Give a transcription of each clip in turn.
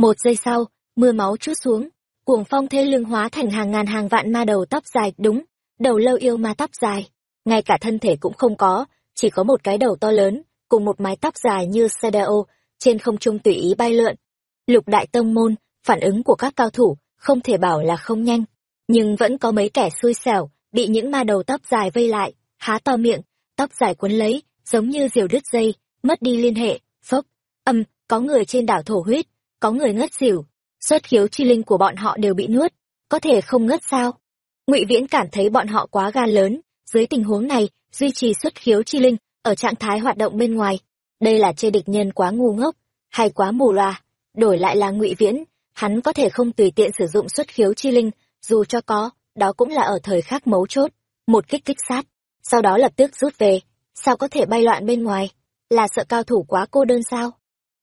một giây sau, mưa máu chút xuống, cuồng phong thế lưng hóa thành hàng ngàn hàng vạn ma đầu tóc dài, đúng, đầu lâu yêu ma tóc dài. Ngay cả thân thể cũng không có, chỉ có một cái đầu to lớn, cùng một mái tóc dài như sedeo trên không trung tùy ý bay lượn. Lục đại tông môn, phản ứng của các cao thủ, không thể bảo là không nhanh, nhưng vẫn có mấy kẻ xui xẻo, bị những ma đầu tóc dài vây lại, há to miệng, tóc dài quấn lấy, giống như diều đứt dây, mất đi liên hệ, phốc, âm, có người trên đảo thổ huyết có người ngất xỉu xuất khiếu chi linh của bọn họ đều bị nuốt, có thể không ngất sao? Ngụy viễn cảm thấy bọn họ quá gan lớn, dưới tình huống này, duy trì xuất khiếu chi linh ở trạng thái hoạt động bên ngoài, đây là chê địch nhân quá ngu ngốc, hay quá mù loà, đổi lại là ngụy viễn, hắn có thể không tùy tiện sử dụng xuất khiếu chi linh, dù cho có, đó cũng là ở thời khắc mấu chốt, một kích kích sát, sau đó lập tức rút về, sao có thể bay loạn bên ngoài, là sợ cao thủ quá cô đơn sao?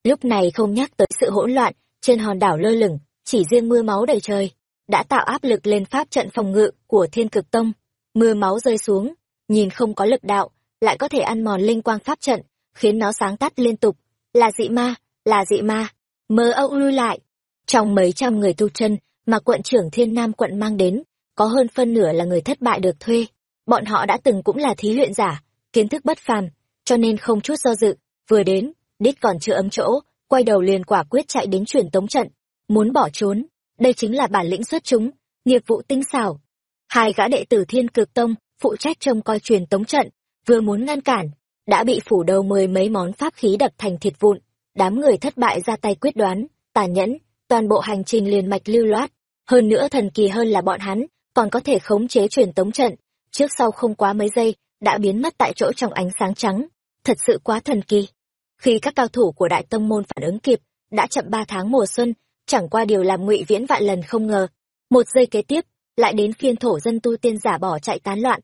Lúc này không nhắc tới sự hỗn loạn, trên hòn đảo lơ lửng, chỉ riêng mưa máu đầy trời, đã tạo áp lực lên pháp trận phòng ngự của thiên cực tông. Mưa máu rơi xuống, nhìn không có lực đạo, lại có thể ăn mòn linh quang pháp trận, khiến nó sáng tắt liên tục. Là dị ma, là dị ma, mơ âu lui lại. Trong mấy trăm người tu chân mà quận trưởng thiên nam quận mang đến, có hơn phân nửa là người thất bại được thuê. Bọn họ đã từng cũng là thí luyện giả, kiến thức bất phàm, cho nên không chút do dự, vừa đến đít còn chưa ấm chỗ, quay đầu liền quả quyết chạy đến truyền tống trận, muốn bỏ trốn. Đây chính là bản lĩnh xuất chúng, nghiệp vụ tinh xảo. Hai gã đệ tử thiên cực tông phụ trách trông coi truyền tống trận, vừa muốn ngăn cản, đã bị phủ đầu mười mấy món pháp khí đập thành thịt vụn. Đám người thất bại ra tay quyết đoán, tàn nhẫn, toàn bộ hành trình liền mạch lưu loát. Hơn nữa thần kỳ hơn là bọn hắn, còn có thể khống chế truyền tống trận. Trước sau không quá mấy giây, đã biến mất tại chỗ trong ánh sáng trắng. Thật sự quá thần kỳ khi các cao thủ của đại tông môn phản ứng kịp, đã chậm ba tháng mùa xuân, chẳng qua điều làm ngụy viễn vạn lần không ngờ. Một giây kế tiếp, lại đến phiên thổ dân tu tiên giả bỏ chạy tán loạn.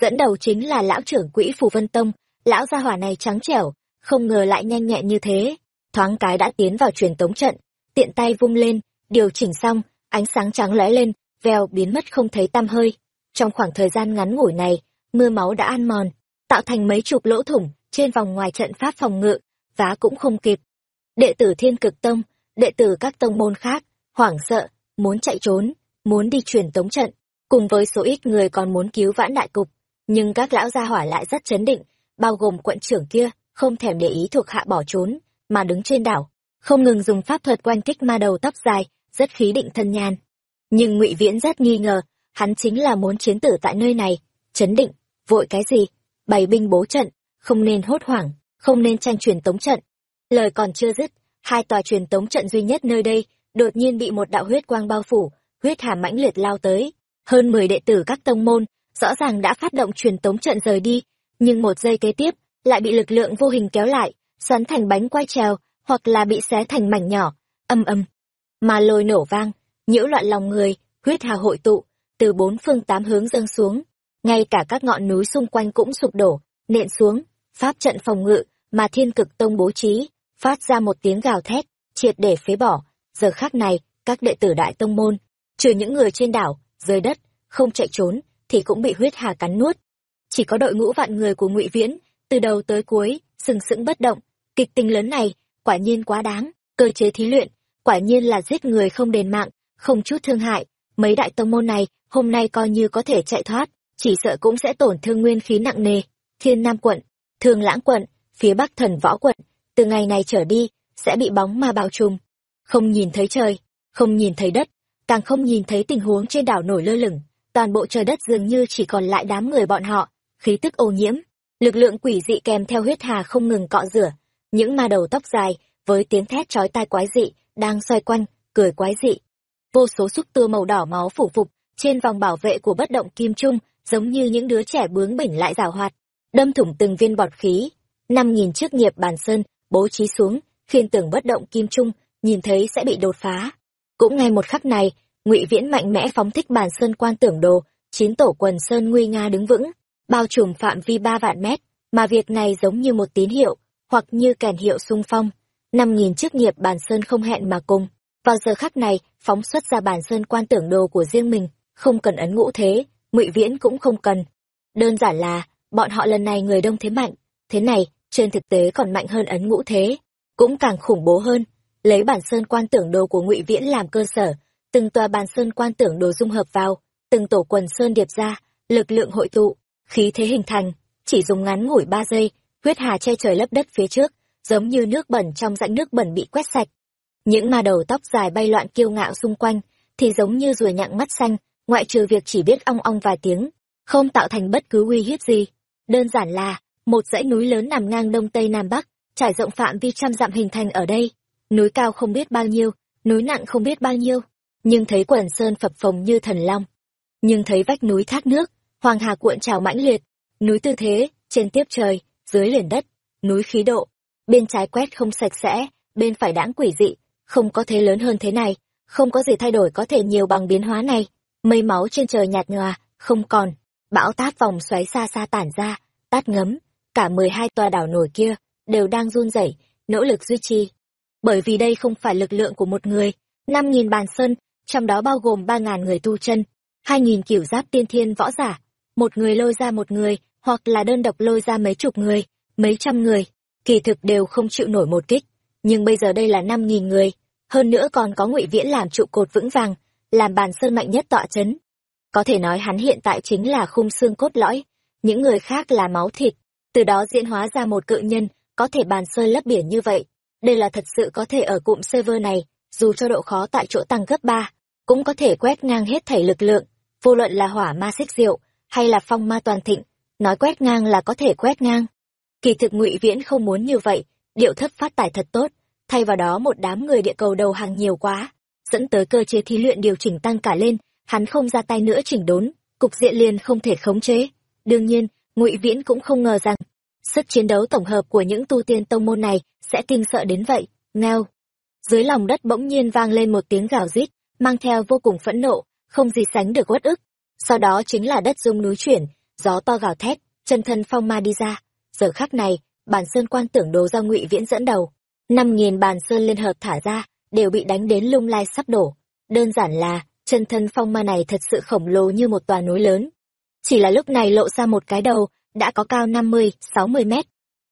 Dẫn đầu chính là lão trưởng quỹ phù vân tông, lão gia hỏa này trắng trẻo, không ngờ lại nhanh nhẹn như thế. Thoáng cái đã tiến vào truyền tống trận, tiện tay vung lên, điều chỉnh xong, ánh sáng trắng lóe lên vèo biến mất không thấy tăm hơi. Trong khoảng thời gian ngắn ngủi này, mưa máu đã ăn mòn, tạo thành mấy chục lỗ thủng trên vòng ngoài trận pháp phòng ngự vá cũng không kịp. Đệ tử thiên cực tông, đệ tử các tông môn khác, hoảng sợ, muốn chạy trốn, muốn đi truyền tống trận, cùng với số ít người còn muốn cứu vãn đại cục. Nhưng các lão gia hỏa lại rất chấn định, bao gồm quận trưởng kia, không thèm để ý thuộc hạ bỏ trốn, mà đứng trên đảo, không ngừng dùng pháp thuật quanh kích ma đầu tóc dài, rất khí định thân nhan. Nhưng ngụy viễn rất nghi ngờ, hắn chính là muốn chiến tử tại nơi này, chấn định, vội cái gì? Bày binh bố trận, không nên hốt hoảng không nên tranh truyền tống trận. Lời còn chưa dứt, hai tòa truyền tống trận duy nhất nơi đây đột nhiên bị một đạo huyết quang bao phủ, huyết hà mãnh liệt lao tới. Hơn mười đệ tử các tông môn rõ ràng đã phát động truyền tống trận rời đi, nhưng một giây kế tiếp lại bị lực lượng vô hình kéo lại, xoắn thành bánh quay trèo hoặc là bị xé thành mảnh nhỏ. Âm âm. Mà lôi nổ vang, nhiễu loạn lòng người, huyết hà hội tụ, từ bốn phương tám hướng dâng xuống. Ngay cả các ngọn núi xung quanh cũng sụp đổ, nện xuống, pháp trận phòng ngự mà thiên cực tông bố trí, phát ra một tiếng gào thét, triệt để phế bỏ. Giờ khác này, các đệ tử đại tông môn, trừ những người trên đảo, dưới đất, không chạy trốn, thì cũng bị huyết hà cắn nuốt. Chỉ có đội ngũ vạn người của ngụy viễn, từ đầu tới cuối, sừng sững bất động. Kịch tình lớn này, quả nhiên quá đáng. Cơ chế thí luyện, quả nhiên là giết người không đền mạng, không chút thương hại. Mấy đại tông môn này, hôm nay coi như có thể chạy thoát, chỉ sợ cũng sẽ tổn thương nguyên khí nặng nề. Thiên nam quận thương lãng quận phía bắc thần võ quận, từ ngày này trở đi, sẽ bị bóng ma bao trùm. Không nhìn thấy trời, không nhìn thấy đất, càng không nhìn thấy tình huống trên đảo nổi lơ lửng. Toàn bộ trời đất dường như chỉ còn lại đám người bọn họ, khí tức ô nhiễm. Lực lượng quỷ dị kèm theo huyết hà không ngừng cọ rửa. Những ma đầu tóc dài, với tiếng thét chói tai quái dị, đang xoay quanh, cười quái dị. Vô số xúc tua màu đỏ máu phủ phục, trên vòng bảo vệ của bất động kim trung, giống như những đứa trẻ bướng bỉnh lại rào hoạt. Đâm thủng từng viên bọt khí năm nghìn chiếc nghiệp bàn sơn, bố trí xuống, khiên tưởng bất động kim trung, nhìn thấy sẽ bị đột phá. Cũng ngay một khắc này, ngụy viễn mạnh mẽ phóng thích bàn sơn quan tưởng đồ, chín tổ quần sơn nguy nga đứng vững, bao trùm phạm vi ba vạn mét, mà việc này giống như một tín hiệu, hoặc như kèn hiệu sung phong. Năm nghìn chiếc nghiệp bàn sơn không hẹn mà cùng. Vào giờ khắc này, phóng xuất ra bàn sơn quan tưởng đồ của riêng mình, không cần ấn ngũ thế, ngụy viễn cũng không cần. Đơn giản là, bọn họ lần này người đông thế mạnh, thế này trên thực tế còn mạnh hơn ấn ngũ thế, cũng càng khủng bố hơn. Lấy bản sơn quan tưởng đồ của ngụy viễn làm cơ sở, từng tòa bản sơn quan tưởng đồ dung hợp vào, từng tổ quần sơn điệp ra, lực lượng hội tụ, khí thế hình thành, chỉ dùng ngắn ngủi ba giây, huyết hà che trời lấp đất phía trước, giống như nước bẩn trong rãnh nước bẩn bị quét sạch. Những ma đầu tóc dài bay loạn kiêu ngạo xung quanh, thì giống như ruồi nhặng mắt xanh, ngoại trừ việc chỉ biết ong ong vài tiếng, không tạo thành bất cứ uy hiếp gì. Đơn giản là một dãy núi lớn nằm ngang đông tây nam bắc, trải rộng phạm vi trăm dặm hình thành ở đây. Núi cao không biết bao nhiêu, núi nặng không biết bao nhiêu, nhưng thấy quần sơn phập phồng như thần long. Nhưng thấy vách núi thác nước, hoàng hà cuộn trào mãnh liệt. Núi tư thế, trên tiếp trời, dưới liền đất, núi khí độ. Bên trái quét không sạch sẽ, bên phải đãng quỷ dị, không có thế lớn hơn thế này, không có gì thay đổi có thể nhiều bằng biến hóa này. Mây máu trên trời nhạt nhòa, không còn. Bão táp vòng xoáy xa xa tản ra tát ngấm cả mười hai tòa đảo nổi kia đều đang run rẩy, nỗ lực duy trì. Bởi vì đây không phải lực lượng của một người, năm nghìn bàn sơn, trong đó bao gồm ba ngàn người tu chân, hai nghìn kiểu giáp tiên thiên võ giả, một người lôi ra một người, hoặc là đơn độc lôi ra mấy chục người, mấy trăm người, kỳ thực đều không chịu nổi một kích. Nhưng bây giờ đây là năm nghìn người, hơn nữa còn có ngụy viễn làm trụ cột vững vàng, làm bàn sơn mạnh nhất tọa chấn. Có thể nói hắn hiện tại chính là khung xương cốt lõi, những người khác là máu thịt từ đó diễn hóa ra một cự nhân, có thể bàn sơn lấp biển như vậy. Đây là thật sự có thể ở cụm server này, dù cho độ khó tại chỗ tăng gấp ba, cũng có thể quét ngang hết thảy lực lượng, vô luận là hỏa ma xích diệu hay là phong ma toàn thịnh, nói quét ngang là có thể quét ngang. Kỳ thực ngụy viễn không muốn như vậy, điệu thấp phát tải thật tốt, thay vào đó một đám người địa cầu đầu hàng nhiều quá, dẫn tới cơ chế thí luyện điều chỉnh tăng cả lên, hắn không ra tay nữa chỉnh đốn, cục diện liền không thể khống chế. Đương nhiên ngụy viễn cũng không ngờ rằng, sức chiến đấu tổng hợp của những tu tiên tông môn này sẽ kinh sợ đến vậy, ngao. Dưới lòng đất bỗng nhiên vang lên một tiếng gào rít, mang theo vô cùng phẫn nộ, không gì sánh được uất ức. Sau đó chính là đất rung núi chuyển, gió to gào thét, chân thân phong ma đi ra. Giờ khắc này, bản sơn quan tưởng đồ do ngụy viễn dẫn đầu. Năm nghìn bàn sơn liên hợp thả ra, đều bị đánh đến lung lai sắp đổ. Đơn giản là, chân thân phong ma này thật sự khổng lồ như một tòa núi lớn chỉ là lúc này lộ ra một cái đầu, đã có cao năm mươi, sáu mươi mét.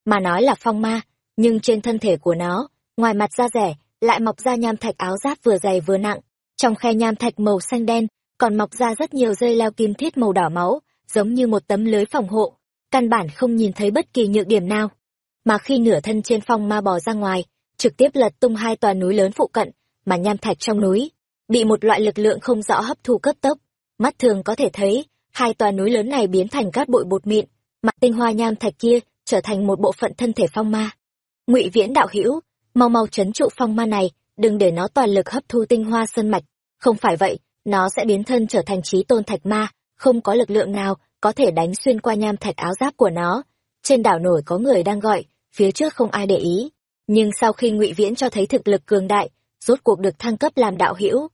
Mà nói là phong ma, nhưng trên thân thể của nó, ngoài mặt da rẻ, lại mọc ra nham thạch áo giáp vừa dày vừa nặng. Trong khe nham thạch màu xanh đen, còn mọc ra rất nhiều dây leo kim thiết màu đỏ máu, giống như một tấm lưới phòng hộ, căn bản không nhìn thấy bất kỳ nhược điểm nào. Mà khi nửa thân trên phong ma bò ra ngoài, trực tiếp lật tung hai tòa núi lớn phụ cận, mà nham thạch trong núi, bị một loại lực lượng không rõ hấp thu cấp tốc. Mắt thường có thể thấy hai tòa núi lớn này biến thành cát bụi bột mịn, mà tinh hoa nham thạch kia trở thành một bộ phận thân thể phong ma. Ngụy viễn đạo hữu, mau mau chấn trụ phong ma này, đừng để nó toàn lực hấp thu tinh hoa sơn mạch. Không phải vậy, nó sẽ biến thân trở thành trí tôn thạch ma, không có lực lượng nào có thể đánh xuyên qua nham thạch áo giáp của nó. Trên đảo nổi có người đang gọi, phía trước không ai để ý. Nhưng sau khi ngụy viễn cho thấy thực lực cường đại, rốt cuộc được thăng cấp làm đạo hữu.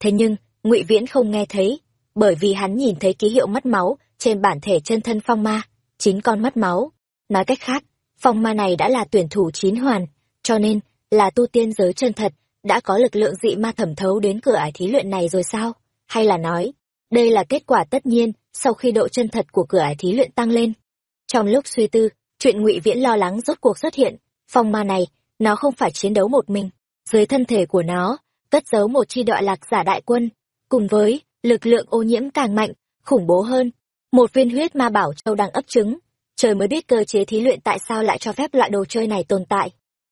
Thế nhưng, ngụy viễn không nghe thấy bởi vì hắn nhìn thấy ký hiệu mất máu trên bản thể chân thân phong ma, chín con mất máu. Nói cách khác, phong ma này đã là tuyển thủ chín hoàn, cho nên là tu tiên giới chân thật, đã có lực lượng dị ma thẩm thấu đến cửa ải thí luyện này rồi sao? Hay là nói, đây là kết quả tất nhiên sau khi độ chân thật của cửa ải thí luyện tăng lên. Trong lúc suy tư, chuyện ngụy viễn lo lắng rốt cuộc xuất hiện. Phong ma này, nó không phải chiến đấu một mình. Dưới thân thể của nó, cất giấu một chi đội lạc giả đại quân. Cùng với lực lượng ô nhiễm càng mạnh, khủng bố hơn. Một viên huyết ma bảo châu đang ấp trứng. Trời mới biết cơ chế thí luyện tại sao lại cho phép loại đồ chơi này tồn tại.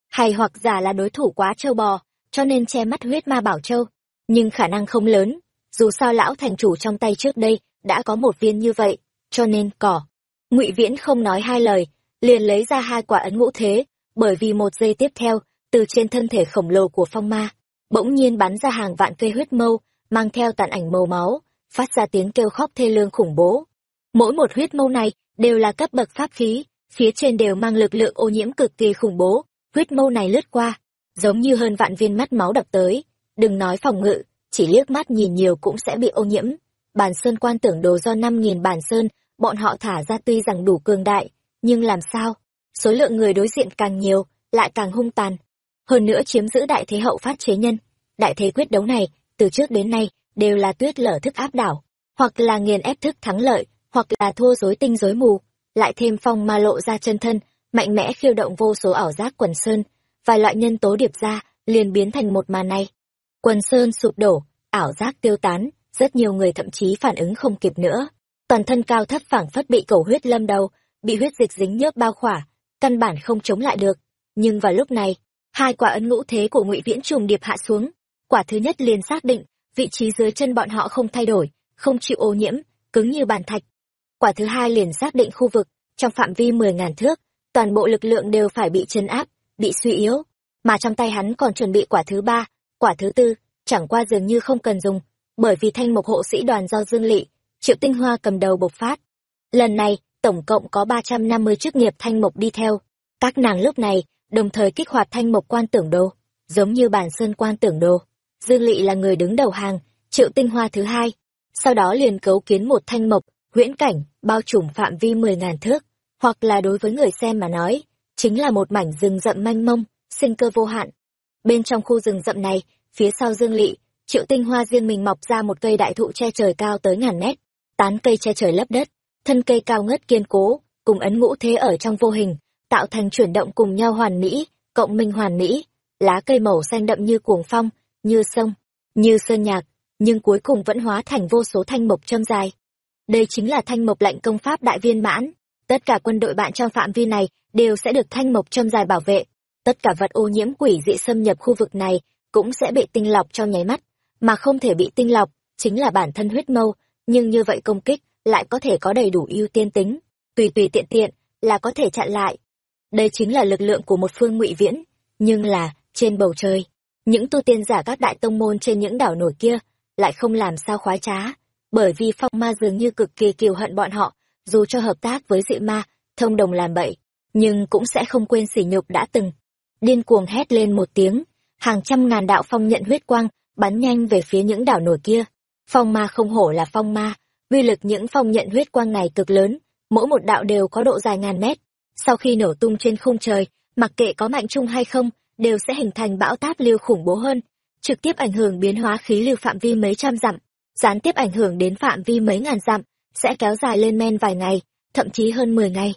Hay hoặc giả là đối thủ quá trâu bò, cho nên che mắt huyết ma bảo châu. Nhưng khả năng không lớn, dù sao lão thành chủ trong tay trước đây đã có một viên như vậy, cho nên cỏ. Ngụy viễn không nói hai lời, liền lấy ra hai quả ấn ngũ thế, bởi vì một giây tiếp theo, từ trên thân thể khổng lồ của phong ma, bỗng nhiên bắn ra hàng vạn cây huyết mâu mang theo tàn ảnh màu máu, phát ra tiếng kêu khóc thê lương khủng bố. Mỗi một huyết mâu này đều là cấp bậc pháp khí, phía trên đều mang lực lượng ô nhiễm cực kỳ khủng bố. Huyết mâu này lướt qua, giống như hơn vạn viên mắt máu đập tới. Đừng nói phòng ngự, chỉ liếc mắt nhìn nhiều cũng sẽ bị ô nhiễm. Bản sơn quan tưởng đồ do năm nghìn bản sơn, bọn họ thả ra tuy rằng đủ cường đại, nhưng làm sao? Số lượng người đối diện càng nhiều, lại càng hung tàn. Hơn nữa chiếm giữ đại thế hậu phát chế nhân. Đại thế quyết đấu này từ trước đến nay đều là tuyết lở thức áp đảo hoặc là nghiền ép thức thắng lợi hoặc là thua dối tinh dối mù lại thêm phong ma lộ ra chân thân mạnh mẽ khiêu động vô số ảo giác quần sơn vài loại nhân tố điệp ra liền biến thành một màn này. Quần sơn sụp đổ, ảo giác tiêu tán, rất nhiều người thậm chí phản ứng không kịp nữa. Toàn thân cao thấp phảng phất bị cầu huyết lâm đầu, bị huyết dịch dính nhớp bao khỏa, căn bản không chống lại được. Nhưng vào lúc này, hai quả ấn ngũ thế của ngụy Viễn trùng điệp hạ xuống. Quả thứ nhất liền xác định, vị trí dưới chân bọn họ không thay đổi, không chịu ô nhiễm, cứng như bàn thạch. Quả thứ hai liền xác định khu vực, trong phạm vi mười ngàn thước, toàn bộ lực lượng đều phải bị chấn áp, bị suy yếu. Mà trong tay hắn còn chuẩn bị quả thứ ba, quả thứ tư, chẳng qua dường như không cần dùng, bởi vì thanh mộc hộ sĩ đoàn do Dương lỵ Triệu Tinh Hoa cầm đầu bộc phát. Lần này, tổng cộng có ba trăm năm mươi chức nghiệp thanh mộc đi theo. Các nàng lúc này, đồng thời kích hoạt thanh mộc quan tưởng đồ, giống như bản sơn quan tưởng đồ. Dương Lị là người đứng đầu hàng, Triệu Tinh Hoa thứ hai. Sau đó liền cấu kiến một thanh mộc, huyễn cảnh, bao trùm phạm vi mười ngàn thước, hoặc là đối với người xem mà nói, chính là một mảnh rừng rậm manh mông, sinh cơ vô hạn. Bên trong khu rừng rậm này, phía sau Dương Lị, Triệu Tinh Hoa riêng mình mọc ra một cây đại thụ che trời cao tới ngàn mét, tán cây che trời lấp đất, thân cây cao ngất kiên cố, cùng ấn ngũ thế ở trong vô hình, tạo thành chuyển động cùng nhau hoàn mỹ, cộng minh hoàn mỹ, lá cây màu xanh đậm như cuồng phong, như sông, như sơn nhạc, nhưng cuối cùng vẫn hóa thành vô số thanh mộc châm dài. Đây chính là thanh mộc lệnh công pháp đại viên mãn, tất cả quân đội bạn trong phạm vi này đều sẽ được thanh mộc châm dài bảo vệ, tất cả vật ô nhiễm quỷ dị xâm nhập khu vực này cũng sẽ bị tinh lọc trong nháy mắt, mà không thể bị tinh lọc, chính là bản thân huyết mâu, nhưng như vậy công kích lại có thể có đầy đủ ưu tiên tính, tùy tùy tiện tiện là có thể chặn lại. Đây chính là lực lượng của một phương ngụy viễn, nhưng là, trên bầu trời, những tu tiên giả các đại tông môn trên những đảo nổi kia lại không làm sao khoái trá, bởi vì phong ma dường như cực kỳ kiều hận bọn họ, dù cho hợp tác với dị ma, thông đồng làm bậy, nhưng cũng sẽ không quên sỉ nhục đã từng. Điên cuồng hét lên một tiếng, hàng trăm ngàn đạo phong nhận huyết quang, bắn nhanh về phía những đảo nổi kia. Phong ma không hổ là phong ma, uy lực những phong nhận huyết quang này cực lớn, mỗi một đạo đều có độ dài ngàn mét. Sau khi nổ tung trên khung trời, mặc kệ có mạnh chung hay không, đều sẽ hình thành bão táp lưu khủng bố hơn, trực tiếp ảnh hưởng biến hóa khí lưu phạm vi mấy trăm dặm, gián tiếp ảnh hưởng đến phạm vi mấy ngàn dặm, sẽ kéo dài lên men vài ngày, thậm chí hơn 10 ngày.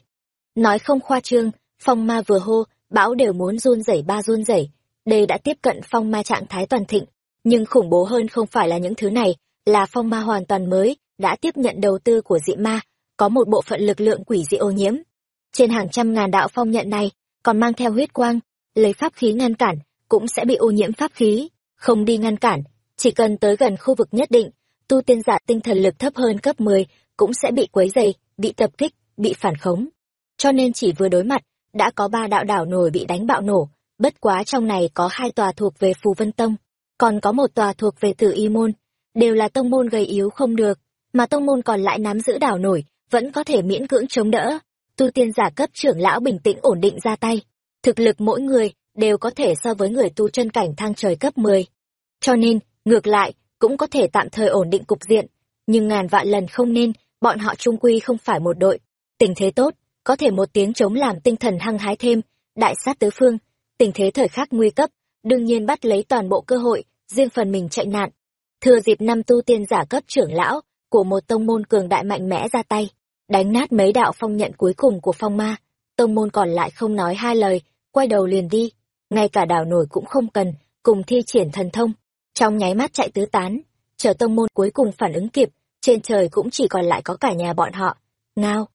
Nói không khoa trương, phong ma vừa hô, bão đều muốn run rẩy ba run rẩy, đây đã tiếp cận phong ma trạng thái toàn thịnh, nhưng khủng bố hơn không phải là những thứ này, là phong ma hoàn toàn mới, đã tiếp nhận đầu tư của dị ma, có một bộ phận lực lượng quỷ dị ô nhiễm. Trên hàng trăm ngàn đạo phong nhận này, còn mang theo huyết quang, lấy pháp khí ngăn cản, cũng sẽ bị ô nhiễm pháp khí, không đi ngăn cản, chỉ cần tới gần khu vực nhất định, tu tiên giả tinh thần lực thấp hơn cấp 10 cũng sẽ bị quấy dày, bị tập kích, bị phản khống. Cho nên chỉ vừa đối mặt, đã có ba đạo đảo nổi bị đánh bạo nổ, bất quá trong này có hai tòa thuộc về Phù Vân Tông, còn có một tòa thuộc về Tử Y Môn, đều là tông môn gầy yếu không được, mà tông môn còn lại nắm giữ đảo nổi, vẫn có thể miễn cưỡng chống đỡ. Tu tiên giả cấp trưởng lão bình tĩnh ổn định ra tay, thực lực mỗi người đều có thể so với người tu chân cảnh thang trời cấp 10. Cho nên, ngược lại, cũng có thể tạm thời ổn định cục diện, nhưng ngàn vạn lần không nên, bọn họ trung quy không phải một đội. Tình thế tốt, có thể một tiếng chống làm tinh thần hăng hái thêm, đại sát tứ phương, tình thế thời khắc nguy cấp, đương nhiên bắt lấy toàn bộ cơ hội, riêng phần mình chạy nạn. Thừa dịp năm tu tiên giả cấp trưởng lão của một tông môn cường đại mạnh mẽ ra tay, đánh nát mấy đạo phong nhận cuối cùng của phong ma, tông môn còn lại không nói hai lời, quay đầu liền đi, ngay cả đảo nổi cũng không cần, cùng thi triển thần thông, trong nháy mắt chạy tứ tán, chờ tông môn cuối cùng phản ứng kịp, trên trời cũng chỉ còn lại có cả nhà bọn họ. Ngao!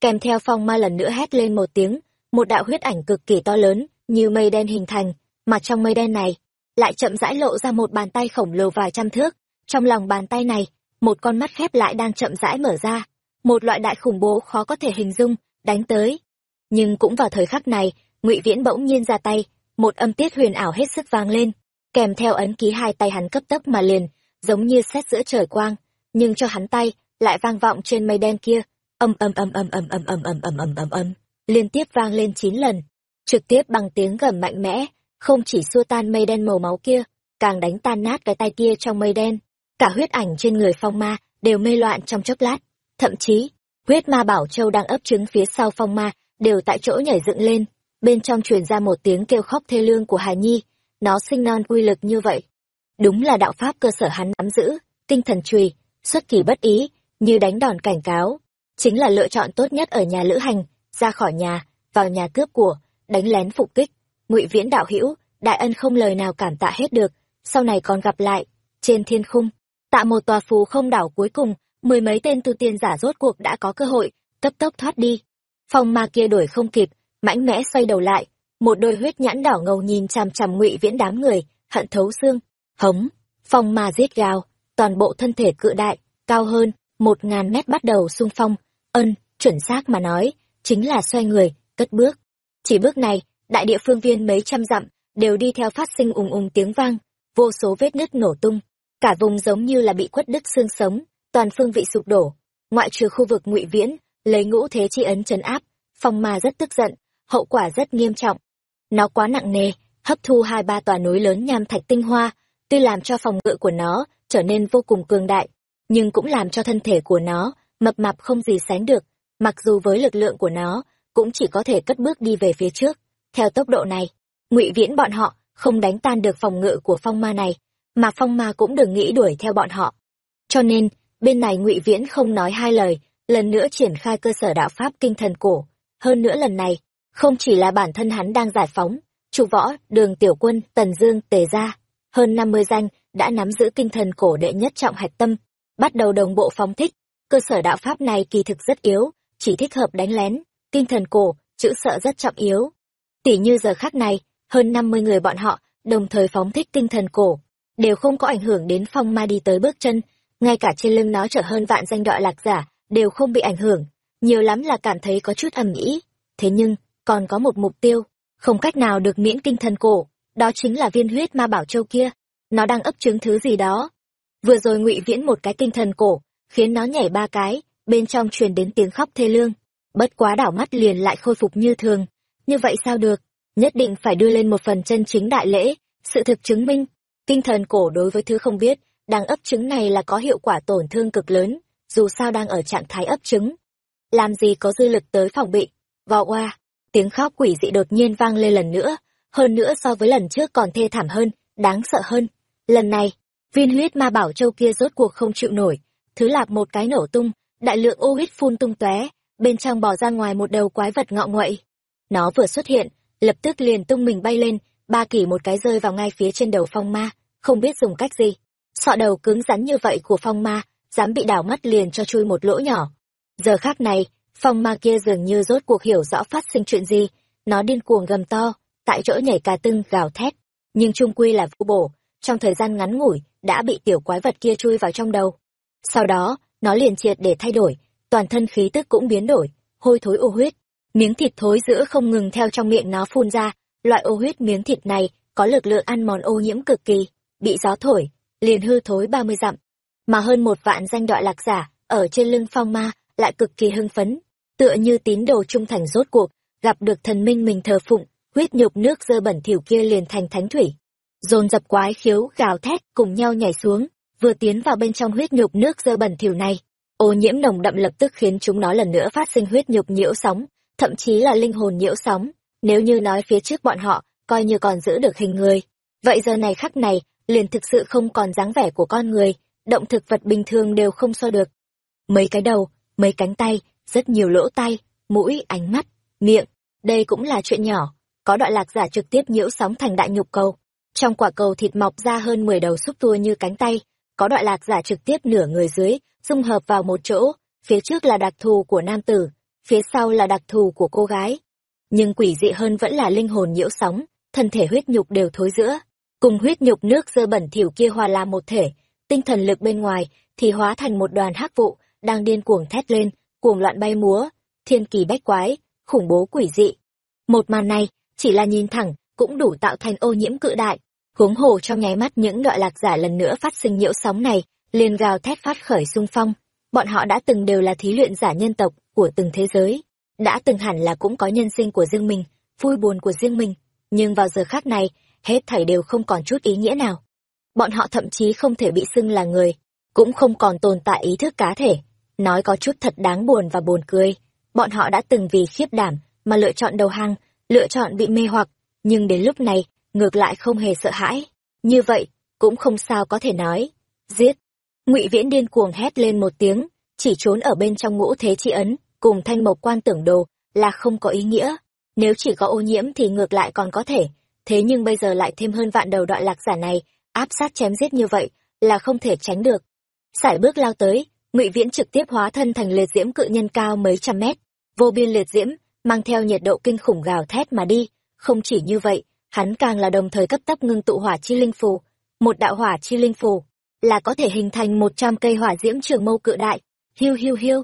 Kèm theo phong ma lần nữa hét lên một tiếng, một đạo huyết ảnh cực kỳ to lớn, như mây đen hình thành, mà trong mây đen này, lại chậm rãi lộ ra một bàn tay khổng lồ vài trăm thước. Trong lòng bàn tay này, một con mắt khép lại đang chậm rãi mở ra. Một loại đại khủng bố khó có thể hình dung, đánh tới. Nhưng cũng vào thời khắc này, ngụy Viễn bỗng nhiên ra tay, một âm tiết huyền ảo hết sức vang lên, kèm theo ấn ký hai tay hắn cấp tốc mà liền, giống như xét giữa trời quang, nhưng cho hắn tay lại vang vọng trên mây đen kia, âm âm âm âm âm âm âm âm âm âm âm âm, liên tiếp vang lên chín lần, trực tiếp bằng tiếng gầm mạnh mẽ, không chỉ xua tan mây đen màu máu kia, càng đánh tan nát cái tay kia trong mây đen. Cả huyết ảnh trên người phong ma đều mê loạn trong chốc lát, thậm chí, huyết ma bảo châu đang ấp trứng phía sau phong ma đều tại chỗ nhảy dựng lên, bên trong truyền ra một tiếng kêu khóc thê lương của hài nhi, nó sinh non uy lực như vậy. Đúng là đạo pháp cơ sở hắn nắm giữ, tinh thần trùy, xuất kỳ bất ý, như đánh đòn cảnh cáo, chính là lựa chọn tốt nhất ở nhà lữ hành, ra khỏi nhà, vào nhà cướp của, đánh lén phục kích ngụy viễn đạo hữu đại ân không lời nào cảm tạ hết được, sau này còn gặp lại. Trên thiên khung, tạ một tòa phù không đảo cuối cùng, mười mấy tên tu tiên giả rốt cuộc đã có cơ hội, cấp tốc thoát đi. Phong ma kia đuổi không kịp, mãnh mẽ xoay đầu lại, một đôi huyết nhãn đỏ ngầu nhìn chằm chằm ngụy viễn đám người, hận thấu xương, hống, phong ma giết gào, toàn bộ thân thể cự đại, cao hơn, một ngàn mét bắt đầu xung phong, ân, chuẩn xác mà nói, chính là xoay người, cất bước. Chỉ bước này, đại địa phương viên mấy trăm dặm, đều đi theo phát sinh ùng ùng tiếng vang, vô số vết nứt nổ tung, cả vùng giống như là bị quất đứt xương sống, toàn phương vị sụp đổ, ngoại trừ khu vực ngụy viễn, lấy ngũ thế chi ấn chấn áp, phong ma rất tức giận, hậu quả rất nghiêm trọng. Nó quá nặng nề, hấp thu hai ba tòa núi lớn nham thạch tinh hoa, tuy làm cho phòng ngự của nó trở nên vô cùng cường đại, nhưng cũng làm cho thân thể của nó mập mạp không gì sánh được, mặc dù với lực lượng của nó, cũng chỉ có thể cất bước đi về phía trước. Theo tốc độ này, ngụy viễn bọn họ không đánh tan được phòng ngự của phong ma này, mà phong ma cũng đừng nghĩ đuổi theo bọn họ. Cho nên, bên này ngụy viễn không nói hai lời, lần nữa triển khai cơ sở đạo pháp kinh thần cổ. Hơn nữa lần này, không chỉ là bản thân hắn đang giải phóng, Chu võ, đường tiểu quân, tần dương, tề gia, hơn năm mươi danh, đã nắm giữ kinh thần cổ đệ nhất trọng hạch tâm, bắt đầu đồng bộ phóng thích. Cơ sở đạo pháp này kỳ thực rất yếu, chỉ thích hợp đánh lén, kinh thần cổ, chữ sợ rất trọng yếu. tỷ như giờ khắc này, hơn năm mươi người bọn họ, đồng thời phóng thích tinh thần cổ, đều không có ảnh hưởng đến phong ma đi tới bước chân, ngay cả trên lưng nó trở hơn vạn danh đọa lạc giả, đều không bị ảnh hưởng, nhiều lắm là cảm thấy có chút ầm ĩ. Thế nhưng, còn có một mục tiêu, không cách nào được miễn kinh thần cổ, đó chính là viên huyết ma bảo châu kia, nó đang ấp trứng thứ gì đó. Vừa rồi ngụy viễn một cái kinh thần cổ, khiến nó nhảy ba cái, bên trong truyền đến tiếng khóc thê lương. Bất quá đảo mắt liền lại khôi phục như thường. Như vậy sao được? Nhất định phải đưa lên một phần chân chính đại lễ, sự thực chứng minh. Kinh thần cổ đối với thứ không biết, đang ấp trứng này là có hiệu quả tổn thương cực lớn, dù sao đang ở trạng thái ấp trứng. Làm gì có dư lực tới phòng bị. Vò qua, tiếng khóc quỷ dị đột nhiên vang lên lần nữa, hơn nữa so với lần trước còn thê thảm hơn, đáng sợ hơn. Lần này, viên huyết ma bảo châu kia rốt cuộc không chịu nổi, thứ lạp một cái nổ tung, đại lượng ô huyết phun tung tóe, bên trong bò ra ngoài một đầu quái vật ngọ nguậy. Nó vừa xuất hiện, lập tức liền tung mình bay lên, ba kỷ một cái rơi vào ngay phía trên đầu phong ma, không biết dùng cách gì. Sọ đầu cứng rắn như vậy của phong ma, dám bị đảo mắt liền cho chui một lỗ nhỏ. Giờ khác này, phong ma kia dường như rốt cuộc hiểu rõ phát sinh chuyện gì, nó điên cuồng gầm to, tại chỗ nhảy cà tưng gào thét, nhưng trung quy là vô bổ, trong thời gian ngắn ngủi, đã bị tiểu quái vật kia chui vào trong đầu. Sau đó, nó liền triệt để thay đổi, toàn thân khí tức cũng biến đổi, hôi thối ô huyết, miếng thịt thối giữa không ngừng theo trong miệng nó phun ra, loại ô huyết miếng thịt này có lực lượng ăn mòn ô nhiễm cực kỳ, bị gió thổi, liền hư thối ba mươi dặm. Mà hơn một vạn danh đọa lạc giả, ở trên lưng phong ma, lại cực kỳ hưng phấn, tựa như tín đồ trung thành rốt cuộc, gặp được thần minh mình thờ phụng, huyết nhục nước dơ bẩn thỉu kia liền thành thánh thủy. Dồn dập quái khiếu gào thét cùng nhau nhảy xuống, vừa tiến vào bên trong huyết nhục nước dơ bẩn thỉu này. Ô nhiễm nồng đậm lập tức khiến chúng nó lần nữa phát sinh huyết nhục nhiễu sóng, thậm chí là linh hồn nhiễu sóng. Nếu như nói phía trước bọn họ, coi như còn giữ được hình người. Vậy giờ này khắc này, liền thực sự không còn dáng vẻ của con người, động thực vật bình thường đều không so được. Mấy cái đầu, mấy cánh tay, rất nhiều lỗ tay, mũi, ánh mắt, miệng, đây cũng là chuyện nhỏ. Có đoạn lạc giả trực tiếp nhiễu sóng thành đại nhục cầu. Trong quả cầu thịt mọc ra hơn 10 đầu xúc tua như cánh tay, có đoạn lạc giả trực tiếp nửa người dưới, dung hợp vào một chỗ, phía trước là đặc thù của nam tử, phía sau là đặc thù của cô gái. Nhưng quỷ dị hơn vẫn là linh hồn nhiễu sóng, thân thể huyết nhục đều thối giữa, cùng huyết nhục nước dơ bẩn thỉu kia hòa làm một thể, tinh thần lực bên ngoài thì hóa thành một đoàn hắc vụ, đang điên cuồng thét lên, cuồng loạn bay múa, thiên kỳ bách quái, khủng bố quỷ dị. Một màn này, chỉ là nhìn thẳng, cũng đủ tạo thành ô nhiễm cự đại. Huống hồ trong nháy mắt những đoạn lạc giả lần nữa phát sinh nhiễu sóng này, liền gào thét phát khởi xung phong. Bọn họ đã từng đều là thí luyện giả nhân tộc của từng thế giới, đã từng hẳn là cũng có nhân sinh của riêng mình, vui buồn của riêng mình, nhưng vào giờ khác này, hết thảy đều không còn chút ý nghĩa nào. Bọn họ thậm chí không thể bị xưng là người, cũng không còn tồn tại ý thức cá thể. Nói có chút thật đáng buồn và buồn cười. Bọn họ đã từng vì khiếp đảm mà lựa chọn đầu hàng, lựa chọn bị mê hoặc, nhưng đến lúc này, ngược lại không hề sợ hãi. Như vậy, cũng không sao có thể nói. Giết! ngụy Viễn điên cuồng hét lên một tiếng, chỉ trốn ở bên trong ngũ thế chi ấn, cùng thanh mộc quan tưởng đồ, là không có ý nghĩa. Nếu chỉ có ô nhiễm thì ngược lại còn có thể, thế nhưng bây giờ lại thêm hơn vạn đầu đoạn lạc giả này áp sát chém giết như vậy là không thể tránh được sải bước lao tới ngụy viễn trực tiếp hóa thân thành liệt diễm cự nhân cao mấy trăm mét, vô biên liệt diễm, mang theo nhiệt độ kinh khủng gào thét mà đi. Không chỉ như vậy, hắn càng là đồng thời cấp tốc ngưng tụ hỏa chi linh phù. Một đạo hỏa chi linh phù là có thể hình thành một trăm cây hỏa diễm trường mâu cự đại. Hiu hiu hiu.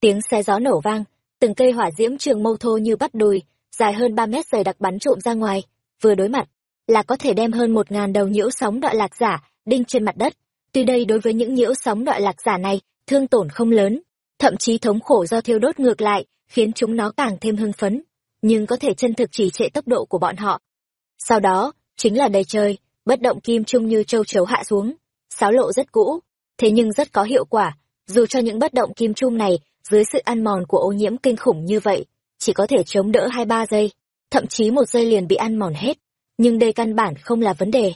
Tiếng xe gió nổ vang, từng cây hỏa diễm trường mâu thô như bắt đùi, dài hơn ba mét dày đặc bắn trộm ra ngoài. Vừa đối mặt, là có thể đem hơn một ngàn đầu nhiễu sóng đoạn lạc giả đinh trên mặt đất. Tuy đây đối với những nhiễu sóng đoạn lạc giả này thương tổn không lớn, thậm chí thống khổ do thiêu đốt ngược lại, khiến chúng nó càng thêm hưng phấn, nhưng có thể chân thực chỉ trệ tốc độ của bọn họ. Sau đó, chính là đầy trời, bất động kim trung như châu chấu hạ xuống sáo lộ rất cũ, thế nhưng rất có hiệu quả, dù cho những bất động kim trung này dưới sự ăn mòn của ô nhiễm kinh khủng như vậy, chỉ có thể chống đỡ hai ba giây, thậm chí một giây liền bị ăn mòn hết, nhưng đây căn bản không là vấn đề.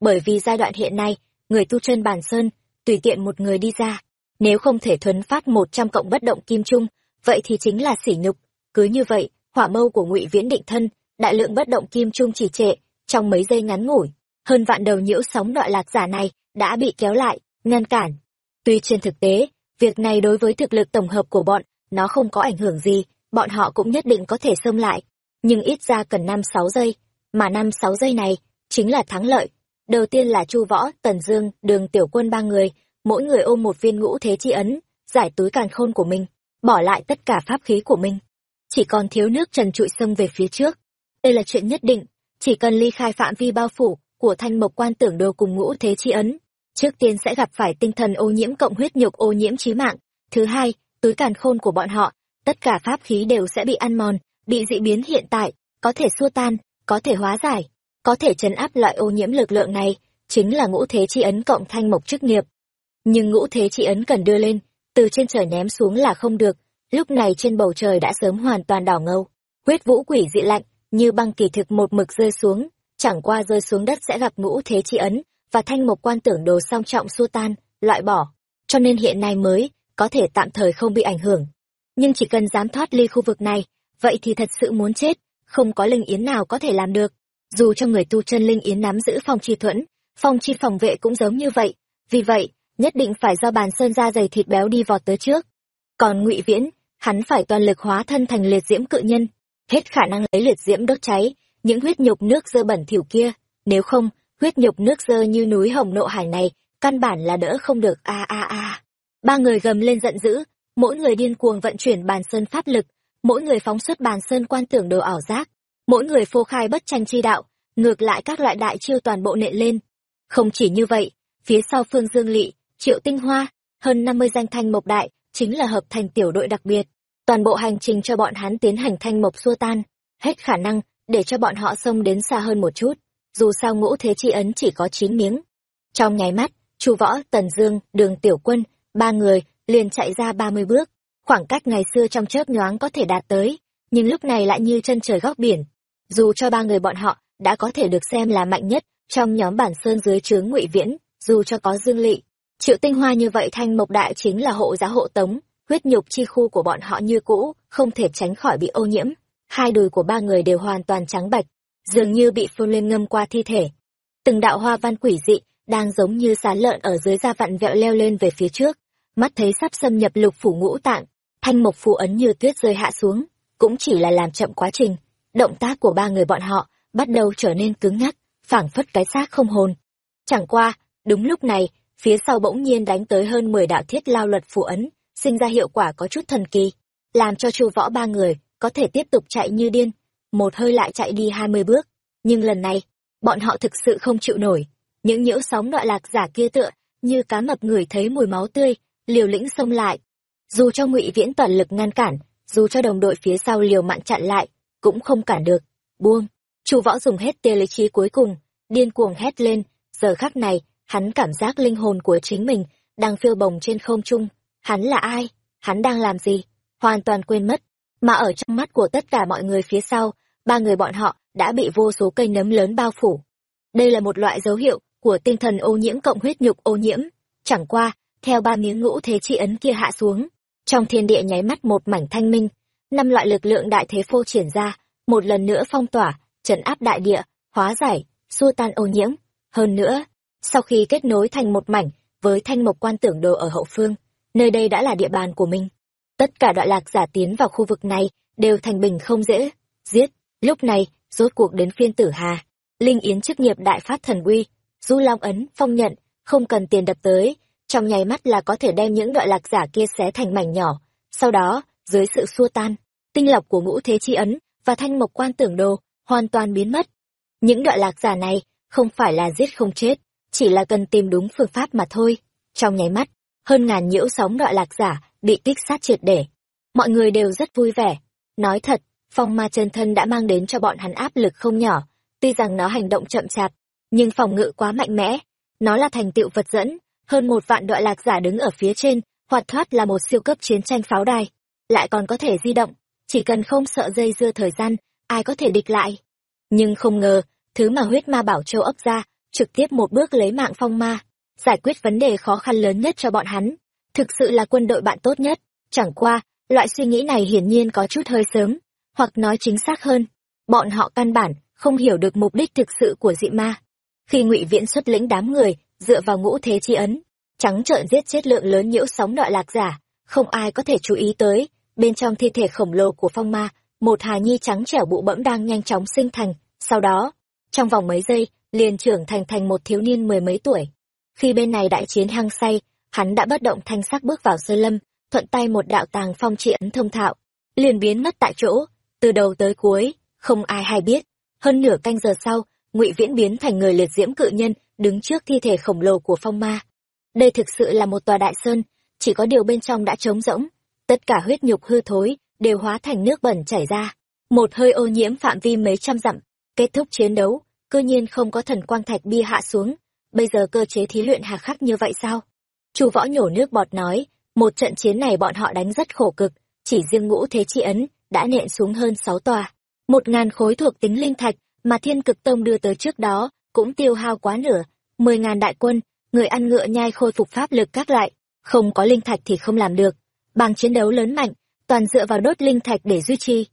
Bởi vì giai đoạn hiện nay, người tu chân bản sơn, tùy tiện một người đi ra nếu không thể thuấn phát một trăm cộng bất động kim trung, vậy thì chính là sỉ nhục. Cứ như vậy, hỏa mâu của ngụy viễn định thân, đại lượng bất động kim trung chỉ trệ, trong mấy giây ngắn ngủi, hơn vạn đầu nhiễu sóng đọa lạc giả này đã bị kéo lại, ngăn cản. Tuy trên thực tế, việc này đối với thực lực tổng hợp của bọn, nó không có ảnh hưởng gì, bọn họ cũng nhất định có thể xâm lại. Nhưng ít ra cần năm sáu giây, mà năm sáu giây này chính là thắng lợi. Đầu tiên là chu võ, tần dương, đường tiểu quân ba người mỗi người ôm một viên ngũ thế chi ấn, giải túi càn khôn của mình, bỏ lại tất cả pháp khí của mình. Chỉ còn thiếu nước trần trụi sông về phía trước. Đây là chuyện nhất định, chỉ cần ly khai phạm vi bao phủ của thanh mộc quan tưởng đồ cùng ngũ thế chi ấn, trước tiên sẽ gặp phải tinh thần ô nhiễm cộng huyết nhục ô nhiễm chí mạng. Thứ hai, túi càn khôn của bọn họ, tất cả pháp khí đều sẽ bị ăn mòn, bị dị biến hiện tại, có thể xua tan, có thể hóa giải, có thể chấn áp loại ô nhiễm lực lượng này, chính là ngũ thế chi ấn cộng thanh mộc chức nghiệp nhưng ngũ thế chi ấn cần đưa lên, từ trên trời ném xuống là không được. Lúc này trên bầu trời đã sớm hoàn toàn đỏ ngầu. Huyết vũ quỷ dị lạnh, như băng kỳ thực một mực rơi xuống. Chẳng qua rơi xuống đất sẽ gặp ngũ thế chi ấn, và thanh mộc quan tưởng đồ song trọng xua tan, loại bỏ. Cho nên hiện nay mới, có thể tạm thời không bị ảnh hưởng. Nhưng chỉ cần dám thoát ly khu vực này, vậy thì thật sự muốn chết, không có linh yến nào có thể làm được. Dù cho người tu chân linh yến nắm giữ phong chi thuẫn, phong chi phòng vệ cũng giống như vậy. Vì vậy nhất định phải do bàn sơn da dày thịt béo đi vọt tới trước. Còn ngụy viễn, hắn phải toàn lực hóa thân thành liệt diễm cự nhân, hết khả năng lấy liệt diễm đốt cháy, những huyết nhục nước dơ bẩn thỉu kia. Nếu không, huyết nhục nước dơ như núi hồng nộ hải này, căn bản là đỡ không được. A a a. Ba người gầm lên giận dữ, mỗi người điên cuồng vận chuyển bàn sơn pháp lực, mỗi người phóng xuất bàn sơn quan tưởng đồ ảo giác, mỗi người phô khai bất tranh chi đạo, ngược lại các loại đại chiêu toàn bộ nện lên. Không chỉ như vậy, phía sau phương dương lỵ triệu tinh hoa, hơn năm mươi danh thanh mộc đại, chính là hợp thành tiểu đội đặc biệt. Toàn bộ hành trình cho bọn hắn tiến hành thanh mộc xua tan. Hết khả năng, để cho bọn họ xông đến xa hơn một chút. Dù sao ngũ thế chi ấn chỉ có chín miếng. Trong nháy mắt, chu võ, tần dương, đường tiểu quân, ba người, liền chạy ra ba mươi bước. Khoảng cách ngày xưa trong chớp nhoáng có thể đạt tới, nhưng lúc này lại như chân trời góc biển. Dù cho ba người bọn họ đã có thể được xem là mạnh nhất trong nhóm bản sơn dưới trướng ngụy viễn, dù cho có dương lỵ triệu tinh hoa như vậy thanh mộc đại chính là hộ giá hộ tống, huyết nhục chi khu của bọn họ như cũ, không thể tránh khỏi bị ô nhiễm. Hai đùi của ba người đều hoàn toàn trắng bạch, dường như bị phun lên ngâm qua thi thể. Từng đạo hoa văn quỷ dị, đang giống như sán lợn ở dưới da vặn vẹo leo lên về phía trước. Mắt thấy sắp xâm nhập lục phủ ngũ tạng, thanh mộc phù ấn như tuyết rơi hạ xuống, cũng chỉ là làm chậm quá trình. Động tác của ba người bọn họ bắt đầu trở nên cứng ngắc, phảng phất cái xác không hồn. Chẳng qua, đúng lúc này phía sau bỗng nhiên đánh tới hơn mười đạo thiết lao luật phù ấn, sinh ra hiệu quả có chút thần kỳ, làm cho chu võ ba người có thể tiếp tục chạy như điên, một hơi lại chạy đi hai mươi bước. Nhưng lần này, bọn họ thực sự không chịu nổi. Những nhiễu sóng đọa lạc giả kia tựa như cá mập người thấy mùi máu tươi, liều lĩnh xông lại. Dù cho ngụy viễn toàn lực ngăn cản, dù cho đồng đội phía sau liều mạng chặn lại, cũng không cản được. Buông! Chu võ dùng hết tia lý trí cuối cùng, điên cuồng hét lên, giờ khắc này hắn cảm giác linh hồn của chính mình đang phiêu bồng trên không trung. Hắn là ai? Hắn đang làm gì? Hoàn toàn quên mất. Mà ở trong mắt của tất cả mọi người phía sau ba người bọn họ đã bị vô số cây nấm lớn bao phủ. Đây là một loại dấu hiệu của tinh thần ô nhiễm cộng huyết nhục ô nhiễm. Chẳng qua theo ba miếng ngũ thế chi ấn kia hạ xuống trong thiên địa nháy mắt một mảnh thanh minh năm loại lực lượng đại thế phô triển ra một lần nữa phong tỏa trấn áp đại địa hóa giải, xua tan ô nhiễm. Hơn nữa, sau khi kết nối thành một mảnh với thanh mộc quan tưởng đồ ở hậu phương, nơi đây đã là địa bàn của mình. Tất cả đoạn lạc giả tiến vào khu vực này đều thành bình không dễ. Giết, lúc này, rốt cuộc đến phiên tử hà. Linh Yến chức nghiệp đại phát thần uy, du long ấn, phong nhận, không cần tiền đập tới, trong nháy mắt là có thể đem những đoạn lạc giả kia xé thành mảnh nhỏ. Sau đó, dưới sự xua tan, tinh lọc của ngũ thế chi ấn và thanh mộc quan tưởng đồ hoàn toàn biến mất. Những đoạn lạc giả này không phải là giết không chết, chỉ là cần tìm đúng phương pháp mà thôi. Trong nháy mắt, hơn ngàn nhiễu sóng đọa lạc giả bị kích sát triệt để. Mọi người đều rất vui vẻ. Nói thật, phong ma chân thân đã mang đến cho bọn hắn áp lực không nhỏ, tuy rằng nó hành động chậm chạp, nhưng phòng ngự quá mạnh mẽ. Nó là thành tựu vật dẫn, hơn một vạn đọa lạc giả đứng ở phía trên, hoạt thoát là một siêu cấp chiến tranh pháo đài. Lại còn có thể di động, chỉ cần không sợ dây dưa thời gian, ai có thể địch lại. Nhưng không ngờ, thứ mà huyết ma bảo châu ấp ra, trực tiếp một bước lấy mạng phong ma, giải quyết vấn đề khó khăn lớn nhất cho bọn hắn. Thực sự là quân đội bạn tốt nhất, chẳng qua, loại suy nghĩ này hiển nhiên có chút hơi sớm, hoặc nói chính xác hơn, bọn họ căn bản không hiểu được mục đích thực sự của dị ma. Khi ngụy Viễn xuất lĩnh đám người, dựa vào ngũ thế chi ấn, trắng trợn giết chết lượng lớn nhiễu sóng đọa lạc giả, không ai có thể chú ý tới, bên trong thi thể khổng lồ của phong ma, một hài nhi trắng trẻo bụ bẫm đang nhanh chóng sinh thành, sau đó, trong vòng mấy giây, liền trưởng thành thành một thiếu niên mười mấy tuổi. Khi bên này đại chiến hăng say, hắn đã bất động thanh sắc bước vào sơ lâm, thuận tay một đạo tàng phong trị ấn thông thạo, liền biến mất tại chỗ, từ đầu tới cuối, không ai hay biết. Hơn nửa canh giờ sau, ngụy Viễn biến thành người liệt diễm cự nhân, đứng trước thi thể khổng lồ của phong ma. Đây thực sự là một tòa đại sơn, chỉ có điều bên trong đã trống rỗng, tất cả huyết nhục hư thối đều hóa thành nước bẩn chảy ra. Một hơi ô nhiễm phạm vi mấy trăm dặm, kết thúc chiến đấu, cơ nhiên không có thần quang thạch bia hạ xuống, bây giờ cơ chế thí luyện hà khắc như vậy sao? Chu võ nhổ nước bọt nói, một trận chiến này bọn họ đánh rất khổ cực, chỉ riêng ngũ thế chi ấn, đã nện xuống hơn sáu tòa. Một ngàn khối thuộc tính linh thạch mà thiên cực tông đưa tới trước đó, cũng tiêu hao quá nửa. Mười ngàn đại quân, người ăn ngựa nhai khôi phục pháp lực các loại, không có linh thạch thì không làm được. Bằng chiến đấu lớn mạnh, toàn dựa vào đốt linh thạch để duy trì.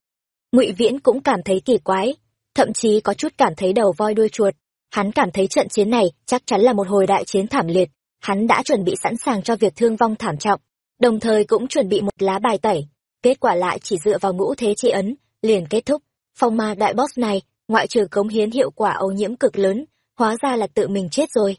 Ngụy Viễn cũng cảm thấy kỳ quái, thậm chí có chút cảm thấy đầu voi đuôi chuột. Hắn cảm thấy trận chiến này chắc chắn là một hồi đại chiến thảm liệt, hắn đã chuẩn bị sẵn sàng cho việc thương vong thảm trọng, đồng thời cũng chuẩn bị một lá bài tẩy. Kết quả lại chỉ dựa vào ngũ thế chi ấn, liền kết thúc. Phong ma đại boss này, ngoại trừ cống hiến hiệu quả ô nhiễm cực lớn, hóa ra là tự mình chết rồi.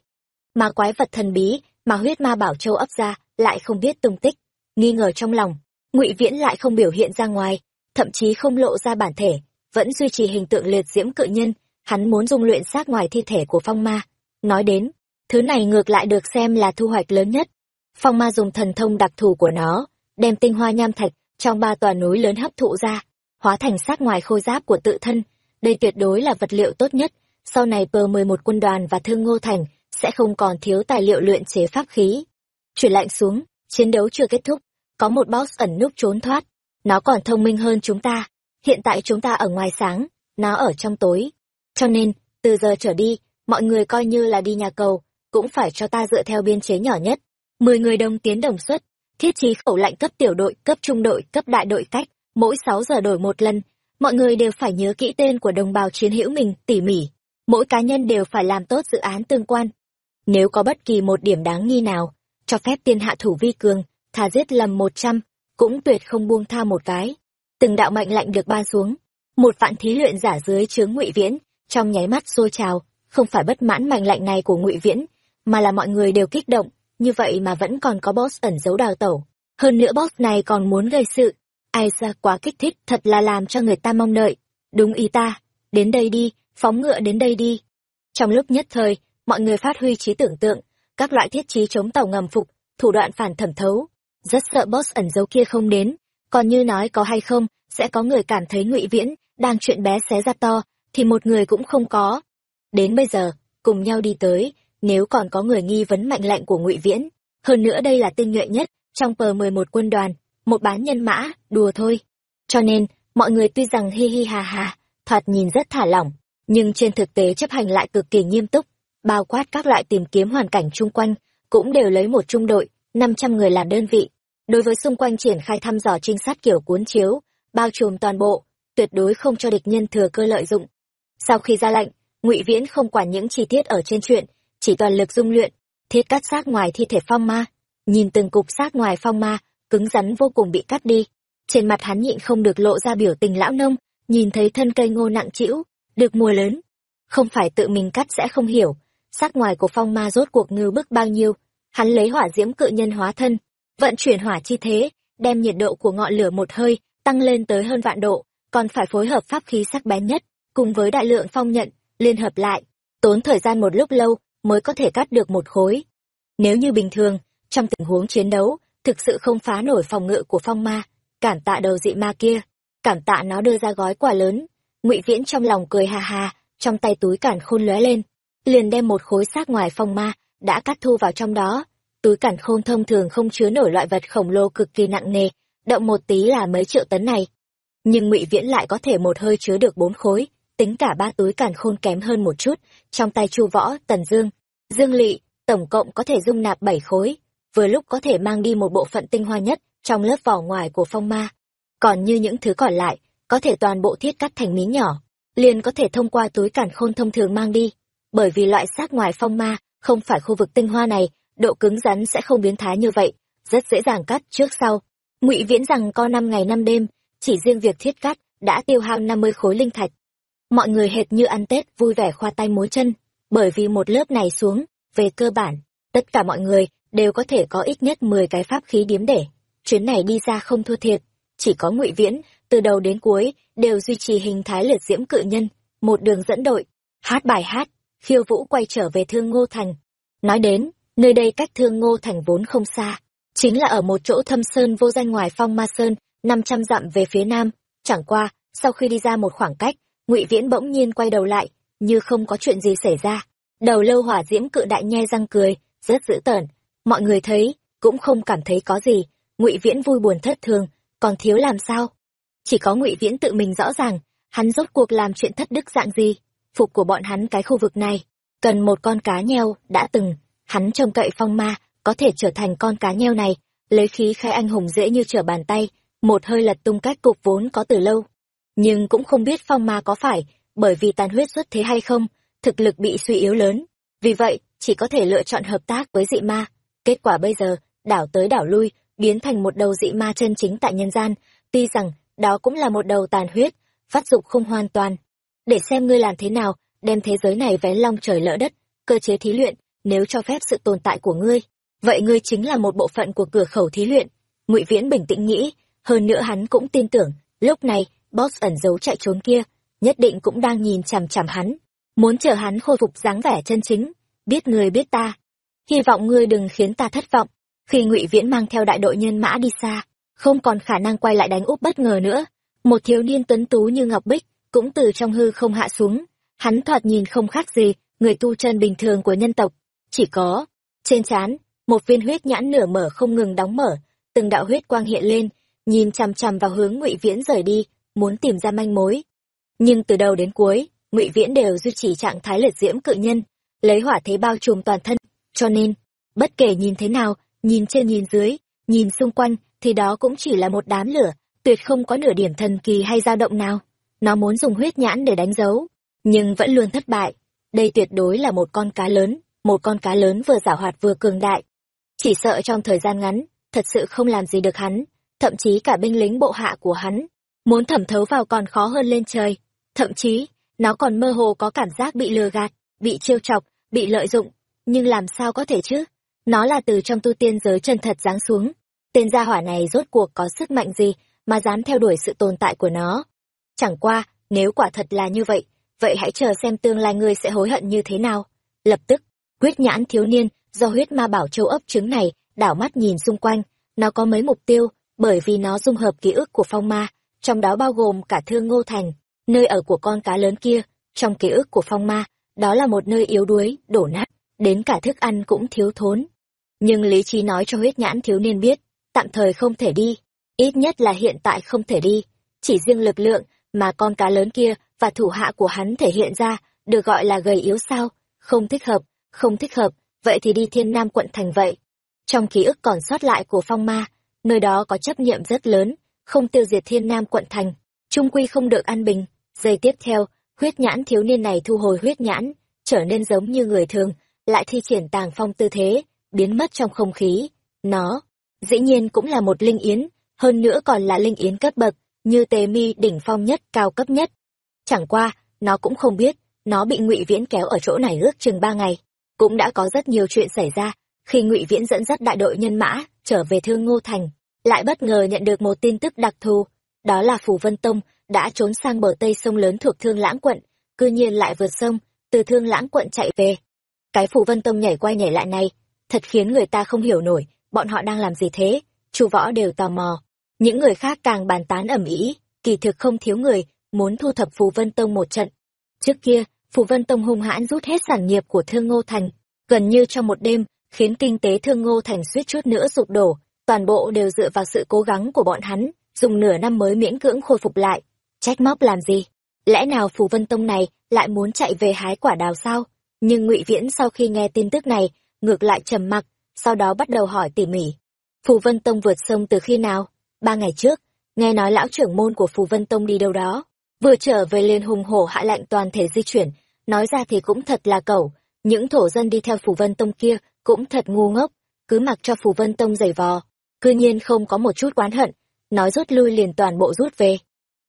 Mà quái vật thần bí, mà huyết ma bảo châu ấp ra, lại không biết tung tích. Nghi ngờ trong lòng, ngụy Viễn lại không biểu hiện ra ngoài, thậm chí không lộ ra bản thể, vẫn duy trì hình tượng liệt diễm cự nhân, hắn muốn dung luyện xác ngoài thi thể của phong ma. Nói đến, thứ này ngược lại được xem là thu hoạch lớn nhất. Phong ma dùng thần thông đặc thù của nó, đem tinh hoa nham thạch trong ba tòa núi lớn hấp thụ ra, hóa thành xác ngoài khôi giáp của tự thân. Đây tuyệt đối là vật liệu tốt nhất, sau này pờ một quân đoàn và thương ngô thành sẽ không còn thiếu tài liệu luyện chế pháp khí. Chuyển lạnh xuống, chiến đấu chưa kết thúc, có một boss ẩn núp trốn thoát, nó còn thông minh hơn chúng ta, hiện tại chúng ta ở ngoài sáng, nó ở trong tối. Cho nên, từ giờ trở đi, mọi người coi như là đi nhà cầu, cũng phải cho ta dựa theo biên chế nhỏ nhất. Mười người đồng tiến đồng xuất, thiết trí khẩu lạnh cấp tiểu đội, cấp trung đội, cấp đại đội cách, mỗi sáu giờ đổi một lần. Mọi người đều phải nhớ kỹ tên của đồng bào chiến hữu mình tỉ mỉ. Mỗi cá nhân đều phải làm tốt dự án tương quan. Nếu có bất kỳ một điểm đáng nghi nào, cho phép tiên hạ thủ vi cường, thà giết lầm một trăm, cũng tuyệt không buông tha một cái từng đạo mệnh lệnh được ban xuống. Một vạn thí luyện giả dưới chướng ngụy viễn, trong nháy mắt xôi trào. Không phải bất mãn mệnh lệnh này của ngụy viễn, mà là mọi người đều kích động, như vậy mà vẫn còn có boss ẩn giấu đào tẩu. Hơn nữa boss này còn muốn gây sự. Ai ra quá kích thích thật là làm cho người ta mong đợi. Đúng ý ta, đến đây đi, phóng ngựa đến đây đi. Trong lúc nhất thời, mọi người phát huy trí tưởng tượng, các loại thiết trí chống tàu ngầm phục, thủ đoạn phản thẩm thấu. Rất sợ boss ẩn giấu kia không đến còn như nói có hay không, sẽ có người cảm thấy ngụy viễn, đang chuyện bé xé ra to, thì một người cũng không có. Đến bây giờ, cùng nhau đi tới, nếu còn có người nghi vấn mạnh lệnh của ngụy viễn, hơn nữa đây là tinh nhuệ nhất, trong pờ mười một quân đoàn, một bán nhân mã, đùa thôi. Cho nên, mọi người tuy rằng hi hi hà hà thoạt nhìn rất thả lỏng, nhưng trên thực tế chấp hành lại cực kỳ nghiêm túc, bao quát các loại tìm kiếm hoàn cảnh chung quanh, cũng đều lấy một trung đội, năm trăm người làm đơn vị đối với xung quanh triển khai thăm dò trinh sát kiểu cuốn chiếu, bao trùm toàn bộ, tuyệt đối không cho địch nhân thừa cơ lợi dụng. Sau khi ra lệnh, ngụy viễn không quản những chi tiết ở trên chuyện, chỉ toàn lực dung luyện, thiết cắt xác ngoài thi thể phong ma. Nhìn từng cục xác ngoài phong ma, cứng rắn vô cùng bị cắt đi. Trên mặt hắn nhịn không được lộ ra biểu tình lão nông, nhìn thấy thân cây ngô nặng trĩu, được mùa lớn. Không phải tự mình cắt sẽ không hiểu, xác ngoài của phong ma rốt cuộc ngư bức bao nhiêu. Hắn lấy hỏa diễm cự nhân hóa thân vận chuyển hỏa chi thế, đem nhiệt độ của ngọn lửa một hơi tăng lên tới hơn vạn độ, còn phải phối hợp pháp khí sắc bén nhất cùng với đại lượng phong nhận, liên hợp lại, tốn thời gian một lúc lâu mới có thể cắt được một khối. Nếu như bình thường, trong tình huống chiến đấu, thực sự không phá nổi phòng ngự của phong ma, cảm tạ đầu dị ma kia, cảm tạ nó đưa ra gói quà lớn. Ngụy viễn trong lòng cười hà hà trong tay túi cản khôn lóe lên, liền đem một khối xác ngoài phong ma đã cắt thu vào trong đó túi cản khôn thông thường không chứa nổi loại vật khổng lồ cực kỳ nặng nề động một tí là mấy triệu tấn này. Nhưng ngụy viễn lại có thể một hơi chứa được bốn khối, tính cả ba túi càn khôn kém hơn một chút, trong tay chu võ, tần dương dương lỵ tổng cộng có thể dung nạp bảy khối, vừa lúc có thể mang đi một bộ phận tinh hoa nhất trong lớp vỏ ngoài của phong ma. Còn như những thứ còn lại, có thể toàn bộ thiết cắt thành miếng nhỏ, liền có thể thông qua túi cản khôn thông thường mang đi, bởi vì loại xác ngoài phong ma không phải khu vực tinh hoa này độ cứng rắn sẽ không biến thái như vậy, rất dễ dàng cắt trước sau. Ngụy viễn rằng co năm ngày năm đêm, chỉ riêng việc thiết cắt đã tiêu hao năm mươi khối linh thạch. Mọi người hệt như ăn tết vui vẻ khoa tay múa chân, bởi vì một lớp này xuống, về cơ bản, tất cả mọi người đều có thể có ít nhất mười cái pháp khí điếm để. Chuyến này đi ra không thua thiệt, chỉ có ngụy viễn, từ đầu đến cuối, đều duy trì hình thái liệt diễm cự nhân, một đường dẫn đội. Hát bài hát, khiêu vũ quay trở về thương ngô thành. Nói đến nơi đây cách thương ngô thành vốn không xa, chính là ở một chỗ thâm sơn vô danh ngoài phong ma sơn, năm trăm dặm về phía nam. Chẳng qua, sau khi đi ra một khoảng cách, ngụy viễn bỗng nhiên quay đầu lại, như không có chuyện gì xảy ra. Đầu lâu hỏa diễm cự đại nhe răng cười, rất dữ tợn. Mọi người thấy, cũng không cảm thấy có gì. Ngụy viễn vui buồn thất thường, còn thiếu làm sao? Chỉ có ngụy viễn tự mình rõ ràng, hắn rốt cuộc làm chuyện thất đức dạng gì? Phục của bọn hắn cái khu vực này, cần một con cá nheo đã từng hắn trông cậy phong ma, có thể trở thành con cá nheo này. Lấy khí khai anh hùng dễ như trở bàn tay, một hơi lật tung cách cục vốn có từ lâu. Nhưng cũng không biết phong ma có phải, bởi vì tàn huyết xuất thế hay không, thực lực bị suy yếu lớn. Vì vậy, chỉ có thể lựa chọn hợp tác với dị ma. Kết quả bây giờ, đảo tới đảo lui, biến thành một đầu dị ma chân chính tại nhân gian. Tuy rằng, đó cũng là một đầu tàn huyết, phát dụng không hoàn toàn. Để xem ngươi làm thế nào, đem thế giới này vén long trời lỡ đất, cơ chế thí luyện nếu cho phép sự tồn tại của ngươi, vậy ngươi chính là một bộ phận của cửa khẩu thí luyện. Ngụy viễn bình tĩnh nghĩ, hơn nữa hắn cũng tin tưởng, lúc này, boss ẩn giấu chạy trốn kia, nhất định cũng đang nhìn chằm chằm hắn, muốn chờ hắn khôi phục dáng vẻ chân chính. Biết người biết ta. Hy vọng ngươi đừng khiến ta thất vọng. Khi ngụy viễn mang theo đại đội nhân mã đi xa, không còn khả năng quay lại đánh úp bất ngờ nữa. Một thiếu niên tuấn tú như ngọc bích cũng từ trong hư không hạ xuống. Hắn thoạt nhìn không khác gì người tu chân bình thường của nhân tộc chỉ có, trên trán, một viên huyết nhãn nửa mở không ngừng đóng mở, từng đạo huyết quang hiện lên, nhìn chằm chằm vào hướng ngụy viễn rời đi, muốn tìm ra manh mối. Nhưng từ đầu đến cuối, ngụy viễn đều duy trì trạng thái liệt diễm cự nhân, lấy hỏa thế bao trùm toàn thân. Cho nên, bất kể nhìn thế nào, nhìn trên nhìn dưới, nhìn xung quanh, thì đó cũng chỉ là một đám lửa, tuyệt không có nửa điểm thần kỳ hay dao động nào. Nó muốn dùng huyết nhãn để đánh dấu, nhưng vẫn luôn thất bại. Đây tuyệt đối là một con cá lớn một con cá lớn vừa giả hoạt vừa cường đại. Chỉ sợ trong thời gian ngắn, thật sự không làm gì được hắn, thậm chí cả binh lính bộ hạ của hắn. Muốn thẩm thấu vào còn khó hơn lên trời. Thậm chí, nó còn mơ hồ có cảm giác bị lừa gạt, bị trêu chọc, bị lợi dụng. Nhưng làm sao có thể chứ? Nó là từ trong tu tiên giới chân thật giáng xuống. Tên gia hỏa này rốt cuộc có sức mạnh gì mà dám theo đuổi sự tồn tại của nó? Chẳng qua, nếu quả thật là như vậy vậy hãy chờ xem tương lai ngươi sẽ hối hận như thế nào. Lập tức huyết nhãn thiếu niên, do huyết ma bảo châu ấp trứng này, đảo mắt nhìn xung quanh. Nó có mấy mục tiêu, bởi vì nó dung hợp ký ức của phong ma, trong đó bao gồm cả thương ngô thành, nơi ở của con cá lớn kia. Trong ký ức của phong ma, đó là một nơi yếu đuối, đổ nát, đến cả thức ăn cũng thiếu thốn. Nhưng lý trí nói cho huyết nhãn thiếu niên biết, tạm thời không thể đi, ít nhất là hiện tại không thể đi. Chỉ riêng lực lượng mà con cá lớn kia và thủ hạ của hắn thể hiện ra, được gọi là gầy yếu sao, không thích hợp không thích hợp, vậy thì đi thiên nam quận thành vậy. Trong ký ức còn sót lại của phong ma, nơi đó có chấp nhiệm rất lớn, không tiêu diệt thiên nam quận thành trung quy không được an bình. Giây tiếp theo, huyết nhãn thiếu niên này thu hồi huyết nhãn, trở nên giống như người thường, lại thi triển tàng phong tư thế, biến mất trong không khí. Nó, dĩ nhiên cũng là một linh yến, hơn nữa còn là linh yến cấp bậc, như tề mi đỉnh phong nhất, cao cấp nhất. Chẳng qua, nó cũng không biết, nó bị ngụy viễn kéo ở chỗ này ước chừng ba ngày cũng đã có rất nhiều chuyện xảy ra, khi ngụy viễn dẫn dắt đại đội nhân mã trở về thương ngô thành, lại bất ngờ nhận được một tin tức đặc thù, đó là phù vân tông đã trốn sang bờ tây sông lớn thuộc thương lãng quận, cư nhiên lại vượt sông, từ thương lãng quận chạy về. Cái phù vân tông nhảy quay nhảy lại này, thật khiến người ta không hiểu nổi, bọn họ đang làm gì thế? Chu võ đều tò mò. Những người khác càng bàn tán ẩm ý kỳ thực không thiếu người muốn thu thập phù vân tông một trận. Trước kia phù vân tông hung hãn rút hết sản nghiệp của thương ngô thành, gần như trong một đêm, khiến kinh tế thương ngô thành suýt chút nữa sụp đổ. Toàn bộ đều dựa vào sự cố gắng của bọn hắn, dùng nửa năm mới miễn cưỡng khôi phục lại. Trách móc làm gì? Lẽ nào phù vân tông này lại muốn chạy về hái quả đào sao? Nhưng ngụy viễn sau khi nghe tin tức này, ngược lại trầm mặc, sau đó bắt đầu hỏi tỉ mỉ. Phù vân tông vượt sông từ khi nào? Ba ngày trước, nghe nói lão trưởng môn của phù vân tông đi đâu đó. Vừa trở về liền hùng hổ hạ lạnh toàn thể di chuyển nói ra thì cũng thật là cẩu. Những thổ dân đi theo phù vân tông kia cũng thật ngu ngốc. Cứ mặc cho phù vân tông giày vò, cư nhiên không có một chút oán hận. Nói rút lui liền toàn bộ rút về.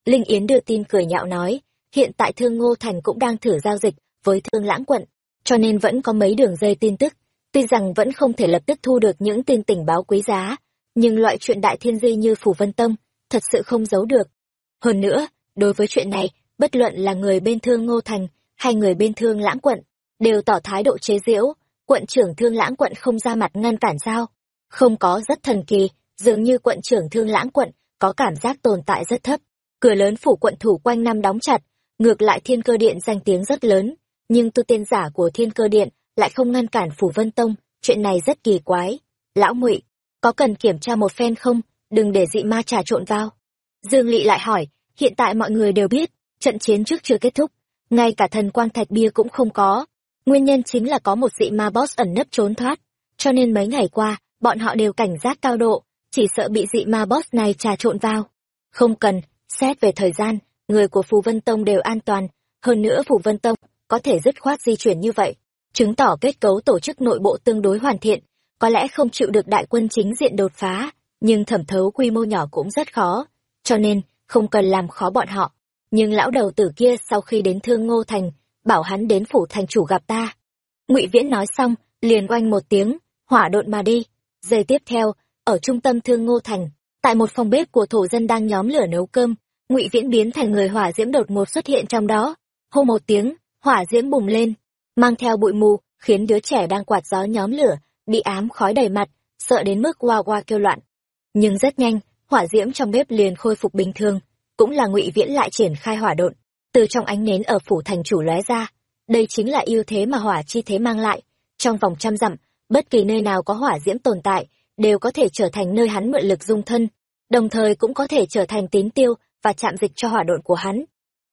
Linh yến đưa tin cười nhạo nói, hiện tại thương ngô thành cũng đang thử giao dịch với thương lãng quận, cho nên vẫn có mấy đường dây tin tức. Tuy rằng vẫn không thể lập tức thu được những tin tình báo quý giá, nhưng loại chuyện đại thiên di như phủ vân tông thật sự không giấu được. Hơn nữa, đối với chuyện này, bất luận là người bên thương ngô thành hay người bên thương lãng quận, đều tỏ thái độ chế giễu. Quận trưởng thương lãng quận không ra mặt ngăn cản sao không có, rất thần kỳ. Dường như quận trưởng thương lãng quận có cảm giác tồn tại rất thấp. Cửa lớn phủ quận thủ quanh năm đóng chặt, ngược lại thiên cơ điện danh tiếng rất lớn. Nhưng tu tiên giả của thiên cơ điện lại không ngăn cản phủ vân tông. Chuyện này rất kỳ quái. Lão ngụy, có cần kiểm tra một phen không? Đừng để dị ma trà trộn vào. Dương lỵ lại hỏi, hiện tại mọi người đều biết, trận chiến trước chưa kết thúc ngay cả thần quang thạch bia cũng không có. Nguyên nhân chính là có một dị ma boss ẩn nấp trốn thoát. Cho nên mấy ngày qua, bọn họ đều cảnh giác cao độ, chỉ sợ bị dị ma boss này trà trộn vào. Không cần, xét về thời gian, người của phù vân tông đều an toàn. Hơn nữa phù vân tông có thể dứt khoát di chuyển như vậy, chứng tỏ kết cấu tổ chức nội bộ tương đối hoàn thiện, có lẽ không chịu được đại quân chính diện đột phá, nhưng thẩm thấu quy mô nhỏ cũng rất khó. Cho nên, không cần làm khó bọn họ nhưng lão đầu tử kia sau khi đến thương ngô thành, bảo hắn đến phủ thành chủ gặp ta. Ngụy viễn nói xong, liền oanh một tiếng, hỏa độn mà đi. Giây tiếp theo, ở trung tâm thương ngô thành, tại một phòng bếp của thổ dân đang nhóm lửa nấu cơm, ngụy viễn biến thành người hỏa diễm đột ngột xuất hiện trong đó. Hô một tiếng, hỏa diễm bùng lên, mang theo bụi mù, khiến đứa trẻ đang quạt gió nhóm lửa, bị ám khói đầy mặt, sợ đến mức oa oa kêu loạn. Nhưng rất nhanh, hỏa diễm trong bếp liền khôi phục bình thường cũng là ngụy viễn lại triển khai hỏa độn, từ trong ánh nến ở phủ thành chủ lóe ra. Đây chính là ưu thế mà hỏa chi thế mang lại. Trong vòng trăm dặm, bất kỳ nơi nào có hỏa diễm tồn tại, đều có thể trở thành nơi hắn mượn lực dung thân, đồng thời cũng có thể trở thành tín tiêu và chạm dịch cho hỏa độn của hắn.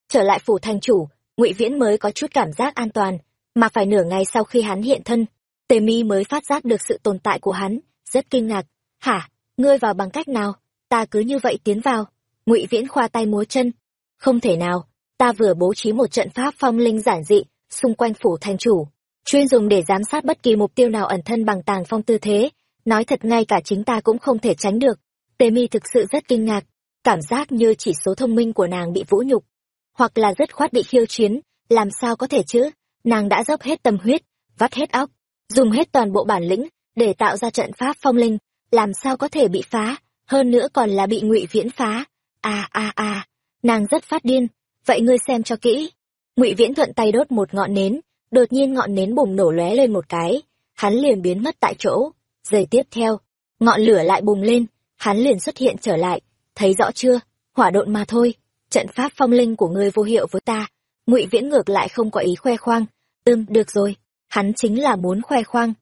Trở lại phủ thành chủ, ngụy viễn mới có chút cảm giác an toàn, mà phải nửa ngày sau khi hắn hiện thân, tề mi mới phát giác được sự tồn tại của hắn, rất kinh ngạc. Hả? Ngươi vào bằng cách nào? Ta cứ như vậy tiến vào ngụy viễn khoa tay múa chân. Không thể nào, ta vừa bố trí một trận pháp phong linh giản dị, xung quanh phủ thành chủ. Chuyên dùng để giám sát bất kỳ mục tiêu nào ẩn thân bằng tàng phong tư thế. Nói thật ngay cả chính ta cũng không thể tránh được. Tề mi thực sự rất kinh ngạc. Cảm giác như chỉ số thông minh của nàng bị vũ nhục. Hoặc là rất khoát bị khiêu chiến. Làm sao có thể chứ? Nàng đã dốc hết tâm huyết, vắt hết óc, dùng hết toàn bộ bản lĩnh để tạo ra trận pháp phong linh. Làm sao có thể bị phá? Hơn nữa còn là bị ngụy viễn phá à à à nàng rất phát điên. Vậy ngươi xem cho kỹ. Ngụy viễn thuận tay đốt một ngọn nến, đột nhiên ngọn nến bùng nổ lóe lên một cái. Hắn liền biến mất tại chỗ. Giây tiếp theo, ngọn lửa lại bùng lên. Hắn liền xuất hiện trở lại. Thấy rõ chưa? Hỏa độn mà thôi. Trận pháp phong linh của ngươi vô hiệu với ta. Ngụy viễn ngược lại không có ý khoe khoang. Ưm được rồi. Hắn chính là muốn khoe khoang.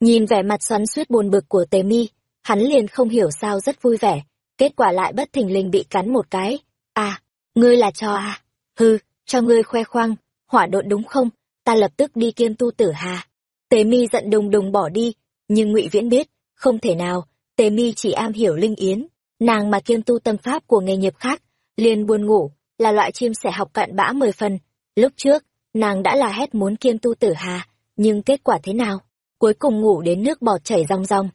Nhìn vẻ mặt xoắn suýt buồn bực của tề mi, hắn liền không hiểu sao rất vui vẻ kết quả lại bất thình lình bị cắn một cái. À ngươi là cho à? Hư cho ngươi khoe khoang. Hỏa độn đúng không? Ta lập tức đi kiêm tu tử hà. Tề mi giận đùng đùng bỏ đi. Nhưng ngụy viễn biết không thể nào. Tề mi chỉ am hiểu linh yến. Nàng mà kiêm tu tâm pháp của nghề nghiệp khác liền buồn ngủ là loại chim sẻ học cạn bã mười phần. Lúc trước, nàng đã là hét muốn kiêm tu tử hà, nhưng kết quả thế nào? Cuối cùng ngủ đến nước bọt chảy ròng ròng.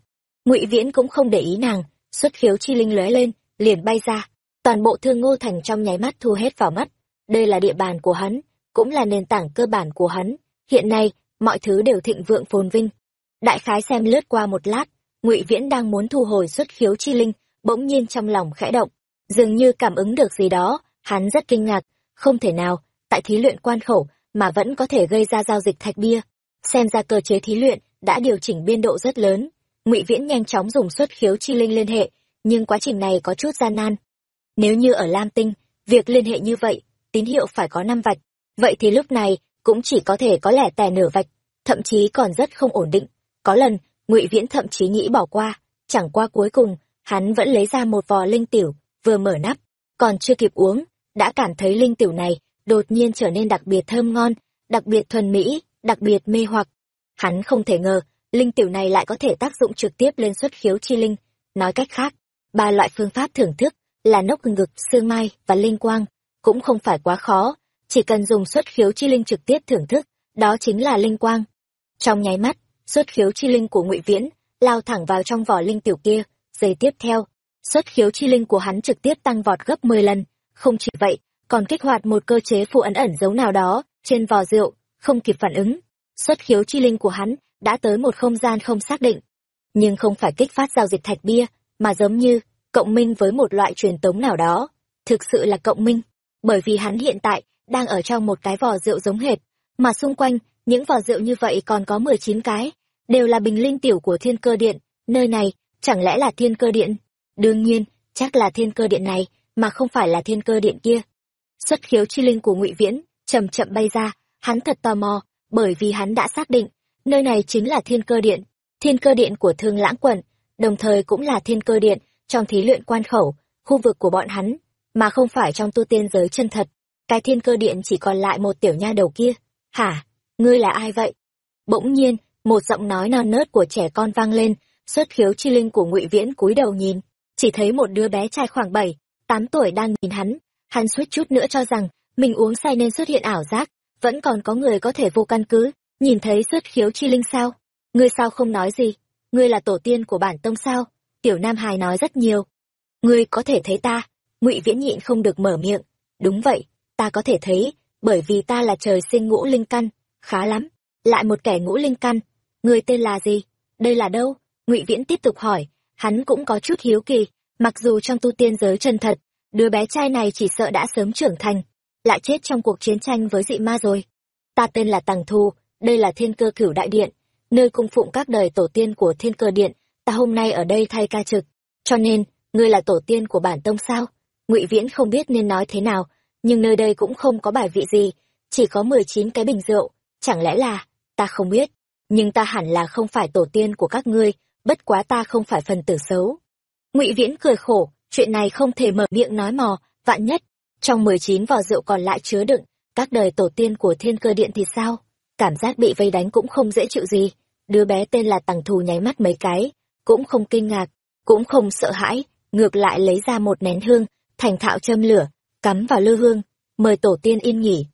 Ngụy Viễn cũng không để ý nàng, xuất khiếu chi linh lóe lên, liền bay ra. Toàn bộ thương ngô thành trong nháy mắt thu hết vào mắt. Đây là địa bàn của hắn, cũng là nền tảng cơ bản của hắn. Hiện nay, mọi thứ đều thịnh vượng phồn vinh. Đại khái xem lướt qua một lát, Ngụy Viễn đang muốn thu hồi xuất khiếu chi linh, bỗng nhiên trong lòng khẽ động, dường như cảm ứng được gì đó, hắn rất kinh ngạc, không thể nào, tại thí luyện quan khẩu mà vẫn có thể gây ra giao dịch thạch bia. Xem ra cơ chế thí luyện đã điều chỉnh biên độ rất lớn. Ngụy Viễn nhanh chóng dùng xuất khiếu chi linh liên hệ, nhưng quá trình này có chút gian nan. Nếu như ở Lam Tinh, việc liên hệ như vậy, tín hiệu phải có năm vạch, vậy thì lúc này cũng chỉ có thể có lẻ tẻ nửa vạch, thậm chí còn rất không ổn định. Có lần, Ngụy Viễn thậm chí nghĩ bỏ qua, chẳng qua cuối cùng, hắn vẫn lấy ra một vò linh tiểu, vừa mở nắp, còn chưa kịp uống, đã cảm thấy linh tiểu này đột nhiên trở nên đặc biệt thơm ngon, đặc biệt thuần mỹ, đặc biệt mê hoặc. Hắn không thể ngờ, linh tiểu này lại có thể tác dụng trực tiếp lên xuất khiếu chi linh. Nói cách khác, ba loại phương pháp thưởng thức là nốc ngực, xương mai và linh quang, cũng không phải quá khó, chỉ cần dùng xuất khiếu chi linh trực tiếp thưởng thức, đó chính là linh quang. Trong nháy mắt, xuất khiếu chi linh của Ngụy Viễn lao thẳng vào trong vỏ linh tiểu kia, giây tiếp theo, xuất khiếu chi linh của hắn trực tiếp tăng vọt gấp 10 lần, không chỉ vậy, còn kích hoạt một cơ chế phụ ấn ẩn giấu nào đó trên vò rượu, không kịp phản ứng. Xuất khiếu chi linh của hắn đã tới một không gian không xác định, nhưng không phải kích phát giao dịch thạch bia, mà giống như cộng minh với một loại truyền tống nào đó. Thực sự là cộng minh, bởi vì hắn hiện tại đang ở trong một cái vò rượu giống hệt, mà xung quanh những vò rượu như vậy còn có 19 cái, đều là bình linh tiểu của thiên cơ điện, nơi này chẳng lẽ là thiên cơ điện? Đương nhiên, chắc là thiên cơ điện này, mà không phải là thiên cơ điện kia. Xuất khiếu chi linh của ngụy Viễn, chậm chậm bay ra, hắn thật tò mò, bởi vì hắn đã xác định, nơi này chính là thiên cơ điện, thiên cơ điện của thương lãng quận, đồng thời cũng là thiên cơ điện trong thí luyện quan khẩu, khu vực của bọn hắn, mà không phải trong tu tiên giới chân thật. Cái thiên cơ điện chỉ còn lại một tiểu nha đầu kia. Hả? Ngươi là ai vậy? Bỗng nhiên, một giọng nói non nớt của trẻ con vang lên, xuất khiếu chi linh của ngụy Viễn cúi đầu nhìn, chỉ thấy một đứa bé trai khoảng bảy, tám tuổi đang nhìn hắn, hắn suýt chút nữa cho rằng mình uống say nên xuất hiện ảo giác, vẫn còn có người có thể vô căn cứ, nhìn thấy xuất khiếu chi linh sao? Ngươi sao không nói gì? Ngươi là tổ tiên của bản tông sao? Tiểu Nam Hài nói rất nhiều. Ngươi có thể thấy ta, ngụy Viễn nhịn không được mở miệng. Đúng vậy, ta có thể thấy, bởi vì ta là trời sinh ngũ linh căn, khá lắm. Lại một kẻ ngũ linh căn, ngươi tên là gì? Đây là đâu? ngụy Viễn tiếp tục hỏi, hắn cũng có chút hiếu kỳ, mặc dù trong tu tiên giới chân thật, đứa bé trai này chỉ sợ đã sớm trưởng thành, lại chết trong cuộc chiến tranh với dị ma rồi. Ta tên là Tằng Thu, đây là thiên cơ cửu đại điện, nơi cung phụng các đời tổ tiên của thiên cơ điện, ta hôm nay ở đây thay ca trực. Cho nên, ngươi là tổ tiên của bản tông sao? ngụy Viễn không biết nên nói thế nào, nhưng nơi đây cũng không có bài vị gì, chỉ có mười chín cái bình rượu, chẳng lẽ là, ta không biết, nhưng ta hẳn là không phải tổ tiên của các ngươi, bất quá ta không phải phần tử xấu. ngụy Viễn cười khổ, chuyện này không thể mở miệng nói mò, vạn nhất, trong mười chín vò rượu còn lại chứa đựng, các đời tổ tiên của thiên cơ điện thì sao? Cảm giác bị vây đánh cũng không dễ chịu gì. Đứa bé tên là Tằng Thù nháy mắt mấy cái, cũng không kinh ngạc, cũng không sợ hãi, ngược lại lấy ra một nén hương, thành thạo châm lửa, cắm vào lư hương, mời tổ tiên yên nghỉ.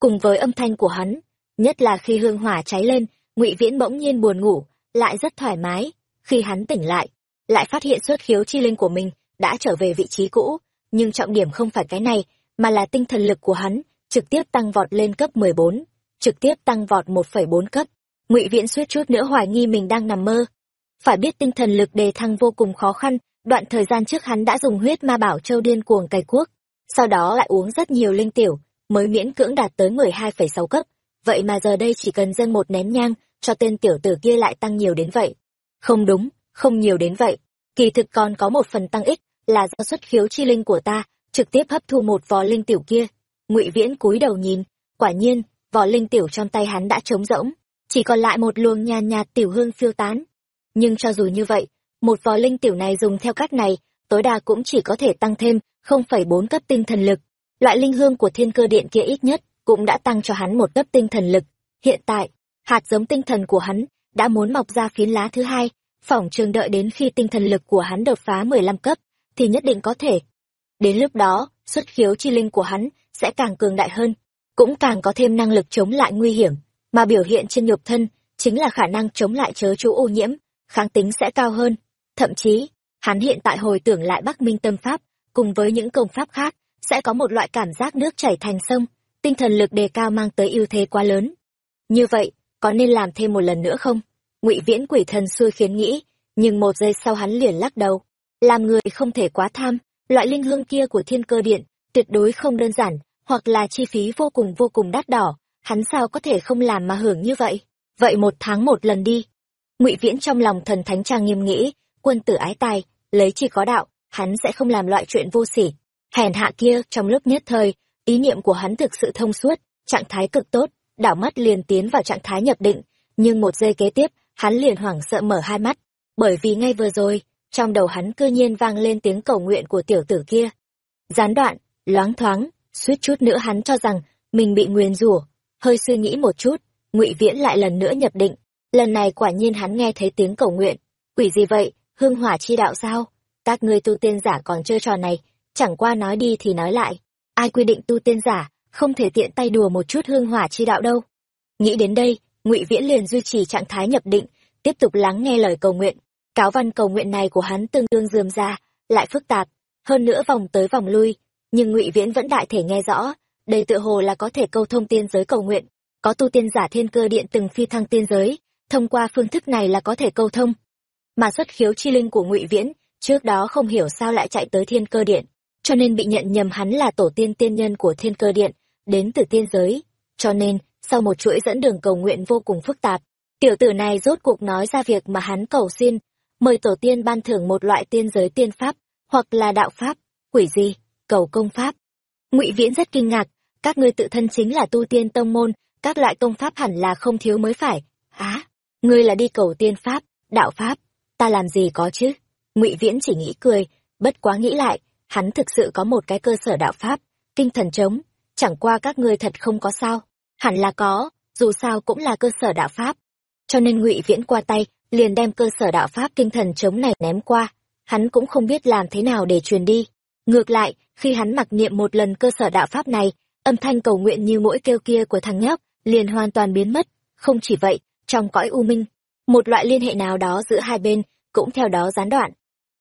Cùng với âm thanh của hắn, nhất là khi hương hỏa cháy lên, Ngụy Viễn bỗng nhiên buồn ngủ, lại rất thoải mái. Khi hắn tỉnh lại, lại phát hiện xuất khiếu chi linh của mình đã trở về vị trí cũ, nhưng trọng điểm không phải cái này, mà là tinh thần lực của hắn trực tiếp tăng vọt lên cấp 14, trực tiếp tăng vọt 1,4 cấp. Ngụy Viễn suýt chút nữa hoài nghi mình đang nằm mơ. Phải biết tinh thần lực đề thăng vô cùng khó khăn, đoạn thời gian trước hắn đã dùng huyết ma bảo châu điên cuồng cày cuốc, sau đó lại uống rất nhiều linh tiểu, mới miễn cưỡng đạt tới 12,6 cấp. Vậy mà giờ đây chỉ cần dâng một nén nhang, cho tên tiểu tử kia lại tăng nhiều đến vậy. Không đúng, không nhiều đến vậy. Kỳ thực còn có một phần tăng ích, là do xuất khiếu chi linh của ta, trực tiếp hấp thu một vò linh tiểu kia. Ngụy Viễn cúi đầu nhìn, quả nhiên, vò linh tiểu trong tay hắn đã trống rỗng, chỉ còn lại một luồng nhàn nhạt tiểu hương phiêu tán. Nhưng cho dù như vậy, một vò linh tiểu này dùng theo cách này, tối đa cũng chỉ có thể tăng thêm 0,4 cấp tinh thần lực. Loại linh hương của thiên cơ điện kia ít nhất cũng đã tăng cho hắn một cấp tinh thần lực. Hiện tại, hạt giống tinh thần của hắn đã muốn mọc ra phiến lá thứ hai, phỏng trường đợi đến khi tinh thần lực của hắn đột phá 15 cấp, thì nhất định có thể. Đến lúc đó, xuất khiếu chi linh của hắn sẽ càng cường đại hơn cũng càng có thêm năng lực chống lại nguy hiểm, mà biểu hiện trên nhục thân chính là khả năng chống lại chớ chú ô nhiễm, kháng tính sẽ cao hơn. Thậm chí, hắn hiện tại hồi tưởng lại Bắc Minh Tâm Pháp, cùng với những công pháp khác, sẽ có một loại cảm giác nước chảy thành sông, tinh thần lực đề cao mang tới ưu thế quá lớn. Như vậy, có nên làm thêm một lần nữa không? Ngụy Viễn quỷ thần xui khiến nghĩ, nhưng một giây sau hắn liền lắc đầu. Làm người không thể quá tham, loại linh hương kia của thiên cơ điện, tuyệt đối không đơn giản, hoặc là chi phí vô cùng vô cùng đắt đỏ, hắn sao có thể không làm mà hưởng như vậy? Vậy một tháng một lần đi. Ngụy Viễn trong lòng thần thánh trang nghiêm nghĩ, quân tử ái tài, lấy chi có đạo, hắn sẽ không làm loại chuyện vô sỉ. Hèn hạ kia, trong lúc nhất thời, ý niệm của hắn thực sự thông suốt, trạng thái cực tốt, đảo mắt liền tiến vào trạng thái nhập định, nhưng một giây kế tiếp, hắn liền hoảng sợ mở hai mắt, bởi vì ngay vừa rồi, trong đầu hắn cư nhiên vang lên tiếng cầu nguyện của tiểu tử kia. Gián đoạn, loáng thoáng, suýt chút nữa hắn cho rằng mình bị nguyền rủa, hơi suy nghĩ một chút, Ngụy Viễn lại lần nữa nhập định, lần này quả nhiên hắn nghe thấy tiếng cầu nguyện, quỷ gì vậy, hương hỏa chi đạo sao? Các ngươi tu tiên giả còn chơi trò này, chẳng qua nói đi thì nói lại, ai quy định tu tiên giả không thể tiện tay đùa một chút hương hỏa chi đạo đâu. Nghĩ đến đây, Ngụy Viễn liền duy trì trạng thái nhập định, tiếp tục lắng nghe lời cầu nguyện. Cáo văn cầu nguyện này của hắn tương đương dườm ra, lại phức tạp, hơn nữa vòng tới vòng lui, nhưng Ngụy Viễn vẫn đại thể nghe rõ, đây tựa hồ là có thể câu thông tiên giới cầu nguyện, có tu tiên giả thiên cơ điện từng phi thăng tiên giới, thông qua phương thức này là có thể câu thông. Mà xuất khiếu chi linh của Ngụy Viễn, trước đó không hiểu sao lại chạy tới thiên cơ điện, cho nên bị nhận nhầm hắn là tổ tiên tiên nhân của thiên cơ điện, đến từ tiên giới. Cho nên, sau một chuỗi dẫn đường cầu nguyện vô cùng phức tạp, tiểu tử này rốt cuộc nói ra việc mà hắn cầu xin, mời tổ tiên ban thưởng một loại tiên giới tiên pháp, hoặc là đạo pháp, quỷ gì, cầu công pháp. Ngụy Viễn rất kinh ngạc, các ngươi tự thân chính là tu tiên tông môn, các loại công pháp hẳn là không thiếu mới phải. Á, ngươi là đi cầu tiên pháp, đạo pháp, ta làm gì có chứ? Ngụy Viễn chỉ nghĩ cười, bất quá nghĩ lại, hắn thực sự có một cái cơ sở đạo pháp, kinh thần trống, chẳng qua các ngươi thật không có sao. Hẳn là có, dù sao cũng là cơ sở đạo pháp. Cho nên Ngụy Viễn qua tay, liền đem cơ sở đạo pháp kinh thần trống này ném qua. Hắn cũng không biết làm thế nào để truyền đi. Ngược lại, khi hắn mặc niệm một lần cơ sở đạo pháp này, âm thanh cầu nguyện như mỗi kêu kia của thằng nhóc liền hoàn toàn biến mất. Không chỉ vậy, trong cõi u minh, một loại liên hệ nào đó giữa hai bên cũng theo đó gián đoạn.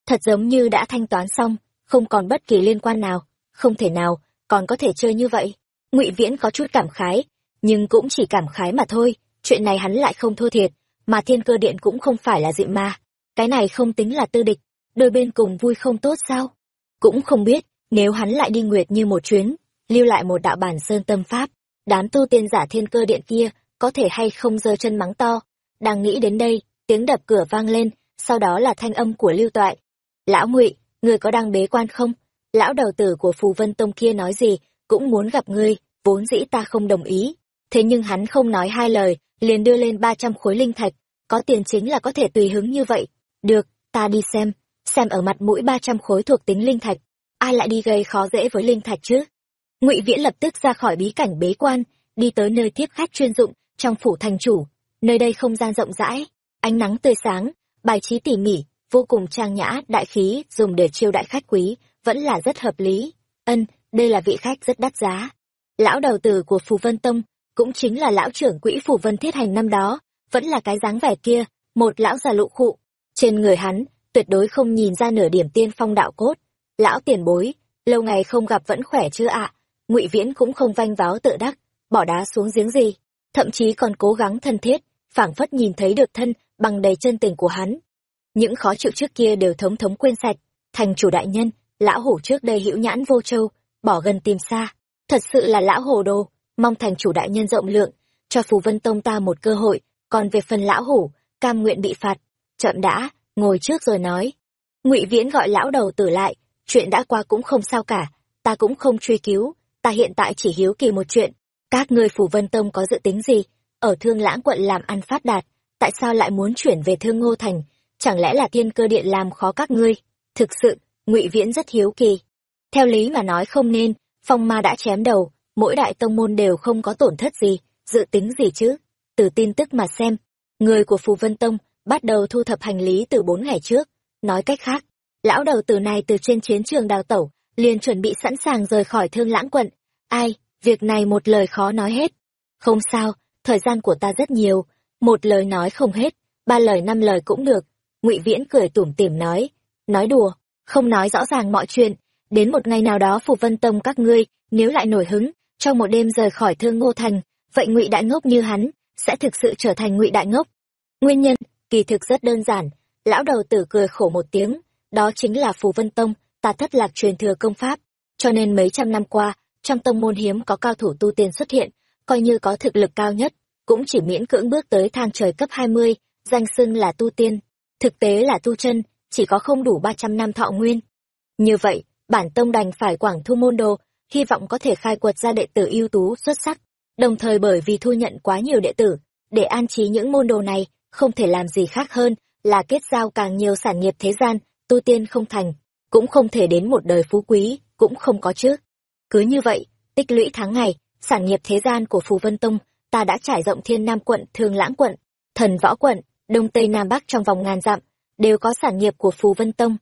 Thật giống như đã thanh toán xong, không còn bất kỳ liên quan nào, không thể nào, còn có thể chơi như vậy. Ngụy Viễn có chút cảm khái, nhưng cũng chỉ cảm khái mà thôi, chuyện này hắn lại không thua thiệt, mà thiên cơ điện cũng không phải là dị ma. Cái này không tính là tư địch, đôi bên cùng vui không tốt sao? Cũng không biết, nếu hắn lại đi nguyệt như một chuyến, lưu lại một đạo bản sơn tâm pháp, đám tu tiên giả thiên cơ điện kia có thể hay không giơ chân mắng to. Đang nghĩ đến đây, tiếng đập cửa vang lên, sau đó là thanh âm của lưu toại. Lão ngụy người có đang bế quan không? Lão đầu tử của Phù Vân Tông kia nói gì, cũng muốn gặp ngươi, vốn dĩ ta không đồng ý. Thế nhưng hắn không nói hai lời, liền đưa lên ba trăm khối linh thạch, có tiền chính là có thể tùy hứng như vậy. Được, ta đi xem, xem ở mặt mũi ba trăm khối thuộc tính linh thạch, ai lại đi gây khó dễ với linh thạch chứ? Ngụy Viễn lập tức ra khỏi bí cảnh bế quan, đi tới nơi tiếp khách chuyên dụng trong phủ thành chủ. Nơi đây không gian rộng rãi, ánh nắng tươi sáng, bài trí tỉ mỉ, vô cùng trang nhã, đại khí, dùng để chiêu đại khách quý, vẫn là rất hợp lý. Ân, đây là vị khách rất đắt giá. Lão đầu tử của Phù Vân Tông, cũng chính là lão trưởng quỹ Phù Vân Thiết Hành năm đó, vẫn là cái dáng vẻ kia, một lão già lụ khụ. Trên người hắn, tuyệt đối không nhìn ra nửa điểm tiên phong đạo cốt. Lão tiền bối, lâu ngày không gặp vẫn khỏe chưa ạ? Ngụy Viễn cũng không vanh váo tự đắc, bỏ đá xuống giếng gì, thậm chí còn cố gắng thân thiết, phảng phất nhìn thấy được thân bằng đầy chân tình của hắn. Những khó chịu trước kia đều thống thống quên sạch, thành chủ đại nhân, lão hổ trước đây hữu nhãn vô châu, bỏ gần tìm xa, thật sự là lão hồ đồ, mong thành chủ đại nhân rộng lượng, cho Phù Vân Tông ta một cơ hội, còn về phần lão hủ cam nguyện bị phạt. Chậm đã, ngồi trước rồi nói. Ngụy Viễn gọi lão đầu tử lại, chuyện đã qua cũng không sao cả, ta cũng không truy cứu, ta hiện tại chỉ hiếu kỳ một chuyện, các ngươi phủ Vân Tông có dự tính gì? Ở Thương Lãng quận làm ăn phát đạt, tại sao lại muốn chuyển về Thương Ngô Thành? Chẳng lẽ là thiên cơ điện làm khó các ngươi? Thực sự, ngụy Viễn rất hiếu kỳ. Theo lý mà nói không nên, phong ma đã chém đầu, mỗi đại tông môn đều không có tổn thất gì, dự tính gì chứ? Từ tin tức mà xem, người của Phù Vân Tông bắt đầu thu thập hành lý từ bốn ngày trước. Nói cách khác, lão đầu tử này từ trên chiến trường đào tẩu, liền chuẩn bị sẵn sàng rời khỏi thương lãng quận. Ai, việc này một lời khó nói hết. Không sao, thời gian của ta rất nhiều, một lời nói không hết, ba lời năm lời cũng được. Ngụy Viễn cười tủm tỉm nói, nói đùa, không nói rõ ràng mọi chuyện, đến một ngày nào đó Phù Vân Tông các ngươi, nếu lại nổi hứng, trong một đêm rời khỏi Thương Ngô Thành, vậy Ngụy Đại Ngốc như hắn, sẽ thực sự trở thành Ngụy Đại Ngốc. Nguyên nhân, kỳ thực rất đơn giản, lão đầu tử cười khổ một tiếng, đó chính là Phù Vân Tông, ta thất lạc truyền thừa công pháp, cho nên mấy trăm năm qua, trong tông môn hiếm có cao thủ tu tiên xuất hiện, coi như có thực lực cao nhất, cũng chỉ miễn cưỡng bước tới thang trời cấp 20, danh xưng là tu tiên, thực tế là tu chân, chỉ có không đủ 300 năm thọ nguyên. Như vậy, bản tông đành phải quảng thu môn đồ, hy vọng có thể khai quật ra đệ tử ưu tú xuất sắc, đồng thời bởi vì thu nhận quá nhiều đệ tử, để an trí những môn đồ này, không thể làm gì khác hơn là kết giao càng nhiều sản nghiệp thế gian, tu tiên không thành, cũng không thể đến một đời phú quý, cũng không có chứ. Cứ như vậy, tích lũy tháng ngày, sản nghiệp thế gian của Phù Vân Tông, ta đã trải rộng thiên nam quận, thương lãng quận, thần võ quận, đông tây nam bắc trong vòng ngàn dặm, đều có sản nghiệp của Phù Vân Tông.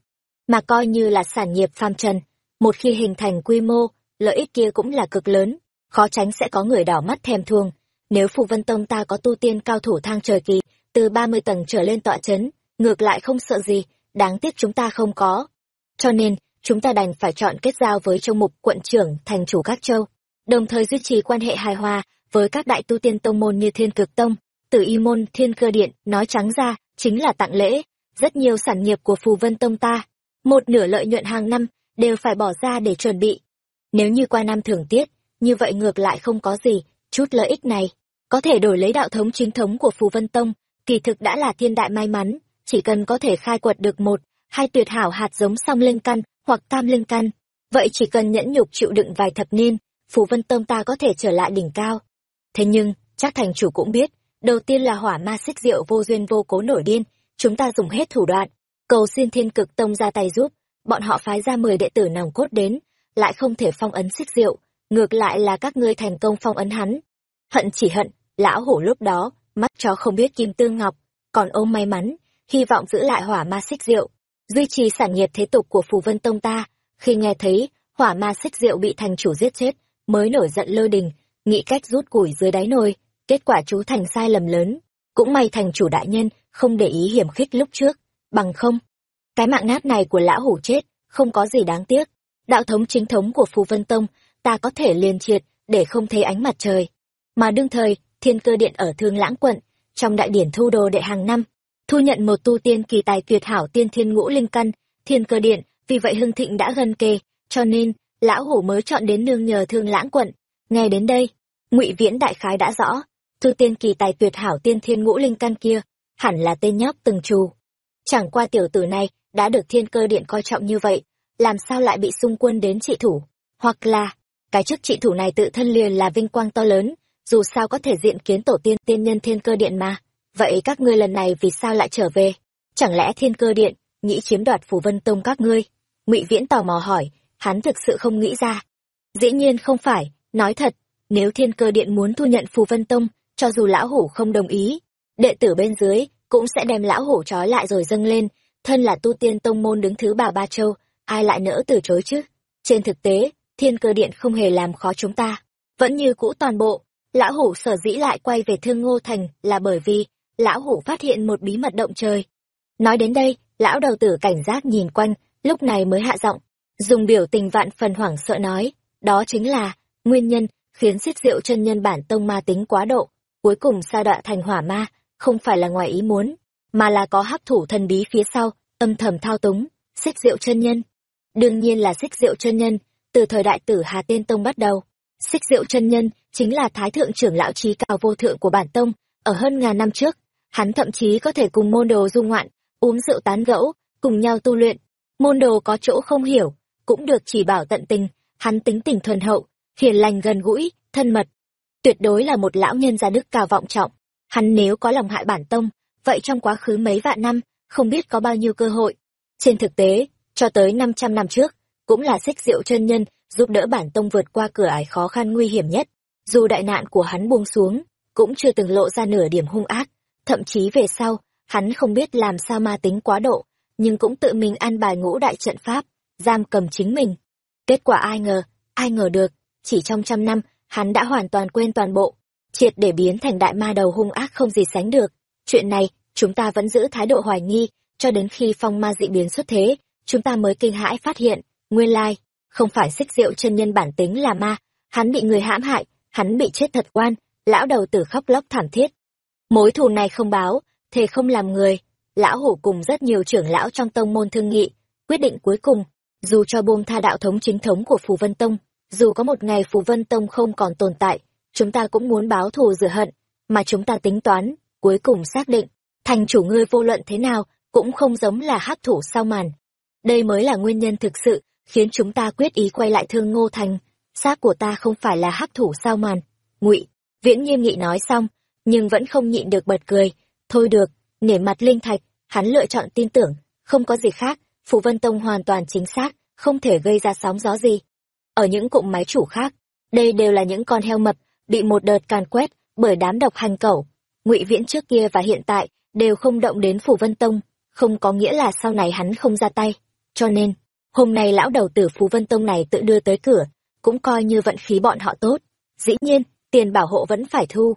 Mà coi như là sản nghiệp phàm trần, một khi hình thành quy mô, lợi ích kia cũng là cực lớn, khó tránh sẽ có người đỏ mắt thèm thuồng. Nếu Phù Vân Tông ta có tu tiên cao thủ thang trời kỳ, từ 30 tầng trở lên tọa chấn, ngược lại không sợ gì, đáng tiếc chúng ta không có. Cho nên, chúng ta đành phải chọn kết giao với châu mục quận trưởng thành chủ các châu, đồng thời duy trì quan hệ hài hòa với các đại tu tiên tông môn như Thiên Cực Tông, Tử Y môn, Thiên Cơ Điện, nói trắng ra, chính là tặng lễ, rất nhiều sản nghiệp của Phù Vân Tông ta, một nửa lợi nhuận hàng năm đều phải bỏ ra để chuẩn bị. Nếu như qua năm thưởng tiết, như vậy ngược lại không có gì, chút lợi ích này có thể đổi lấy đạo thống chính thống của Phù Vân Tông, kỳ thực đã là thiên đại may mắn, chỉ cần có thể khai quật được một, hai tuyệt hảo hạt giống song linh căn hoặc tam linh căn, vậy chỉ cần nhẫn nhục chịu đựng vài thập niên, Phù Vân Tông ta có thể trở lại đỉnh cao. Thế nhưng, chắc thành chủ cũng biết, đầu tiên là hỏa ma xích rượu vô duyên vô cố nổi điên, chúng ta dùng hết thủ đoạn, cầu xin thiên cực tông ra tay giúp, bọn họ phái ra mười đệ tử nòng cốt đến, lại không thể phong ấn xích rượu, ngược lại là các ngươi thành công phong ấn hắn. Hận chỉ hận, lão hổ lúc đó, mắt chó không biết kim tương ngọc, còn ôm may mắn, hy vọng giữ lại hỏa ma xích rượu, duy trì sản nghiệp thế tục của phù vân tông ta, khi nghe thấy hỏa ma xích rượu bị thành chủ giết chết, mới nổi giận lôi đình, nghĩ cách rút củi dưới đáy nồi, kết quả chú thành sai lầm lớn. Cũng may thành chủ đại nhân không để ý hiểm khích lúc trước, bằng không. Cái mạng nát này của lão hủ chết, không có gì đáng tiếc. Đạo thống chính thống của Phù Vân Tông, ta có thể liền triệt, để không thấy ánh mặt trời. Mà đương thời, thiên cơ điện ở Thương Lãng quận, trong đại điển thu đồ đệ hàng năm, thu nhận một tu tiên kỳ tài tuyệt hảo tiên thiên ngũ linh căn, thiên cơ điện, vì vậy hưng thịnh đã gần kề, cho nên, lão hủ mới chọn đến nương nhờ Thương Lãng quận. Nghe đến đây, ngụy Viễn đại khái đã rõ, tu tiên kỳ tài tuyệt hảo tiên thiên ngũ linh căn kia, hẳn là tên nhóc từng trù. Chẳng qua tiểu tử này đã được thiên cơ điện coi trọng như vậy, làm sao lại bị xung quân đến trị thủ? Hoặc là, cái chức trị thủ này tự thân liền là vinh quang to lớn, dù sao có thể diện kiến tổ tiên tiên nhân thiên cơ điện mà. Vậy các ngươi lần này vì sao lại trở về? Chẳng lẽ thiên cơ điện nghĩ chiếm đoạt phủ vân tông các ngươi? ngụy Viễn tò mò hỏi, hắn thực sự không nghĩ ra. Dĩ nhiên không phải, nói thật, nếu thiên cơ điện muốn thu nhận phù vân tông, cho dù lão hủ không đồng ý, đệ tử bên dưới cũng sẽ đem lão hủ trói lại rồi dâng lên, thân là tu tiên tông môn đứng thứ bà ba châu, ai lại nỡ từ chối chứ? Trên thực tế, thiên cơ điện không hề làm khó chúng ta, vẫn như cũ toàn bộ. Lão hủ sở dĩ lại quay về thương ngô thành là bởi vì lão hủ phát hiện một bí mật động trời. Nói đến đây, lão đầu tử cảnh giác nhìn quanh, lúc này mới hạ giọng, dùng biểu tình vạn phần hoảng sợ nói, đó chính là nguyên nhân khiến xích diệu chân nhân bản tông ma tính quá độ, cuối cùng sa đọa thành hỏa ma, không phải là ngoài ý muốn, mà là có hắc thủ thần bí phía sau, âm thầm thao túng, xích diệu chân nhân. Đương nhiên là xích diệu chân nhân, từ thời đại tử Hà Tiên Tông bắt đầu. Xích diệu chân nhân chính là thái thượng trưởng lão trí cao vô thượng của bản tông, ở hơn ngàn năm trước, hắn thậm chí có thể cùng môn đồ du ngoạn, uống rượu tán gẫu, cùng nhau tu luyện. Môn đồ có chỗ không hiểu, cũng được chỉ bảo tận tình, hắn tính tình thuần hậu, hiền lành gần gũi, thân mật. Tuyệt đối là một lão nhân gia đức cao vọng trọng. Hắn nếu có lòng hại bản tông, vậy trong quá khứ mấy vạn năm, không biết có bao nhiêu cơ hội. Trên thực tế, cho tới 500 năm trước, cũng là xích diệu chân nhân giúp đỡ bản tông vượt qua cửa ải khó khăn nguy hiểm nhất. Dù đại nạn của hắn buông xuống, cũng chưa từng lộ ra nửa điểm hung ác. Thậm chí về sau, hắn không biết làm sao ma tính quá độ, nhưng cũng tự mình an bài ngũ đại trận pháp, giam cầm chính mình. Kết quả ai ngờ, ai ngờ được, chỉ trong trăm năm, hắn đã hoàn toàn quên toàn bộ, triệt để biến thành đại ma đầu hung ác không gì sánh được. Chuyện này, chúng ta vẫn giữ thái độ hoài nghi, cho đến khi phong ma dị biến xuất thế, chúng ta mới kinh hãi phát hiện, nguyên lai, không phải xích diệu chân nhân bản tính là ma, hắn bị người hãm hại, hắn bị chết thật oan, lão đầu tử khóc lóc thảm thiết. Mối thù này không báo, thề không làm người, lão hủ cùng rất nhiều trưởng lão trong tông môn thương nghị, quyết định cuối cùng, dù cho buông tha đạo thống chính thống của Phù Vân Tông, dù có một ngày Phù Vân Tông không còn tồn tại, chúng ta cũng muốn báo thù rửa hận, mà chúng ta tính toán, cuối cùng xác định, thành chủ ngươi vô luận thế nào, cũng không giống là hắc thủ sau màn. Đây mới là nguyên nhân thực sự, khiến chúng ta quyết ý quay lại thương ngô thành. Xác của ta không phải là hắc thủ sau màn. ngụy Viễn nghiêm nghị nói xong, nhưng vẫn không nhịn được bật cười. Thôi được, nể mặt linh thạch, hắn lựa chọn tin tưởng, không có gì khác, Phù Vân Tông hoàn toàn chính xác, không thể gây ra sóng gió gì. Ở những cụm máy chủ khác, đây đều là những con heo mập, bị một đợt càn quét bởi đám độc hành cẩu. Ngụy Viễn trước kia và hiện tại đều không động đến phù Vân Tông, không có nghĩa là sau này hắn không ra tay. Cho nên, hôm nay lão đầu tử phù Vân Tông này tự đưa tới cửa, cũng coi như vận khí bọn họ tốt. Dĩ nhiên, tiền bảo hộ vẫn phải thu.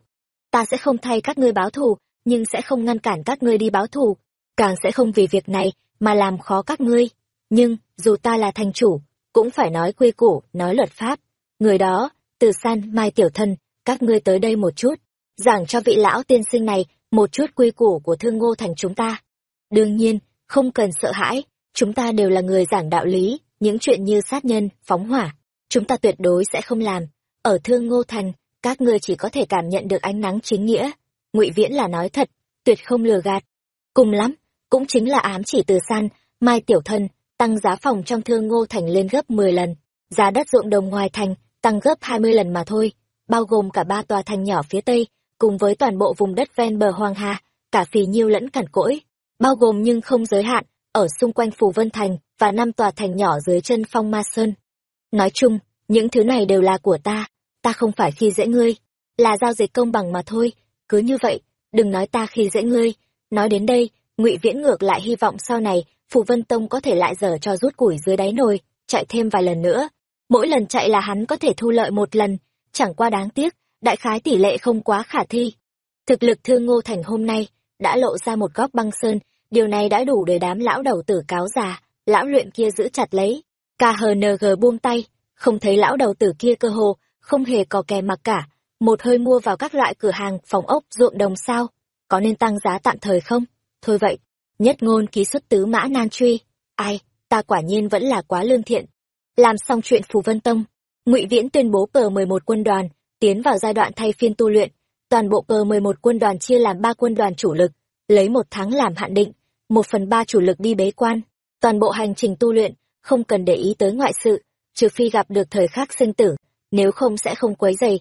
Ta sẽ không thay các ngươi báo thù, nhưng sẽ không ngăn cản các ngươi đi báo thù, càng sẽ không vì việc này mà làm khó các ngươi. Nhưng, dù ta là thành chủ, cũng phải nói quy củ, nói luật pháp. Người đó, từ san, mai tiểu thân, các ngươi tới đây một chút, giảng cho vị lão tiên sinh này một chút quy củ của thương ngô thành chúng ta. Đương nhiên, không cần sợ hãi, chúng ta đều là người giảng đạo lý, những chuyện như sát nhân, phóng hỏa, chúng ta tuyệt đối sẽ không làm. Ở thương ngô thành, các ngươi chỉ có thể cảm nhận được ánh nắng chính nghĩa. ngụy Viễn là nói thật, tuyệt không lừa gạt. Cùng lắm, cũng chính là ám chỉ từ san, mai tiểu thân, tăng giá phòng trong thương ngô thành lên gấp 10 lần, giá đất ruộng đồng ngoài thành, tăng gấp 20 lần mà thôi, bao gồm cả ba tòa thành nhỏ phía tây, cùng với toàn bộ vùng đất ven bờ Hoàng Hà, cả phì nhiêu lẫn cằn cỗi, bao gồm nhưng không giới hạn, ở xung quanh Phù Vân Thành và năm tòa thành nhỏ dưới chân Phong Ma Sơn. Nói chung, những thứ này đều là của ta, ta không phải khi dễ ngươi, là giao dịch công bằng mà thôi, cứ như vậy, đừng nói ta khi dễ ngươi. Nói đến đây, ngụy Viễn ngược lại hy vọng sau này, Phù Vân Tông có thể lại dở cho rút củi dưới đáy nồi, chạy thêm vài lần nữa. Mỗi lần chạy là hắn có thể thu lợi một lần, chẳng qua đáng tiếc, đại khái tỷ lệ không quá khả thi. Thực lực thương ngô thành hôm nay, đã lộ ra một góc băng sơn, điều này đã đủ để đám lão đầu tử cáo già, lão luyện kia giữ chặt lấy. KHNG buông tay, không thấy lão đầu tử kia cơ hồ, không hề có kè mặc cả, một hơi mua vào các loại cửa hàng, phòng ốc, ruộng đồng sao, có nên tăng giá tạm thời không? Thôi vậy, nhất ngôn ký xuất tứ mã nan truy, ai, ta quả nhiên vẫn là quá lương thiện. Làm xong chuyện Phù Vân Tông, ngụy Viễn tuyên bố cờ 11 quân đoàn, tiến vào giai đoạn thay phiên tu luyện, toàn bộ cờ 11 quân đoàn chia làm ba quân đoàn chủ lực, lấy một tháng làm hạn định, một phần ba chủ lực đi bế quan, toàn bộ hành trình tu luyện, không cần để ý tới ngoại sự, trừ phi gặp được thời khắc sinh tử, nếu không sẽ không quấy dày.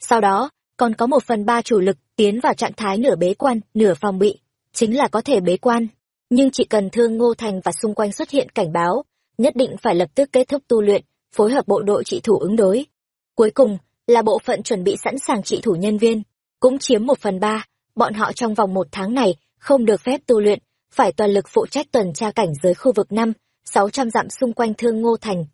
Sau đó, còn có một phần ba chủ lực tiến vào trạng thái nửa bế quan, nửa phòng bị, chính là có thể bế quan. Nhưng chỉ cần thương Ngô Thành và xung quanh xuất hiện cảnh báo, nhất định phải lập tức kết thúc tu luyện, phối hợp bộ đội trị thủ ứng đối. Cuối cùng, là bộ phận chuẩn bị sẵn sàng trị thủ nhân viên, cũng chiếm một phần ba, bọn họ trong vòng một tháng này không được phép tu luyện, phải toàn lực phụ trách tuần tra cảnh giới khu vực năm, sáu trăm dặm xung quanh Thương Ngô Thành.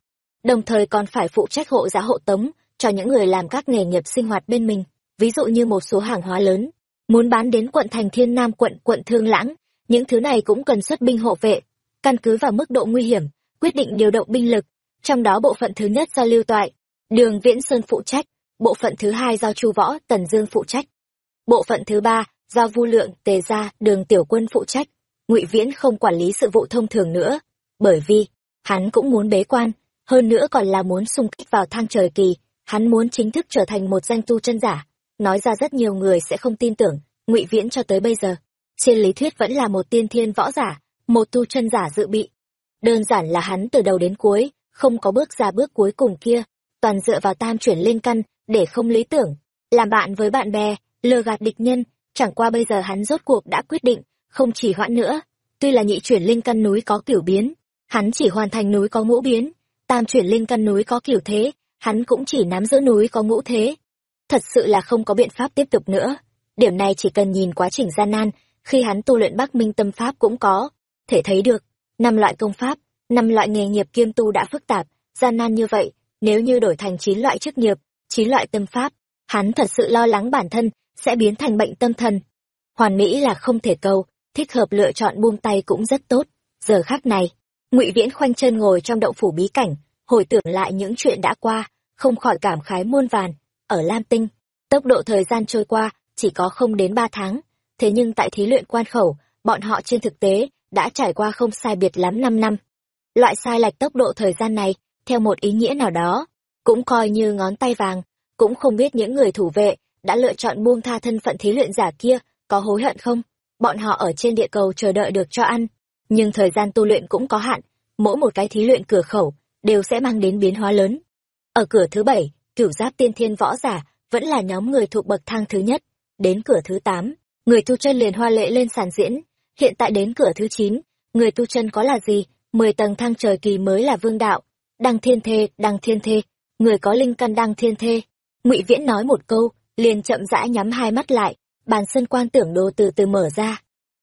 Đồng thời còn phải phụ trách hộ giá hộ tống cho những người làm các nghề nghiệp sinh hoạt bên mình, ví dụ như một số hàng hóa lớn, muốn bán đến quận thành Thiên Nam quận quận Thương Lãng, những thứ này cũng cần xuất binh hộ vệ, căn cứ vào mức độ nguy hiểm, quyết định điều động binh lực, trong đó bộ phận thứ nhất do Lưu Toại, Đường Viễn Sơn phụ trách, bộ phận thứ hai do chu võ tần dương phụ trách bộ phận thứ ba do vu lượng tề gia đường tiểu quân phụ trách. Ngụy viễn không quản lý sự vụ thông thường nữa bởi vì hắn cũng muốn bế quan hơn nữa còn là muốn xung kích vào thang trời kỳ hắn muốn chính thức trở thành một danh tu chân giả. Nói ra rất nhiều người sẽ không tin tưởng ngụy viễn cho tới bây giờ trên lý thuyết vẫn là một tiên thiên võ giả một tu chân giả dự bị. Đơn giản là hắn từ đầu đến cuối không có bước ra bước cuối cùng kia toàn dựa vào tam chuyển lên căn để không lý tưởng, làm bạn với bạn bè, lừa gạt địch nhân, chẳng qua bây giờ hắn rốt cuộc đã quyết định, không chỉ hoãn nữa. Tuy là nhị chuyển linh căn núi có kiểu biến, hắn chỉ hoàn thành núi có ngũ biến, tam chuyển linh căn núi có kiểu thế, hắn cũng chỉ nắm giữ núi có ngũ thế. Thật sự là không có biện pháp tiếp tục nữa. Điểm này chỉ cần nhìn quá trình gian nan, khi hắn tu luyện Bắc Minh tâm pháp cũng có, thể thấy được, năm loại công pháp, năm loại nghề nghiệp kiêm tu đã phức tạp, gian nan như vậy, nếu như đổi thành chín loại chức nghiệp, chín loại tâm pháp hắn thật sự lo lắng bản thân sẽ biến thành bệnh tâm thần hoàn mỹ là không thể cầu thích hợp lựa chọn buông tay cũng rất tốt giờ khác này ngụy viễn khoanh chân ngồi trong động phủ bí cảnh, hồi tưởng lại những chuyện đã qua, không khỏi cảm khái muôn vàn. Ở lam tinh, tốc độ thời gian trôi qua chỉ có không đến ba tháng. Thế nhưng tại thí luyện quan khẩu, bọn họ trên thực tế đã trải qua không sai biệt lắm năm năm. Loại sai lệch tốc độ thời gian này, theo một ý nghĩa nào đó, cũng coi như ngón tay vàng. Cũng không biết những người thủ vệ đã lựa chọn buông tha thân phận thí luyện giả kia có hối hận không? Bọn họ ở trên địa cầu chờ đợi được cho ăn nhưng thời gian tu luyện cũng có hạn, mỗi một cái thí luyện cửa khẩu đều sẽ mang đến biến hóa lớn. Ở cửa thứ bảy, cửu giáp tiên thiên võ giả vẫn là nhóm người thuộc bậc thang thứ nhất. Đến cửa thứ tám, người tu chân liền hoa lệ lên sàn diễn. Hiện tại đến cửa thứ chín, người tu chân có là gì? Mười tầng thang trời kỳ mới là vương đạo. Đăng thiên thê, đăng thiên thê. Người có linh căn đăng thiên thê. Ngụy viễn nói một câu, liền chậm rãi nhắm hai mắt lại, bàn sân quan tưởng đồ từ từ mở ra.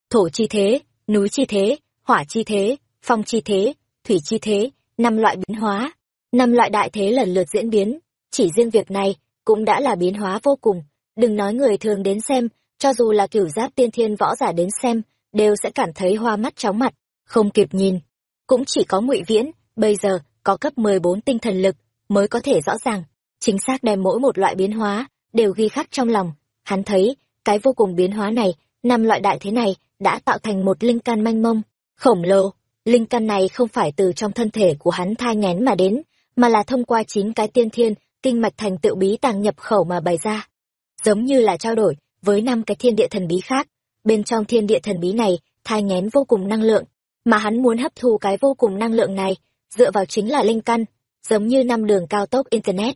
Thổ chi thế, núi chi thế hỏa chi thế, phong chi thế, thủy chi thế, năm loại biến hóa. Năm loại đại thế lần lượt diễn biến. Chỉ riêng việc này cũng đã là biến hóa vô cùng. Đừng nói người thường đến xem, cho dù là cửu giáp tiên thiên võ giả đến xem, đều sẽ cảm thấy hoa mắt chóng mặt, không kịp nhìn. Cũng chỉ có ngụy viễn, bây giờ có cấp mười bốn tinh thần lực mới có thể rõ ràng. Chính xác đem mỗi một loại biến hóa đều ghi khắc trong lòng. Hắn thấy cái vô cùng biến hóa này, năm loại đại thế này đã tạo thành một linh căn manh mông khổng lồ, linh căn này không phải từ trong thân thể của hắn thai ngén mà đến, mà là thông qua chín cái tiên thiên, kinh mạch thành tựu bí tàng nhập khẩu mà bày ra. Giống như là trao đổi với năm cái thiên địa thần bí khác, bên trong thiên địa thần bí này thai ngén vô cùng năng lượng, mà hắn muốn hấp thu cái vô cùng năng lượng này, dựa vào chính là linh căn, giống như năm đường cao tốc internet.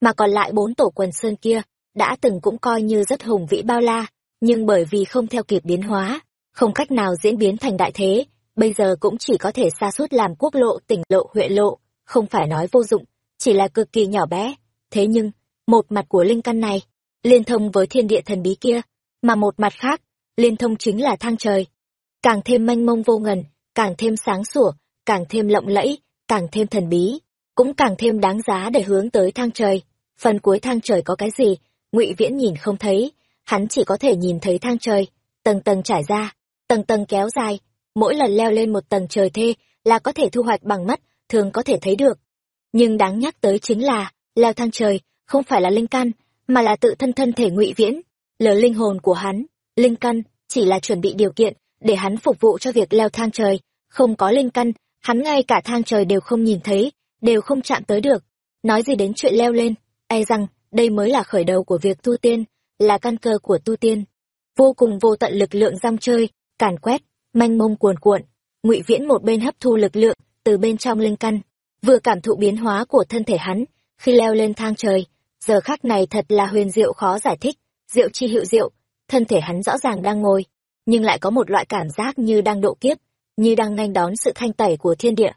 Mà còn lại bốn tổ quần sơn kia, đã từng cũng coi như rất hùng vĩ bao la, nhưng bởi vì không theo kịp biến hóa, không cách nào diễn biến thành đại thế bây giờ cũng chỉ có thể xa suốt làm quốc lộ, tỉnh lộ, huyện lộ, không phải nói vô dụng, chỉ là cực kỳ nhỏ bé. Thế nhưng, một mặt của linh căn này, liên thông với thiên địa thần bí kia, mà một mặt khác, liên thông chính là thang trời. Càng thêm manh mông vô ngần, càng thêm sáng sủa, càng thêm lộng lẫy, càng thêm thần bí, cũng càng thêm đáng giá để hướng tới thang trời. Phần cuối thang trời có cái gì, ngụy viễn nhìn không thấy, hắn chỉ có thể nhìn thấy thang trời. Tầng tầng trải ra, tầng tầng kéo dài mỗi lần leo lên một tầng trời thê là có thể thu hoạch bằng mắt, thường có thể thấy được. Nhưng đáng nhắc tới chính là, leo thang trời không phải là linh căn, mà là tự thân thân thể ngụy viễn, lờ linh hồn của hắn. Linh căn chỉ là chuẩn bị điều kiện để hắn phục vụ cho việc leo thang trời. Không có linh căn, hắn ngay cả thang trời đều không nhìn thấy, đều không chạm tới được. Nói gì đến chuyện leo lên e rằng đây mới là khởi đầu của việc tu tiên, là căn cơ của tu tiên. Vô cùng vô tận lực lượng rong chơi, càn quét manh mông cuồn cuộn, ngụy viễn một bên hấp thu lực lượng từ bên trong linh căn, vừa cảm thụ biến hóa của thân thể hắn, khi leo lên thang trời, giờ khác này thật là huyền diệu khó giải thích, diệu chi hiệu diệu, thân thể hắn rõ ràng đang ngồi, nhưng lại có một loại cảm giác như đang độ kiếp, như đang nghênh đón sự thanh tẩy của thiên địa.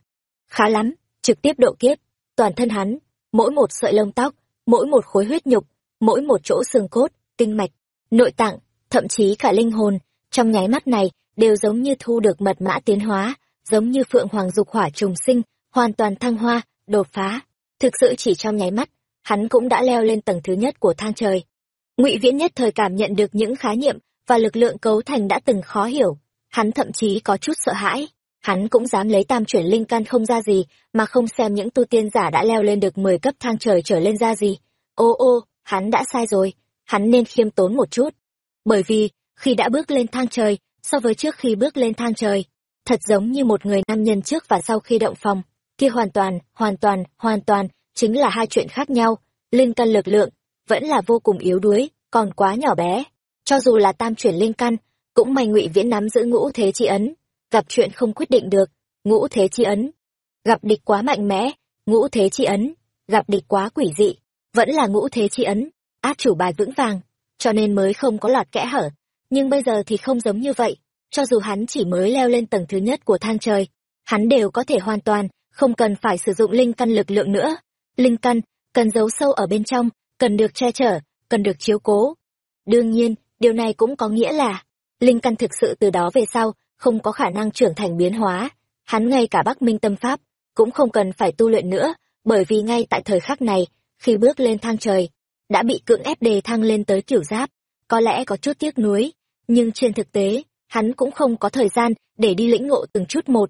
Khá lắm, trực tiếp độ kiếp, toàn thân hắn, mỗi một sợi lông tóc, mỗi một khối huyết nhục, mỗi một chỗ xương cốt, kinh mạch, nội tạng, thậm chí cả linh hồn, trong nháy mắt này đều giống như thu được mật mã tiến hóa, giống như phượng hoàng dục hỏa trùng sinh, hoàn toàn thăng hoa, đột phá. Thực sự chỉ trong nháy mắt, hắn cũng đã leo lên tầng thứ nhất của thang trời. Ngụy viễn nhất thời cảm nhận được những khái niệm và lực lượng cấu thành đã từng khó hiểu. Hắn thậm chí có chút sợ hãi. Hắn cũng dám lấy tam chuyển linh căn không ra gì, mà không xem những tu tiên giả đã leo lên được mười cấp thang trời trở lên ra gì. Ô ô, hắn đã sai rồi. Hắn nên khiêm tốn một chút. Bởi vì, khi đã bước lên thang trời so với trước khi bước lên thang trời. Thật giống như một người nam nhân trước và sau khi động phòng. Kia hoàn toàn hoàn toàn hoàn toàn, chính là hai chuyện khác nhau. Linh căn lực lượng, vẫn là vô cùng yếu đuối, còn quá nhỏ bé. Cho dù là tam chuyển linh căn, cũng may ngụy viễn nắm giữ ngũ thế chi ấn. Gặp chuyện không quyết định được, ngũ thế chi ấn. Gặp địch quá mạnh mẽ, ngũ thế chi ấn. Gặp địch quá quỷ dị, vẫn là ngũ thế chi ấn. Át chủ bài vững vàng, cho nên mới không có lọt kẽ hở nhưng bây giờ thì không giống như vậy. Cho dù hắn chỉ mới leo lên tầng thứ nhất của thang trời hắn đều có thể hoàn toàn không cần phải sử dụng linh căn lực lượng nữa. Linh căn cần giấu sâu ở bên trong cần được che chở cần được chiếu cố. Đương nhiên điều này cũng có nghĩa là linh căn thực sự từ đó về sau không có khả năng trưởng thành biến hóa. Hắn ngay cả bắc minh tâm pháp cũng không cần phải tu luyện nữa bởi vì ngay tại thời khắc này khi bước lên thang trời đã bị cưỡng ép đề thăng lên tới kiểu giáp, có lẽ có chút tiếc nuối, nhưng trên thực tế, hắn cũng không có thời gian để đi lĩnh ngộ từng chút một.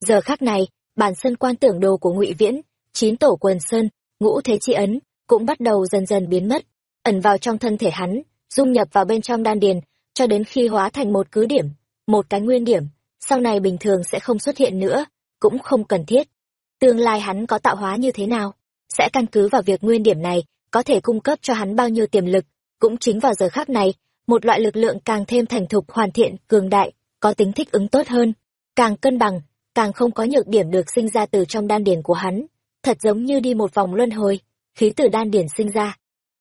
Giờ khắc này, bản sân quan tưởng đồ của Ngụy Viễn, chín tổ quần sơn, ngũ thế chi ấn, cũng bắt đầu dần dần biến mất, ẩn vào trong thân thể hắn, dung nhập vào bên trong đan điền, cho đến khi hóa thành một cứ điểm, một cái nguyên điểm, sau này bình thường sẽ không xuất hiện nữa, cũng không cần thiết. Tương lai hắn có tạo hóa như thế nào, sẽ căn cứ vào việc nguyên điểm này có thể cung cấp cho hắn bao nhiêu tiềm lực, cũng chính vào giờ khắc này, một loại lực lượng càng thêm thành thục hoàn thiện, cường đại, có tính thích ứng tốt hơn, càng cân bằng, càng không có nhược điểm được sinh ra từ trong đan điển của hắn, thật giống như đi một vòng luân hồi, khí từ đan điển sinh ra.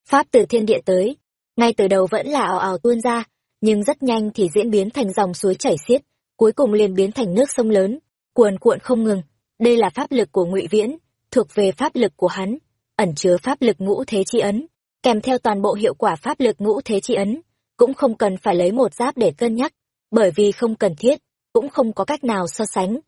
Pháp từ thiên địa tới, ngay từ đầu vẫn là ảo ảo tuôn ra, nhưng rất nhanh thì diễn biến thành dòng suối chảy xiết, cuối cùng liền biến thành nước sông lớn, cuồn cuộn không ngừng. Đây là pháp lực của Ngụy Viễn, thuộc về pháp lực của hắn, ẩn chứa pháp lực ngũ thế chi ấn, kèm theo toàn bộ hiệu quả pháp lực ngũ thế chi ấn, cũng không cần phải lấy một giáp để cân nhắc, bởi vì không cần thiết, cũng không có cách nào so sánh.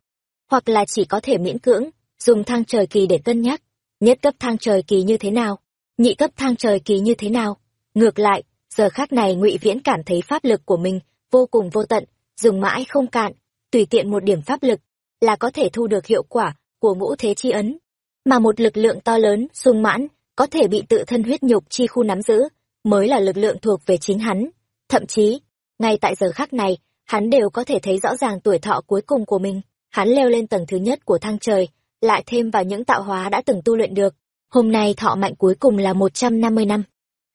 Hoặc là chỉ có thể miễn cưỡng, dùng thang trời kỳ để cân nhắc, nhất cấp thang trời kỳ như thế nào, nhị cấp thang trời kỳ như thế nào. Ngược lại, giờ khác này ngụy Viễn cảm thấy pháp lực của mình vô cùng vô tận, dùng mãi không cạn, tùy tiện một điểm pháp lực là có thể thu được hiệu quả của ngũ thế chi ấn. Mà một lực lượng to lớn, sung mãn, có thể bị tự thân huyết nhục chi khu nắm giữ, mới là lực lượng thuộc về chính hắn. Thậm chí, ngay tại giờ khắc này, hắn đều có thể thấy rõ ràng tuổi thọ cuối cùng của mình. Hắn leo lên tầng thứ nhất của thang trời, lại thêm vào những tạo hóa đã từng tu luyện được. Hôm nay thọ mạnh cuối cùng là một trăm năm mươi năm.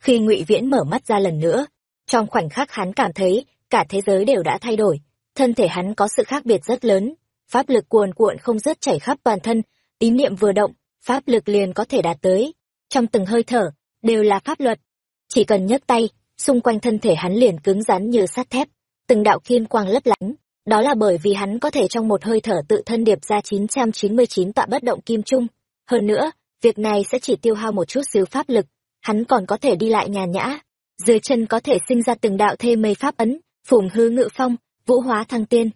Khi ngụy Viễn mở mắt ra lần nữa, trong khoảnh khắc hắn cảm thấy cả thế giới đều đã thay đổi, thân thể hắn có sự khác biệt rất lớn, pháp lực cuồn cuộn không dứt chảy khắp toàn thân, ý niệm vừa động, pháp lực liền có thể đạt tới. Trong từng hơi thở, đều là pháp luật. Chỉ cần nhấc tay, xung quanh thân thể hắn liền cứng rắn như sắt thép, từng đạo kim quang lấp lánh, đó là bởi vì hắn có thể trong một hơi thở tự thân điệp ra 999 tọa bất động kim trung. Hơn nữa, việc này sẽ chỉ tiêu hao một chút xíu pháp lực, hắn còn có thể đi lại nhàn nhã. Dưới chân có thể sinh ra từng đạo thê mây pháp ấn, phủng hư ngự phong, vũ hóa thăng tiên.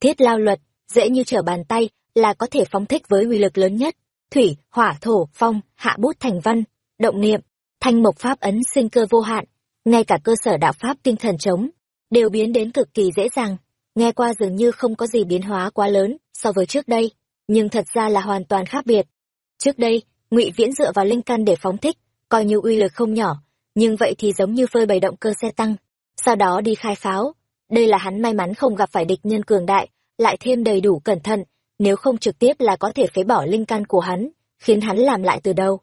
Thiết lao luật, dễ như trở bàn tay, là có thể phóng thích với uy lực lớn nhất. Thủy, hỏa, thổ, phong, hạ bút thành văn, động niệm, thanh mộc pháp ấn sinh cơ vô hạn, ngay cả cơ sở đạo pháp tinh thần chống, đều biến đến cực kỳ dễ dàng. Nghe qua dường như không có gì biến hóa quá lớn so với trước đây nhưng thật ra là hoàn toàn khác biệt. Trước đây ngụy viễn dựa vào linh căn để phóng thích coi như uy lực không nhỏ nhưng vậy thì giống như phơi bày động cơ xe tăng sau đó đi khai pháo. Đây là hắn may mắn không gặp phải địch nhân cường đại lại thêm đầy đủ cẩn thận nếu không trực tiếp là có thể phế bỏ linh căn của hắn, khiến hắn làm lại từ đầu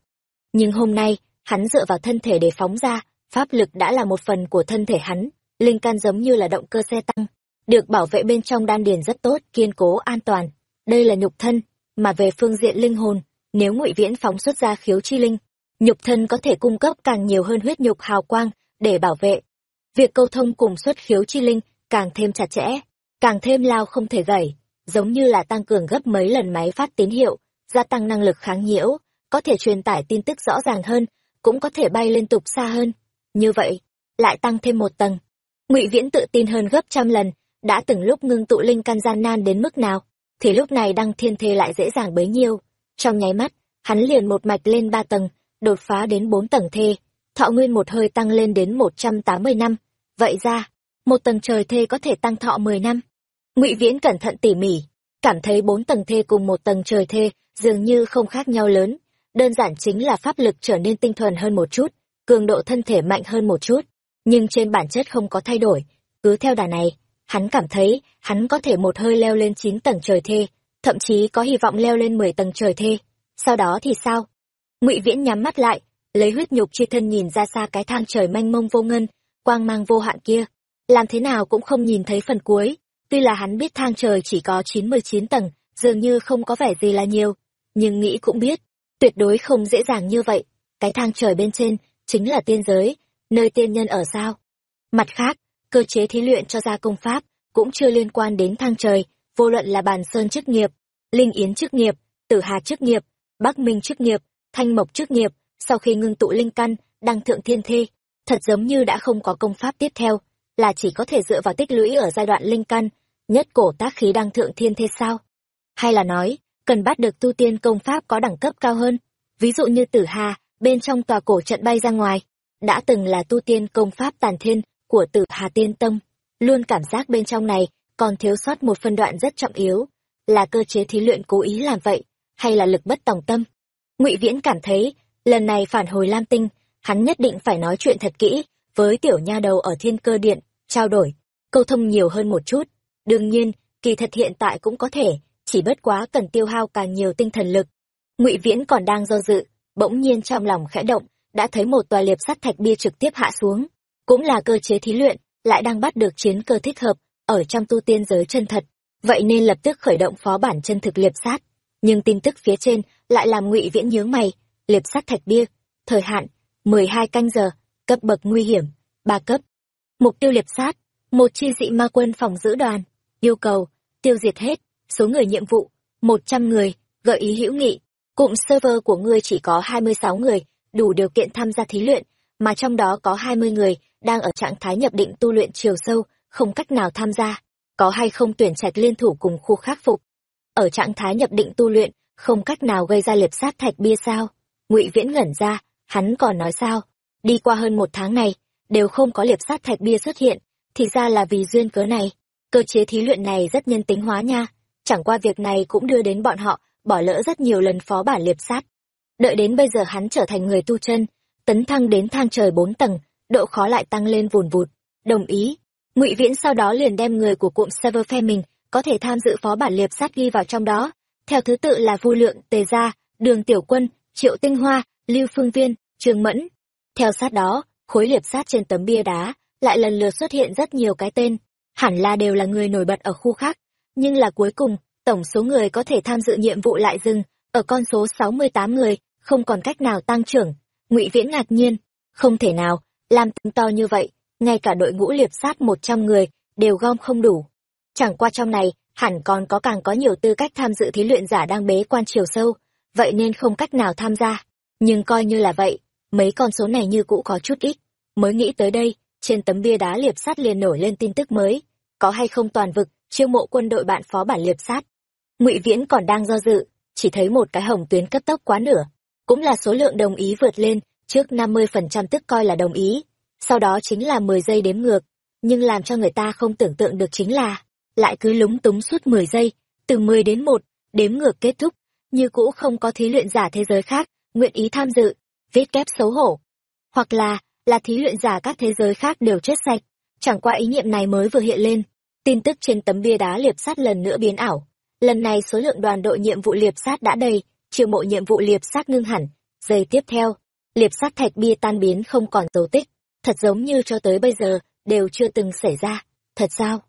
nhưng hôm nay, hắn dựa vào thân thể để phóng ra, pháp lực đã là một phần của thân thể hắn, linh căn giống như là động cơ xe tăng, được bảo vệ bên trong đan điền rất tốt, kiên cố, an toàn. Đây là nhục thân, mà về phương diện linh hồn, nếu ngụy viễn phóng xuất ra khiếu chi linh, nhục thân có thể cung cấp càng nhiều hơn huyết nhục hào quang để bảo vệ. Việc câu thông cùng xuất khiếu chi linh càng thêm chặt chẽ, càng thêm lao không thể gãy giống như là tăng cường gấp mấy lần máy phát tín hiệu, gia tăng năng lực kháng nhiễu, có thể truyền tải tin tức rõ ràng hơn, cũng có thể bay liên tục xa hơn. Như vậy, lại tăng thêm một tầng. Ngụy viễn tự tin hơn gấp trăm lần, đã từng lúc ngưng tụ linh căn gian nan đến mức nào, thì lúc này đăng thiên thê lại dễ dàng bấy nhiêu. Trong nháy mắt, hắn liền một mạch lên ba tầng, đột phá đến bốn tầng thê, thọ nguyên một hơi tăng lên đến một trăm tám mươi năm. Vậy ra, một tầng trời thê có thể tăng thọ mười năm ngụy viễn cẩn thận tỉ mỉ, cảm thấy bốn tầng thê cùng một tầng trời thê dường như không khác nhau lớn. Đơn giản chính là pháp lực trở nên tinh thuần hơn một chút, cường độ thân thể mạnh hơn một chút, nhưng trên bản chất không có thay đổi. Cứ theo đà này, hắn cảm thấy hắn có thể một hơi leo lên chín tầng trời thê, thậm chí có hy vọng leo lên mười tầng trời thê. Sau đó thì sao? Ngụy viễn nhắm mắt lại, lấy huyết nhục chi thân nhìn ra xa cái thang trời manh mông vô ngân, quang mang vô hạn kia. Làm thế nào cũng không nhìn thấy phần cuối tuy là hắn biết thang trời chỉ có chín mươi chín tầng, dường như không có vẻ gì là nhiều, nhưng nghĩ cũng biết, tuyệt đối không dễ dàng như vậy. Cái thang trời bên trên chính là tiên giới, nơi tiên nhân ở sao? Mặt khác, cơ chế thí luyện cho ra công pháp cũng chưa liên quan đến thang trời, vô luận là bàn sơn chức nghiệp, linh yến chức nghiệp, tử hà chức nghiệp, bắc minh chức nghiệp, thanh mộc chức nghiệp, sau khi ngưng tụ linh căn, đăng thượng thiên thê, thật giống như đã không có công pháp tiếp theo, là chỉ có thể dựa vào tích lũy ở giai đoạn linh căn nhất cổ tác khí đăng thượng thiên thế sao hay là nói cần bắt được tu tiên công pháp có đẳng cấp cao hơn ví dụ như tử hà bên trong tòa cổ trận bay ra ngoài đã từng là tu tiên công pháp tàn thiên của tử Hà Tiên Tông, luôn cảm giác bên trong này còn thiếu sót một phân đoạn rất trọng yếu, là cơ chế thí luyện cố ý làm vậy, hay là lực bất tòng tâm. Ngụy Viễn cảm thấy, lần này phản hồi Lam Tinh, hắn nhất định phải nói chuyện thật kỹ với tiểu nha đầu ở Thiên Cơ Điện, trao đổi, câu thông nhiều hơn một chút. Đương nhiên, kỳ thật hiện tại cũng có thể, chỉ bất quá cần tiêu hao càng nhiều tinh thần lực. Ngụy Viễn còn đang do dự, bỗng nhiên trong lòng khẽ động, đã thấy một tòa liệp sắt thạch bia trực tiếp hạ xuống, cũng là cơ chế thí luyện, lại đang bắt được chiến cơ thích hợp ở trong tu tiên giới chân thật, vậy nên lập tức khởi động phó bản chân thực liệp sát. Nhưng tin tức phía trên lại làm Ngụy Viễn nhướng mày, liệp sắt thạch bia, thời hạn mười hai canh giờ, cấp bậc nguy hiểm, ba cấp. Mục tiêu liệp sát, một chi dị ma quân phòng giữ đoàn, yêu cầu, tiêu diệt hết số người nhiệm vụ, một trăm người, gợi ý hữu nghị. Cụm server của ngươi chỉ có hai mươi sáu người, đủ điều kiện tham gia thí luyện, mà trong đó có hai mươi người đang ở trạng thái nhập định tu luyện chiều sâu, không cách nào tham gia, có hay không tuyển trạch liên thủ cùng khu khắc phục. Ở trạng thái nhập định tu luyện, không cách nào gây ra liệp sát thạch bia sao. Ngụy viễn ngẩn ra, hắn còn nói sao? Đi qua hơn một tháng này, đều không có liệp sát thạch bia xuất hiện, thì ra là vì duyên cớ này cơ chế thí luyện này rất nhân tính hóa nha. Chẳng qua việc này cũng đưa đến bọn họ bỏ lỡ rất nhiều lần phó bản liệp sát. Đợi đến bây giờ hắn trở thành người tu chân, tấn thăng đến thang trời bốn tầng, độ khó lại tăng lên vùn vụt. Đồng ý. Ngụy viễn sau đó liền đem người của cụm server phe mình có thể tham dự phó bản liệp sát ghi vào trong đó. Theo thứ tự là vu lượng, tề gia, đường tiểu quân, triệu tinh hoa, lưu phương viên, trương mẫn. Theo sát đó, khối liệp sát trên tấm bia đá lại lần lượt xuất hiện rất nhiều cái tên hẳn là đều là người nổi bật ở khu khác. Nhưng là cuối cùng, tổng số người có thể tham dự nhiệm vụ lại dừng, ở con số sáu mươi tám người, không còn cách nào tăng trưởng. Ngụy viễn ngạc nhiên, không thể nào, làm tính to như vậy, ngay cả đội ngũ liệp sát một trăm người, đều gom không đủ. Chẳng qua trong này, hẳn còn có càng có nhiều tư cách tham dự thí luyện giả đang bế quan chiều sâu, vậy nên không cách nào tham gia. Nhưng coi như là vậy, mấy con số này như cũ có chút ít. Mới nghĩ tới đây trên tấm bia đá liệp sát liền nổi lên tin tức mới. Có hay không toàn vực, chiêu mộ quân đội bạn phó bản liệp sát? Ngụy viễn còn đang do dự, chỉ thấy một cái hồng tuyến cấp tốc quá nửa. Cũng là số lượng đồng ý vượt lên, trước năm mươi phần trăm tức coi là đồng ý. Sau đó chính là mười giây đếm ngược. Nhưng làm cho người ta không tưởng tượng được chính là, lại cứ lúng túng suốt mười giây. Từ mười đến một, đếm ngược kết thúc, như cũ không có thí luyện giả thế giới khác, nguyện ý tham dự, viết kép xấu hổ. Hoặc là là thí luyện giả các thế giới khác đều chết sạch. Chẳng qua ý niệm này mới vừa hiện lên. Tin tức trên tấm bia đá liệp sát lần nữa biến ảo. Lần này số lượng đoàn đội nhiệm vụ liệp sát đã đầy, chiêu mộ nhiệm vụ liệp sát ngưng hẳn. Giây tiếp theo, liệp sát thạch bia tan biến không còn dấu tích. Thật giống như cho tới bây giờ, đều chưa từng xảy ra. Thật sao?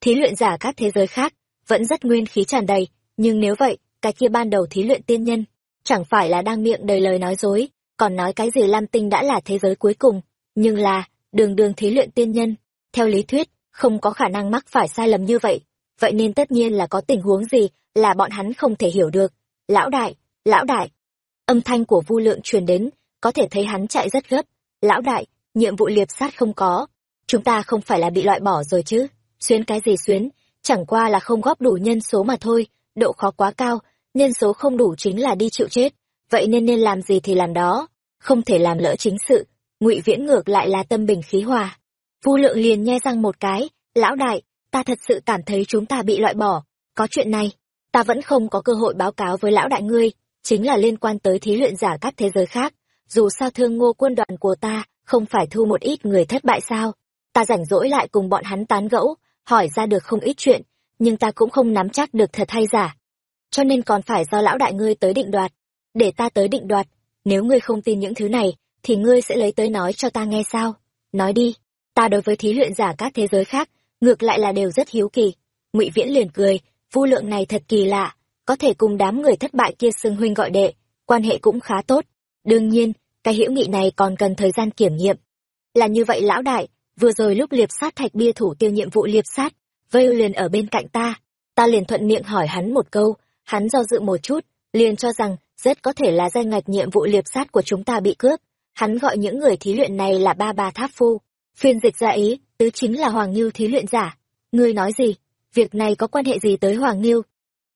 Thí luyện giả các thế giới khác, vẫn rất nguyên khí tràn đầy. Nhưng nếu vậy, cái kia ban đầu thí luyện tiên nhân, chẳng phải là đang miệng đầy lời nói dối còn nói cái gì lam tinh đã là thế giới cuối cùng, nhưng là, đường đường thí luyện tiên nhân, theo lý thuyết, không có khả năng mắc phải sai lầm như vậy. Vậy nên tất nhiên là có tình huống gì là bọn hắn không thể hiểu được. Lão đại lão đại. Âm thanh của vu lượng truyền đến, có thể thấy hắn chạy rất gấp. Lão đại, nhiệm vụ liệp sát không có. Chúng ta không phải là bị loại bỏ rồi chứ. Xuyến cái gì xuyến? Chẳng qua là không góp đủ nhân số mà thôi. Độ khó quá cao, nhân số không đủ chính là đi chịu chết. Vậy nên nên làm gì thì làm đó không thể làm lỡ chính sự, ngụy viễn ngược lại là tâm bình khí hòa. Vu lượng liền nhe răng một cái, lão đại, ta thật sự cảm thấy chúng ta bị loại bỏ, có chuyện này, ta vẫn không có cơ hội báo cáo với lão đại ngươi, chính là liên quan tới thí luyện giả các thế giới khác, dù sao thương ngô quân đoàn của ta không phải thu một ít người thất bại sao? Ta rảnh rỗi lại cùng bọn hắn tán gẫu, hỏi ra được không ít chuyện, nhưng ta cũng không nắm chắc được thật hay giả. Cho nên còn phải do lão đại ngươi tới định đoạt. Để ta tới định đoạt nếu ngươi không tin những thứ này, thì ngươi sẽ lấy tới nói cho ta nghe sao? Nói đi. Ta đối với thí luyện giả các thế giới khác, ngược lại là đều rất hiếu kỳ. Ngụy viễn liền cười, vu lượng này thật kỳ lạ, có thể cùng đám người thất bại kia xưng huynh gọi đệ, quan hệ cũng khá tốt. Đương nhiên, cái hữu nghị này còn cần thời gian kiểm nghiệm. Là như vậy lão đại, vừa rồi lúc liệp sát thạch bia thủ tiêu nhiệm vụ liệp sát, vây liền ở bên cạnh ta. Ta liền thuận miệng hỏi hắn một câu, hắn do dự một chút, liền cho rằng rất có thể là danh ngạch nhiệm vụ liệp sát của chúng ta bị cướp hắn gọi những người thí luyện này là ba bà tháp phu phiên dịch ra ý tứ chính là hoàng ngưu thí luyện giả ngươi nói gì việc này có quan hệ gì tới hoàng ngưu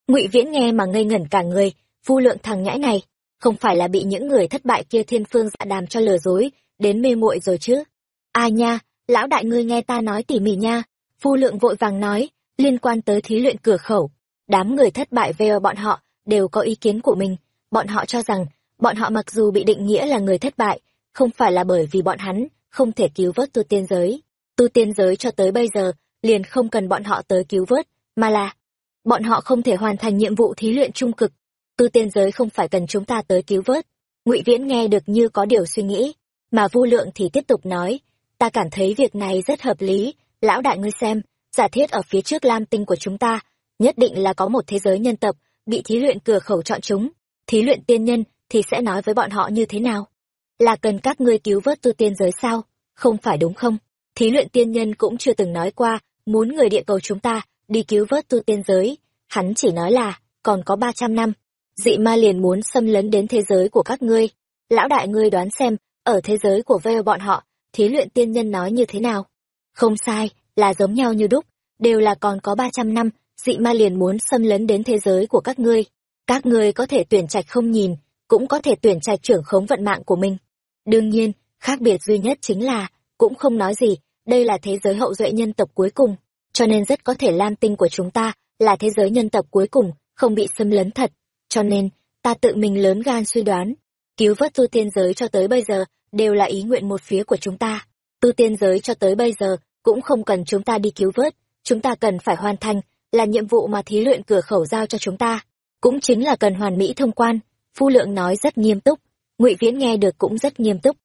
ngụy viễn nghe mà ngây ngẩn cả người vu lượng thằng nhãi này không phải là bị những người thất bại kia thiên phương dạ đàm cho lừa dối đến mê muội rồi chứ. Ai nha, lão đại ngươi nghe ta nói tỉ mỉ nha. Phu lượng vội vàng nói, liên quan tới thí luyện cửa khẩu. Đám người thất bại về bọn họ, đều có ý kiến của mình. Bọn họ cho rằng, bọn họ mặc dù bị định nghĩa là người thất bại, không phải là bởi vì bọn hắn không thể cứu vớt tu tiên giới. Tu tiên giới cho tới bây giờ, liền không cần bọn họ tới cứu vớt, mà là bọn họ không thể hoàn thành nhiệm vụ thí luyện trung cực. Tu tiên giới không phải cần chúng ta tới cứu vớt. Ngụy Viễn nghe được như có điều suy nghĩ, mà Vu Lượng thì tiếp tục nói, ta cảm thấy việc này rất hợp lý, lão đại ngươi xem, giả thiết ở phía trước Lam Tinh của chúng ta, nhất định là có một thế giới nhân tộc bị thí luyện cửa khẩu chọn chúng, thí luyện tiên nhân thì sẽ nói với bọn họ như thế nào? Là cần các ngươi cứu vớt tu tiên giới sao? Không phải đúng không? Thí luyện tiên nhân cũng chưa từng nói qua, muốn người địa cầu chúng ta đi cứu vớt tu tiên giới. Hắn chỉ nói là, còn có ba trăm năm, dị ma liền muốn xâm lấn đến thế giới của các ngươi. Lão đại ngươi đoán xem, ở thế giới của veo bọn họ, thí luyện tiên nhân nói như thế nào? Không sai, là giống nhau như đúc, đều là còn có ba trăm năm, dị ma liền muốn xâm lấn đến thế giới của các ngươi. Các ngươi có thể tuyển trạch không nhìn, cũng có thể tuyển trạch trưởng khống vận mạng của mình. Đương nhiên, khác biệt duy nhất chính là, cũng không nói gì, đây là thế giới hậu duệ nhân tộc cuối cùng, cho nên rất có thể lam tinh của chúng ta là thế giới nhân tộc cuối cùng, không bị xâm lấn thật. Cho nên, ta tự mình lớn gan suy đoán, cứu vớt tu tiên giới cho tới bây giờ đều là ý nguyện một phía của chúng ta. Tu tiên giới cho tới bây giờ cũng không cần chúng ta đi cứu vớt, chúng ta cần phải hoàn thành là nhiệm vụ mà thí luyện cửa khẩu giao cho chúng ta, cũng chính là cần hoàn mỹ thông quan. Phu lượng nói rất nghiêm túc, Ngụy Viễn nghe được cũng rất nghiêm túc.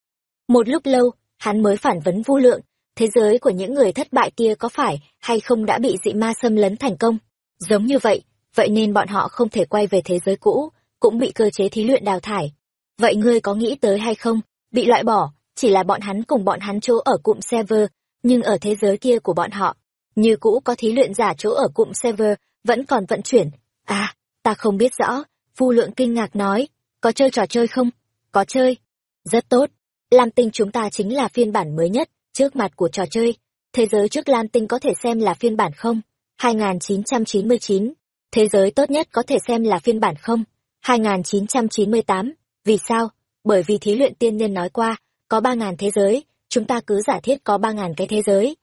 Một lúc lâu, hắn mới phản vấn Vu Lượng, thế giới của những người thất bại kia có phải hay không đã bị dị ma xâm lấn thành công? Giống như vậy, vậy nên bọn họ không thể quay về thế giới cũ, cũng bị cơ chế thí luyện đào thải. Vậy ngươi có nghĩ tới hay không? Bị loại bỏ, chỉ là bọn hắn cùng bọn hắn chỗ ở cụm server, nhưng ở thế giới kia của bọn họ, như cũ có thí luyện giả chỗ ở cụm server, vẫn còn vận chuyển. À, ta không biết rõ, Vu Lượng kinh ngạc nói, có chơi trò chơi không? Có chơi. Rất tốt. Lam Tinh chúng ta chính là phiên bản mới nhất, trước mặt của trò chơi. Thế giới trước Lam Tinh có thể xem là phiên bản không? 2999. Thế giới tốt nhất có thể xem là phiên bản không? 2998. Vì sao? Bởi vì thí luyện tiên nhân nói qua, có 3.000 thế giới, chúng ta cứ giả thiết có 3.000 cái thế giới.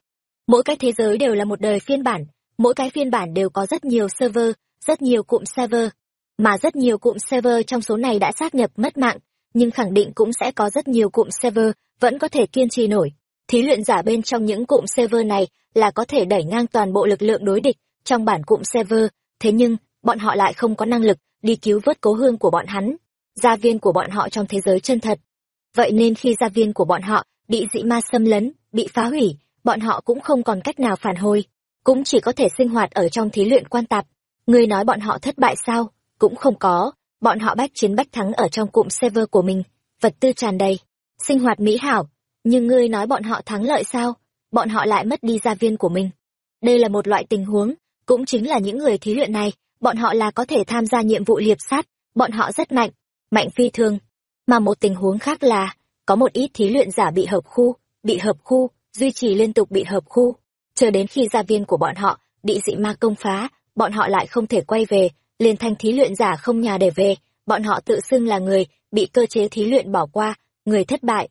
Mỗi cái thế giới đều là một đời phiên bản, mỗi cái phiên bản đều có rất nhiều server, rất nhiều cụm server. Mà rất nhiều cụm server trong số này đã xác nhập mất mạng, nhưng khẳng định cũng sẽ có rất nhiều cụm server vẫn có thể kiên trì nổi. Thí luyện giả bên trong những cụm server này là có thể đẩy ngang toàn bộ lực lượng đối địch trong bản cụm server, thế nhưng, bọn họ lại không có năng lực đi cứu vớt cố hương của bọn hắn, gia viên của bọn họ trong thế giới chân thật. Vậy nên khi gia viên của bọn họ bị dị ma xâm lấn, bị phá hủy, bọn họ cũng không còn cách nào phản hồi, cũng chỉ có thể sinh hoạt ở trong thí luyện quan tạp. Ngươi nói bọn họ thất bại sao? Cũng không có, bọn họ bách chiến bách thắng ở trong cụm server của mình, vật tư tràn đầy, sinh hoạt mỹ hảo, nhưng ngươi nói bọn họ thắng lợi sao? Bọn họ lại mất đi gia viên của mình. Đây là một loại tình huống, cũng chính là những người thí luyện này, bọn họ là có thể tham gia nhiệm vụ liệp sát, bọn họ rất mạnh, mạnh phi thường. Mà một tình huống khác là, có một ít thí luyện giả bị hợp khu, bị hợp khu, duy trì liên tục bị hợp khu, chờ đến khi gia viên của bọn họ bị dị ma công phá, bọn họ lại không thể quay về, liền thành thí luyện giả không nhà để về, bọn họ tự xưng là người bị cơ chế thí luyện bỏ qua, người thất bại.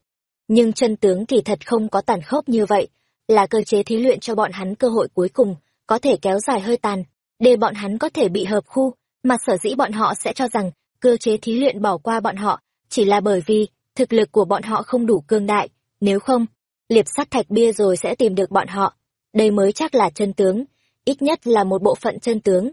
Nhưng chân tướng kỳ thật không có tàn khốc như vậy, là cơ chế thí luyện cho bọn hắn cơ hội cuối cùng, có thể kéo dài hơi tàn, để bọn hắn có thể bị hợp khu, mà sở dĩ bọn họ sẽ cho rằng cơ chế thí luyện bỏ qua bọn họ, chỉ là bởi vì thực lực của bọn họ không đủ cương đại, nếu không, liệp sát thạch bia rồi sẽ tìm được bọn họ. Đây mới chắc là chân tướng, ít nhất là một bộ phận chân tướng.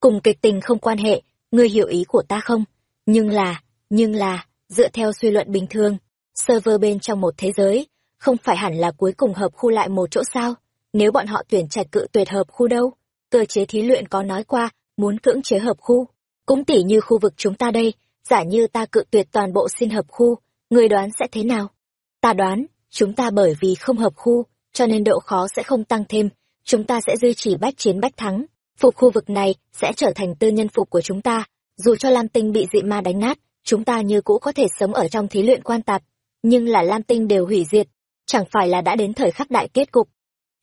Cùng kịch tình không quan hệ, ngươi hiểu ý của ta không? Nhưng là, nhưng là, dựa theo suy luận bình thường, server bên trong một thế giới, không phải hẳn là cuối cùng hợp khu lại một chỗ sao? Nếu bọn họ tuyển trạch cự tuyệt hợp khu đâu? Cơ chế thí luyện có nói qua, muốn cưỡng chế hợp khu. Cũng tỉ như khu vực chúng ta đây, giả như ta cự tuyệt toàn bộ xin hợp khu, người đoán sẽ thế nào? Ta đoán, chúng ta bởi vì không hợp khu, cho nên độ khó sẽ không tăng thêm, chúng ta sẽ duy trì bách chiến bách thắng. Phục khu vực này sẽ trở thành tư nhân phục của chúng ta, dù cho Lam Tinh bị dị ma đánh nát, chúng ta như cũ có thể sống ở trong thí luyện quan tạp, nhưng là Lam Tinh đều hủy diệt, chẳng phải là đã đến thời khắc đại kết cục.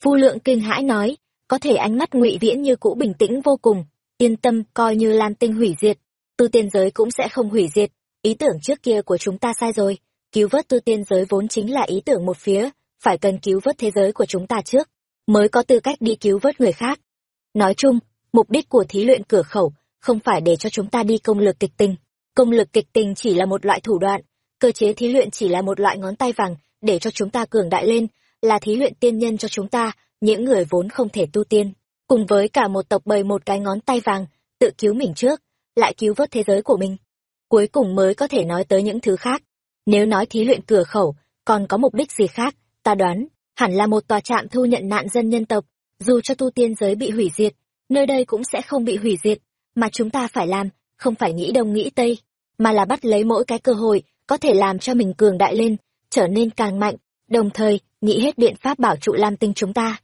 Phu lượng kinh hãi nói, có thể ánh mắt ngụy viễn như cũ bình tĩnh vô cùng, yên tâm coi như Lam Tinh hủy diệt, tư tiên giới cũng sẽ không hủy diệt, ý tưởng trước kia của chúng ta sai rồi, cứu vớt tư tiên giới vốn chính là ý tưởng một phía, phải cần cứu vớt thế giới của chúng ta trước, mới có tư cách đi cứu vớt người khác. Nói chung, mục đích của thí luyện cửa khẩu không phải để cho chúng ta đi công lực kịch tình. Công lực kịch tình chỉ là một loại thủ đoạn, cơ chế thí luyện chỉ là một loại ngón tay vàng để cho chúng ta cường đại lên, là thí luyện tiên nhân cho chúng ta, những người vốn không thể tu tiên, cùng với cả một tộc bầy một cái ngón tay vàng, tự cứu mình trước, lại cứu vớt thế giới của mình. Cuối cùng mới có thể nói tới những thứ khác. Nếu nói thí luyện cửa khẩu, còn có mục đích gì khác, ta đoán, hẳn là một tòa trạm thu nhận nạn dân nhân tộc, dù cho tu tiên giới bị hủy diệt, nơi đây cũng sẽ không bị hủy diệt, mà chúng ta phải làm, không phải nghĩ đông nghĩ tây, mà là bắt lấy mỗi cái cơ hội, có thể làm cho mình cường đại lên, trở nên càng mạnh, đồng thời, nghĩ hết biện pháp bảo trụ Lam Tinh chúng ta.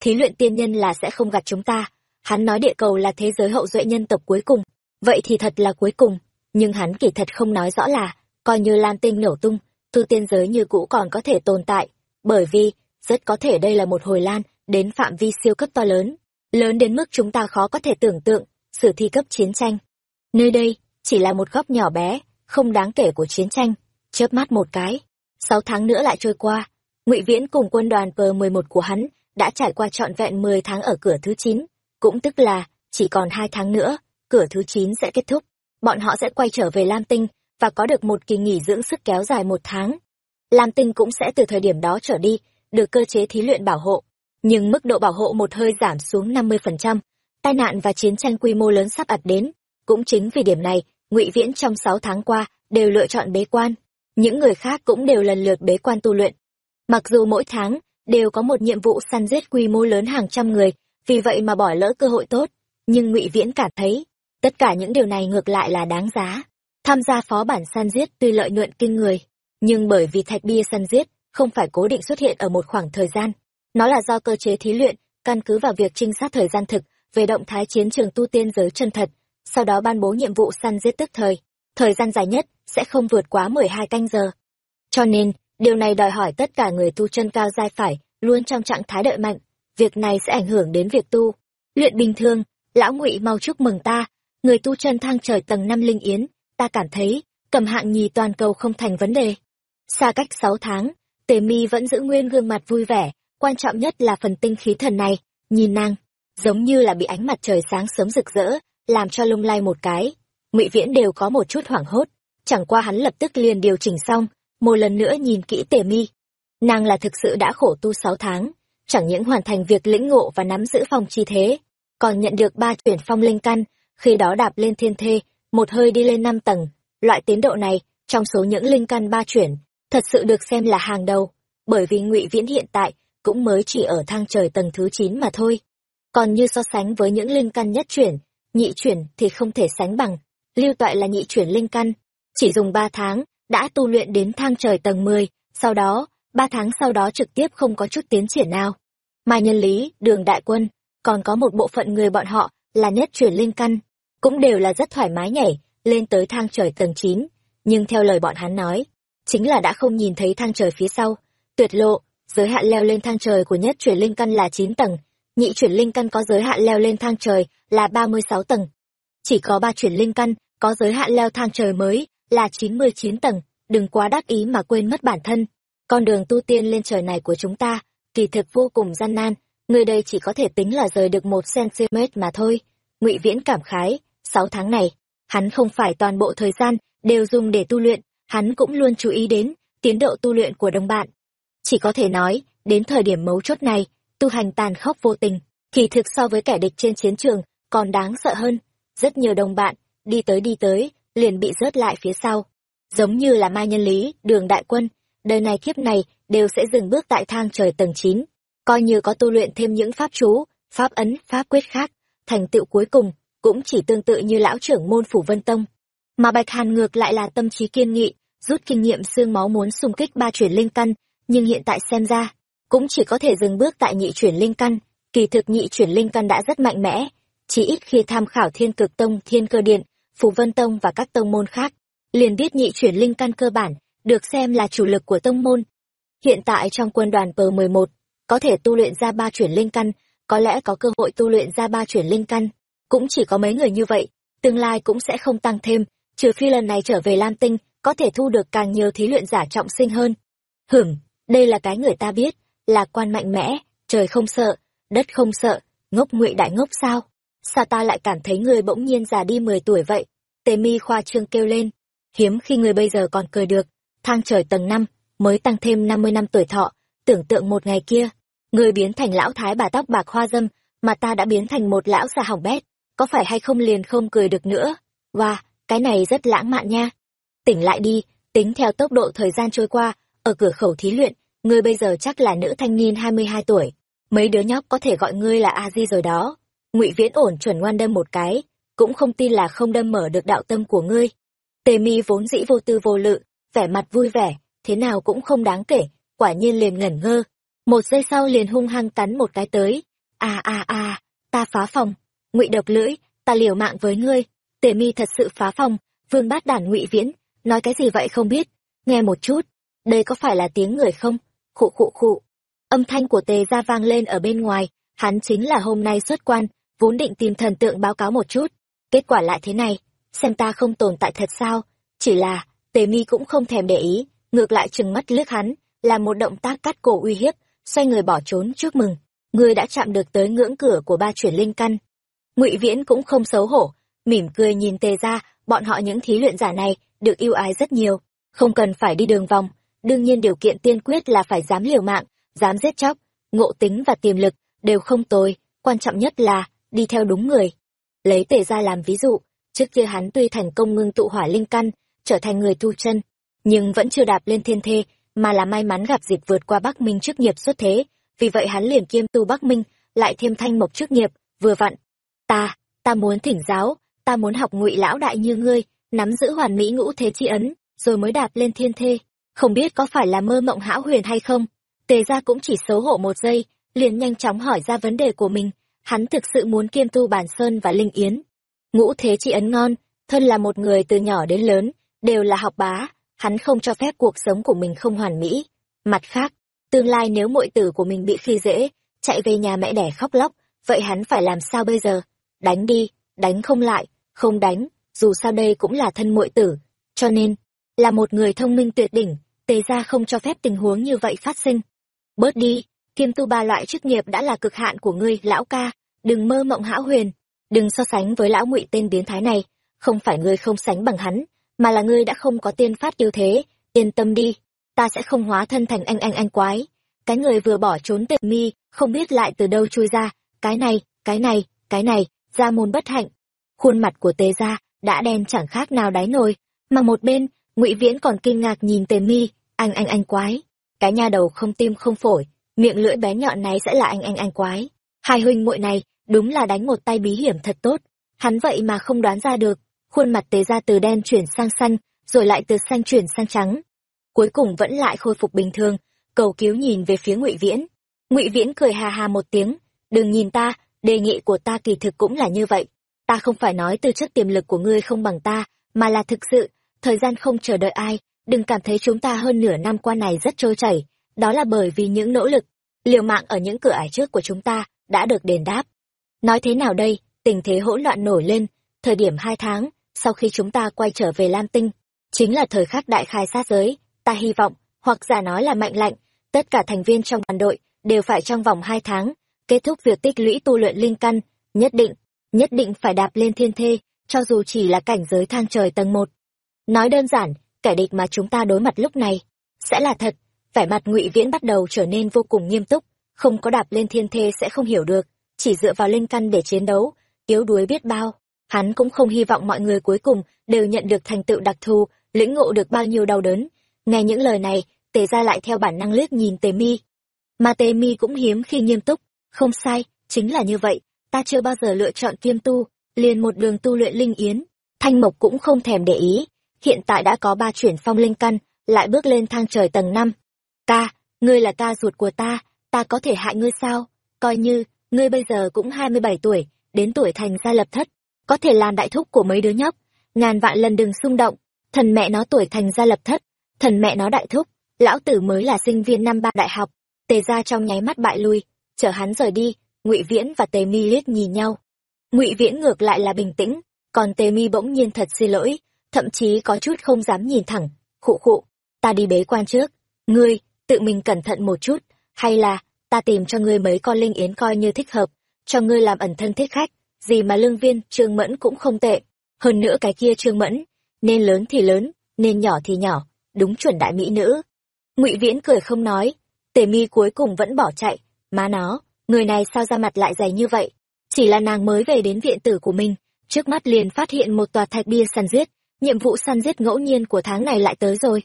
Thí luyện tiên nhân là sẽ không gạt chúng ta, hắn nói địa cầu là thế giới hậu duệ nhân tộc cuối cùng, vậy thì thật là cuối cùng, nhưng hắn kỳ thật không nói rõ là, coi như Lam Tinh nổ tung, tu tiên giới như cũ còn có thể tồn tại, bởi vì, rất có thể đây là một hồi lan, đến phạm vi siêu cấp to lớn, lớn đến mức chúng ta khó có thể tưởng tượng, sử thi cấp chiến tranh. Nơi đây, chỉ là một góc nhỏ bé, không đáng kể của chiến tranh, chớp mắt một cái. Sáu tháng nữa lại trôi qua, ngụy Viễn cùng quân đoàn P11 của hắn đã trải qua trọn vẹn 10 tháng ở cửa thứ chín, cũng tức là, chỉ còn hai tháng nữa, cửa thứ chín sẽ kết thúc. Bọn họ sẽ quay trở về Lam Tinh, và có được một kỳ nghỉ dưỡng sức kéo dài một tháng. Lam Tinh cũng sẽ từ thời điểm đó trở đi, được cơ chế thí luyện bảo hộ. Nhưng mức độ bảo hộ một hơi giảm xuống 50%, tai nạn và chiến tranh quy mô lớn sắp ập đến. Cũng chính vì điểm này, ngụy Viễn trong 6 tháng qua đều lựa chọn bế quan. Những người khác cũng đều lần lượt bế quan tu luyện. Mặc dù mỗi tháng đều có một nhiệm vụ săn giết quy mô lớn hàng trăm người, vì vậy mà bỏ lỡ cơ hội tốt, nhưng ngụy Viễn cảm thấy, tất cả những điều này ngược lại là đáng giá. Tham gia phó bản săn giết tuy lợi nhuận kinh người, nhưng bởi vì thạch bia săn giết không phải cố định xuất hiện ở một khoảng thời gian, nó là do cơ chế thí luyện, căn cứ vào việc trinh sát thời gian thực về động thái chiến trường tu tiên giới chân thật, sau đó ban bố nhiệm vụ săn giết tức thời, thời gian dài nhất sẽ không vượt quá 12 canh giờ. Cho nên, điều này đòi hỏi tất cả người tu chân cao dai phải luôn trong trạng thái đợi mạnh, việc này sẽ ảnh hưởng đến việc tu. Luyện bình thường, lão ngụy mau chúc mừng ta, người tu chân thang trời tầng năm linh yến, ta cảm thấy, cầm hạng nhì toàn cầu không thành vấn đề. Xa cách sáu tháng, tề mi vẫn giữ nguyên gương mặt vui vẻ, quan trọng nhất là phần tinh khí thần này, nhìn nàng, giống như là bị ánh mặt trời sáng sớm rực rỡ, làm cho lung lay một cái. ngụy Viễn đều có một chút hoảng hốt, chẳng qua hắn lập tức liền điều chỉnh xong, một lần nữa nhìn kỹ tề mi. Nàng là thực sự đã khổ tu sáu tháng, chẳng những hoàn thành việc lĩnh ngộ và nắm giữ phong chi thế, còn nhận được ba chuyển phong linh căn, khi đó đạp lên thiên thê, một hơi đi lên năm tầng. Loại tiến độ này, trong số những linh căn ba chuyển, thật sự được xem là hàng đầu, bởi vì ngụy Viễn hiện tại cũng mới chỉ ở thang trời tầng thứ 9 mà thôi. Còn như so sánh với những linh căn nhất chuyển, nhị chuyển thì không thể sánh bằng. Lưu Toại là nhị chuyển linh căn, chỉ dùng 3 tháng, đã tu luyện đến thang trời tầng 10, sau đó, 3 tháng sau đó trực tiếp không có chút tiến triển nào. Mà nhân lý, đường đại quân, còn có một bộ phận người bọn họ là nhất chuyển linh căn, cũng đều là rất thoải mái nhảy, lên tới thang trời tầng 9, nhưng theo lời bọn hắn nói, chính là đã không nhìn thấy thang trời phía sau, tuyệt lộ, giới hạn leo lên thang trời của nhất chuyển linh căn là 9 tầng, nhị chuyển linh căn có giới hạn leo lên thang trời là 36 tầng. Chỉ có ba chuyển linh căn có giới hạn leo thang trời mới là 99 tầng, đừng quá đắc ý mà quên mất bản thân. Con đường tu tiên lên trời này của chúng ta, kỳ thực vô cùng gian nan, người đây chỉ có thể tính là rời được một cm mà thôi. Ngụy Viễn cảm khái, sáu tháng này, hắn không phải toàn bộ thời gian đều dùng để tu luyện, hắn cũng luôn chú ý đến tiến độ tu luyện của đồng bạn. Chỉ có thể nói, đến thời điểm mấu chốt này, tu hành tàn khốc vô tình, kỳ thực so với kẻ địch trên chiến trường, còn đáng sợ hơn. Rất nhiều đồng bạn, đi tới đi tới, liền bị rớt lại phía sau. Giống như là Mai Nhân Lý, Đường Đại Quân, đời này kiếp này đều sẽ dừng bước tại thang trời tầng 9. Coi như có tu luyện thêm những pháp chú, pháp ấn, pháp quyết khác, thành tựu cuối cùng cũng chỉ tương tự như lão trưởng môn phủ Vân Tông. Mà Bạch Hàn ngược lại là tâm trí kiên nghị, rút kinh nghiệm xương máu muốn xung kích ba chuyển linh căn, nhưng hiện tại xem ra, cũng chỉ có thể dừng bước tại nhị chuyển linh căn, kỳ thực nhị chuyển linh căn đã rất mạnh mẽ, chỉ ít khi tham khảo Thiên Cực Tông, Thiên Cơ Điện, phù Vân Tông và các tông môn khác, liền biết nhị chuyển linh căn cơ bản, được xem là chủ lực của tông môn. Hiện tại trong quân đoàn P11, có thể tu luyện ra ba chuyển linh căn, có lẽ có cơ hội tu luyện ra ba chuyển linh căn, cũng chỉ có mấy người như vậy, tương lai cũng sẽ không tăng thêm, trừ phi lần này trở về Lam Tinh, có thể thu được càng nhiều thí luyện giả trọng sinh hơn. Hửm, đây là cái người ta biết, là quan mạnh mẽ, trời không sợ, đất không sợ, ngốc ngụy đại ngốc sao? Sao ta lại cảm thấy người bỗng nhiên già đi 10 tuổi vậy? Tề mi khoa trương kêu lên. Hiếm khi người bây giờ còn cười được, thang trời tầng năm mới tăng thêm 50 năm tuổi thọ, tưởng tượng một ngày kia, người biến thành lão thái bà tóc bạc hoa dâm, mà ta đã biến thành một lão già hỏng bét, có phải hay không liền không cười được nữa? Wow, cái này rất lãng mạn nha. Tỉnh lại đi, tính theo tốc độ thời gian trôi qua, ở cửa khẩu thí luyện, ngươi bây giờ chắc là nữ thanh niên 22 tuổi, mấy đứa nhóc có thể gọi ngươi là a di rồi đó. Ngụy Viễn ổn chuẩn ngoan đâm một cái, cũng không tin là không đâm mở được đạo tâm của ngươi. Tề Mi vốn dĩ vô tư vô lự, vẻ mặt vui vẻ, thế nào cũng không đáng kể, quả nhiên liền ngẩn ngơ. Một giây sau liền hung hăng cắn một cái tới. a a a ta phá phòng. Ngụy độc lưỡi, ta liều mạng với ngươi. Tề Mi thật sự phá phòng, vương bát đản Ngụy Viễn, nói cái gì vậy không biết. Nghe một chút, đây có phải là tiếng người không? Khụ khụ khụ. Âm thanh của Tề gia vang lên ở bên ngoài, hắn chính là hôm nay xuất quan, vốn định tìm thần tượng báo cáo một chút. Kết quả lại thế này, xem ta không tồn tại thật sao? Chỉ là, Tề Mi cũng không thèm để ý, ngược lại trừng mắt liếc hắn, làm một động tác cắt cổ uy hiếp, xoay người bỏ trốn chúc mừng. Ngươi đã chạm được tới ngưỡng cửa của ba chuyển linh căn. Ngụy Viễn cũng không xấu hổ, mỉm cười nhìn Tề ra, bọn họ những thí luyện giả này được yêu ái rất nhiều, không cần phải đi đường vòng. Đương nhiên điều kiện tiên quyết là phải dám liều mạng, dám giết chóc, ngộ tính và tiềm lực đều không tồi, quan trọng nhất là đi theo đúng người. Lấy Tề ra làm ví dụ, trước kia hắn tuy thành công ngưng tụ hỏa linh căn, trở thành người tu chân, nhưng vẫn chưa đạp lên thiên thê, mà là may mắn gặp dịp vượt qua Bắc Minh trước nghiệp xuất thế, vì vậy hắn liền kiêm tu Bắc Minh, lại thêm thanh mộc trước nghiệp, vừa vặn. Ta, ta muốn thỉnh giáo, ta muốn học ngụy lão đại như ngươi, nắm giữ hoàn mỹ ngũ thế chi ấn, rồi mới đạp lên thiên thê. Không biết có phải là mơ mộng hão huyền hay không? Tề gia cũng chỉ xấu hổ một giây, liền nhanh chóng hỏi ra vấn đề của mình. Hắn thực sự muốn kiêm tu bản sơn và linh yến. Ngũ thế chi ấn ngon, thân là một người từ nhỏ đến lớn, đều là học bá, hắn không cho phép cuộc sống của mình không hoàn mỹ. Mặt khác, tương lai nếu muội tử của mình bị khi dễ, chạy về nhà mẹ đẻ khóc lóc, vậy hắn phải làm sao bây giờ? Đánh đi, đánh không lại, không đánh, dù sao đây cũng là thân muội tử, cho nên, là một người thông minh tuyệt đỉnh, tề gia không cho phép tình huống như vậy phát sinh. Bớt đi, kiêm tu ba loại chức nghiệp đã là cực hạn của ngươi, lão ca, đừng mơ mộng hão huyền, đừng so sánh với lão ngụy tên biến thái này, không phải ngươi không sánh bằng hắn, mà là ngươi đã không có tiên phát yêu thế, yên tâm đi, ta sẽ không hóa thân thành anh anh anh quái. Cái người vừa bỏ trốn tệ mi, không biết lại từ đâu chui ra, cái này, cái này, cái này, ra môn bất hạnh. Khuôn mặt của tề gia đã đen chẳng khác nào đáy nồi, mà một bên, ngụy Viễn còn kinh ngạc nhìn tề mi, anh anh anh quái. Cái nha đầu không tim không phổi, miệng lưỡi bé nhọn này sẽ là anh anh anh quái. Hai huynh muội này, đúng là đánh một tay bí hiểm thật tốt. Hắn vậy mà không đoán ra được, khuôn mặt tề ra từ đen chuyển sang xanh, rồi lại từ xanh chuyển sang trắng. Cuối cùng vẫn lại khôi phục bình thường, cầu cứu nhìn về phía ngụy Viễn. ngụy Viễn cười hà hà một tiếng, đừng nhìn ta, đề nghị của ta kỳ thực cũng là như vậy. Ta không phải nói từ chất tiềm lực của ngươi không bằng ta, mà là thực sự, thời gian không chờ đợi ai, đừng cảm thấy chúng ta hơn nửa năm qua này rất trôi chảy, đó là bởi vì những nỗ lực, liều mạng ở những cửa ải trước của chúng ta đã được đền đáp. Nói thế nào đây, tình thế hỗn loạn nổi lên, thời điểm hai tháng, sau khi chúng ta quay trở về Lam Tinh, chính là thời khắc đại khai sát giới, ta hy vọng, hoặc giả nói là mạnh lạnh, tất cả thành viên trong đoàn đội đều phải trong vòng hai tháng, kết thúc việc tích lũy tu luyện linh căn, nhất định, nhất định phải đạp lên thiên thê, cho dù chỉ là cảnh giới thang trời tầng một. Nói đơn giản, kẻ địch mà chúng ta đối mặt lúc này, sẽ là thật, vẻ mặt ngụy Viễn bắt đầu trở nên vô cùng nghiêm túc, không có đạp lên thiên thê sẽ không hiểu được, chỉ dựa vào linh căn để chiến đấu, yếu đuối biết bao. Hắn cũng không hy vọng mọi người cuối cùng đều nhận được thành tựu đặc thù, lĩnh ngộ được bao nhiêu đau đớn. Nghe những lời này, tề ra lại theo bản năng liếc nhìn tề mi. Mà tề mi cũng hiếm khi nghiêm túc, không sai, chính là như vậy, ta chưa bao giờ lựa chọn kiêm tu, liền một đường tu luyện linh yến. Thanh Mộc cũng không thèm để ý, hiện tại đã có ba chuyển phong linh căn, lại bước lên thang trời tầng năm. Ca, ngươi là ca ruột của ta, ta có thể hại ngươi sao? Coi như, ngươi bây giờ cũng hai mươi bảy tuổi, đến tuổi thành gia lập thất, có thể làm đại thúc của mấy đứa nhóc ngàn vạn lần đừng xung động thần mẹ nó tuổi thành gia lập thất thần mẹ nó đại thúc lão tử mới là sinh viên năm ba đại học tề ra trong nháy mắt bại lui chở hắn rời đi ngụy viễn và tề mi liếc nhìn nhau ngụy viễn ngược lại là bình tĩnh còn tề mi bỗng nhiên thật xin lỗi thậm chí có chút không dám nhìn thẳng. Khụ khụ, ta đi bế quan trước. Ngươi, tự mình cẩn thận một chút, hay là, ta tìm cho ngươi mấy con linh yến coi như thích hợp, cho ngươi làm ẩn thân thích khách, gì mà lương viên, trương mẫn cũng không tệ. Hơn nữa cái kia trương mẫn, nên lớn thì lớn, nên nhỏ thì nhỏ, đúng chuẩn đại mỹ nữ. ngụy Viễn cười không nói, tề mi cuối cùng vẫn bỏ chạy, má nó, người này sao ra mặt lại dày như vậy? Chỉ là nàng mới về đến viện tử của mình, trước mắt liền phát hiện một tòa thạch bia săn giết, nhiệm vụ săn giết ngẫu nhiên của tháng này lại tới rồi.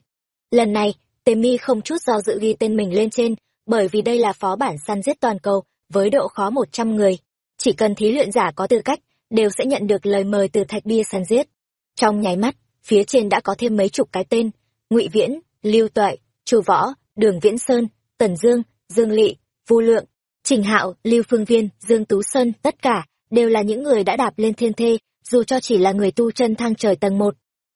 Lần này, tề mi không chút do dự ghi tên mình lên trên, bởi vì đây là phó bản săn giết toàn cầu, với độ khó một trăm người. Chỉ cần thí luyện giả có tư cách, đều sẽ nhận được lời mời từ thạch bia săn giết. Trong nháy mắt, phía trên đã có thêm mấy chục cái tên, ngụy Viễn, Lưu Tuệ, Chu Võ, Đường Viễn Sơn, Tần Dương, Dương lỵ Vu Lượng, Trình Hạo, Lưu Phương Viên, Dương Tú Sơn, tất cả đều là những người đã đạp lên thiên thê, dù cho chỉ là người tu chân thang trời tầng một.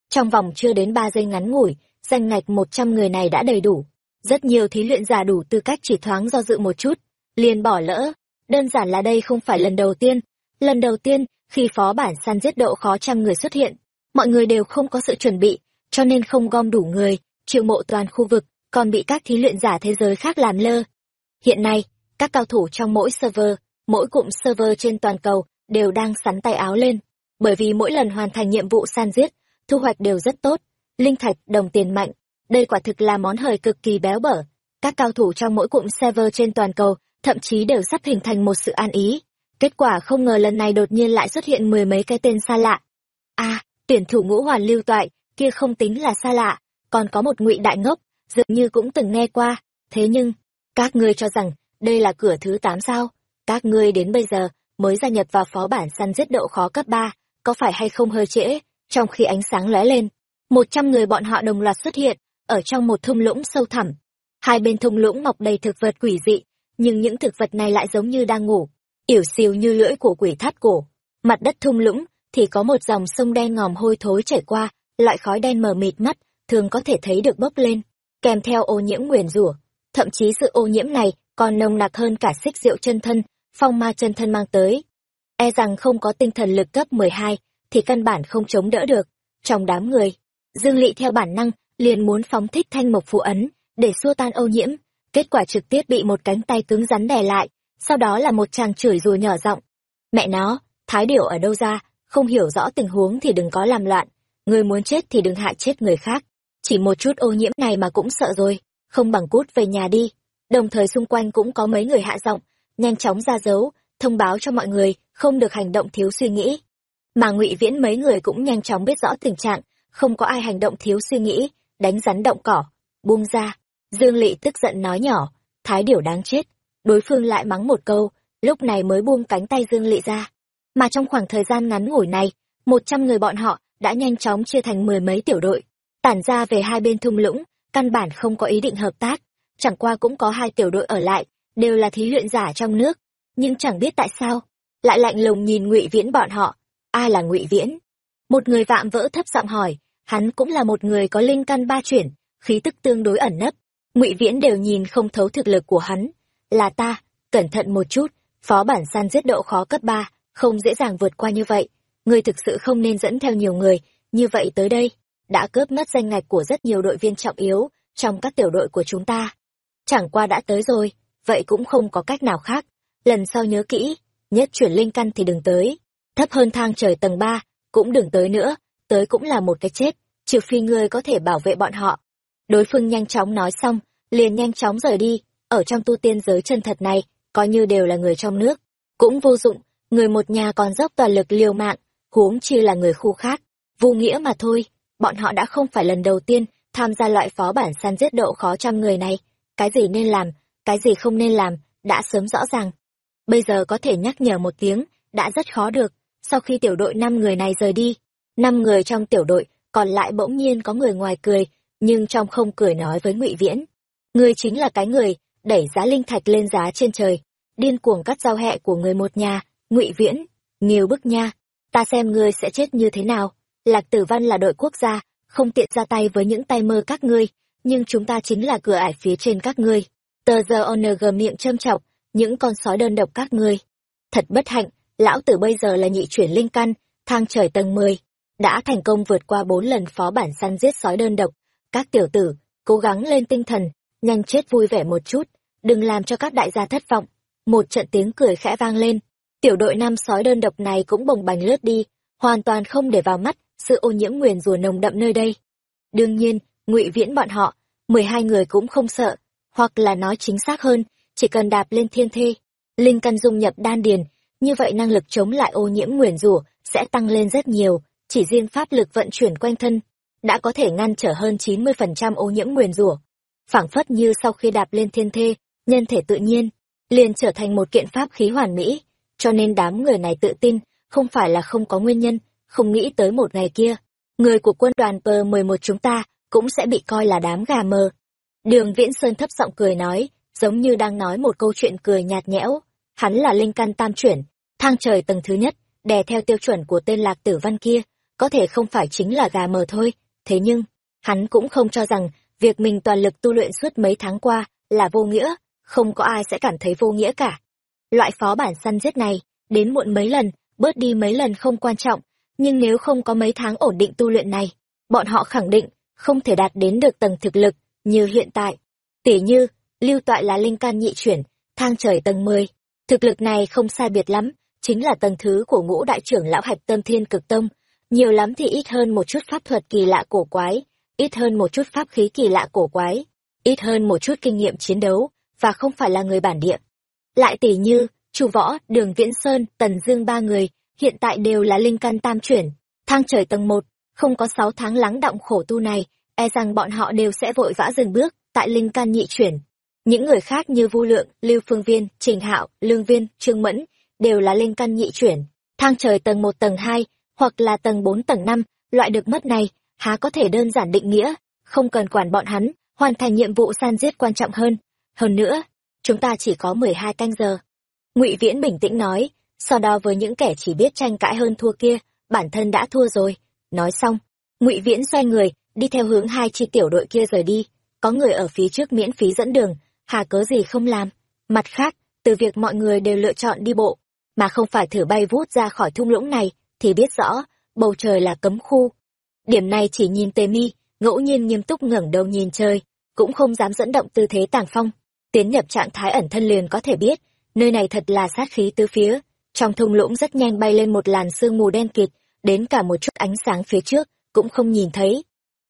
Trong vòng chưa đến ba giây ngắn ngủi, danh ngạch một trăm người này đã đầy đủ. Rất nhiều thí luyện giả đủ tư cách chỉ thoáng do dự một chút, liền bỏ lỡ. Đơn giản là đây không phải lần đầu tiên. Lần đầu tiên, khi phó bản săn giết độ khó trăm người xuất hiện, mọi người đều không có sự chuẩn bị, cho nên không gom đủ người, triệu mộ toàn khu vực, còn bị các thí luyện giả thế giới khác làm lơ. Hiện nay, các cao thủ trong mỗi server, mỗi cụm server trên toàn cầu đều đang sắn tay áo lên, bởi vì mỗi lần hoàn thành nhiệm vụ san giết, thu hoạch đều rất tốt, linh thạch, đồng tiền mạnh, đây quả thực là món hời cực kỳ béo bở. Các cao thủ trong mỗi cụm server trên toàn cầu thậm chí đều sắp hình thành một sự an ý. Kết quả không ngờ lần này đột nhiên lại xuất hiện mười mấy cái tên xa lạ. a tuyển thủ ngũ hoàn lưu toại, kia không tính là xa lạ, còn có một ngụy đại ngốc, dường như cũng từng nghe qua. Thế nhưng, các ngươi cho rằng, đây là cửa thứ tám sao? Các ngươi đến bây giờ mới gia nhập vào phó bản săn giết độ khó cấp ba có phải hay không hơi trễ? Trong khi ánh sáng lóe lên, một trăm người bọn họ đồng loạt xuất hiện, ở trong một thung lũng sâu thẳm. Hai bên thung lũng mọc đầy thực vật quỷ dị, nhưng những thực vật này lại giống như đang ngủ, yểu xìu như lưỡi của quỷ thắt cổ. Mặt đất thung lũng thì có một dòng sông đen ngòm hôi thối chảy qua, loại khói đen mờ mịt mắt, thường có thể thấy được bốc lên, kèm theo ô nhiễm nguyền rủa. Thậm chí sự ô nhiễm này còn nồng nặc hơn cả xích rượu chân thân, phong ma chân thân mang tới. E rằng không có tinh thần lực cấp 12, thì căn bản không chống đỡ được. Trong đám người, Dương Lị theo bản năng, liền muốn phóng thích thanh mộc phù ấn, để xua tan ô nhiễm, kết quả trực tiếp bị một cánh tay cứng rắn đè lại, sau đó là một chàng chửi rủa nhỏ giọng. Mẹ nó, thái điểu ở đâu ra, không hiểu rõ tình huống thì đừng có làm loạn, người muốn chết thì đừng hại chết người khác. Chỉ một chút ô nhiễm này mà cũng sợ rồi, không bằng cút về nhà đi. Đồng thời xung quanh cũng có mấy người hạ giọng, nhanh chóng ra dấu, thông báo cho mọi người không được hành động thiếu suy nghĩ. Mà ngụy Viễn mấy người cũng nhanh chóng biết rõ tình trạng, không có ai hành động thiếu suy nghĩ, đánh rắn động cỏ, buông ra. Dương lỵ tức giận nói nhỏ, thái điểu đáng chết. Đối phương lại mắng một câu, lúc này mới buông cánh tay Dương lỵ ra. Mà trong khoảng thời gian ngắn ngủi này, một trăm người bọn họ đã nhanh chóng chia thành mười mấy tiểu đội, tản ra về hai bên thung lũng, căn bản không có ý định hợp tác. Chẳng qua cũng có hai tiểu đội ở lại, đều là thí luyện giả trong nước. Nhưng chẳng biết tại sao, lại lạnh lùng nhìn ngụy Viễn bọn họ. Ai là ngụy Viễn? Một người vạm vỡ thấp giọng hỏi, hắn cũng là một người có linh căn ba chuyển, khí tức tương đối ẩn nấp. Ngụy Viễn đều nhìn không thấu thực lực của hắn. Là ta, cẩn thận một chút, phó bản săn giết độ khó cấp ba không dễ dàng vượt qua như vậy. Ngươi thực sự không nên dẫn theo nhiều người, như vậy tới đây, đã cướp mất danh ngạch của rất nhiều đội viên trọng yếu trong các tiểu đội của chúng ta. Chẳng qua đã tới rồi, vậy cũng không có cách nào khác. Lần sau nhớ kỹ, nhất chuyển linh căn thì đừng tới. Thấp hơn thang trời tầng ba cũng đừng tới nữa, tới cũng là một cái chết, trừ phi ngươi có thể bảo vệ bọn họ. Đối phương nhanh chóng nói xong, liền nhanh chóng rời đi, ở trong tu tiên giới chân thật này, coi như đều là người trong nước. Cũng vô dụng, người một nhà còn dốc toàn lực liều mạng, huống chi là người khu khác. Vô nghĩa mà thôi, bọn họ đã không phải lần đầu tiên tham gia loại phó bản săn giết độ khó trăm người này. Cái gì nên làm, cái gì không nên làm, đã sớm rõ ràng. Bây giờ có thể nhắc nhở một tiếng, đã rất khó được. Sau khi tiểu đội năm người này rời đi, năm người trong tiểu đội còn lại bỗng nhiên có người ngoài cười, nhưng trong không cười nói với ngụy Viễn. Người chính là cái người, đẩy giá linh thạch lên giá trên trời, điên cuồng cắt giao hẹ của người một nhà, ngụy Viễn, nghiêu bức nha, ta xem ngươi sẽ chết như thế nào. Lạc Tử Văn là đội quốc gia, không tiện ra tay với những tay mơ các ngươi, nhưng chúng ta chính là cửa ải phía trên các ngươi. Tờ giờ ONG miệng châm chọc, những con sói đơn độc các ngươi. Thật bất hạnh, lão tử bây giờ là nhị chuyển linh căn, thang trời tầng 10. đã thành công vượt qua bốn lần phó bản săn giết sói đơn độc. Các tiểu tử, cố gắng lên tinh thần, nhanh chết vui vẻ một chút, đừng làm cho các đại gia thất vọng. Một trận tiếng cười khẽ vang lên, tiểu đội năm sói đơn độc này cũng bồng bềnh lướt đi, hoàn toàn không để vào mắt sự ô nhiễm nguyền rủa nồng đậm nơi đây. Đương nhiên, ngụy viễn bọn họ, mười hai người cũng không sợ, hoặc là nói chính xác hơn, chỉ cần đạp lên thiên thê, linh căn dung nhập đan điền, như vậy năng lực chống lại ô nhiễm nguyền rủa sẽ tăng lên rất nhiều, chỉ riêng pháp lực vận chuyển quanh thân đã có thể ngăn trở hơn 90% ô nhiễm nguyền rủa. Phảng phất như sau khi đạp lên thiên thê, nhân thể tự nhiên liền trở thành một kiện pháp khí hoàn mỹ, cho nên đám người này tự tin, không phải là không có nguyên nhân, không nghĩ tới một ngày kia, người của quân đoàn P11 chúng ta cũng sẽ bị coi là đám gà mờ. Đường Viễn Sơn thấp giọng cười nói, giống như đang nói một câu chuyện cười nhạt nhẽo, hắn là linh căn tam chuyển, thang trời tầng thứ nhất, đè theo tiêu chuẩn của tên lạc tử văn kia, có thể không phải chính là gà mờ thôi, thế nhưng, hắn cũng không cho rằng việc mình toàn lực tu luyện suốt mấy tháng qua là vô nghĩa, không có ai sẽ cảm thấy vô nghĩa cả. Loại phó bản săn giết này, đến muộn mấy lần, bớt đi mấy lần không quan trọng, nhưng nếu không có mấy tháng ổn định tu luyện này, bọn họ khẳng định không thể đạt đến được tầng thực lực như hiện tại. Tỉ như, lưu toại là linh can nhị chuyển, thang trời tầng 10. Thực lực này không sai biệt lắm, chính là tầng thứ của ngũ đại trưởng lão hạch tâm thiên cực tông. Nhiều lắm thì ít hơn một chút pháp thuật kỳ lạ cổ quái, ít hơn một chút pháp khí kỳ lạ cổ quái, ít hơn một chút kinh nghiệm chiến đấu, và không phải là người bản địa. Lại tỷ như, Chu Võ, Đường Viễn Sơn, Tần Dương ba người, hiện tại đều là linh căn tam chuyển, thang trời tầng một, không có sáu tháng lắng động khổ tu này, e rằng bọn họ đều sẽ vội vã dừng bước tại linh căn nhị chuyển. Những người khác như Vu Lượng, Lưu Phương Viên, Trình Hạo, Lương Viên, Trương Mẫn đều là linh căn nhị chuyển, thang trời tầng một tầng hai hoặc là tầng bốn tầng năm loại được mất này, há có thể đơn giản định nghĩa, không cần quản bọn hắn, hoàn thành nhiệm vụ san giết quan trọng hơn. Hơn nữa, chúng ta chỉ có mười hai canh giờ. Ngụy Viễn bình tĩnh nói, so đo với những kẻ chỉ biết tranh cãi hơn thua kia, bản thân đã thua rồi. Nói xong, Ngụy Viễn xoay người, đi theo hướng hai chi tiểu đội kia rời đi. Có người ở phía trước miễn phí dẫn đường, hà cớ gì không làm. Mặt khác, từ việc mọi người đều lựa chọn đi bộ, mà không phải thử bay vút ra khỏi thung lũng này, thì biết rõ, bầu trời là cấm khu. Điểm này chỉ nhìn tề mi, ngẫu nhiên nghiêm túc ngẩng đầu nhìn trời, cũng không dám dẫn động tư thế tàng phong. Tiến nhập trạng thái ẩn thân liền có thể biết, nơi này thật là sát khí tứ phía. Trong thung lũng rất nhanh bay lên một làn sương mù đen kịt, đến cả một chút ánh sáng phía trước, cũng không nhìn thấy.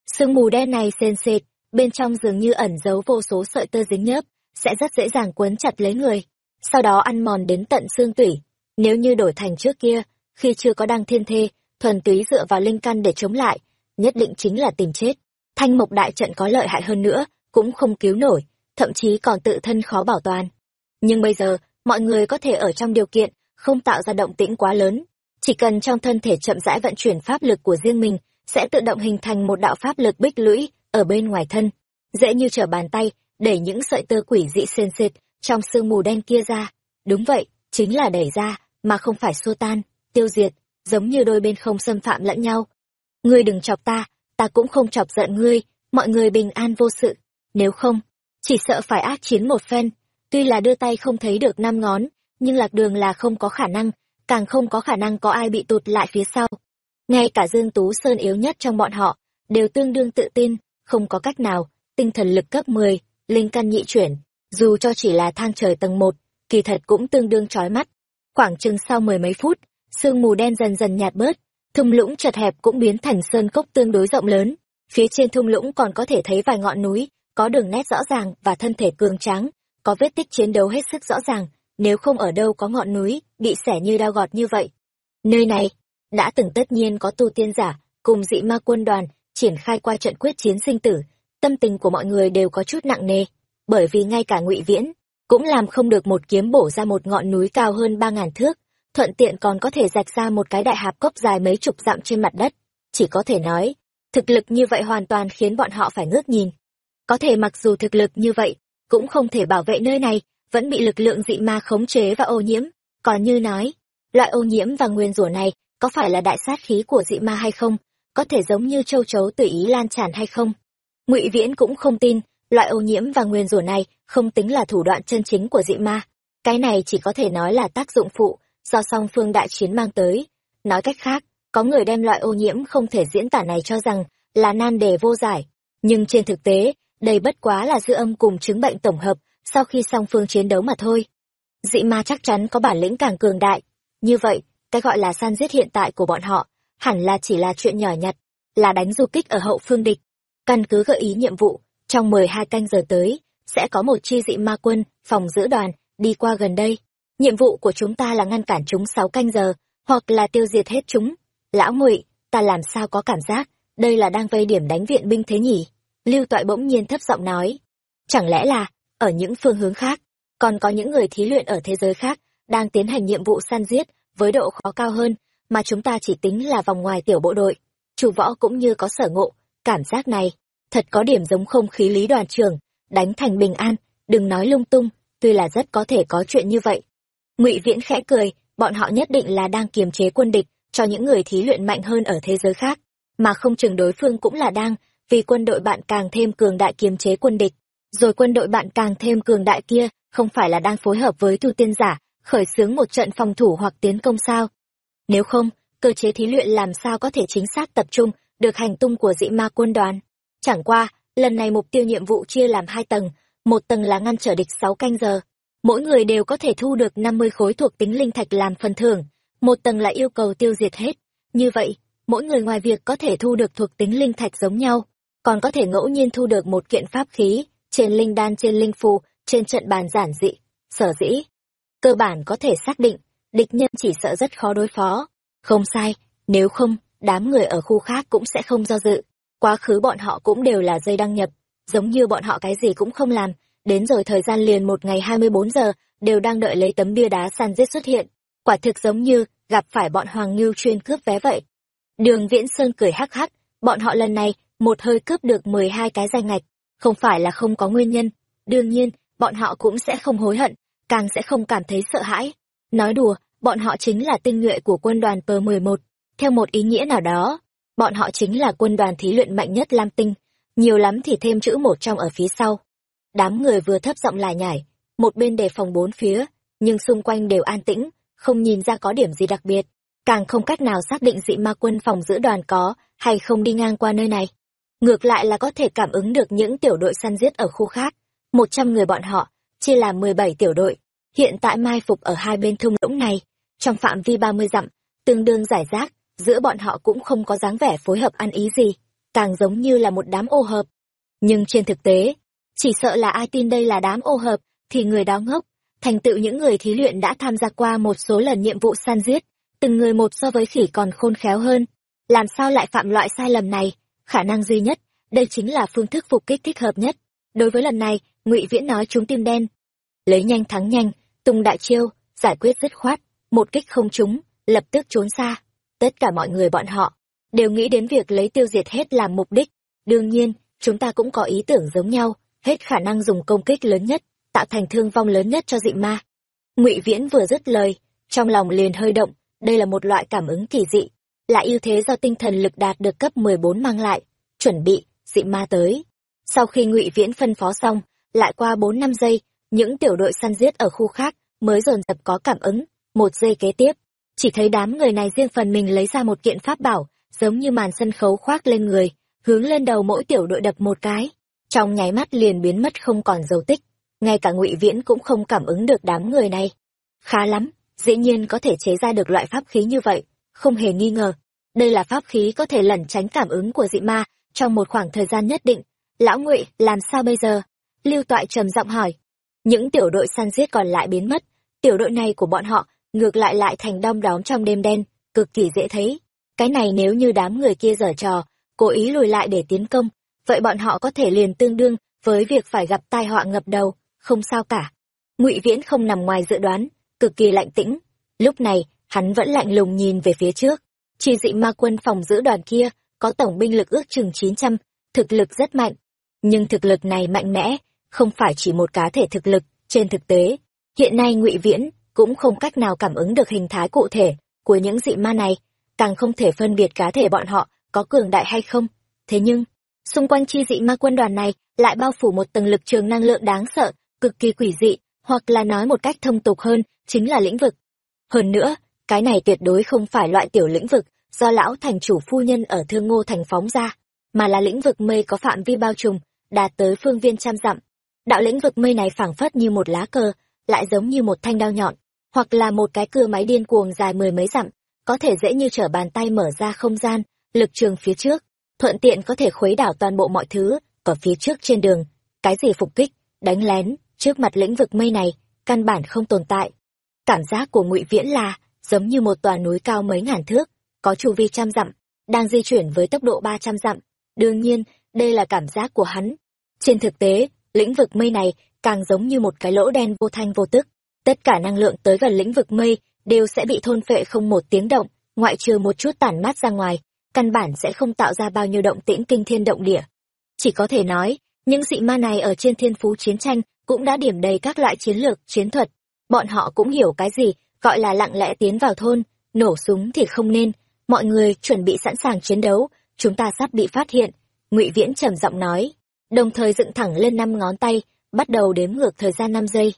Sương mù đen này sền sệt, bên trong dường như ẩn giấu vô số sợi tơ dính nhớp, sẽ rất dễ dàng quấn chặt lấy người, sau đó ăn mòn đến tận xương tủy. Nếu như đổi thành trước kia, khi chưa có đăng thiên thê, thuần túy dựa vào linh căn để chống lại, nhất định chính là tìm chết. Thanh mộc đại trận có lợi hại hơn nữa, cũng không cứu nổi, thậm chí còn tự thân khó bảo toàn. Nhưng bây giờ, mọi người có thể ở trong điều kiện không tạo ra động tĩnh quá lớn, chỉ cần trong thân thể chậm rãi vận chuyển pháp lực của riêng mình, sẽ tự động hình thành một đạo pháp lực bích lũy ở bên ngoài thân, dễ như trở bàn tay, đẩy những sợi tơ quỷ dị sền sệt trong sương mù đen kia ra. Đúng vậy, chính là đẩy ra, mà không phải xua tan, tiêu diệt, giống như đôi bên không xâm phạm lẫn nhau. Ngươi đừng chọc ta, ta cũng không chọc giận ngươi, mọi người bình an vô sự. Nếu không, chỉ sợ phải ác chiến một phen. Tuy là đưa tay không thấy được năm ngón, nhưng lạc đường là không có khả năng, càng không có khả năng có ai bị tụt lại phía sau. Ngay cả Dương Tú Sơn yếu nhất trong bọn họ, đều tương đương tự tin, không có cách nào, tinh thần lực cấp 10, linh căn nhị chuyển, dù cho chỉ là thang trời tầng 1, kỳ thật cũng tương đương chói mắt. Khoảng chừng sau mười mấy phút, sương mù đen dần dần nhạt bớt, thung lũng chật hẹp cũng biến thành sơn cốc tương đối rộng lớn. Phía trên thung lũng còn có thể thấy vài ngọn núi, có đường nét rõ ràng và thân thể cường tráng, có vết tích chiến đấu hết sức rõ ràng, nếu không ở đâu có ngọn núi, bị xẻ như đao gọt như vậy. Nơi này, đã từng tất nhiên có tu tiên giả, cùng dị ma quân đoàn, triển khai qua trận quyết chiến sinh tử, tâm tình của mọi người đều có chút nặng nề, bởi vì ngay cả ngụy Viễn, cũng làm không được một kiếm bổ ra một ngọn núi cao hơn ba ngàn thước, thuận tiện còn có thể rạch ra một cái đại hạp cốc dài mấy chục dặm trên mặt đất. Chỉ có thể nói, thực lực như vậy hoàn toàn khiến bọn họ phải ngước nhìn. Có thể mặc dù thực lực như vậy, cũng không thể bảo vệ nơi này, vẫn bị lực lượng dị ma khống chế và ô nhiễm. Còn như nói, loại ô nhiễm và nguyên rủa này có phải là đại sát khí của dị ma hay không? Có thể giống như châu chấu tùy ý lan tràn hay không? Ngụy Viễn cũng không tin, loại ô nhiễm và nguyên rủa này không tính là thủ đoạn chân chính của dị ma. Cái này chỉ có thể nói là tác dụng phụ do song phương đại chiến mang tới. Nói cách khác, có người đem loại ô nhiễm không thể diễn tả này cho rằng là nan đề vô giải nhưng trên thực tế đây bất quá là dư âm cùng chứng bệnh tổng hợp sau khi song phương chiến đấu mà thôi dị ma chắc chắn có bản lĩnh càng cường đại. Như vậy, cái gọi là san giết hiện tại của bọn họ, hẳn là chỉ là chuyện nhỏ nhặt, là đánh du kích ở hậu phương địch. Căn cứ gợi ý nhiệm vụ, trong mười hai canh giờ tới, sẽ có một chi dị ma quân, phòng giữ đoàn, đi qua gần đây. Nhiệm vụ của chúng ta là ngăn cản chúng sáu canh giờ, hoặc là tiêu diệt hết chúng. Lão ngụy, ta làm sao có cảm giác, đây là đang vây điểm đánh viện binh thế nhỉ? Lưu toại bỗng nhiên thấp giọng nói. Chẳng lẽ là, ở những phương hướng khác? Còn có những người thí luyện ở thế giới khác đang tiến hành nhiệm vụ săn giết với độ khó cao hơn mà chúng ta chỉ tính là vòng ngoài tiểu bộ đội. Chủ võ cũng như có sở ngộ, cảm giác này thật có điểm giống không khí lý đoàn trưởng đánh thành bình an, đừng nói lung tung, tuy là rất có thể có chuyện như vậy. Ngụy viễn khẽ cười, bọn họ nhất định là đang kiềm chế quân địch cho những người thí luyện mạnh hơn ở thế giới khác, mà không chừng đối phương cũng là đang, vì quân đội bạn càng thêm cường đại kiềm chế quân địch. Rồi quân đội bạn càng thêm cường đại kia không phải là đang phối hợp với tu tiên giả, khởi xướng một trận phòng thủ hoặc tiến công sao? Nếu không, cơ chế thí luyện làm sao có thể chính xác tập trung được hành tung của dị ma quân đoàn? Chẳng qua, lần này mục tiêu nhiệm vụ chia làm hai tầng, một tầng là ngăn trở địch sáu canh giờ. Mỗi người đều có thể thu được năm mươi khối thuộc tính linh thạch làm phần thưởng, một tầng là yêu cầu tiêu diệt hết. Như vậy, mỗi người ngoài việc có thể thu được thuộc tính linh thạch giống nhau, còn có thể ngẫu nhiên thu được một kiện pháp khí, trên linh đan, trên linh phù trên trận bàn giản dị, sở dĩ. Cơ bản có thể xác định, địch nhân chỉ sợ rất khó đối phó. Không sai, nếu không, đám người ở khu khác cũng sẽ không do dự. Quá khứ bọn họ cũng đều là dây đăng nhập. Giống như bọn họ cái gì cũng không làm, đến rồi thời gian liền một ngày hai mươi bốn giờ, đều đang đợi lấy tấm bia đá săn giết xuất hiện. Quả thực giống như, gặp phải bọn hoàng ngưu chuyên cướp vé vậy. Đường viễn sơn cười hắc hắc, bọn họ lần này, một hơi cướp được mười hai cái danh ngạch. Không phải là không có nguyên nhân. Đương nhiên bọn họ cũng sẽ không hối hận càng sẽ không cảm thấy sợ hãi. Nói đùa bọn họ chính là tinh nhuệ của quân đoàn P-11, theo một ý nghĩa nào đó bọn họ chính là quân đoàn thí luyện mạnh nhất lam tinh. Nhiều lắm thì thêm chữ một trong ở phía sau. Đám người vừa thấp giọng lại nhải một bên đề phòng bốn phía nhưng xung quanh đều an tĩnh không nhìn ra có điểm gì đặc biệt. Càng không cách nào xác định dị ma quân phòng giữ đoàn có hay không đi ngang qua nơi này. Ngược lại là có thể cảm ứng được những tiểu đội săn giết ở khu khác một trăm người bọn họ, chia làm mười bảy tiểu đội. Hiện tại mai phục ở hai bên thung lũng này, trong phạm vi ba mươi dặm, tương đương giải rác, giữa bọn họ cũng không có dáng vẻ phối hợp ăn ý gì, càng giống như là một đám ô hợp. Nhưng trên thực tế, chỉ sợ là ai tin đây là đám ô hợp, thì người đó ngốc. Thành tựu những người thí luyện đã tham gia qua một số lần nhiệm vụ săn giết, từng người một so với khỉ còn khôn khéo hơn. Làm sao lại phạm loại sai lầm này? Khả năng duy nhất, đây chính là phương thức phục kích thích hợp nhất. Đối với lần này ngụy viễn nói chúng tim đen. Lấy nhanh thắng nhanh tung đại chiêu giải quyết dứt khoát, một kích không trúng, lập tức trốn xa. Tất cả mọi người bọn họ đều nghĩ đến việc lấy tiêu diệt hết làm mục đích. Đương nhiên, chúng ta cũng có ý tưởng giống nhau, hết khả năng dùng công kích lớn nhất, tạo thành thương vong lớn nhất cho dị ma. Ngụy viễn vừa dứt lời, trong lòng liền hơi động, đây là một loại cảm ứng kỳ dị, là ưu thế do tinh thần lực đạt được cấp mười bốn mang lại, chuẩn bị dị ma tới. Sau khi ngụy viễn phân phó xong lại qua bốn năm giây, những tiểu đội săn giết ở khu khác mới dồn dập có cảm ứng. Một giây kế tiếp, chỉ thấy đám người này riêng phần mình lấy ra một kiện pháp bảo, giống như màn sân khấu khoác lên người, hướng lên đầu mỗi tiểu đội đập một cái. Trong nháy mắt liền biến mất không còn dấu tích, ngay cả ngụy viễn cũng không cảm ứng được đám người này. Khá lắm, dĩ nhiên có thể chế ra được loại pháp khí như vậy, không hề nghi ngờ. Đây là pháp khí có thể lẩn tránh cảm ứng của dị ma trong một khoảng thời gian nhất định. Lão ngụy, làm sao bây giờ? Lưu toại trầm giọng hỏi. Những tiểu đội săn giết còn lại biến mất. Tiểu đội này của bọn họ ngược lại lại thành đom đóm trong đêm đen, cực kỳ dễ thấy. Cái này nếu như đám người kia giở trò, cố ý lùi lại để tiến công, vậy bọn họ có thể liền tương đương với việc phải gặp tai họa ngập đầu, không sao cả. Ngụy viễn không nằm ngoài dự đoán, cực kỳ lạnh tĩnh. Lúc này, hắn vẫn lạnh lùng nhìn về phía trước. Chi dị ma quân phòng giữ đoàn kia có tổng binh lực ước chừng chín trăm, thực lực rất mạnh. Nhưng thực lực này mạnh mẽ không phải chỉ một cá thể thực lực trên thực tế hiện nay ngụy viễn cũng không cách nào cảm ứng được hình thái cụ thể của những dị ma này càng không thể phân biệt cá thể bọn họ có cường đại hay không thế nhưng xung quanh chi dị ma quân đoàn này lại bao phủ một tầng lực trường năng lượng đáng sợ cực kỳ quỷ dị hoặc là nói một cách thông tục hơn chính là lĩnh vực hơn nữa cái này tuyệt đối không phải loại tiểu lĩnh vực do lão thành chủ phu nhân ở Thương Ngô thành phóng ra, mà là lĩnh vực mây có phạm vi bao trùm, đạt tới phương viên trăm dặm. Đạo lĩnh vực mây này phảng phất như một lá cờ, lại giống như một thanh đao nhọn, hoặc là một cái cưa máy điên cuồng dài mười mấy dặm, có thể dễ như trở bàn tay mở ra không gian, lực trường phía trước, thuận tiện có thể khuấy đảo toàn bộ mọi thứ ở phía trước trên đường. Cái gì phục kích, đánh lén, trước mặt lĩnh vực mây này, căn bản không tồn tại. Cảm giác của Ngụy Viễn là giống như một tòa núi cao mấy ngàn thước, có chu vi trăm dặm, đang di chuyển với tốc độ ba trăm dặm. Đương nhiên, đây là cảm giác của hắn. Trên thực tế, lĩnh vực mây này càng giống như một cái lỗ đen vô thanh vô tức. Tất cả năng lượng tới gần lĩnh vực mây đều sẽ bị thôn phệ không một tiếng động, ngoại trừ một chút tản mát ra ngoài, căn bản sẽ không tạo ra bao nhiêu động tĩnh kinh thiên động địa. Chỉ có thể nói, những dị ma này ở trên thiên phú chiến tranh cũng đã điểm đầy các loại chiến lược, chiến thuật. Bọn họ cũng hiểu cái gì, gọi là lặng lẽ tiến vào thôn, nổ súng thì không nên. Mọi người chuẩn bị sẵn sàng chiến đấu, chúng ta sắp bị phát hiện. ngụy Viễn trầm giọng nói, đồng thời dựng thẳng lên năm ngón tay, bắt đầu đếm ngược thời gian năm giây.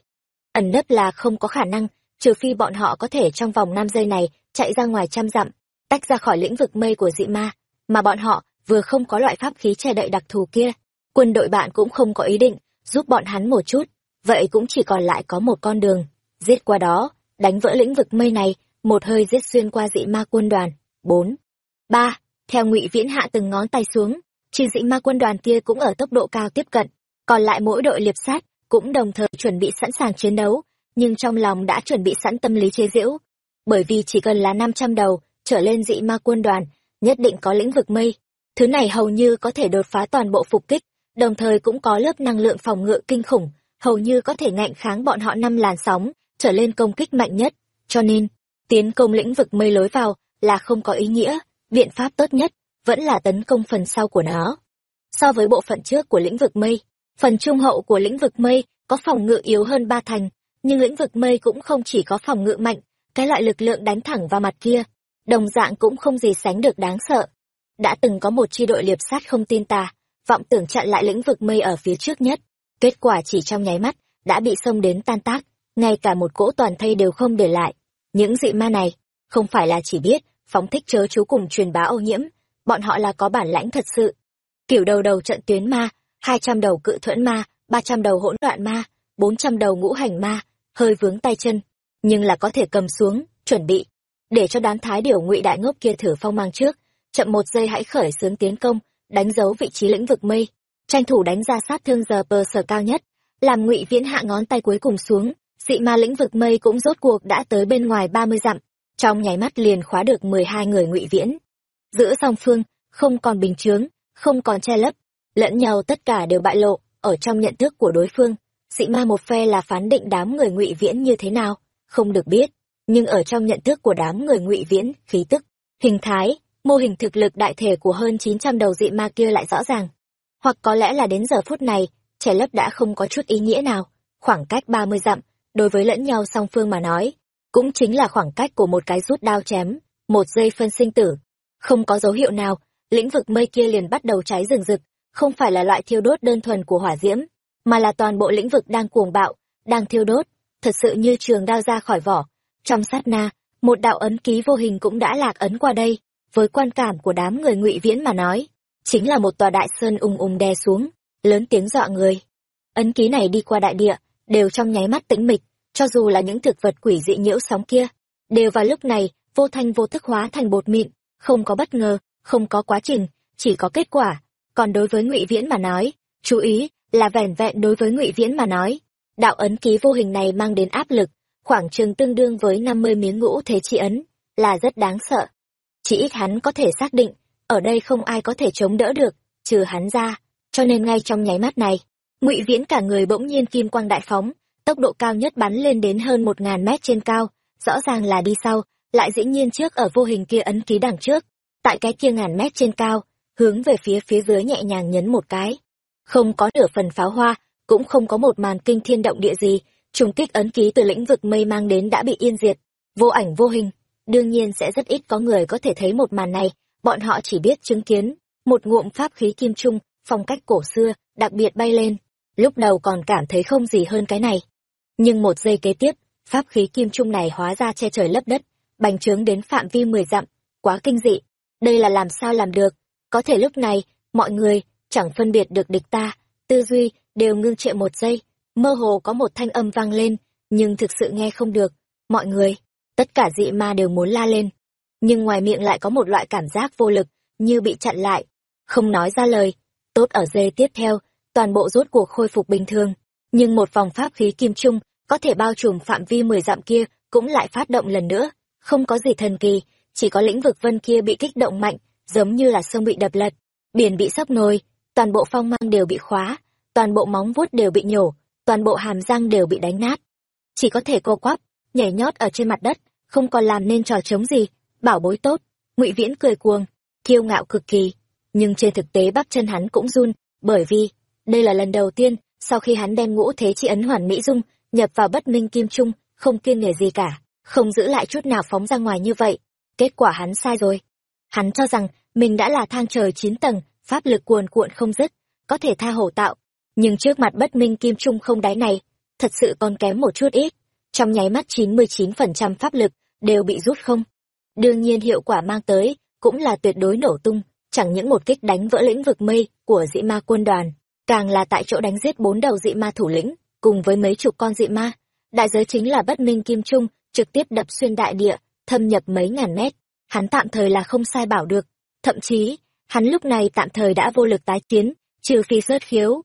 Ẩn nấp là không có khả năng, trừ phi bọn họ có thể trong vòng năm giây này chạy ra ngoài trăm dặm, tách ra khỏi lĩnh vực mây của dị ma, mà bọn họ vừa không có loại pháp khí che đậy đặc thù kia. Quân đội bạn cũng không có ý định giúp bọn hắn một chút, vậy cũng chỉ còn lại có một con đường, giết qua đó, đánh vỡ lĩnh vực mây này, một hơi giết xuyên qua dị ma quân đoàn. bốn ba Theo ngụy Viễn hạ từng ngón tay xuống, chỉ dị ma quân đoàn kia cũng ở tốc độ cao tiếp cận, còn lại mỗi đội liệp sát cũng đồng thời chuẩn bị sẵn sàng chiến đấu, nhưng trong lòng đã chuẩn bị sẵn tâm lý chế giễu. Bởi vì chỉ cần là năm trăm đầu, trở lên dị ma quân đoàn, nhất định có lĩnh vực mây. Thứ này hầu như có thể đột phá toàn bộ phục kích, đồng thời cũng có lớp năng lượng phòng ngự kinh khủng, hầu như có thể ngạnh kháng bọn họ năm làn sóng, trở lên công kích mạnh nhất. Cho nên, tiến công lĩnh vực mây lối vào là không có ý nghĩa, biện pháp tốt nhất vẫn là tấn công phần sau của nó. So với bộ phận trước của lĩnh vực mây, phần trung hậu của lĩnh vực mây có phòng ngự yếu hơn ba thành, nhưng lĩnh vực mây cũng không chỉ có phòng ngự mạnh, cái loại lực lượng đánh thẳng vào mặt kia, đồng dạng cũng không gì sánh được đáng sợ. Đã từng có một chi đội liệp sát không tin tà, vọng tưởng chặn lại lĩnh vực mây ở phía trước nhất, kết quả chỉ trong nháy mắt, đã bị xông đến tan tác, ngay cả một cỗ toàn thây đều không để lại. Những dị ma này, không phải là chỉ biết, phóng thích chớ chú cùng truyền bá ô nhiễm, bọn họ là có bản lãnh thật sự. Kiểu đầu đầu trận tuyến ma, hai trăm đầu cự thuẫn ma, ba trăm đầu hỗn loạn ma, bốn trăm đầu ngũ hành ma, hơi vướng tay chân, nhưng là có thể cầm xuống, chuẩn bị. Để cho đám thái điểu ngụy đại ngốc kia thử phong mang trước, chậm một giây hãy khởi xướng tiến công, đánh dấu vị trí lĩnh vực mây, tranh thủ đánh ra sát thương giờ pơ sở cao nhất, làm ngụy viễn hạ ngón tay cuối cùng xuống, dị ma lĩnh vực mây cũng rốt cuộc đã tới bên ngoài ba mươi dặm, trong nháy mắt liền khóa được mười hai người ngụy viễn. Giữa song phương, không còn bình chướng, không còn che lấp, lẫn nhau tất cả đều bại lộ, ở trong nhận thức của đối phương. Dị ma một phe là phán định đám người ngụy viễn như thế nào, không được biết, nhưng ở trong nhận thức của đám người ngụy viễn, khí tức, hình thái, mô hình thực lực đại thể của hơn chín trăm đầu dị ma kia lại rõ ràng. Hoặc có lẽ là đến giờ phút này, trẻ lấp đã không có chút ý nghĩa nào, khoảng cách ba mươi dặm, đối với lẫn nhau song phương mà nói, cũng chính là khoảng cách của một cái rút đao chém, một giây phân sinh tử. Không có dấu hiệu nào, lĩnh vực mây kia liền bắt đầu cháy rừng rực, không phải là loại thiêu đốt đơn thuần của hỏa diễm, mà là toàn bộ lĩnh vực đang cuồng bạo, đang thiêu đốt, thật sự như trường đao ra khỏi vỏ. Trong sát na, một đạo ấn ký vô hình cũng đã lạc ấn qua đây, với quan cảm của đám người ngụy viễn mà nói, chính là một tòa đại sơn ung ung đè xuống, lớn tiếng dọa người. Ấn ký này đi qua đại địa, đều trong nháy mắt tĩnh mịch, cho dù là những thực vật quỷ dị nhiễu sóng kia, đều vào lúc này vô thanh vô thức hóa thành bột mịn, không có bất ngờ, không có quá trình, chỉ có kết quả. Còn đối với Ngụy Viễn mà nói, chú ý là vẻn vẹn đối với Ngụy Viễn mà nói, đạo ấn ký vô hình này mang đến áp lực, khoảng chừng tương đương với năm mươi miếng ngũ thế chi ấn, là rất đáng sợ. Chỉ ít hắn có thể xác định, ở đây không ai có thể chống đỡ được, trừ hắn ra, cho nên ngay trong nháy mắt này, Ngụy Viễn cả người bỗng nhiên kim quang đại phóng, tốc độ cao nhất bắn lên đến hơn một ngàn mét trên cao, rõ ràng là đi sau, lại dĩ nhiên trước ở vô hình kia ấn ký đằng trước, tại cái kia ngàn mét trên cao, hướng về phía phía dưới nhẹ nhàng nhấn một cái. Không có nửa phần pháo hoa, cũng không có một màn kinh thiên động địa gì, trùng kích ấn ký từ lĩnh vực mây mang đến đã bị yên diệt, vô ảnh vô hình. Đương nhiên sẽ rất ít có người có thể thấy một màn này, bọn họ chỉ biết chứng kiến, một ngụm pháp khí kim trung, phong cách cổ xưa, đặc biệt bay lên. Lúc đầu còn cảm thấy không gì hơn cái này. Nhưng một giây kế tiếp, pháp khí kim trung này hóa ra che trời lấp đất, bành trướng đến phạm vi mười dặm, quá kinh dị, đây là làm sao làm được? Có thể lúc này mọi người chẳng phân biệt được địch ta tư duy đều ngưng trệ một giây. Mơ hồ có một thanh âm vang lên nhưng thực sự nghe không được. Mọi người tất cả dị ma đều muốn la lên. Nhưng ngoài miệng lại có một loại cảm giác vô lực như bị chặn lại. Không nói ra lời tốt ở dê tiếp theo toàn bộ rốt cuộc khôi phục bình thường. Nhưng một vòng pháp khí kim trung có thể bao trùm phạm vi mười dặm kia cũng lại phát động lần nữa không có gì thần kỳ, chỉ có lĩnh vực vân kia bị kích động mạnh, giống như là sông bị đập lật, biển bị sấp nồi, toàn bộ phong mang đều bị khóa, toàn bộ móng vuốt đều bị nhổ, toàn bộ hàm răng đều bị đánh nát. Chỉ có thể cô quắp, nhảy nhót ở trên mặt đất, không còn làm nên trò chống gì, bảo bối tốt, ngụy viễn cười cuồng, kiêu ngạo cực kỳ, nhưng trên thực tế bắp chân hắn cũng run, bởi vì, đây là lần đầu tiên, sau khi hắn đem ngũ thế chi ấn hoàn mỹ dung, nhập vào bất minh kim trung, không kiêng nể gì cả không giữ lại chút nào phóng ra ngoài như vậy. Kết quả hắn sai rồi. Hắn cho rằng mình đã là thang trời chín tầng, pháp lực cuồn cuộn không dứt, có thể tha hổ tạo. Nhưng trước mặt bất minh kim trung không đáy này, thật sự còn kém một chút ít. Trong nháy mắt chín mươi chín phần trăm pháp lực đều bị rút không? Đương nhiên hiệu quả mang tới cũng là tuyệt đối nổ tung, chẳng những một kích đánh vỡ lĩnh vực mây của dị ma quân đoàn, càng là tại chỗ đánh giết bốn đầu dị ma thủ lĩnh, cùng với mấy chục con dị ma. Đại giới chính là bất minh kim trung trực tiếp đập xuyên đại địa thâm nhập mấy ngàn mét. Hắn tạm thời là không sai bảo được. Thậm chí hắn lúc này tạm thời đã vô lực tái chiến trừ phi xuất khiếu.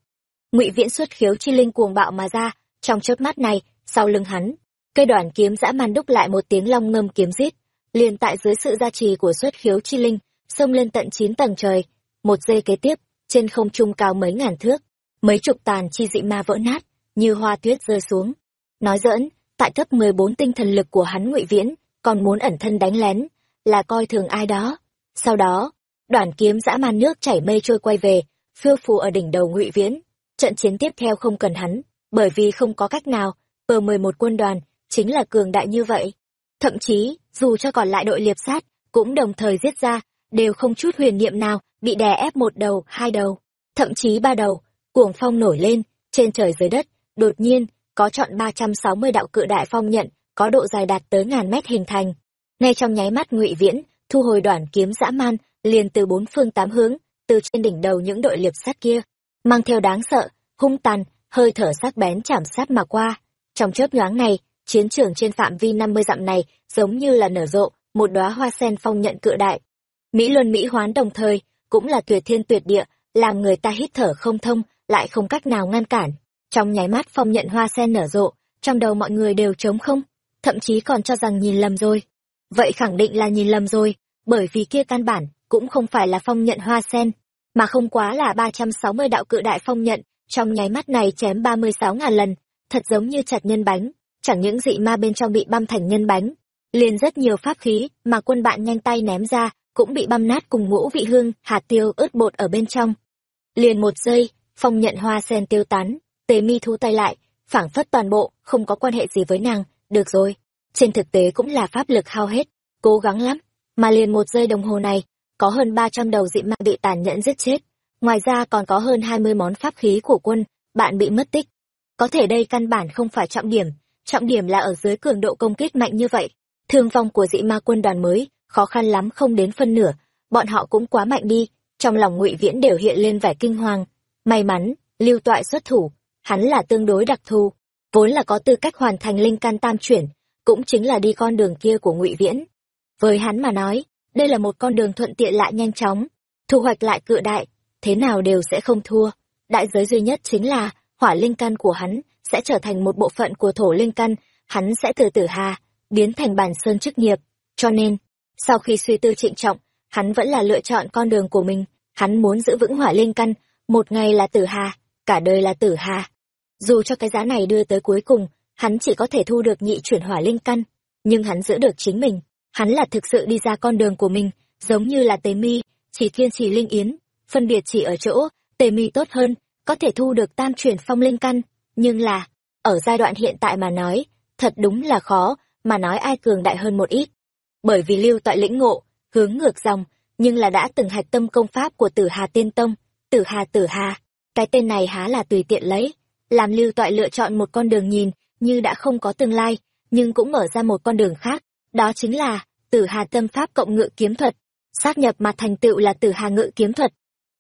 Ngụy viễn xuất khiếu chi linh cuồng bạo mà ra trong chớp mắt này sau lưng hắn cây đoàn kiếm dã man đúc lại một tiếng long ngâm kiếm rít, liền tại dưới sự gia trì của xuất khiếu chi linh xông lên tận chín tầng trời. Một giây kế tiếp trên không trung cao mấy ngàn thước mấy chục tàn chi dị ma vỡ nát như hoa tuyết rơi xuống. Nói giỡn tại cấp mười bốn tinh thần lực của hắn ngụy viễn, còn muốn ẩn thân đánh lén, là coi thường ai đó. Sau đó, đoàn kiếm dã man nước chảy mây trôi quay về, phiêu phù ở đỉnh đầu ngụy viễn. Trận chiến tiếp theo không cần hắn, bởi vì không có cách nào bờ mười một quân đoàn chính là cường đại như vậy. Thậm chí, dù cho còn lại đội liệp sát, cũng đồng thời giết ra, đều không chút huyền niệm nào, bị đè ép một đầu, hai đầu. Thậm chí ba đầu, cuồng phong nổi lên, trên trời dưới đất, đột nhiên có chọn ba trăm sáu mươi đạo cự đại phong nhận, có độ dài đạt tới ngàn mét hình thành. Ngay trong nháy mắt ngụy viễn, thu hồi đoàn kiếm dã man, liền từ bốn phương tám hướng, từ trên đỉnh đầu những đội liệp sát kia, mang theo đáng sợ, hung tàn, hơi thở sắc bén chạm sát mà qua. Trong chớp nhoáng này, chiến trường trên phạm vi năm mươi dặm này giống như là nở rộ một đóa hoa sen phong nhận cự đại. Mỹ luân mỹ hoán đồng thời cũng là tuyệt thiên tuyệt địa, làm người ta hít thở không thông, lại không cách nào ngăn cản trong nháy mắt phong nhận hoa sen nở rộ, trong đầu mọi người đều trống không, thậm chí còn cho rằng nhìn lầm rồi. Vậy khẳng định là nhìn lầm rồi, bởi vì kia căn bản cũng không phải là phong nhận hoa sen, mà không quá là ba trăm sáu mươi đạo cự đại phong nhận, trong nháy mắt này chém ba mươi sáu ngàn lần, thật giống như chặt nhân bánh, chẳng những dị ma bên trong bị băm thành nhân bánh, liền rất nhiều pháp khí mà quân bạn nhanh tay ném ra cũng bị băm nát cùng ngũ vị hương, hạt tiêu, ướt bột ở bên trong. Liền một giây, phong nhận hoa sen tiêu tán tề mi thu tay lại, phảng phất toàn bộ không có quan hệ gì với nàng. Được rồi, trên thực tế cũng là pháp lực hao hết, cố gắng lắm. Mà liền một giây đồng hồ này, có hơn ba trăm đầu dị ma bị tàn nhẫn giết chết. Ngoài ra còn có hơn hai mươi món pháp khí của quân, bạn bị mất tích. Có thể đây căn bản không phải trọng điểm. Trọng điểm là ở dưới cường độ công kích mạnh như vậy. Thương vong của dị ma quân đoàn mới, khó khăn lắm không đến phân nửa. Bọn họ cũng quá mạnh đi. Trong lòng ngụy viễn đều hiện lên vẻ kinh hoàng. May mắn, lưu toại xuất thủ hắn là tương đối đặc thù, vốn là có tư cách hoàn thành linh can tam chuyển, cũng chính là đi con đường kia của ngụy viễn. Với hắn mà nói, đây là một con đường thuận tiện lại nhanh chóng, thu hoạch lại cự đại, thế nào đều sẽ không thua. Đại giới duy nhất chính là, hỏa linh căn của hắn sẽ trở thành một bộ phận của thổ linh căn hắn sẽ từ tử hà, biến thành bản sơn chức nghiệp. Cho nên, sau khi suy tư trịnh trọng, hắn vẫn là lựa chọn con đường của mình. Hắn muốn giữ vững hỏa linh căn một ngày là tử hà, cả đời là tử hà dù cho cái giá này đưa tới cuối cùng, hắn chỉ có thể thu được nhị chuyển hỏa linh căn, nhưng hắn giữ được chính mình. Hắn là thực sự đi ra con đường của mình, giống như là tề mi, chỉ kiên trì linh yến, phân biệt chỉ ở chỗ tề mi tốt hơn, có thể thu được tam chuyển phong linh căn. Nhưng là, ở giai đoạn hiện tại mà nói, thật đúng là khó, mà nói ai cường đại hơn một ít. Bởi vì lưu tại lĩnh ngộ, hướng ngược dòng, nhưng là đã từng hạch tâm công pháp của tử hà tiên tông, tử hà tử hà, cái tên này há là tùy tiện lấy làm lưu toại lựa chọn một con đường nhìn như đã không có tương lai nhưng cũng mở ra một con đường khác đó chính là tử hà tâm pháp cộng ngự kiếm thuật sát nhập mà thành tựu là tử hà ngự kiếm thuật.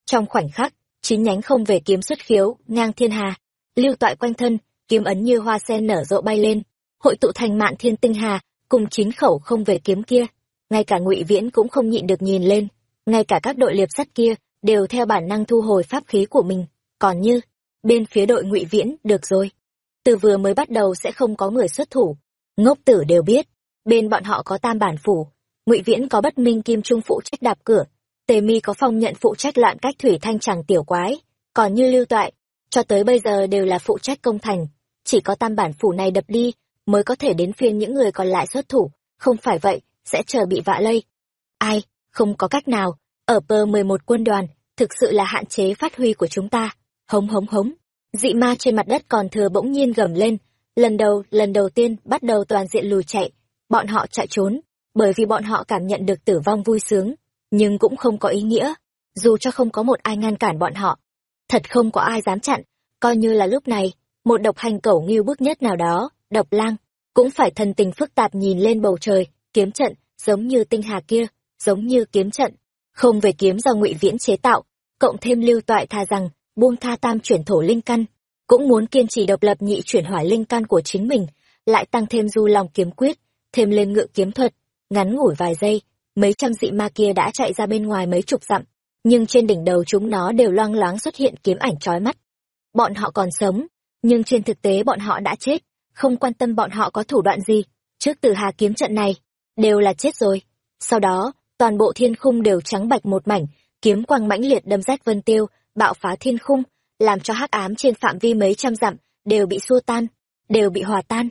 Trong khoảnh khắc, chín nhánh không về kiếm xuất khiếu, ngang thiên hà, lưu toại quanh thân, kiếm ấn như hoa sen nở rộ bay lên, hội tụ thành mạn thiên tinh hà, cùng chín khẩu không về kiếm kia. Ngay cả ngụy Viễn cũng không nhịn được nhìn lên, ngay cả các đội liệp sắt kia đều theo bản năng thu hồi pháp khí của mình, còn như bên phía đội ngụy Viễn, được rồi. Từ vừa mới bắt đầu sẽ không có người xuất thủ, ngốc tử đều biết, bên bọn họ có tam bản phủ, ngụy Viễn có bất minh kim trung phụ trách đạp cửa, Tề Mi có phong nhận phụ trách loạn cách thủy thanh chẳng tiểu quái, còn như lưu toại, cho tới bây giờ đều là phụ trách công thành, chỉ có tam bản phủ này đập đi, mới có thể đến phiên những người còn lại xuất thủ, không phải vậy, sẽ chờ bị vạ lây. Ai, không có cách nào, ở pơ 11 quân đoàn, thực sự là hạn chế phát huy của chúng ta. Hống hống hống, dị ma trên mặt đất còn thừa bỗng nhiên gầm lên, lần đầu, lần đầu tiên bắt đầu toàn diện lùi chạy, bọn họ chạy trốn, bởi vì bọn họ cảm nhận được tử vong vui sướng, nhưng cũng không có ý nghĩa, dù cho không có một ai ngăn cản bọn họ. Thật không có ai dám chặn, coi như là lúc này, một độc hành cẩu nghiêu bước nhất nào đó, độc lang, cũng phải thần tình phức tạp nhìn lên bầu trời, kiếm trận, giống như tinh hà kia, giống như kiếm trận, không về kiếm do ngụy viễn chế tạo, cộng thêm lưu toại tha rằng, buông tha tam chuyển thổ linh căn, cũng muốn kiên trì độc lập nhị chuyển hỏa linh căn của chính mình, lại tăng thêm du lòng kiếm quyết, thêm lên ngự kiếm thuật, ngắn ngủi vài giây, mấy trăm dị ma kia đã chạy ra bên ngoài mấy chục dặm, nhưng trên đỉnh đầu chúng nó đều loang loáng xuất hiện kiếm ảnh chói mắt. Bọn họ còn sống, nhưng trên thực tế bọn họ đã chết, không quan tâm bọn họ có thủ đoạn gì, trước từ hà kiếm trận này, đều là chết rồi. Sau đó, toàn bộ thiên khung đều trắng bạch một mảnh, kiếm quang mãnh liệt đâm rách vân tiêu, bạo phá thiên khung, làm cho hắc ám trên phạm vi mấy trăm dặm đều bị xua tan, đều bị hòa tan.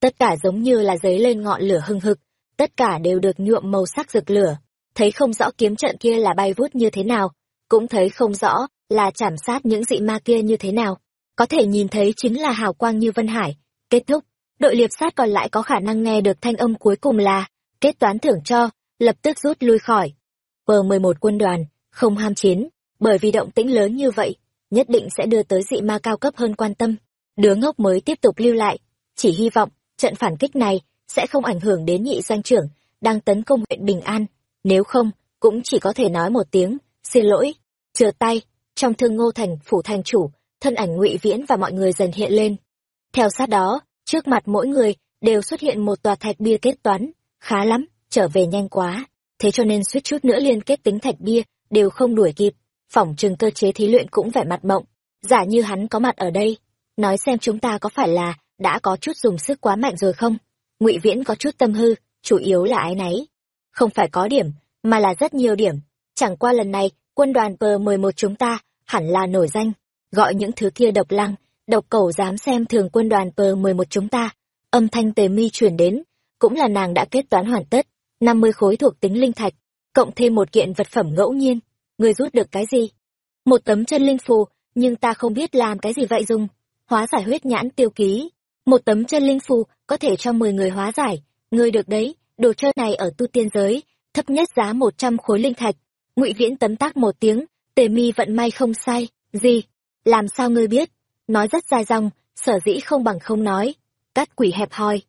Tất cả giống như là giấy lên ngọn lửa hừng hực, tất cả đều được nhuộm màu sắc rực lửa, thấy không rõ kiếm trận kia là bay vút như thế nào, cũng thấy không rõ là chảm sát những dị ma kia như thế nào. Có thể nhìn thấy chính là hào quang như Vân Hải. Kết thúc, đội liệp sát còn lại có khả năng nghe được thanh âm cuối cùng là kết toán thưởng cho, lập tức rút lui khỏi. Pờ 11 quân đoàn, không ham chiến, bởi vì động tĩnh lớn như vậy, nhất định sẽ đưa tới dị ma cao cấp hơn quan tâm. Đứa ngốc mới tiếp tục lưu lại, chỉ hy vọng trận phản kích này sẽ không ảnh hưởng đến nhị doanh trưởng đang tấn công huyện Bình An, nếu không, cũng chỉ có thể nói một tiếng, xin lỗi, chừa tay, trong thương ngô thành phủ thành chủ, thân ảnh ngụy viễn và mọi người dần hiện lên. Theo sát đó, trước mặt mỗi người đều xuất hiện một tòa thạch bia kết toán, khá lắm, trở về nhanh quá, thế cho nên suýt chút nữa liên kết tính thạch bia đều không đuổi kịp, phỏng chừng cơ chế thí luyện cũng vẻ mặt mộng, giả như hắn có mặt ở đây, nói xem chúng ta có phải là đã có chút dùng sức quá mạnh rồi không? ngụy viễn có chút tâm hư chủ yếu là ái náy. Không phải có điểm mà là rất nhiều điểm. Chẳng qua lần này quân đoàn p mười một chúng ta hẳn là nổi danh. Gọi những thứ kia độc lăng độc cầu dám xem thường quân đoàn p mười một chúng ta. Âm thanh tề mi truyền đến cũng là nàng đã kết toán hoàn tất. năm mươi khối thuộc tính linh thạch cộng thêm một kiện vật phẩm ngẫu nhiên người rút được cái gì? Một tấm chân linh phù, nhưng ta không biết làm cái gì vậy dùng. Hóa giải huyết nhãn tiêu ký. Một tấm chân linh phù có thể cho mười người hóa giải. Ngươi được đấy, đồ chơi này ở tu tiên giới, thấp nhất giá một trăm khối linh thạch. Ngụy viễn tấm tác một tiếng, tề mi vận may không sai. Gì? Làm sao ngươi biết? Nói rất dài dòng, sở dĩ không bằng không nói. Cắt quỷ hẹp hòi.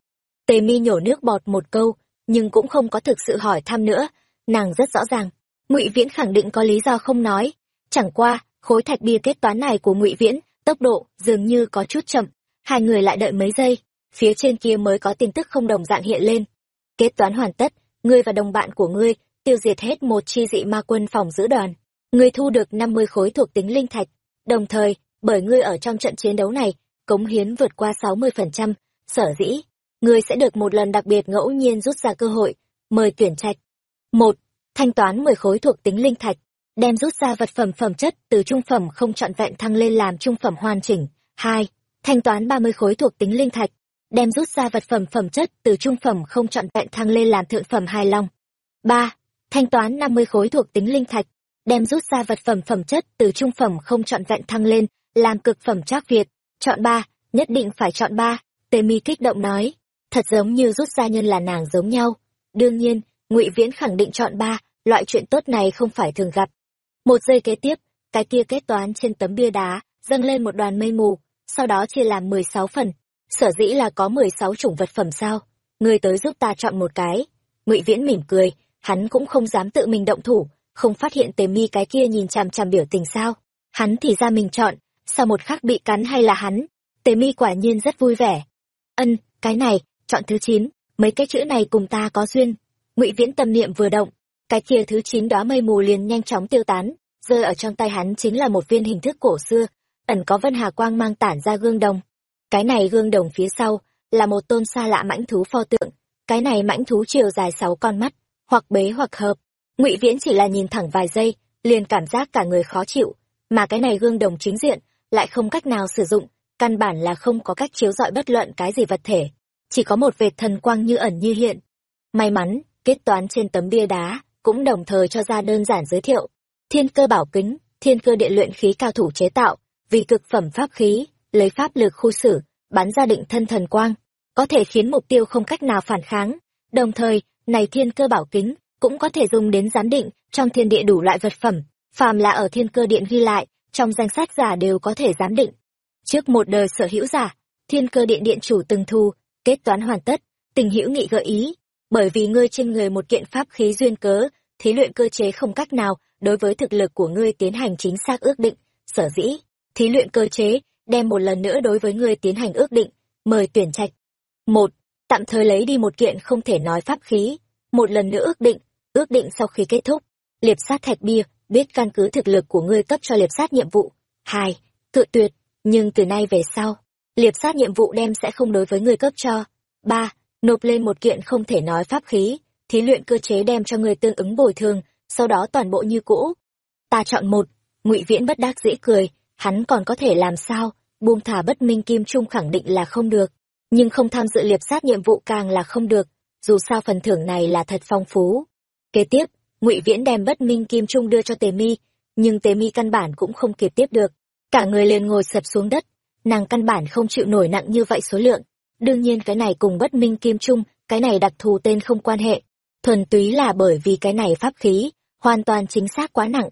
Tề mi nhổ nước bọt một câu, nhưng cũng không có thực sự hỏi thăm nữa. Nàng rất rõ ràng ngụy viễn khẳng định có lý do không nói. Chẳng qua, khối thạch bia kết toán này của ngụy viễn, tốc độ dường như có chút chậm. Hai người lại đợi mấy giây, phía trên kia mới có tin tức không đồng dạng hiện lên. Kết toán hoàn tất, ngươi và đồng bạn của ngươi tiêu diệt hết một chi dị ma quân phòng giữ đoàn ngươi thu được năm mươi khối thuộc tính linh thạch. Đồng thời, bởi ngươi ở trong trận chiến đấu này, cống hiến vượt qua sáu mươi phần trăm, sở dĩ, ngươi sẽ được một lần đặc biệt ngẫu nhiên rút ra cơ hội, mời tuyển trạch. Một thanh toán mười khối thuộc tính linh thạch đem rút ra vật phẩm phẩm chất từ trung phẩm không trọn vẹn thăng lên làm trung phẩm hoàn chỉnh hai thanh toán ba mươi khối thuộc tính linh thạch, đem rút ra vật phẩm phẩm chất từ trung phẩm không trọn vẹn thăng lên làm thượng phẩm hài long. ba Thanh toán năm mươi khối thuộc tính linh thạch, đem rút ra vật phẩm phẩm chất từ trung phẩm không trọn vẹn thăng lên làm cực phẩm trác Việt. Chọn ba, nhất định phải chọn ba, Tề Mi kích động nói, thật giống như rút ra nhân là nàng giống nhau. Đương nhiên, Ngụy Viễn khẳng định chọn ba, loại chuyện tốt này không phải thường gặp. Một giây kế tiếp, cái kia kết toán trên tấm bia đá dâng lên một đoàn mây mù, sau đó chia làm mười sáu phần. Sở dĩ là có mười sáu chủng vật phẩm sao? Ngươi tới giúp ta chọn một cái. Ngụy Viễn mỉm cười, hắn cũng không dám tự mình động thủ không phát hiện tề mi cái kia nhìn chằm chằm biểu tình sao hắn thì ra mình chọn sau một khắc bị cắn hay là hắn tề mi quả nhiên rất vui vẻ ân cái này chọn thứ chín mấy cái chữ này cùng ta có duyên ngụy viễn tâm niệm vừa động, cái kia thứ chín đóa mây mù liền nhanh chóng tiêu tán, rơi ở trong tay hắn chính là một viên hình thức cổ xưa, ẩn có vân hà quang mang tản ra gương đồng. Cái này gương đồng phía sau là một tôn xa lạ mãnh thú pho tượng, cái này mãnh thú chiều dài sáu con mắt, hoặc bế hoặc hợp. Ngụy viễn chỉ là nhìn thẳng vài giây, liền cảm giác cả người khó chịu, mà cái này gương đồng chính diện lại không cách nào sử dụng, căn bản là không có cách chiếu rọi bất luận cái gì vật thể, chỉ có một vệt thần quang như ẩn như hiện. May mắn kết toán trên tấm bia đá, cũng đồng thời cho ra đơn giản giới thiệu. Thiên cơ bảo kính, thiên cơ điện luyện khí cao thủ chế tạo, vì cực phẩm pháp khí, lấy pháp lực khu xử, bắn ra định thân thần quang, có thể khiến mục tiêu không cách nào phản kháng. Đồng thời, này thiên cơ bảo kính cũng có thể dùng đến giám định trong thiên địa đủ loại vật phẩm, phàm là ở thiên cơ điện ghi lại, trong danh sách giả đều có thể giám định. Trước một đời sở hữu giả, thiên cơ điện điện chủ từng thu, kết toán hoàn tất, tình hữu nghị gợi ý bởi vì ngươi trên người một kiện pháp khí duyên cớ, thí luyện cơ chế không cách nào đối với thực lực của ngươi tiến hành chính xác ước định. Sở dĩ, thí luyện cơ chế đem một lần nữa đối với ngươi tiến hành ước định. Mời tuyển trạch. Một, tạm thời lấy đi một kiện không thể nói pháp khí. Một lần nữa ước định ước định sau khi kết thúc. Liệp sát thạch bia, biết căn cứ thực lực của ngươi cấp cho liệp sát nhiệm vụ. Hai, cự tuyệt, nhưng từ nay về sau, liệp sát nhiệm vụ đem sẽ không đối với ngươi cấp cho. Ba nộp lên một kiện không thể nói pháp khí, thí luyện cơ chế đem cho người tương ứng bồi thường, sau đó toàn bộ như cũ. Ta chọn một, ngụy viễn bất đắc dĩ cười, hắn còn có thể làm sao? Buông thả bất minh kim trung khẳng định là không được, nhưng không tham dự liệp sát nhiệm vụ càng là không được, dù sao phần thưởng này là thật phong phú. Kế tiếp, ngụy viễn đem bất minh kim trung đưa cho tề mi, nhưng tề mi căn bản cũng không kịp tiếp được. Cả người liền ngồi sập xuống đất, nàng căn bản không chịu nổi nặng như vậy số lượng đương nhiên cái này cùng bất minh kim trung, cái này đặc thù tên không quan hệ. Thuần túy là bởi vì cái này pháp khí, hoàn toàn chính xác quá nặng.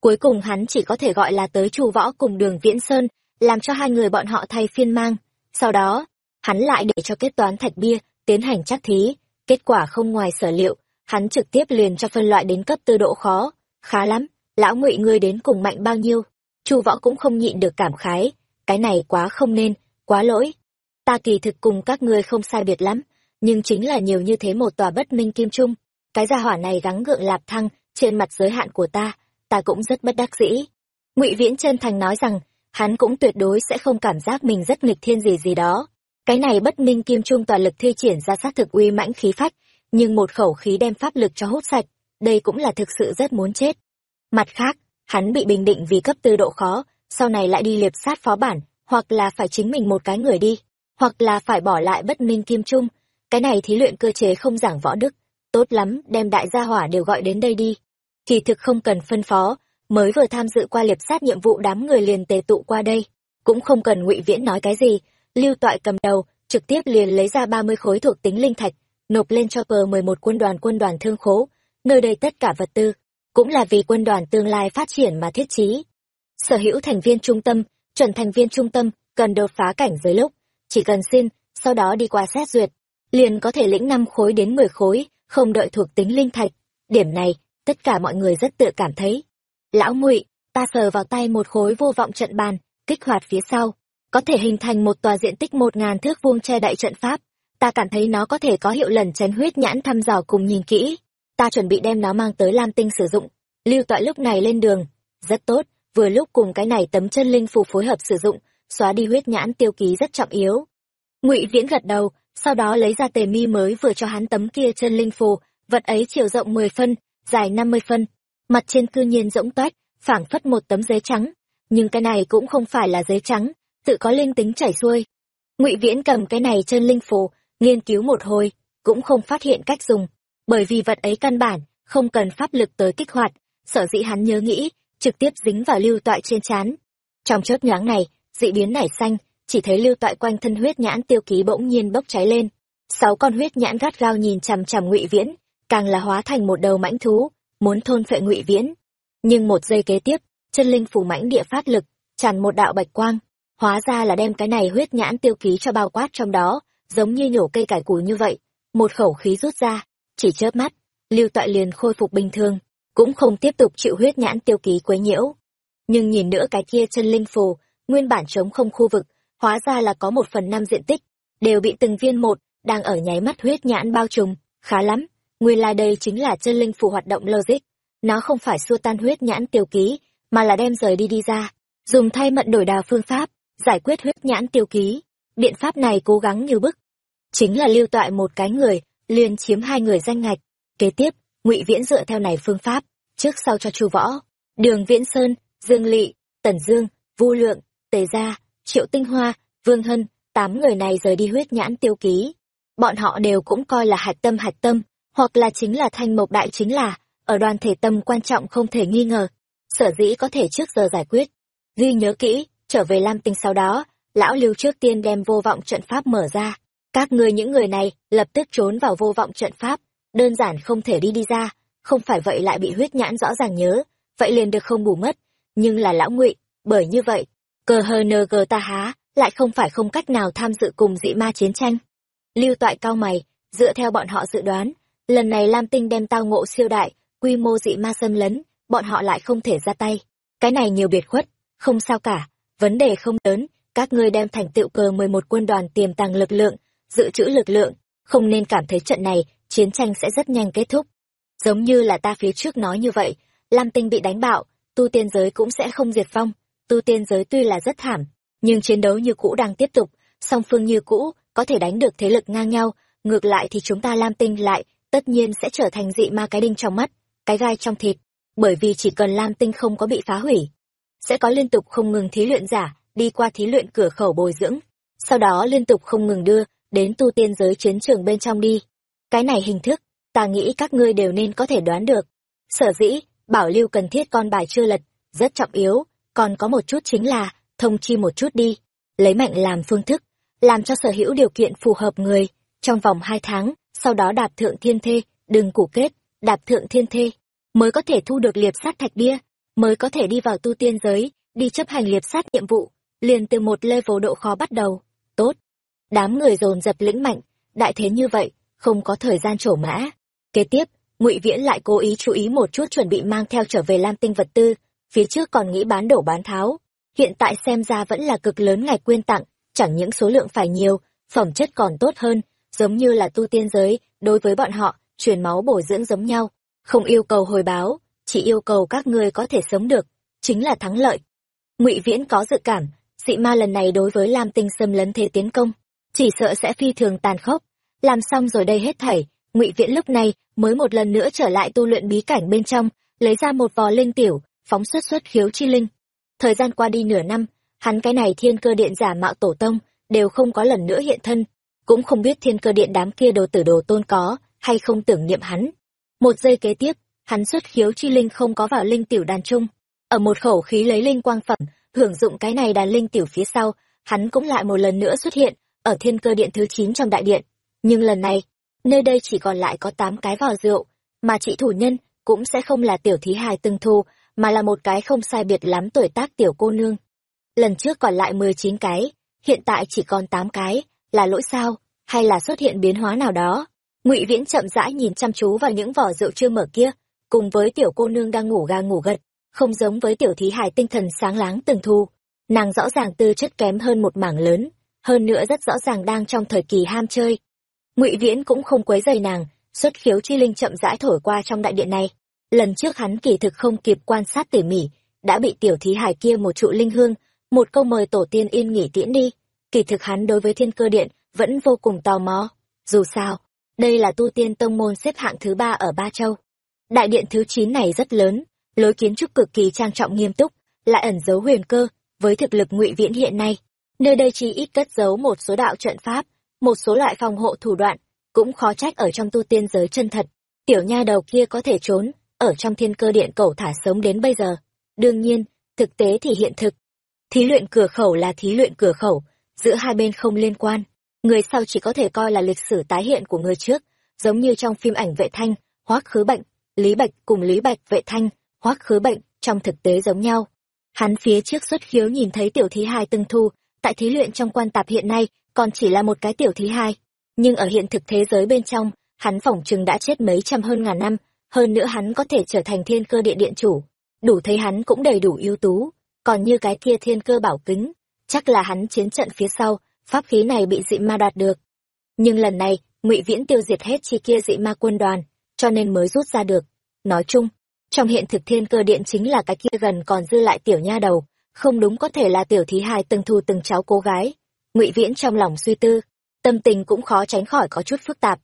Cuối cùng hắn chỉ có thể gọi là tới chu võ cùng đường viễn sơn, làm cho hai người bọn họ thay phiên mang. Sau đó, hắn lại để cho kết toán thạch bia, tiến hành chắc thí. Kết quả không ngoài sở liệu, hắn trực tiếp liền cho phân loại đến cấp tư độ khó. Khá lắm, lão ngụy ngươi đến cùng mạnh bao nhiêu? Chu võ cũng không nhịn được cảm khái. Cái này quá không nên, quá lỗi ta kỳ thực cùng các ngươi không sai biệt lắm, nhưng chính là nhiều như thế một tòa bất minh kim trung. Cái gia hỏa này gắng gượng lạp thăng, trên mặt giới hạn của ta ta cũng rất bất đắc dĩ. Ngụy viễn chân thành nói rằng, hắn cũng tuyệt đối sẽ không cảm giác mình rất nghịch thiên gì gì đó. Cái này bất minh kim trung toàn lực thi triển ra sát thực uy mãnh khí phách, nhưng một khẩu khí đem pháp lực cho hút sạch, đây cũng là thực sự rất muốn chết. Mặt khác, hắn bị bình định vì cấp tư độ khó, sau này lại đi liệp sát phó bản, hoặc là phải chính mình một cái người đi hoặc là phải bỏ lại bất minh kim trung. Cái này thí luyện cơ chế không giảng võ đức. Tốt lắm, đem đại gia hỏa đều gọi đến đây đi. Kỳ thực không cần phân phó, mới vừa tham dự qua liệp sát nhiệm vụ đám người liền tề tụ qua đây. Cũng không cần ngụy viễn nói cái gì, lưu toại cầm đầu, trực tiếp liền lấy ra ba mươi khối thuộc tính linh thạch, nộp lên cho pờ mười một quân đoàn quân đoàn thương khố, nơi đây tất cả vật tư, cũng là vì quân đoàn tương lai phát triển mà thiết trí. Sở hữu thành viên trung tâm, chuẩn thành viên trung tâm, cần đột phá cảnh giới lúc chỉ cần xin, sau đó đi qua xét duyệt. Liền có thể lĩnh năm khối đến mười khối, không đợi thuộc tính linh thạch. Điểm này, tất cả mọi người rất tự cảm thấy. Lão ngụy, ta sờ vào tay một khối vô vọng trận bàn, kích hoạt phía sau. Có thể hình thành một tòa diện tích một ngàn thước vuông che đậy trận pháp. Ta cảm thấy nó có thể có hiệu lần chén huyết nhãn thăm dò cùng nhìn kỹ. Ta chuẩn bị đem nó mang tới lam tinh sử dụng. Lưu Tọa lúc này lên đường. Rất tốt, vừa lúc cùng cái này tấm chân linh phù phối hợp sử dụng xóa đi huyết nhãn tiêu ký rất trọng yếu. Ngụy viễn gật đầu sau đó lấy ra tề mi mới vừa cho hắn tấm kia chân linh phù vật ấy chiều rộng mười phân dài năm mươi phân. Mặt trên cư nhiên rỗng toát, phảng phất một tấm giấy trắng. Nhưng cái này cũng không phải là giấy trắng tự có linh tính chảy xuôi. Ngụy viễn cầm cái này chân linh phù nghiên cứu một hồi cũng không phát hiện cách dùng. Bởi vì vật ấy căn bản không cần pháp lực tới kích hoạt sở dĩ hắn nhớ nghĩ trực tiếp dính vào lưu toại trên trán. Trong chớp nhoáng này dị biến nảy xanh, chỉ thấy lưu toại quanh thân huyết nhãn tiêu ký bỗng nhiên bốc cháy lên. Sáu con huyết nhãn gắt gao nhìn chằm chằm ngụy viễn, càng là hóa thành một đầu mãnh thú, muốn thôn phệ ngụy viễn. Nhưng một giây kế tiếp, chân linh phủ mãnh địa phát lực, tràn một đạo bạch quang, hóa ra là đem cái này huyết nhãn tiêu ký cho bao quát trong đó, giống như nhổ cây cải củ như vậy, một khẩu khí rút ra, chỉ chớp mắt, lưu toại liền khôi phục bình thường, cũng không tiếp tục chịu huyết nhãn tiêu ký quấy nhiễu. Nhưng nhìn nữa cái kia chân linh phù nguyên bản trống không khu vực, hóa ra là có một phần năm diện tích, đều bị từng viên một, đang ở nháy mắt huyết nhãn bao trùm. Khá lắm, nguyên lai đây chính là chân linh phù hoạt động logic. Nó không phải xua tan huyết nhãn tiêu ký, mà là đem rời đi đi ra, dùng thay mận đổi đào phương pháp, giải quyết huyết nhãn tiêu ký. Biện pháp này cố gắng như bức. Chính là lưu toại một cái người, liền chiếm hai người danh ngạch. Kế tiếp, ngụy viễn dựa theo này phương pháp, trước sau cho chu võ, đường viễn sơn, dương lỵ tần dương, vu lượng tề gia, triệu tinh hoa, vương hân, tám người này rời đi huyết nhãn tiêu ký. Bọn họ đều cũng coi là hạch tâm hạch tâm, hoặc là chính là thanh mộc đại chính là, ở đoàn thể tâm quan trọng không thể nghi ngờ. Sở dĩ có thể trước giờ giải quyết. Ghi nhớ kỹ, trở về lam tinh sau đó, lão lưu trước tiên đem vô vọng trận pháp mở ra. Các ngươi những người này, lập tức trốn vào vô vọng trận pháp. Đơn giản không thể đi đi ra, không phải vậy lại bị huyết nhãn rõ ràng nhớ. Vậy liền được không bù mất. Nhưng là lão ngụy, bởi như vậy cờ hờ nờ gờ ta há, lại không phải không cách nào tham dự cùng dị ma chiến tranh. Lưu toại cao mày, dựa theo bọn họ dự đoán, lần này lam tinh đem tao ngộ siêu đại, quy mô dị ma xâm lấn, bọn họ lại không thể ra tay. Cái này nhiều biệt khuất, không sao cả, vấn đề không lớn, các ngươi đem thành tựu cờ mười một quân đoàn tiềm tàng lực lượng, dự trữ lực lượng, không nên cảm thấy trận này, chiến tranh sẽ rất nhanh kết thúc. Giống như là ta phía trước nói như vậy, lam tinh bị đánh bạo, tu tiên giới cũng sẽ không diệt vong tu tiên giới tuy là rất thảm, nhưng chiến đấu như cũ đang tiếp tục, song phương như cũ có thể đánh được thế lực ngang nhau. Ngược lại thì chúng ta lam tinh lại, tất nhiên sẽ trở thành dị ma cái đinh trong mắt, cái gai trong thịt, bởi vì chỉ cần lam tinh không có bị phá hủy, sẽ có liên tục không ngừng thí luyện giả, đi qua thí luyện cửa khẩu bồi dưỡng, sau đó liên tục không ngừng đưa đến tu tiên giới chiến trường bên trong đi. Cái này hình thức, ta nghĩ các ngươi đều nên có thể đoán được. Sở dĩ, bảo lưu cần thiết con bài chưa lật, rất trọng yếu còn có một chút chính là, thông chi một chút đi. Lấy mạnh làm phương thức, làm cho sở hữu điều kiện phù hợp người. Trong vòng hai tháng, sau đó đạp thượng thiên thê, đừng củ kết, đạp thượng thiên thê. Mới có thể thu được liệp sát thạch bia, mới có thể đi vào tu tiên giới, đi chấp hành liệp sát nhiệm vụ, liền từ một level độ khó bắt đầu. Tốt. Đám người dồn dập lĩnh mạnh. Đại thế như vậy, không có thời gian trổ mã. Kế tiếp, ngụy viễn lại cố ý chú ý một chút chuẩn bị mang theo trở về lam tinh vật tư phía trước còn nghĩ bán đổ bán tháo. Hiện tại xem ra vẫn là cực lớn ngạch quyên tặng, chẳng những số lượng phải nhiều, phẩm chất còn tốt hơn, giống như là tu tiên giới, đối với bọn họ, truyền máu bổ dưỡng giống nhau. Không yêu cầu hồi báo, chỉ yêu cầu các ngươi có thể sống được, chính là thắng lợi. Ngụy viễn có dự cảm, dị ma lần này đối với lam tinh xâm lấn thế tiến công, chỉ sợ sẽ phi thường tàn khốc. Làm xong rồi đây hết thảy, ngụy viễn lúc này mới một lần nữa trở lại tu luyện bí cảnh bên trong, lấy ra một vò linh tiểu phóng xuất xuất khiếu chi linh. Thời gian qua đi nửa năm, hắn cái này thiên cơ điện giả mạo tổ tông đều không có lần nữa hiện thân, cũng không biết thiên cơ điện đám kia đồ tử đồ tôn có hay không tưởng niệm hắn. Một giây kế tiếp, hắn xuất khiếu chi linh không có vào linh tiểu đàn trung ở một khẩu khí lấy linh quang phẩm, hưởng dụng cái này đàn linh tiểu phía sau, hắn cũng lại một lần nữa xuất hiện ở thiên cơ điện thứ chín trong đại điện. Nhưng lần này, nơi đây chỉ còn lại có tám cái vò rượu, mà chị thủ nhân cũng sẽ không là tiểu thí hài từng thu mà là một cái không sai biệt lắm tuổi tác tiểu cô nương. Lần trước còn lại mười chín cái, hiện tại chỉ còn tám cái, là lỗi sao, hay là xuất hiện biến hóa nào đó? Ngụy viễn chậm rãi nhìn chăm chú vào những vỏ rượu chưa mở kia, cùng với tiểu cô nương đang ngủ ga ngủ gật, không giống với tiểu thí hài tinh thần sáng láng từng thu. Nàng rõ ràng tư chất kém hơn một mảng lớn, hơn nữa rất rõ ràng đang trong thời kỳ ham chơi. Ngụy viễn cũng không quấy dày nàng, xuất khiếu chi linh chậm rãi thổi qua trong đại điện này lần trước hắn kỳ thực không kịp quan sát tỉ mỉ, đã bị tiểu thí hải kia một trụ linh hương, một câu mời tổ tiên yên nghỉ tiễn đi. Kỳ thực hắn đối với thiên cơ điện vẫn vô cùng tò mò. Dù sao, đây là tu tiên tông môn xếp hạng thứ ba ở ba châu. Đại điện thứ chín này rất lớn, lối kiến trúc cực kỳ trang trọng nghiêm túc, lại ẩn giấu huyền cơ, với thực lực ngụy viễn hiện nay. Nơi đây chỉ ít cất giấu một số đạo trận pháp, một số loại phòng hộ thủ đoạn, cũng khó trách ở trong tu tiên giới chân thật. Tiểu nha đầu kia có thể trốn ở trong thiên cơ điện cẩu thả sống đến bây giờ. Đương nhiên, thực tế thì hiện thực. Thí luyện cửa khẩu là thí luyện cửa khẩu, giữa hai bên không liên quan. Người sau chỉ có thể coi là lịch sử tái hiện của người trước, giống như trong phim ảnh vệ thanh, hoác khứ bệnh, lý bạch cùng lý bạch vệ thanh, hoác khứ bệnh trong thực tế giống nhau. Hắn phía trước xuất khiếu nhìn thấy tiểu thí hai từng thu, tại thí luyện trong quan tạp hiện nay còn chỉ là một cái tiểu thí hai. Nhưng ở hiện thực thế giới bên trong, hắn phỏng chừng đã chết mấy trăm hơn ngàn năm hơn nữa hắn có thể trở thành thiên cơ điện điện chủ. Đủ thấy hắn cũng đầy đủ ưu tú. Còn như cái kia thiên cơ bảo kính, chắc là hắn chiến trận phía sau, pháp khí này bị dị ma đoạt được. Nhưng lần này, ngụy viễn tiêu diệt hết chi kia dị ma quân đoàn, cho nên mới rút ra được. Nói chung, trong hiện thực thiên cơ điện chính là cái kia gần còn dư lại tiểu nha đầu, không đúng có thể là tiểu thí hài từng thu từng cháu cô gái. Ngụy viễn trong lòng suy tư, tâm tình cũng khó tránh khỏi có chút phức tạp.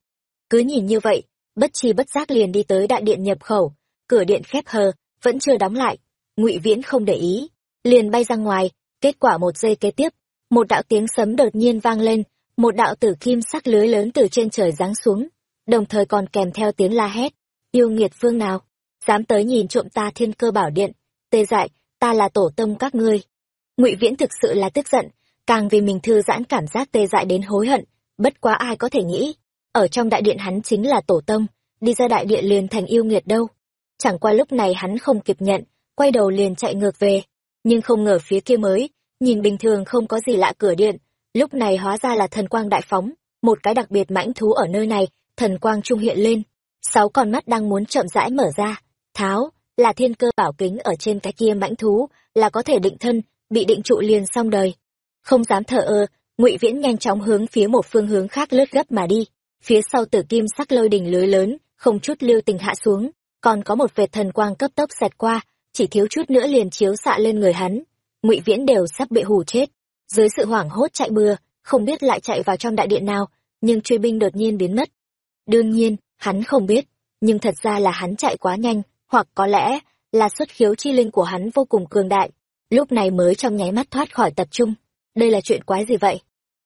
Cứ nhìn như vậy bất chi bất giác liền đi tới đại điện nhập khẩu, cửa điện khép hờ, vẫn chưa đóng lại. Ngụy viễn không để ý, liền bay ra ngoài. Kết quả một giây kế tiếp, một đạo tiếng sấm đột nhiên vang lên, một đạo tử kim sắc lưới lớn từ trên trời giáng xuống, đồng thời còn kèm theo tiếng la hét. Yêu nghiệt phương nào, dám tới nhìn trộm ta thiên cơ bảo điện, tê dại, ta là tổ tông các ngươi. Ngụy viễn thực sự là tức giận, càng vì mình thư giãn cảm giác tê dại đến hối hận, bất quá ai có thể nghĩ ở trong đại điện hắn chính là tổ tông, đi ra đại điện liền thành yêu nghiệt đâu. Chẳng qua lúc này hắn không kịp nhận, quay đầu liền chạy ngược về. Nhưng không ngờ phía kia mới, nhìn bình thường không có gì lạ cửa điện, lúc này hóa ra là thần quang đại phóng, một cái đặc biệt mãnh thú ở nơi này, thần quang trung hiện lên. Sáu con mắt đang muốn chậm rãi mở ra. Tháo, là thiên cơ bảo kính ở trên cái kia mãnh thú, là có thể định thân, bị định trụ liền xong đời. Không dám thở ơ, ngụy viễn nhanh chóng hướng phía một phương hướng khác lướt gấp mà đi phía sau tử kim sắc lôi đỉnh lưới lớn, không chút lưu tình hạ xuống, còn có một vệt thần quang cấp tốc xẹt qua, chỉ thiếu chút nữa liền chiếu xạ lên người hắn. Ngụy viễn đều sắp bị hù chết. Dưới sự hoảng hốt chạy bừa, không biết lại chạy vào trong đại điện nào, nhưng truy binh đột nhiên biến mất. Đương nhiên, hắn không biết, nhưng thật ra là hắn chạy quá nhanh, hoặc có lẽ là xuất khiếu chi linh của hắn vô cùng cường đại, lúc này mới trong nháy mắt thoát khỏi tập trung. Đây là chuyện quái gì vậy?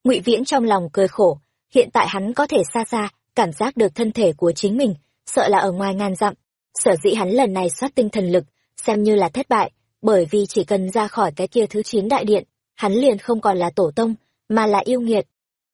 Ngụy viễn trong lòng cười khổ hiện tại hắn có thể xa xa, cảm giác được thân thể của chính mình, sợ là ở ngoài ngàn dặm. Sở dĩ hắn lần này soát tinh thần lực, xem như là thất bại, bởi vì chỉ cần ra khỏi cái kia thứ chín đại điện, hắn liền không còn là tổ tông, mà là yêu nghiệt.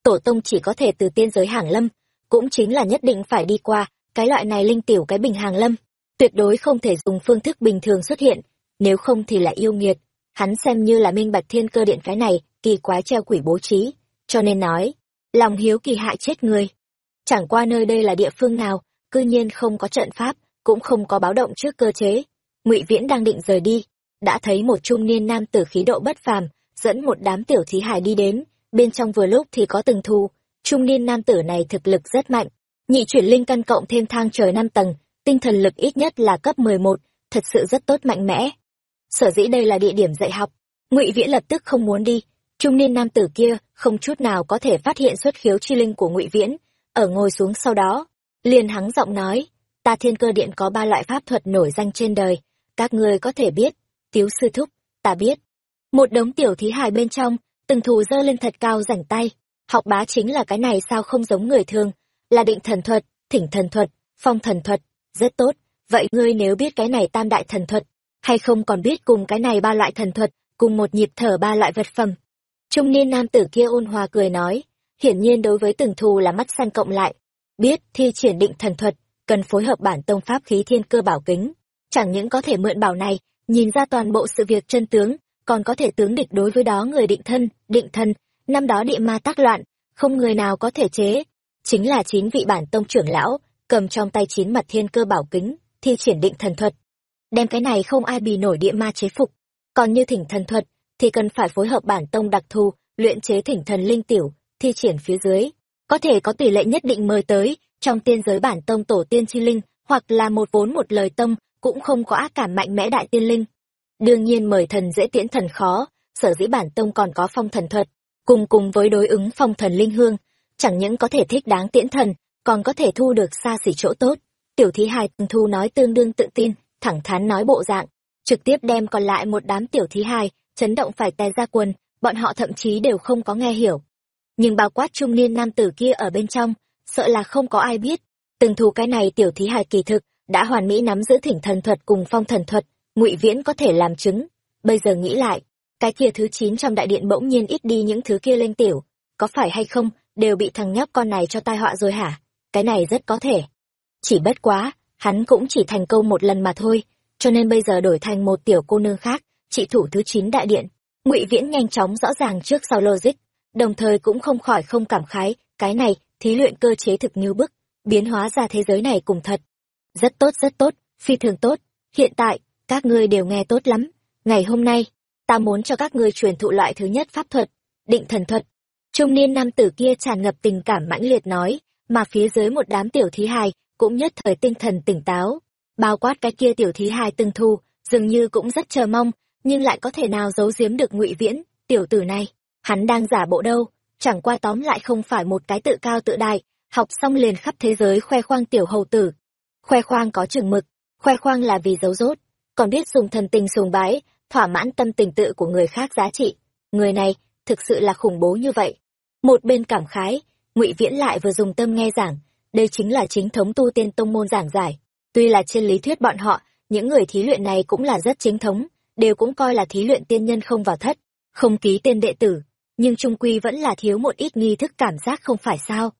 Tổ tông chỉ có thể từ tiên giới hàng lâm, cũng chính là nhất định phải đi qua cái loại này linh tiểu cái bình hàng lâm. Tuyệt đối không thể dùng phương thức bình thường xuất hiện, nếu không thì là yêu nghiệt. Hắn xem như là minh bạch thiên cơ điện cái này, kỳ quái treo quỷ bố trí, cho nên nói lòng hiếu kỳ hại chết người. Chẳng qua nơi đây là địa phương nào, cư nhiên không có trận pháp, cũng không có báo động trước cơ chế. Ngụy viễn đang định rời đi, đã thấy một trung niên nam tử khí độ bất phàm, dẫn một đám tiểu thí hải đi đến, bên trong vừa lúc thì có từng thu trung niên nam tử này thực lực rất mạnh, nhị chuyển linh căn cộng thêm thang trời năm tầng, tinh thần lực ít nhất là cấp mười một, thật sự rất tốt mạnh mẽ. Sở dĩ đây là địa điểm dạy học, ngụy viễn lập tức không muốn đi trung niên nam tử kia không chút nào có thể phát hiện xuất khiếu chi linh của ngụy viễn, ở ngồi xuống sau đó, liền hắng giọng nói, ta thiên cơ điện có ba loại pháp thuật nổi danh trên đời, các ngươi có thể biết, tiếu sư thúc, ta biết. Một đống tiểu thí hài bên trong, từng thù dơ lên thật cao rảnh tay, học bá chính là cái này sao không giống người thường, là định thần thuật, thỉnh thần thuật, phong thần thuật, rất tốt, vậy ngươi nếu biết cái này tam đại thần thuật, hay không còn biết cùng cái này ba loại thần thuật, cùng một nhịp thở ba loại vật phẩm trung niên nam tử kia ôn hòa cười nói, hiển nhiên đối với từng thù là mắt săn cộng lại. Biết thi triển định thần thuật, cần phối hợp bản tông pháp khí thiên cơ bảo kính. Chẳng những có thể mượn bảo này, nhìn ra toàn bộ sự việc chân tướng, còn có thể tướng địch đối với đó người định thân định thân năm đó địa ma tác loạn, không người nào có thể chế. Chính là chín vị bản tông trưởng lão, cầm trong tay chín mặt thiên cơ bảo kính, thi triển định thần thuật. Đem cái này không ai bì nổi địa ma chế phục. Còn như thỉnh thần thuật thì cần phải phối hợp bản tông đặc thù, luyện chế thỉnh thần linh tiểu, thi triển phía dưới. Có thể có tỷ lệ nhất định mời tới, trong tiên giới bản tông tổ tiên chi linh, hoặc là một vốn một lời tông, cũng không có ác cảm mạnh mẽ đại tiên linh. Đương nhiên mời thần dễ tiễn thần khó, sở dĩ bản tông còn có phong thần thuật, cùng cùng với đối ứng phong thần linh hương, chẳng những có thể thích đáng tiễn thần, còn có thể thu được xa xỉ chỗ tốt. Tiểu thí hài thu nói tương đương tự tin, thẳng thắn nói bộ dạng, trực tiếp đem còn lại một đám tiểu thí hài chấn động phải tè ra quần, bọn họ thậm chí đều không có nghe hiểu. Nhưng bao quát trung niên nam tử kia ở bên trong, sợ là không có ai biết. Từng thù cái này tiểu thí hài kỳ thực, đã hoàn mỹ nắm giữ thỉnh thần thuật cùng phong thần thuật, ngụy viễn có thể làm chứng. Bây giờ nghĩ lại, cái kia thứ chín trong đại điện bỗng nhiên ít đi những thứ kia lên tiểu, có phải hay không, đều bị thằng nhóc con này cho tai họa rồi hả? Cái này rất có thể. Chỉ bất quá, hắn cũng chỉ thành công một lần mà thôi, cho nên bây giờ đổi thành một tiểu cô nương khác trị thủ thứ chín đại điện ngụy viễn nhanh chóng rõ ràng trước sau logic đồng thời cũng không khỏi không cảm khái cái này thí luyện cơ chế thực như bức biến hóa ra thế giới này cùng thật. Rất tốt rất tốt, phi thường tốt. Hiện tại, các ngươi đều nghe tốt lắm. Ngày hôm nay, ta muốn cho các ngươi truyền thụ loại thứ nhất pháp thuật, định thần thuật. Trung niên nam tử kia tràn ngập tình cảm mãnh liệt nói, mà phía dưới một đám tiểu thí hài cũng nhất thời tinh thần tỉnh táo. Bao quát cái kia tiểu thí hài từng thu, dường như cũng rất chờ mong, nhưng lại có thể nào giấu giếm được ngụy viễn, tiểu tử này. Hắn đang giả bộ đâu, chẳng qua tóm lại không phải một cái tự cao tự đại, học xong liền khắp thế giới khoe khoang tiểu hầu tử. Khoe khoang có chừng mực, khoe khoang là vì giấu dốt còn biết dùng thần tình sùng bái, thỏa mãn tâm tình tự của người khác giá trị. Người này, thực sự là khủng bố như vậy. Một bên cảm khái, ngụy Viễn lại vừa dùng tâm nghe giảng, đây chính là chính thống tu tiên tông môn giảng giải. Tuy là trên lý thuyết bọn họ, những người thí luyện này cũng là rất chính thống, đều cũng coi là thí luyện tiên nhân không vào thất, không ký tên đệ tử, nhưng trung quy vẫn là thiếu một ít nghi thức cảm giác không phải sao.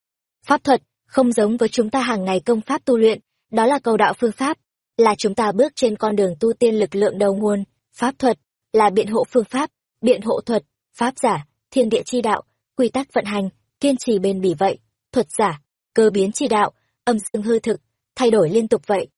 Pháp thuật, không giống với chúng ta hàng ngày công pháp tu luyện, đó là cầu đạo phương pháp, là chúng ta bước trên con đường tu tiên lực lượng đầu nguồn, pháp thuật, là biện hộ phương pháp, biện hộ thuật, pháp giả, thiên địa chi đạo, quy tắc vận hành, kiên trì bền bỉ vậy, thuật giả, cơ biến chi đạo, âm dương hư thực, thay đổi liên tục vậy.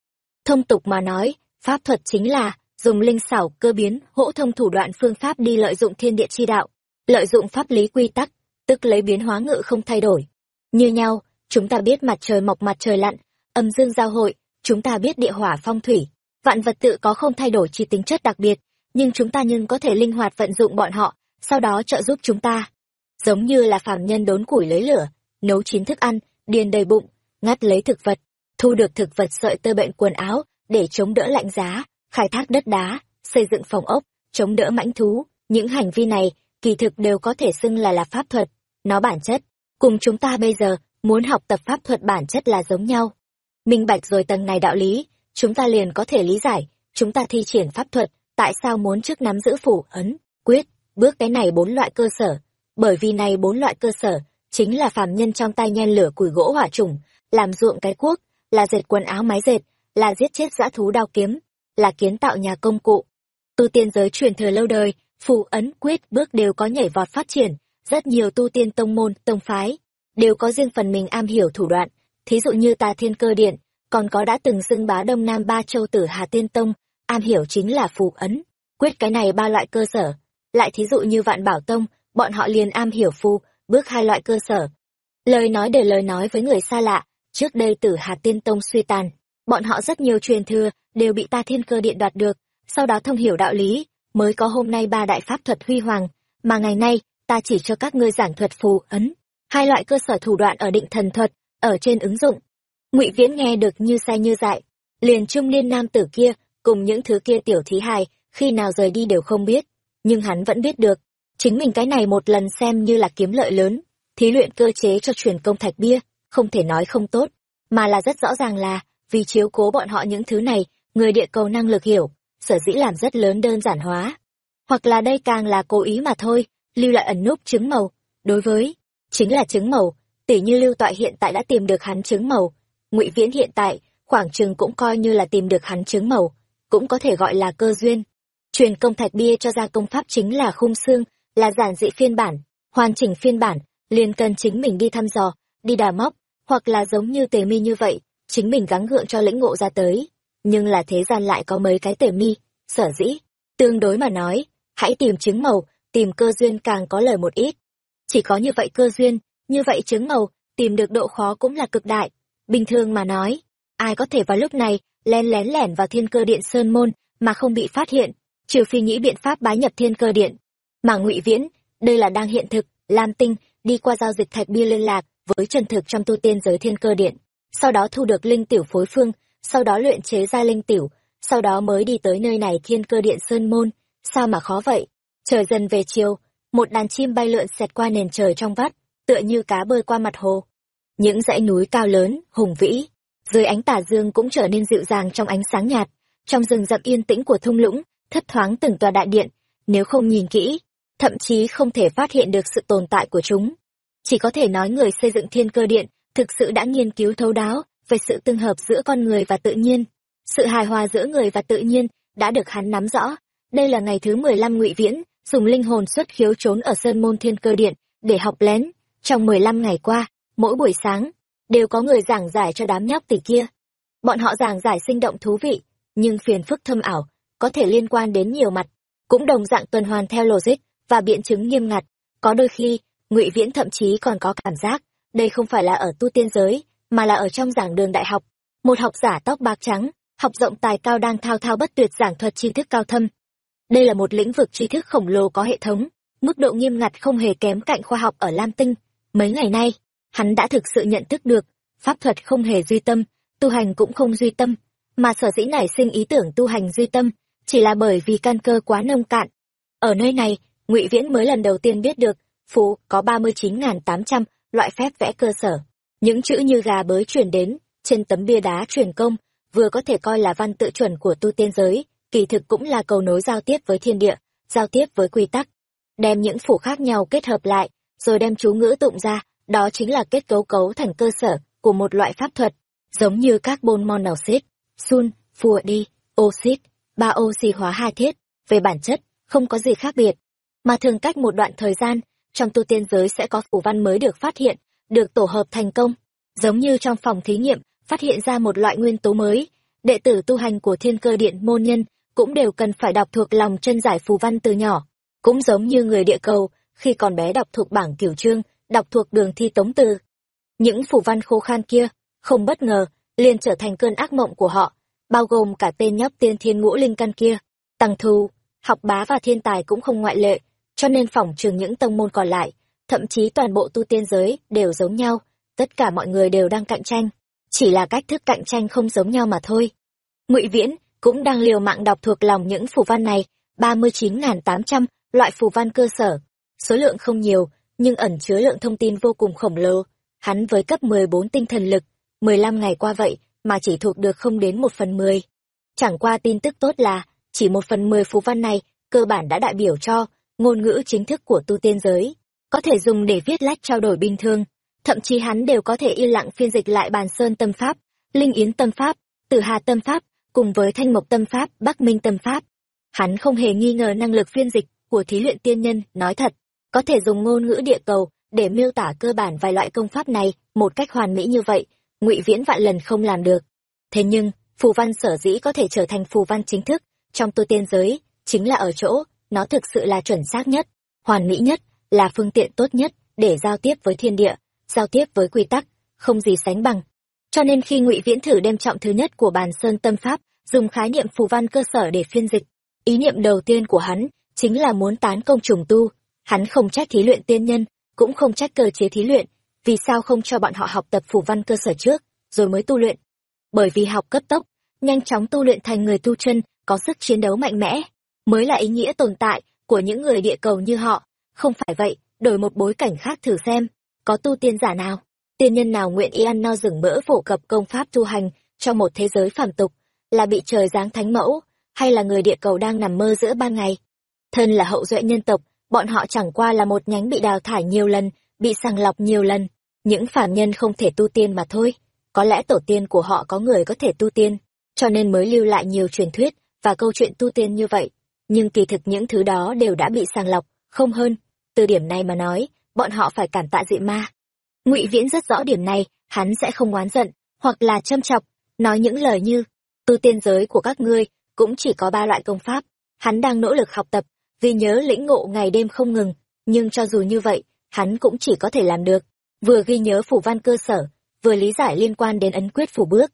Thông tục mà nói, pháp thuật chính là dùng linh xảo cơ biến hỗ thông thủ đoạn phương pháp đi lợi dụng thiên địa chi đạo, lợi dụng pháp lý quy tắc, tức lấy biến hóa ngự không thay đổi. Như nhau, chúng ta biết mặt trời mọc mặt trời lặn, âm dương giao hội, chúng ta biết địa hỏa phong thủy, vạn vật tự có không thay đổi chỉ tính chất đặc biệt, nhưng chúng ta nhưng có thể linh hoạt vận dụng bọn họ, sau đó trợ giúp chúng ta. Giống như là phàm nhân đốn củi lấy lửa, nấu chín thức ăn, điền đầy bụng, ngắt lấy thực vật, thu được thực vật sợi tơ bệnh quần áo để chống đỡ lạnh giá, khai thác đất đá, xây dựng phòng ốc, chống đỡ mãnh thú, những hành vi này kỳ thực đều có thể xưng là là pháp thuật, nó bản chất cùng chúng ta bây giờ muốn học tập pháp thuật bản chất là giống nhau. Minh bạch rồi tầng này đạo lý, chúng ta liền có thể lý giải, chúng ta thi triển pháp thuật, tại sao muốn trước nắm giữ phủ ấn, quyết, bước cái này bốn loại cơ sở, bởi vì này bốn loại cơ sở chính là phàm nhân trong tay nhen lửa củi gỗ hỏa trùng, làm ruộng cái cuốc, là dệt quần áo mái dệt, là giết chết dã thú đao kiếm, là kiến tạo nhà công cụ. Tu tiên giới truyền thừa lâu đời, phù ấn quyết bước đều có nhảy vọt phát triển, rất nhiều tu tiên tông môn, tông phái, đều có riêng phần mình am hiểu thủ đoạn, thí dụ như tà thiên cơ điện, còn có đã từng xưng bá đông nam ba châu tử Hà Tiên Tông, am hiểu chính là phù ấn, quyết cái này ba loại cơ sở. Lại thí dụ như vạn bảo tông, bọn họ liền am hiểu phù, bước hai loại cơ sở. Lời nói để lời nói với người xa lạ, trước đây tử Hà Tiên Tông suy tàn, bọn họ rất nhiều truyền thừa, đều bị ta thiên cơ điện đoạt được, sau đó thông hiểu đạo lý, mới có hôm nay ba đại pháp thuật huy hoàng, mà ngày nay, ta chỉ cho các ngươi giảng thuật phù ấn, hai loại cơ sở thủ đoạn ở định thần thuật, ở trên ứng dụng. Ngụy Viễn nghe được như say như dại, liền trung niên nam tử kia, cùng những thứ kia tiểu thí hài, khi nào rời đi đều không biết, nhưng hắn vẫn biết được, chính mình cái này một lần xem như là kiếm lợi lớn, thí luyện cơ chế cho truyền công thạch bia, không thể nói không tốt, mà là rất rõ ràng là, vì chiếu cố bọn họ những thứ này, người địa cầu năng lực hiểu, sở dĩ làm rất lớn đơn giản hóa. Hoặc là đây càng là cố ý mà thôi, lưu lại ẩn núp trứng màu. Đối với, chính là trứng màu, tỉ như lưu toại hiện tại đã tìm được hắn trứng màu. ngụy Viễn hiện tại, khoảng chừng cũng coi như là tìm được hắn trứng màu, cũng có thể gọi là cơ duyên. Truyền công thạch bia cho ra công pháp chính là khung xương, là giản dị phiên bản, hoàn chỉnh phiên bản, liền cần chính mình đi thăm dò, đi đào móc, hoặc là giống như tề mi như vậy, chính mình gắng gượng cho lĩnh ngộ ra tới. Nhưng là thế gian lại có mấy cái tề mi, sở dĩ, tương đối mà nói, hãy tìm trứng màu, tìm cơ duyên càng có lời một ít. Chỉ có như vậy cơ duyên, như vậy trứng màu, tìm được độ khó cũng là cực đại. Bình thường mà nói, ai có thể vào lúc này len lén lẻn vào thiên cơ điện sơn môn mà không bị phát hiện, trừ phi nghĩ biện pháp bái nhập thiên cơ điện. Mà ngụy Viễn, đây là đang hiện thực, Lam Tinh, đi qua giao dịch thạch bia liên lạc với trần thực trong tu tiên giới thiên cơ điện, sau đó thu được linh tiểu phối phương, sau đó luyện chế ra linh tiểu, sau đó mới đi tới nơi này thiên cơ điện sơn môn, sao mà khó vậy? Trời dần về chiều, một đàn chim bay lượn xẹt qua nền trời trong vắt, tựa như cá bơi qua mặt hồ. Những dãy núi cao lớn, hùng vĩ, dưới ánh tà dương cũng trở nên dịu dàng trong ánh sáng nhạt, trong rừng rậm yên tĩnh của thung lũng, thấp thoáng từng tòa đại điện, nếu không nhìn kỹ, thậm chí không thể phát hiện được sự tồn tại của chúng. Chỉ có thể nói người xây dựng thiên cơ điện thực sự đã nghiên cứu thấu đáo về sự tương hợp giữa con người và tự nhiên. Sự hài hòa giữa người và tự nhiên đã được hắn nắm rõ. Đây là ngày thứ mười lăm ngụy viễn, dùng linh hồn xuất khiếu trốn ở sơn môn thiên cơ điện để học lén. Trong mười lăm ngày qua, mỗi buổi sáng, đều có người giảng giải cho đám nhóc tỷ kia. Bọn họ giảng giải sinh động thú vị, nhưng phiền phức thâm ảo, có thể liên quan đến nhiều mặt, cũng đồng dạng tuần hoàn theo logic và biện chứng nghiêm ngặt. Có đôi khi, ngụy Viễn thậm chí còn có cảm giác, đây không phải là ở tu tiên giới, mà là ở trong giảng đường đại học. Một học giả tóc bạc trắng, học rộng tài cao đang thao thao bất tuyệt giảng thuật tri thức cao thâm. Đây là một lĩnh vực tri thức khổng lồ có hệ thống, mức độ nghiêm ngặt không hề kém cạnh khoa học ở Lam Tinh. Mấy ngày nay, hắn đã thực sự nhận thức được, pháp thuật không hề duy tâm, tu hành cũng không duy tâm, mà sở dĩ nảy sinh ý tưởng tu hành duy tâm, chỉ là bởi vì căn cơ quá nông cạn. Ở nơi này, ngụy Viễn mới lần đầu tiên biết được, phú có ba mươi chín tám trăm loại phép vẽ cơ sở. Những chữ như gà bới chuyển đến, trên tấm bia đá truyền công, vừa có thể coi là văn tự chuẩn của tu tiên giới, kỳ thực cũng là cầu nối giao tiếp với thiên địa, giao tiếp với quy tắc. Đem những phủ khác nhau kết hợp lại, rồi đem chú ngữ tụng ra, đó chính là kết cấu cấu thành cơ sở của một loại pháp thuật, giống như carbon monoxide, sun, phùa đi, oxit, ba oxy hóa hai thiết, về bản chất, không có gì khác biệt. Mà thường cách một đoạn thời gian, trong tu tiên giới sẽ có phủ văn mới được phát hiện, được tổ hợp thành công. Giống như trong phòng thí nghiệm, phát hiện ra một loại nguyên tố mới, đệ tử tu hành của thiên cơ điện môn nhân cũng đều cần phải đọc thuộc lòng chân giải phù văn từ nhỏ. Cũng giống như người địa cầu, khi còn bé đọc thuộc bảng kiểu trương, đọc thuộc đường thi tống từ. Những phù văn khô khan kia, không bất ngờ, liền trở thành cơn ác mộng của họ, bao gồm cả tên nhóc tiên thiên ngũ linh căn kia. Tăng thù, học bá và thiên tài cũng không ngoại lệ, cho nên phỏng trường những tông môn còn lại, thậm chí toàn bộ tu tiên giới đều giống nhau, tất cả mọi người đều đang cạnh tranh, chỉ là cách thức cạnh tranh không giống nhau mà thôi. Ngụy Viễn cũng đang liều mạng đọc thuộc lòng những phù văn này, ba mươi chín tám trăm loại phù văn cơ sở, số lượng không nhiều, nhưng ẩn chứa lượng thông tin vô cùng khổng lồ. Hắn với cấp 14 tinh thần lực, 15 ngày qua vậy mà chỉ thuộc được không đến một phần mười. Chẳng qua tin tức tốt là, chỉ một phần mười phù văn này, cơ bản đã đại biểu cho ngôn ngữ chính thức của tu tiên giới, có thể dùng để viết lách trao đổi bình thường. Thậm chí hắn đều có thể yên lặng phiên dịch lại bàn sơn tâm pháp, linh yến tâm pháp, tử hà tâm pháp, cùng với thanh mộc tâm pháp, bắc minh tâm pháp. Hắn không hề nghi ngờ năng lực phiên dịch của thí luyện tiên nhân, nói thật, có thể dùng ngôn ngữ địa cầu để miêu tả cơ bản vài loại công pháp này một cách hoàn mỹ như vậy, ngụy viễn vạn lần không làm được. Thế nhưng, phù văn sở dĩ có thể trở thành phù văn chính thức trong tu tiên giới, chính là ở chỗ, nó thực sự là chuẩn xác nhất, hoàn mỹ nhất, là phương tiện tốt nhất để giao tiếp với thiên địa, giao tiếp với quy tắc, không gì sánh bằng. Cho nên khi Ngụy Viễn thử đem trọng thứ nhất của bàn sơn tâm pháp, dùng khái niệm phù văn cơ sở để phiên dịch, ý niệm đầu tiên của hắn chính là muốn tán công trùng tu, hắn không trách thí luyện tiên nhân, cũng không trách cơ chế thí luyện, vì sao không cho bọn họ học tập phù văn cơ sở trước, rồi mới tu luyện. Bởi vì học cấp tốc, nhanh chóng tu luyện thành người tu chân, có sức chiến đấu mạnh mẽ, mới là ý nghĩa tồn tại của những người địa cầu như họ. Không phải vậy, đổi một bối cảnh khác thử xem, có tu tiên giả nào, tiên nhân nào nguyện y ăn no rừng mỡ phổ cập công pháp tu hành trong một thế giới phàm tục, là bị trời giáng thánh mẫu, hay là người địa cầu đang nằm mơ giữa ban ngày. Thân là hậu duệ nhân tộc, bọn họ chẳng qua là một nhánh bị đào thải nhiều lần, bị sàng lọc nhiều lần, những phàm nhân không thể tu tiên mà thôi. Có lẽ tổ tiên của họ có người có thể tu tiên, cho nên mới lưu lại nhiều truyền thuyết và câu chuyện tu tiên như vậy. Nhưng kỳ thực những thứ đó đều đã bị sàng lọc không hơn từ điểm này mà nói, bọn họ phải cản tạ dị ma. Ngụy viễn rất rõ điểm này, hắn sẽ không oán giận, hoặc là châm chọc, nói những lời như, tu tiên giới của các ngươi cũng chỉ có ba loại công pháp, hắn đang nỗ lực học tập, vì nhớ lĩnh ngộ ngày đêm không ngừng, nhưng cho dù như vậy, hắn cũng chỉ có thể làm được, vừa ghi nhớ phủ văn cơ sở, vừa lý giải liên quan đến ấn quyết phủ bước.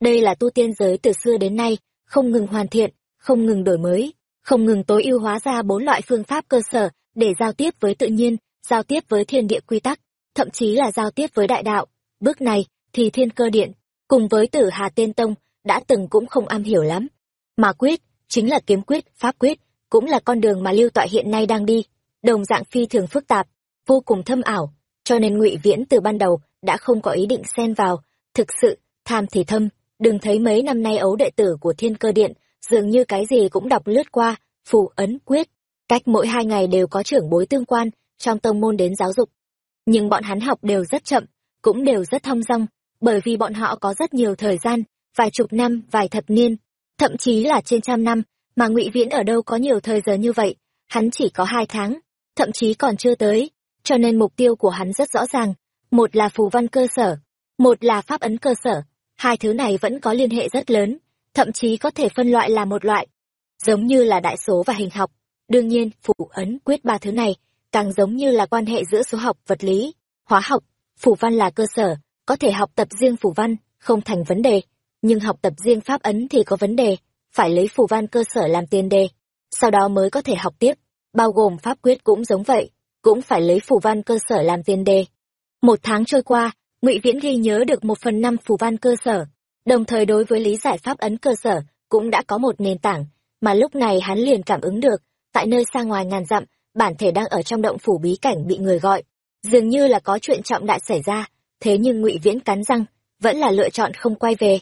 Đây là tu tiên giới từ xưa đến nay, không ngừng hoàn thiện, không ngừng đổi mới, không ngừng tối ưu hóa ra bốn loại phương pháp cơ sở để giao tiếp với tự nhiên, giao tiếp với thiên địa quy tắc, thậm chí là giao tiếp với đại đạo. Bước này thì thiên cơ điện, cùng với tử Hà Tiên Tông, đã từng cũng không am hiểu lắm. Mà quyết, chính là kiếm quyết, pháp quyết, cũng là con đường mà lưu tọa hiện nay đang đi, đồng dạng phi thường phức tạp, vô cùng thâm ảo, cho nên ngụy Viễn từ ban đầu đã không có ý định xen vào, thực sự, tham thì thâm, đừng thấy mấy năm nay ấu đệ tử của thiên cơ điện dường như cái gì cũng đọc lướt qua, phù ấn quyết, cách mỗi hai ngày đều có trưởng bối tương quan trong tông môn đến giáo dục. Nhưng bọn hắn học đều rất chậm, cũng đều rất thong dong, bởi vì bọn họ có rất nhiều thời gian, vài chục năm, vài thập niên, thậm chí là trên trăm năm, mà ngụy Viễn ở đâu có nhiều thời giờ như vậy, hắn chỉ có hai tháng, thậm chí còn chưa tới, cho nên mục tiêu của hắn rất rõ ràng, một là phù văn cơ sở, một là pháp ấn cơ sở hai thứ này vẫn có liên hệ rất lớn thậm chí có thể phân loại là một loại giống như là đại số và hình học đương nhiên, phủ ấn quyết ba thứ này, càng giống như là quan hệ giữa số học, vật lý, hóa học. Phủ văn là cơ sở, có thể học tập riêng phủ văn, không thành vấn đề. Nhưng học tập riêng pháp ấn thì có vấn đề, phải lấy phủ văn cơ sở làm tiền đề. Sau đó mới có thể học tiếp, bao gồm pháp quyết cũng giống vậy, cũng phải lấy phủ văn cơ sở làm tiền đề. Một tháng trôi qua, ngụy viễn ghi nhớ được một phần năm phủ văn cơ sở. Đồng thời đối với lý giải pháp ấn cơ sở, cũng đã có một nền tảng, mà lúc này hắn liền cảm ứng được tại nơi xa ngoài ngàn dặm, bản thể đang ở trong động phủ bí cảnh bị người gọi. Dường như là có chuyện trọng đại xảy ra, thế nhưng ngụy viễn cắn răng, vẫn là lựa chọn không quay về.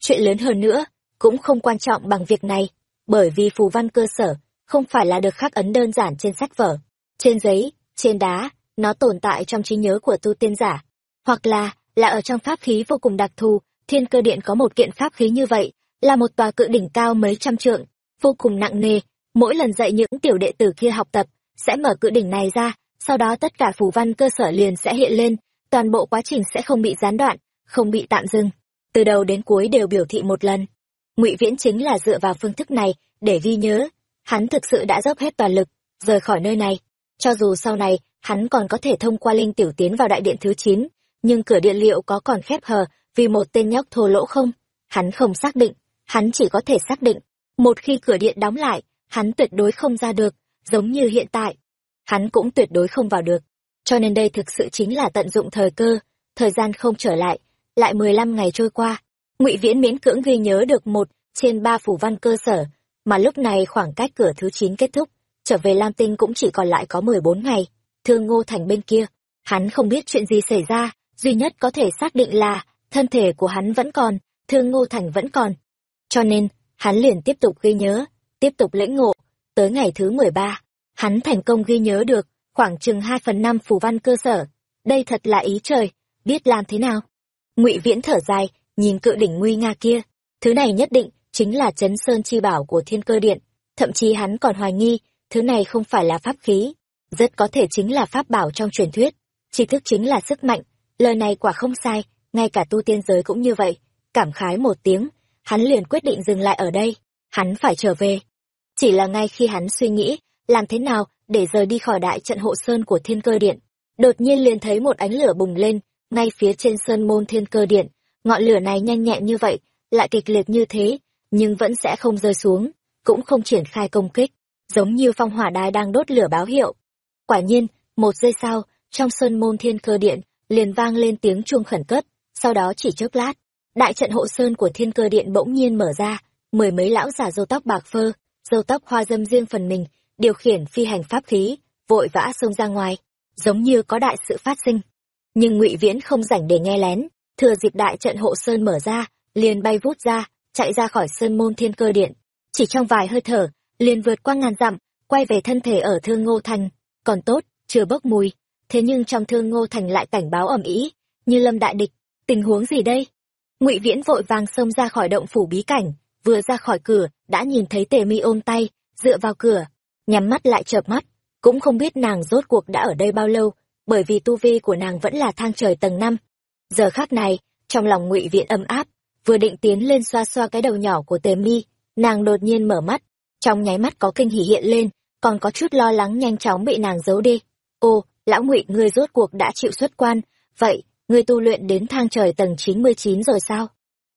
Chuyện lớn hơn nữa, cũng không quan trọng bằng việc này, bởi vì phù văn cơ sở không phải là được khắc ấn đơn giản trên sách vở. Trên giấy, trên đá, nó tồn tại trong trí nhớ của tu tiên giả. Hoặc là là ở trong pháp khí vô cùng đặc thù, thiên cơ điện có một kiện pháp khí như vậy, là một tòa cự đỉnh cao mấy trăm trượng, vô cùng nặng nề mỗi lần dạy những tiểu đệ tử kia học tập, sẽ mở cự đỉnh này ra, sau đó tất cả phù văn cơ sở liền sẽ hiện lên, toàn bộ quá trình sẽ không bị gián đoạn, không bị tạm dừng. Từ đầu đến cuối đều biểu thị một lần. Ngụy viễn chính là dựa vào phương thức này để ghi nhớ, hắn thực sự đã dốc hết toàn lực, rời khỏi nơi này. Cho dù sau này, hắn còn có thể thông qua linh tiểu tiến vào đại điện thứ chín, nhưng cửa điện liệu có còn khép hờ vì một tên nhóc thô lỗ không? Hắn không xác định, hắn chỉ có thể xác định, một khi cửa điện đóng lại hắn tuyệt đối không ra được, giống như hiện tại. Hắn cũng tuyệt đối không vào được. Cho nên đây thực sự chính là tận dụng thời cơ, thời gian không trở lại lại mười lăm ngày trôi qua. Ngụy viễn miễn cưỡng ghi nhớ được một trên ba phủ văn cơ sở, mà lúc này khoảng cách cửa thứ chín kết thúc, trở về lam tinh cũng chỉ còn lại có mười bốn ngày. Thương ngô thành bên kia, hắn không biết chuyện gì xảy ra, duy nhất có thể xác định là thân thể của hắn vẫn còn, thương ngô thành vẫn còn. Cho nên, hắn liền tiếp tục ghi nhớ tiếp tục lĩnh ngộ. Tới ngày thứ mười ba, hắn thành công ghi nhớ được khoảng chừng hai phần năm phù văn cơ sở. Đây thật là ý trời, biết làm thế nào? Ngụy viễn thở dài, nhìn cự đỉnh nguy nga kia. Thứ này nhất định chính là chấn sơn chi bảo của thiên cơ điện. Thậm chí hắn còn hoài nghi, thứ này không phải là pháp khí, rất có thể chính là pháp bảo trong truyền thuyết. Tri thức chính là sức mạnh, lời này quả không sai, ngay cả tu tiên giới cũng như vậy. Cảm khái một tiếng, hắn liền quyết định dừng lại ở đây. Hắn phải trở về chỉ là ngay khi hắn suy nghĩ, làm thế nào để rời đi khỏi đại trận hộ sơn của thiên cơ điện, đột nhiên liền thấy một ánh lửa bùng lên, ngay phía trên sơn môn thiên cơ điện. Ngọn lửa này nhanh nhẹn như vậy, lại kịch liệt như thế, nhưng vẫn sẽ không rơi xuống, cũng không triển khai công kích, giống như phong hỏa đài đang đốt lửa báo hiệu. Quả nhiên, một giây sau, trong sơn môn thiên cơ điện, liền vang lên tiếng chuông khẩn cấp, sau đó chỉ chớp lát, đại trận hộ sơn của thiên cơ điện bỗng nhiên mở ra, mười mấy lão giả râu tóc bạc phơ râu tóc hoa dâm riêng phần mình, điều khiển phi hành pháp khí, vội vã xông ra ngoài, giống như có đại sự phát sinh. Nhưng ngụy viễn không rảnh để nghe lén, thừa dịp đại trận hộ sơn mở ra, liền bay vút ra, chạy ra khỏi sơn môn thiên cơ điện. Chỉ trong vài hơi thở, liền vượt qua ngàn dặm, quay về thân thể ở thương ngô thành. Còn tốt, chưa bốc mùi, thế nhưng trong thương ngô thành lại cảnh báo ầm ĩ như lâm đại địch. Tình huống gì đây? Ngụy viễn vội vàng xông ra khỏi động phủ bí cảnh vừa ra khỏi cửa, đã nhìn thấy tề mi ôm tay, dựa vào cửa, nhắm mắt lại chợp mắt. Cũng không biết nàng rốt cuộc đã ở đây bao lâu, bởi vì tu vi của nàng vẫn là thang trời tầng năm. Giờ khác này, trong lòng ngụy viện ấm áp, vừa định tiến lên xoa xoa cái đầu nhỏ của tề mi, nàng đột nhiên mở mắt. Trong nháy mắt có kinh hỉ hiện lên, còn có chút lo lắng nhanh chóng bị nàng giấu đi. Ô, lão ngụy, ngươi rốt cuộc đã chịu xuất quan, vậy, ngươi tu luyện đến thang trời tầng chín mươi chín rồi sao?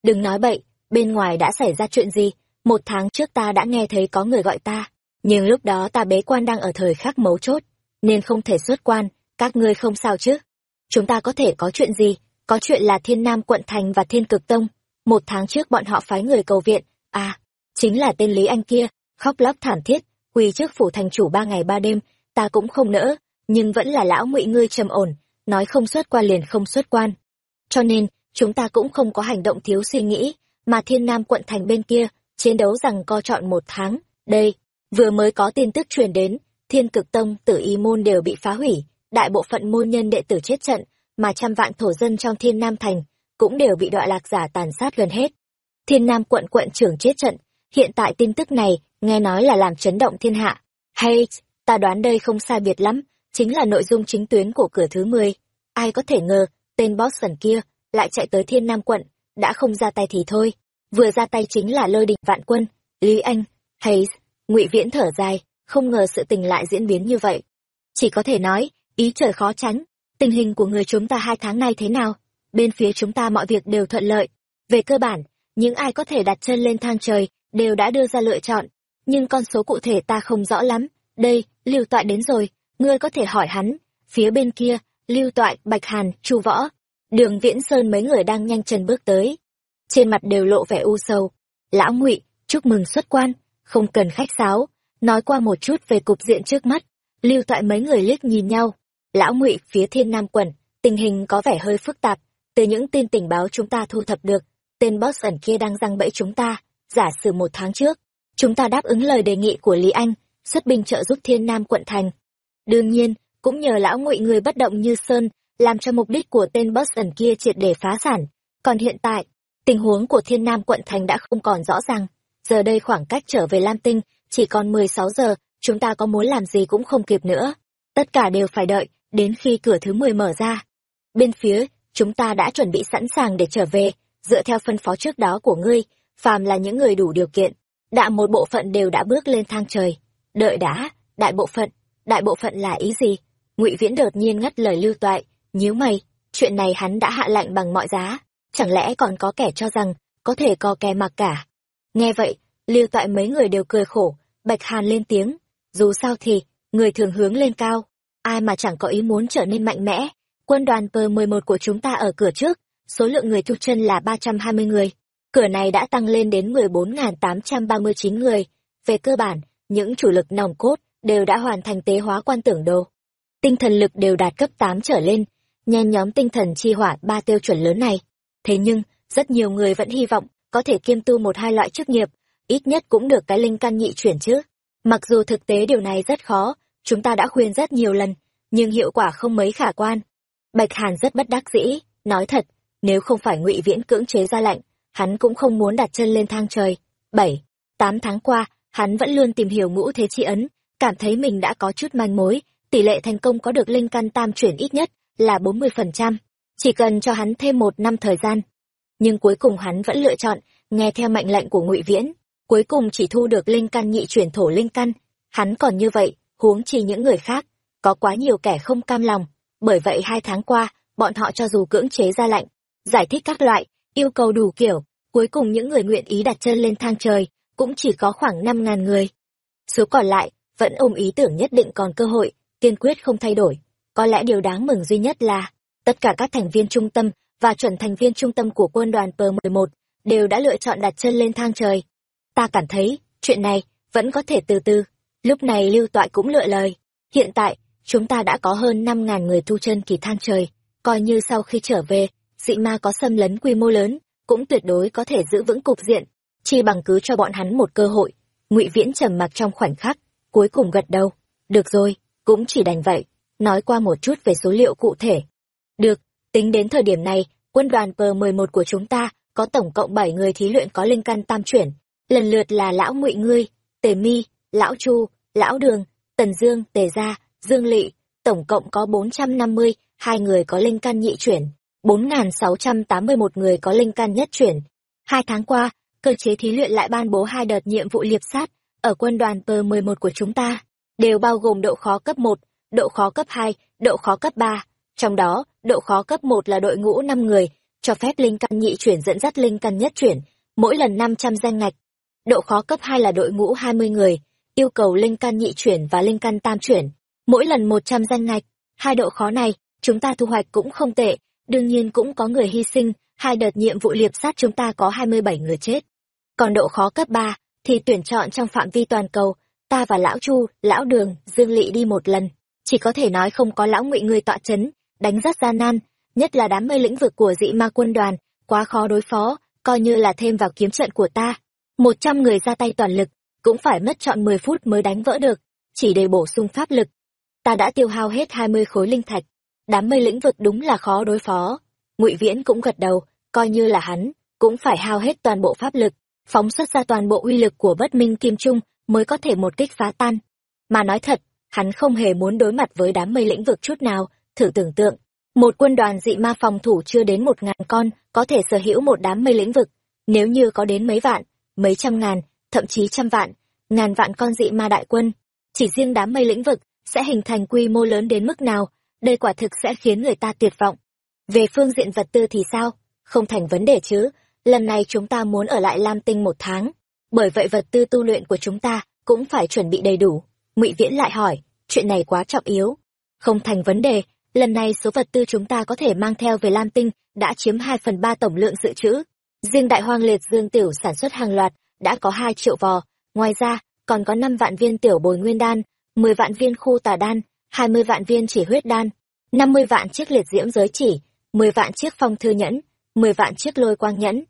Đừng nói bậy bên ngoài đã xảy ra chuyện gì? Một tháng trước ta đã nghe thấy có người gọi ta. Nhưng lúc đó ta bế quan đang ở thời khắc mấu chốt, nên không thể xuất quan. Các ngươi không sao chứ? Chúng ta có thể có chuyện gì? Có chuyện là thiên nam quận thành và thiên cực tông. Một tháng trước bọn họ phái người cầu viện. À chính là tên lý anh kia. Khóc lóc thảm thiết, quỳ trước phủ thành chủ ba ngày ba đêm. Ta cũng không nỡ, nhưng vẫn là lão ngụy ngươi trầm ổn. Nói không xuất quan liền không xuất quan. Cho nên, chúng ta cũng không có hành động thiếu suy nghĩ mà thiên nam quận thành bên kia, chiến đấu rằng co chọn một tháng. Đây, vừa mới có tin tức truyền đến, thiên cực tông, tử y môn đều bị phá hủy. Đại bộ phận môn nhân đệ tử chết trận, mà trăm vạn thổ dân trong thiên nam thành cũng đều bị đọa lạc giả tàn sát gần hết. Thiên nam quận quận trưởng chết trận, hiện tại tin tức này nghe nói là làm chấn động thiên hạ. Hay, ta đoán đây không sai biệt lắm, chính là nội dung chính tuyến của cửa thứ mười. Ai có thể ngờ, tên boston kia lại chạy tới thiên nam quận đã không ra tay thì thôi. Vừa ra tay chính là lôi đình vạn quân, lý anh, hayes. Ngụy viễn thở dài, không ngờ sự tình lại diễn biến như vậy. Chỉ có thể nói, ý trời khó tránh. Tình hình của người chúng ta hai tháng nay thế nào? Bên phía chúng ta mọi việc đều thuận lợi. Về cơ bản, những ai có thể đặt chân lên thang trời đều đã đưa ra lựa chọn. Nhưng con số cụ thể ta không rõ lắm. Đây, lưu toại đến rồi. Ngươi có thể hỏi hắn. Phía bên kia, lưu toại, bạch hàn, chu võ đường viễn sơn mấy người đang nhanh chân bước tới. Trên mặt đều lộ vẻ u sầu. Lão ngụy, chúc mừng xuất quan, không cần khách sáo. Nói qua một chút về cục diện trước mắt, lưu toại mấy người liếc nhìn nhau. Lão ngụy, phía thiên nam quần tình hình có vẻ hơi phức tạp. Từ những tin tình báo chúng ta thu thập được, tên boss ẩn kia đang răng bẫy chúng ta, giả sử một tháng trước, chúng ta đáp ứng lời đề nghị của lý anh, xuất binh trợ giúp thiên nam quận thành. Đương nhiên, cũng nhờ lão ngụy người bất động như sơn làm cho mục đích của tên boss ẩn kia triệt để phá sản. Còn hiện tại, tình huống của thiên nam quận thành đã không còn rõ ràng. Giờ đây khoảng cách trở về lam tinh, chỉ còn mười sáu giờ, chúng ta có muốn làm gì cũng không kịp nữa. Tất cả đều phải đợi, đến khi cửa thứ mười mở ra. Bên phía, chúng ta đã chuẩn bị sẵn sàng để trở về. Dựa theo phân phó trước đó của ngươi, phàm là những người đủ điều kiện đã một bộ phận đều đã bước lên thang trời. Đợi đã, đại bộ phận, đại bộ phận là ý gì? Ngụy viễn đột nhiên ngắt lời lưu toại nhíu mày, chuyện này hắn đã hạ lạnh bằng mọi giá. Chẳng lẽ còn có kẻ cho rằng có thể co kè mặc cả? Nghe vậy, lưu toại mấy người đều cười khổ. Bạch hàn lên tiếng, dù sao thì, người thường hướng lên cao. Ai mà chẳng có ý muốn trở nên mạnh mẽ. Quân đoàn p một của chúng ta ở cửa trước, số lượng người thu chân là ba trăm hai mươi người. Cửa này đã tăng lên đến mười bốn tám trăm ba mươi chín người. Về cơ bản, những chủ lực nòng cốt đều đã hoàn thành tế hóa quan tưởng đồ. Tinh thần lực đều đạt cấp tám trở lên nhen nhóm tinh thần chi hỏa ba tiêu chuẩn lớn này. Thế nhưng rất nhiều người vẫn hy vọng có thể kiêm tu một hai loại chức nghiệp ít nhất cũng được cái linh căn nhị chuyển chứ. Mặc dù thực tế điều này rất khó chúng ta đã khuyên rất nhiều lần nhưng hiệu quả không mấy khả quan. Bạch hàn rất bất đắc dĩ nói thật nếu không phải ngụy viễn cưỡng chế ra lạnh, hắn cũng không muốn đặt chân lên thang trời. Bảy tám tháng qua hắn vẫn luôn tìm hiểu ngũ thế chi ấn cảm thấy mình đã có chút manh mối tỷ lệ thành công có được linh căn tam chuyển ít nhất là bốn mươi phần trăm, chỉ cần cho hắn thêm một năm thời gian. Nhưng cuối cùng hắn vẫn lựa chọn, nghe theo mệnh lệnh của ngụy viễn, cuối cùng chỉ thu được linh căn nhị chuyển thổ linh căn. Hắn còn như vậy, huống chi những người khác, có quá nhiều kẻ không cam lòng, bởi vậy hai tháng qua, bọn họ cho dù cưỡng chế ra lệnh, giải thích các loại, yêu cầu đủ kiểu, cuối cùng những người nguyện ý đặt chân lên thang trời, cũng chỉ có khoảng năm ngàn người. Số còn lại, vẫn ôm ý tưởng nhất định còn cơ hội, kiên quyết không thay đổi có lẽ điều đáng mừng duy nhất là, tất cả các thành viên trung tâm và chuẩn thành viên trung tâm của quân đoàn p một đều đã lựa chọn đặt chân lên thang trời. Ta cảm thấy, chuyện này vẫn có thể từ từ. Lúc này lưu toại cũng lựa lời. Hiện tại, chúng ta đã có hơn năm ngàn người thu chân kỳ thang trời. Coi như sau khi trở về, dị ma có xâm lấn quy mô lớn, cũng tuyệt đối có thể giữ vững cục diện. Chi bằng cứ cho bọn hắn một cơ hội. Ngụy viễn trầm mặc trong khoảnh khắc, cuối cùng gật đầu. Được rồi, cũng chỉ đành vậy nói qua một chút về số liệu cụ thể. Được tính đến thời điểm này quân đoàn p một của chúng ta có tổng cộng bảy người thí luyện có linh căn tam chuyển. Lần lượt là lão ngụy ngươi tề mi lão chu lão đường tần dương tề gia dương lỵ tổng cộng có bốn trăm năm mươi hai người có linh căn nhị chuyển 4.681 người có linh căn nhất chuyển. Hai tháng qua, cơ chế thí luyện lại ban bố hai đợt nhiệm vụ liệp sát ở quân đoàn P11 của chúng ta, đều bao gồm độ khó cấp 1, độ khó cấp 2, độ khó cấp 3. Trong đó, độ khó cấp 1 là đội ngũ 5 người, cho phép linh căn nhị chuyển dẫn dắt linh căn nhất chuyển, mỗi lần 500 danh ngạch. Độ khó cấp 2 là đội ngũ 20 người, yêu cầu linh căn nhị chuyển và linh căn tam chuyển, mỗi lần 100 danh ngạch. Hai độ khó này, chúng ta thu hoạch cũng không tệ, đương nhiên cũng có người hy sinh, hai đợt nhiệm vụ liệp sát chúng ta có 27 người chết. Còn độ khó cấp 3, thì tuyển chọn trong phạm vi toàn cầu, ta và lão Chu, lão Đường, Dương Lị đi một lần, chỉ có thể nói không có lão ngụy người tọa chấn, đánh rất gian nan, nhất là đám mây lĩnh vực của dị ma quân đoàn, quá khó đối phó, coi như là thêm vào kiếm trận của ta. một trăm người ra tay toàn lực, cũng phải mất chọn 10 phút mới đánh vỡ được, chỉ để bổ sung pháp lực. Ta đã tiêu hao hết 20 khối linh thạch, đám mây lĩnh vực đúng là khó đối phó ngụy viễn cũng gật đầu coi như là hắn cũng phải hao hết toàn bộ pháp lực phóng xuất ra toàn bộ uy lực của bất minh kim trung mới có thể một kích phá tan mà nói thật hắn không hề muốn đối mặt với đám mây lĩnh vực chút nào thử tưởng tượng Một quân đoàn dị ma phòng thủ chưa đến một ngàn con, có thể sở hữu một đám mây lĩnh vực. Nếu như có đến mấy vạn, mấy trăm ngàn, thậm chí trăm vạn, ngàn vạn con dị ma đại quân, chỉ riêng đám mây lĩnh vực sẽ hình thành quy mô lớn đến mức nào, đây quả thực sẽ khiến người ta tuyệt vọng. Về phương diện vật tư thì sao? Không thành vấn đề chứ, lần này chúng ta muốn ở lại Lam Tinh một tháng, bởi vậy vật tư tu luyện của chúng ta cũng phải chuẩn bị đầy đủ. Ngụy Viễn lại hỏi, chuyện này quá trọng yếu. Không thành vấn đề, lần này số vật tư chúng ta có thể mang theo về Lam Tinh đã chiếm hai phần ba tổng lượng dự trữ. Riêng đại hoang liệt dương tiểu sản xuất hàng loạt, đã có hai triệu vò, ngoài ra, còn có năm vạn viên tiểu bồi nguyên đan, mười vạn viên khu tà đan, hai mươi vạn viên chỉ huyết đan, năm mươi vạn chiếc liệt diễm giới chỉ, mười vạn chiếc phong thư nhẫn, mười vạn chiếc lôi quang nhẫn,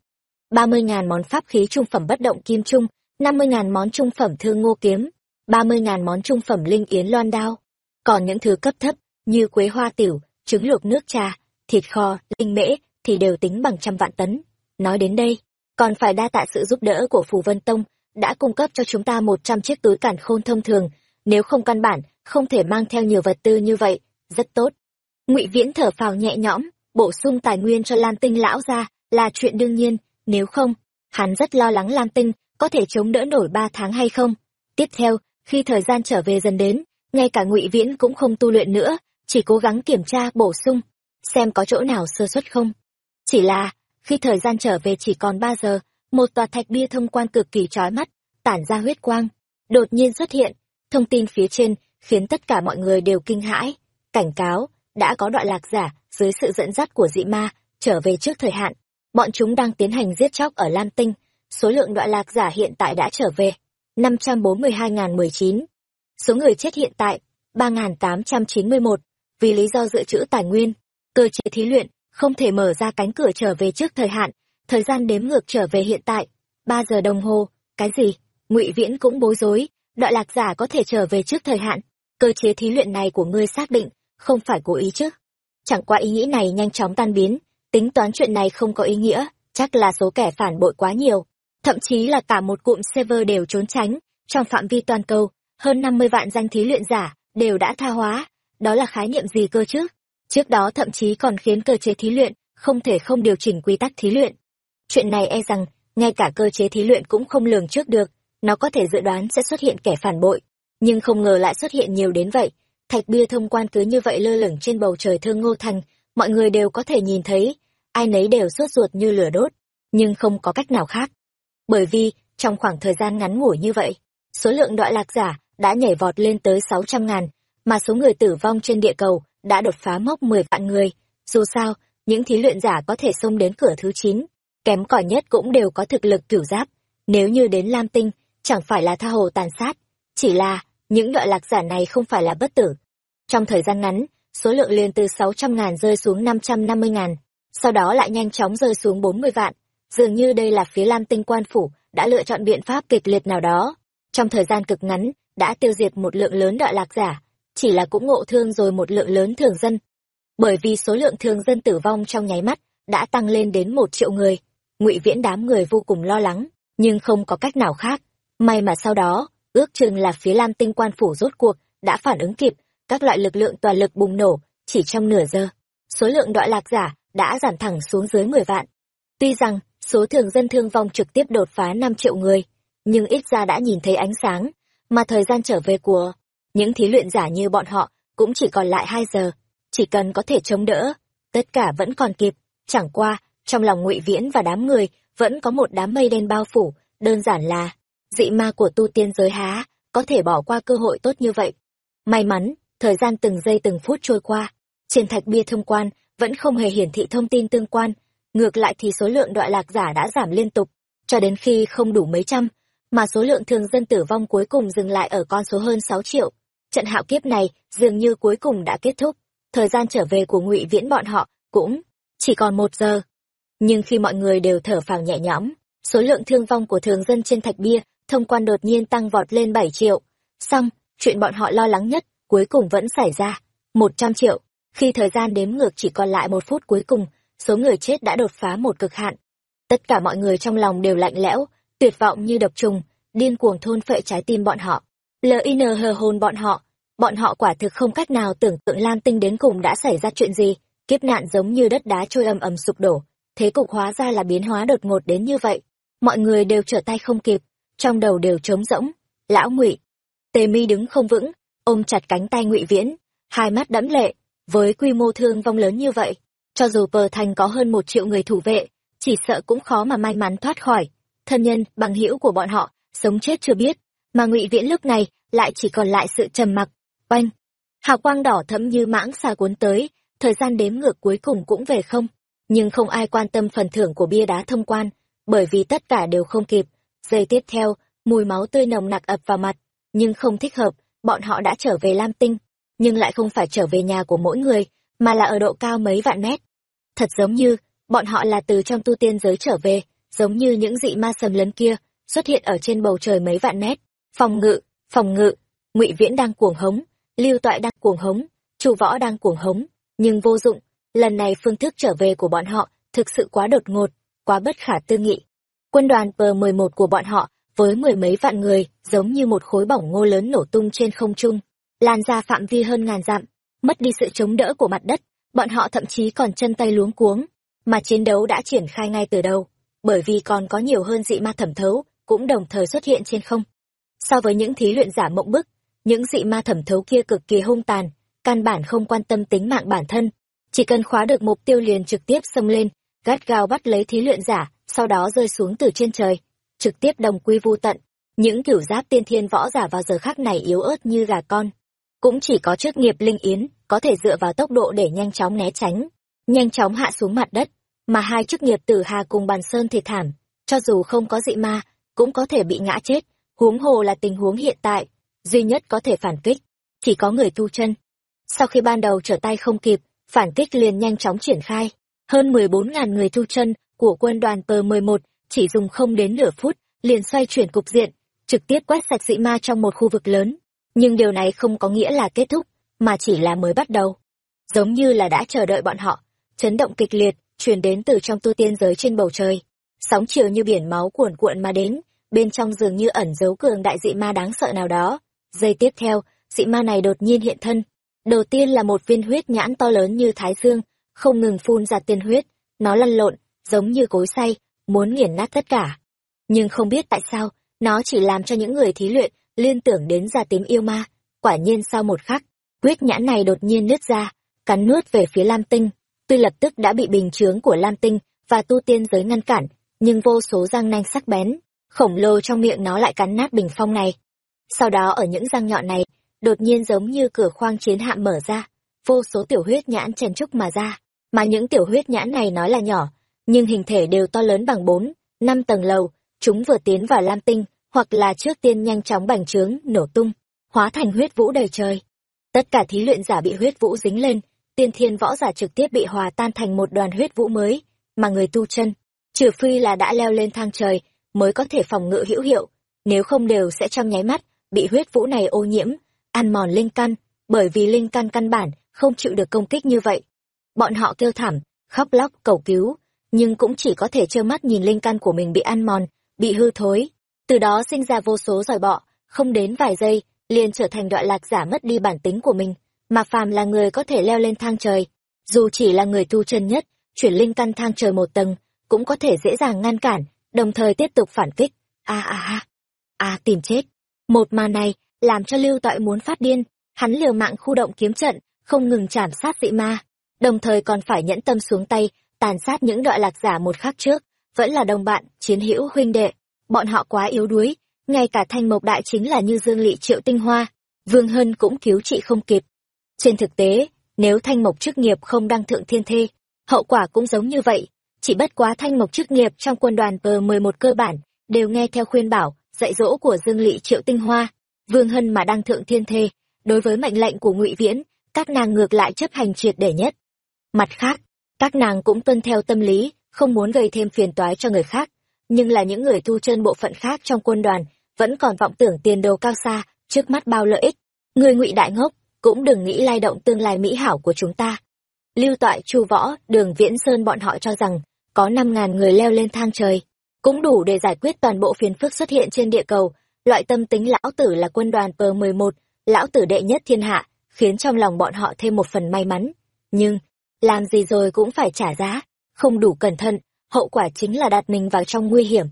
ba mươi ngàn món pháp khí trung phẩm bất động kim trung, năm mươi ngàn món trung phẩm thương ngô kiếm, ba mươi ngàn món trung phẩm linh yến loan đao. Còn những thứ cấp thấp, như quế hoa tiểu, trứng luộc nước trà, thịt kho, linh mễ, thì đều tính bằng trăm vạn tấn. Nói đến đây, còn phải đa tạ sự giúp đỡ của Phù Vân Tông, đã cung cấp cho chúng ta một trăm chiếc túi cản khôn thông thường, nếu không căn bản, không thể mang theo nhiều vật tư như vậy, rất tốt. Ngụy Viễn thở phào nhẹ nhõm, bổ sung tài nguyên cho Lam Tinh lão ra là chuyện đương nhiên, nếu không, hắn rất lo lắng Lam Tinh có thể chống đỡ nổi ba tháng hay không. Tiếp theo, khi thời gian trở về dần đến, ngay cả Ngụy Viễn cũng không tu luyện nữa, chỉ cố gắng kiểm tra bổ sung, xem có chỗ nào sơ suất không. Chỉ là, khi thời gian trở về chỉ còn ba giờ, một tòa thạch bia thông quan cực kỳ chói mắt, tản ra huyết quang, đột nhiên xuất hiện, thông tin phía trên khiến tất cả mọi người đều kinh hãi, cảnh cáo, đã có đoạn lạc giả dưới sự dẫn dắt của dị ma trở về trước thời hạn. Bọn chúng đang tiến hành giết chóc ở Lam Tinh, số lượng đoạn lạc giả hiện tại đã trở về 542.019. Số người chết hiện tại 3.891, vì lý do dự trữ tài nguyên, cơ chế thí luyện không thể mở ra cánh cửa trở về trước thời hạn, thời gian đếm ngược trở về hiện tại, 3 giờ đồng hồ, cái gì? Ngụy Viễn cũng bối rối, đoạn lạc giả có thể trở về trước thời hạn, cơ chế thí luyện này của ngươi xác định, không phải cố ý chứ? Chẳng qua ý nghĩ này nhanh chóng tan biến, tính toán chuyện này không có ý nghĩa, chắc là số kẻ phản bội quá nhiều. Thậm chí là cả một cụm server đều trốn tránh, trong phạm vi toàn cầu, hơn 50 vạn danh thí luyện giả đều đã tha hóa, đó là khái niệm gì cơ chứ? Trước đó thậm chí còn khiến cơ chế thí luyện không thể không điều chỉnh quy tắc thí luyện. Chuyện này e rằng, ngay cả cơ chế thí luyện cũng không lường trước được, nó có thể dự đoán sẽ xuất hiện kẻ phản bội, nhưng không ngờ lại xuất hiện nhiều đến vậy. Thạch bia thông quan cứ như vậy lơ lửng trên bầu trời thương ngô thành, mọi người đều có thể nhìn thấy, ai nấy đều sốt ruột như lửa đốt, nhưng không có cách nào khác. Bởi vì, trong khoảng thời gian ngắn ngủi như vậy, số lượng đoạn lạc giả đã nhảy vọt lên tới 600 ngàn, mà số người tử vong trên địa cầu đã đột phá mốc 10 vạn người. Dù sao, những thí luyện giả có thể xông đến cửa thứ chín, kém cỏi nhất cũng đều có thực lực cửu giáp. Nếu như đến Lam Tinh, chẳng phải là tha hồ tàn sát, chỉ là những đoạn lạc giả này không phải là bất tử. Trong thời gian ngắn, số lượng liền từ 600 ngàn rơi xuống 550 ngàn, sau đó lại nhanh chóng rơi xuống 40 vạn. Dường như đây là phía Lam Tinh quan phủ đã lựa chọn biện pháp kịch liệt nào đó. Trong thời gian cực ngắn, đã tiêu diệt một lượng lớn đọa lạc giả, chỉ là cũng ngộ thương rồi một lượng lớn thường dân. Bởi vì số lượng thường dân tử vong trong nháy mắt đã tăng lên đến một triệu người. Ngụy Viễn đám người vô cùng lo lắng, nhưng không có cách nào khác. May mà sau đó, ước chừng là phía Lam Tinh quan phủ rốt cuộc đã phản ứng kịp, các loại lực lượng toàn lực bùng nổ, chỉ trong nửa giờ. Số lượng đọa lạc giả đã giảm thẳng xuống dưới 10 vạn. Tuy rằng, số thường dân thương vong trực tiếp đột phá 5 triệu người, nhưng ít ra đã nhìn thấy ánh sáng, mà thời gian trở về của những thí luyện giả như bọn họ cũng chỉ còn lại 2 giờ, chỉ cần có thể chống đỡ, tất cả vẫn còn kịp, chẳng qua, trong lòng ngụy Viễn và đám người vẫn có một đám mây đen bao phủ, đơn giản là dị ma của tu tiên giới há, có thể bỏ qua cơ hội tốt như vậy. May mắn, thời gian từng giây từng phút trôi qua, trên thạch bia thông quan vẫn không hề hiển thị thông tin tương quan, ngược lại thì số lượng đoạn lạc giả đã giảm liên tục, cho đến khi không đủ mấy trăm, mà số lượng thường dân tử vong cuối cùng dừng lại ở con số hơn 6 triệu. Trận hạo kiếp này dường như cuối cùng đã kết thúc, thời gian trở về của ngụy Viễn bọn họ cũng chỉ còn một giờ. Nhưng khi mọi người đều thở phào nhẹ nhõm, số lượng thương vong của thường dân trên thạch bia thông quan đột nhiên tăng vọt lên 7 triệu. Xong, chuyện bọn họ lo lắng nhất cuối cùng vẫn xảy ra. 100 triệu. Khi thời gian đếm ngược chỉ còn lại một phút cuối cùng, số người chết đã đột phá một cực hạn. Tất cả mọi người trong lòng đều lạnh lẽo, tuyệt vọng như độc trùng, điên cuồng thôn phệ trái tim bọn họ. LIN hờ hồn bọn họ, bọn họ quả thực không cách nào tưởng tượng Lam Tinh đến cùng đã xảy ra chuyện gì. kiếp nạn giống như đất đá trôi ầm ầm sụp đổ thế cục hóa ra là biến hóa đột ngột đến như vậy mọi người đều trở tay không kịp trong đầu đều trống rỗng lão ngụy tề mi đứng không vững ôm chặt cánh tay ngụy viễn hai mắt đẫm lệ với quy mô thương vong lớn như vậy cho dù pờ thành có hơn một triệu người thủ vệ, chỉ sợ cũng khó mà may mắn thoát khỏi. Thân nhân, bằng hữu của bọn họ, sống chết chưa biết. Mà ngụy viễn lúc này lại chỉ còn lại sự trầm mặc. Oanh! Hào quang đỏ thẫm như mãng xà cuốn tới, thời gian đếm ngược cuối cùng cũng về không. Nhưng không ai quan tâm phần thưởng của bia đá thông quan, bởi vì tất cả đều không kịp. Giây tiếp theo, mùi máu tươi nồng nặc ập vào mặt. Nhưng không thích hợp, bọn họ đã trở về lam tinh. Nhưng lại không phải trở về nhà của mỗi người mà là ở độ cao mấy vạn mét. Thật giống như, bọn họ là từ trong tu tiên giới trở về, giống như những dị ma sầm lấn kia, xuất hiện ở trên bầu trời mấy vạn mét. Phòng ngự phòng ngự, ngụy viễn đang cuồng hống, lưu toại đang cuồng hống, chu võ đang cuồng hống, nhưng vô dụng, lần này phương thức trở về của bọn họ thực sự quá đột ngột, quá bất khả tư nghị. Quân đoàn p mười một của bọn họ, với mười mấy vạn người, giống như một khối bỏng ngô lớn nổ tung trên không trung, lan ra phạm vi hơn ngàn dặm mất đi sự chống đỡ của mặt đất, bọn họ thậm chí còn chân tay luống cuống. Mà chiến đấu đã triển khai ngay từ đầu, bởi vì còn có nhiều hơn dị ma thẩm thấu cũng đồng thời xuất hiện trên không. So với những thí luyện giả mộng bức, những dị ma thẩm thấu kia cực kỳ hung tàn, căn bản không quan tâm tính mạng bản thân. Chỉ cần khóa được mục tiêu liền trực tiếp xông lên, gắt gao bắt lấy thí luyện giả, sau đó rơi xuống từ trên trời, trực tiếp đồng quy vu tận. Những kiểu giáp tiên thiên võ giả vào giờ khác này yếu ớt như gà con cũng chỉ có chức nghiệp linh yến, có thể dựa vào tốc độ để nhanh chóng né tránh, nhanh chóng hạ xuống mặt đất, mà hai chức nghiệp tử hà cùng bàn sơn thì thảm, cho dù không có dị ma, cũng có thể bị ngã chết, huống hồ là tình huống hiện tại, duy nhất có thể phản kích, chỉ có người tu chân. Sau khi ban đầu trở tay không kịp, phản kích liền nhanh chóng triển khai, hơn mười bốn ngàn người tu chân của quân đoàn p mười một chỉ dùng không đến nửa phút, liền xoay chuyển cục diện, trực tiếp quét sạch dị ma trong một khu vực lớn nhưng điều này không có nghĩa là kết thúc, mà chỉ là mới bắt đầu. Giống như là đã chờ đợi bọn họ, chấn động kịch liệt, truyền đến từ trong tu tiên giới trên bầu trời. Sóng chiều như biển máu cuồn cuộn mà đến, bên trong dường như ẩn giấu cường đại dị ma đáng sợ nào đó. Giây tiếp theo, dị ma này đột nhiên hiện thân. Đầu tiên là một viên huyết nhãn to lớn như thái dương, không ngừng phun ra tiên huyết. Nó lăn lộn, giống như cối say, muốn nghiền nát tất cả. Nhưng không biết tại sao, nó chỉ làm cho những người thí luyện liên tưởng đến gia tím yêu ma. Quả nhiên sau một khắc, huyết nhãn này đột nhiên nứt ra, cắn nuốt về phía lam tinh. Tuy lập tức đã bị bình chướng của lam tinh và tu tiên giới ngăn cản, nhưng vô số răng nanh sắc bén, khổng lồ trong miệng nó lại cắn nát bình phong này. Sau đó ở những răng nhọn này, đột nhiên giống như cửa khoang chiến hạm mở ra, vô số tiểu huyết nhãn chen trúc mà ra. Mà những tiểu huyết nhãn này nói là nhỏ, nhưng hình thể đều to lớn bằng bốn, năm tầng lầu, chúng vừa tiến vào lam tinh hoặc là trước tiên nhanh chóng bành trướng, nổ tung, hóa thành huyết vũ đầy trời. Tất cả thí luyện giả bị huyết vũ dính lên, tiên thiên võ giả trực tiếp bị hòa tan thành một đoàn huyết vũ mới, mà người tu chân, trừ phi là đã leo lên thang trời, mới có thể phòng ngự hữu hiệu, nếu không đều sẽ trong nháy mắt bị huyết vũ này ô nhiễm, ăn mòn linh căn, bởi vì linh căn căn bản không chịu được công kích như vậy. Bọn họ kêu thảm, khóc lóc, cầu cứu, nhưng cũng chỉ có thể trơ mắt nhìn linh căn của mình bị ăn mòn, bị hư thối từ đó sinh ra vô số giỏi bọ, không đến vài giây, liền trở thành đoạn lạc giả mất đi bản tính của mình. Mà phàm là người có thể leo lên thang trời, dù chỉ là người tu chân nhất, chuyển linh căn thang trời một tầng, cũng có thể dễ dàng ngăn cản, đồng thời tiếp tục phản kích. A a a a tìm chết. Một màn này, làm cho lưu toại muốn phát điên. Hắn liều mạng khu động kiếm trận, không ngừng chảm sát dị ma. Đồng thời còn phải nhẫn tâm xuống tay, tàn sát những đoạn lạc giả một khắc trước. Vẫn là đồng bạn, chiến hữu huynh đệ bọn họ quá yếu đuối, ngay cả thanh mộc đại chính là như dương lị triệu tinh hoa, vương hân cũng cứu trị không kịp. Trên thực tế, nếu thanh mộc chức nghiệp không đăng thượng thiên thê, hậu quả cũng giống như vậy. Chỉ bất quá thanh mộc chức nghiệp trong quân đoàn p mười một cơ bản đều nghe theo khuyên bảo, dạy dỗ của dương lị triệu tinh hoa. Vương hân mà đăng thượng thiên thê, đối với mệnh lệnh của ngụy viễn, các nàng ngược lại chấp hành triệt để nhất. Mặt khác, các nàng cũng tuân theo tâm lý, không muốn gây thêm phiền toái cho người khác nhưng là những người tu chân bộ phận khác trong quân đoàn vẫn còn vọng tưởng tiền đồ cao xa trước mắt bao lợi ích. Người ngụy đại ngốc cũng đừng nghĩ lay động tương lai mỹ hảo của chúng ta. Lưu toại chu võ đường viễn sơn bọn họ cho rằng có năm ngàn người leo lên thang trời cũng đủ để giải quyết toàn bộ phiền phức xuất hiện trên địa cầu. Loại tâm tính lão tử là quân đoàn p mười một lão tử đệ nhất thiên hạ khiến trong lòng bọn họ thêm một phần may mắn. Nhưng làm gì rồi cũng phải trả giá, không đủ cẩn thận, hậu quả chính là đặt mình vào trong nguy hiểm.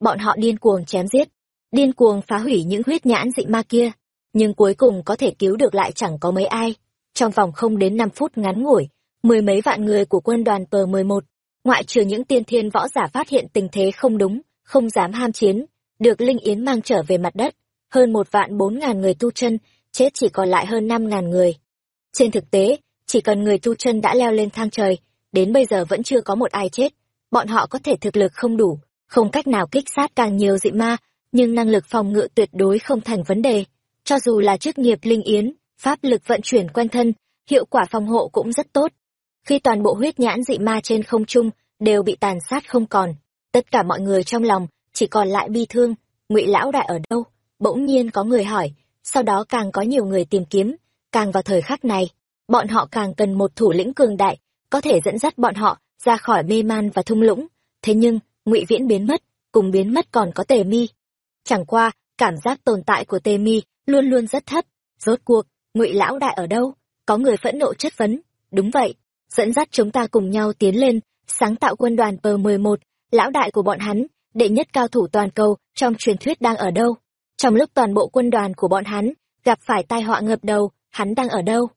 Bọn họ điên cuồng chém giết, điên cuồng phá hủy những huyết nhãn dị ma kia, nhưng cuối cùng có thể cứu được lại chẳng có mấy ai. Trong vòng không đến năm phút ngắn ngủi, mười mấy vạn người của quân đoàn tờ mười một ngoại trừ những tiên thiên võ giả phát hiện tình thế không đúng, không dám ham chiến, được Linh Yến mang trở về mặt đất, hơn một vạn bốn ngàn người tu chân, chết chỉ còn lại hơn năm ngàn người. Trên thực tế, chỉ cần người tu chân đã leo lên thang trời, đến bây giờ vẫn chưa có một ai chết. Bọn họ có thể thực lực không đủ, không cách nào kích sát càng nhiều dị ma, nhưng năng lực phòng ngự tuyệt đối không thành vấn đề. Cho dù là chức nghiệp linh yến, pháp lực vận chuyển quanh thân, hiệu quả phòng hộ cũng rất tốt. Khi toàn bộ huyết nhãn dị ma trên không trung đều bị tàn sát không còn, tất cả mọi người trong lòng chỉ còn lại bi thương, Ngụy lão đại ở đâu? Bỗng nhiên có người hỏi, sau đó càng có nhiều người tìm kiếm, càng vào thời khắc này, bọn họ càng cần một thủ lĩnh cường đại, có thể dẫn dắt bọn họ ra khỏi mê man và thung lũng. Thế nhưng, Ngụy Viễn biến mất, cùng biến mất còn có Tề Mi. Chẳng qua, cảm giác tồn tại của Tề Mi luôn luôn rất thấp. Rốt cuộc, Ngụy lão đại ở đâu? Có người phẫn nộ chất vấn. Đúng vậy, dẫn dắt chúng ta cùng nhau tiến lên, sáng tạo quân đoàn P11, lão đại của bọn hắn, đệ nhất cao thủ toàn cầu trong truyền thuyết đang ở đâu? Trong lúc toàn bộ quân đoàn của bọn hắn gặp phải tai họa ngập đầu, hắn đang ở đâu?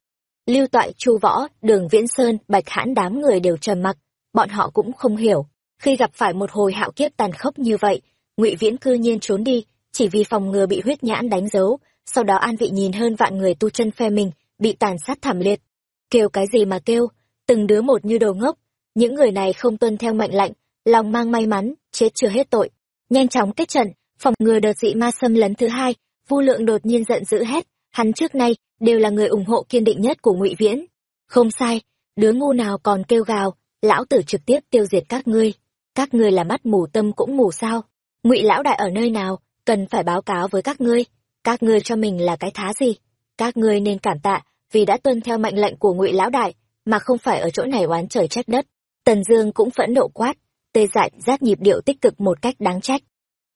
Lưu Toại, Chu Võ, Đường Viễn Sơn, Bạch Hãn đám người đều trầm mặc, bọn họ cũng không hiểu, khi gặp phải một hồi hạo kiếp tàn khốc như vậy, Ngụy Viễn cư nhiên trốn đi, chỉ vì phòng ngừa bị huyết nhãn đánh dấu, sau đó an vị nhìn hơn vạn người tu chân phe mình bị tàn sát thảm liệt. Kêu cái gì mà kêu, từng đứa một như đồ ngốc, những người này không tuân theo mệnh lệnh, lòng mang may mắn, chết chưa hết tội. Nhanh chóng kết trận, phòng ngừa đợt dị ma xâm lấn thứ hai, Vu Lượng đột nhiên giận dữ hét, hắn trước nay đều là người ủng hộ kiên định nhất của Ngụy Viễn. Không sai, đứa ngu nào còn kêu gào, lão tử trực tiếp tiêu diệt các ngươi. Các ngươi là mắt mù tâm cũng mù sao? Ngụy lão đại ở nơi nào, cần phải báo cáo với các ngươi. Các ngươi cho mình là cái thá gì? Các ngươi nên cảm tạ vì đã tuân theo mệnh lệnh của Ngụy lão đại, mà không phải ở chỗ này oán trời trách đất. Tần Dương cũng phẫn nộ quát, tê dại rát nhịp điệu tích cực một cách đáng trách.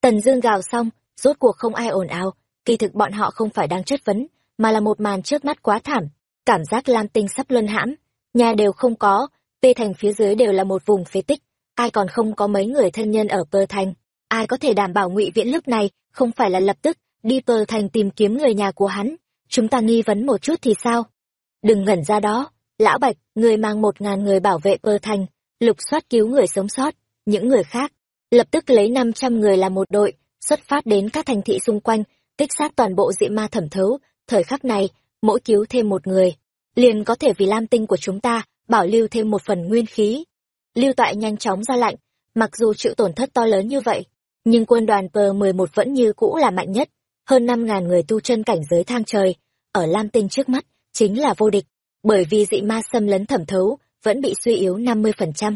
Tần Dương gào xong, rốt cuộc không ai ồn ào, kỳ thực bọn họ không phải đang chất vấn, mà là một màn trước mắt quá thảm, cảm giác Lam Tinh sắp luân hãm, nhà đều không có, Pê thành phía dưới đều là một vùng phế tích, ai còn không có mấy người thân nhân ở Pơ thành, ai có thể đảm bảo Ngụy Viễn lúc này không phải là lập tức đi Pơ thành tìm kiếm người nhà của hắn, chúng ta nghi vấn một chút thì sao? Đừng ngẩn ra đó, lão Bạch, người mang một ngàn người bảo vệ Pơ thành, lục soát cứu người sống sót, những người khác, lập tức lấy 500 người làm một đội, xuất phát đến các thành thị xung quanh, kích sát toàn bộ dị ma thẩm thấu, thời khắc này, mỗi cứu thêm một người, liền có thể vì lam tinh của chúng ta, bảo lưu thêm một phần nguyên khí. Lưu Toại nhanh chóng ra lạnh. mặc dù chịu tổn thất to lớn như vậy, nhưng quân đoàn P11 vẫn như cũ là mạnh nhất, hơn 5.000 người tu chân cảnh giới thang trời, ở lam tinh trước mắt, chính là vô địch, bởi vì dị ma xâm lấn thẩm thấu, vẫn bị suy yếu 50%.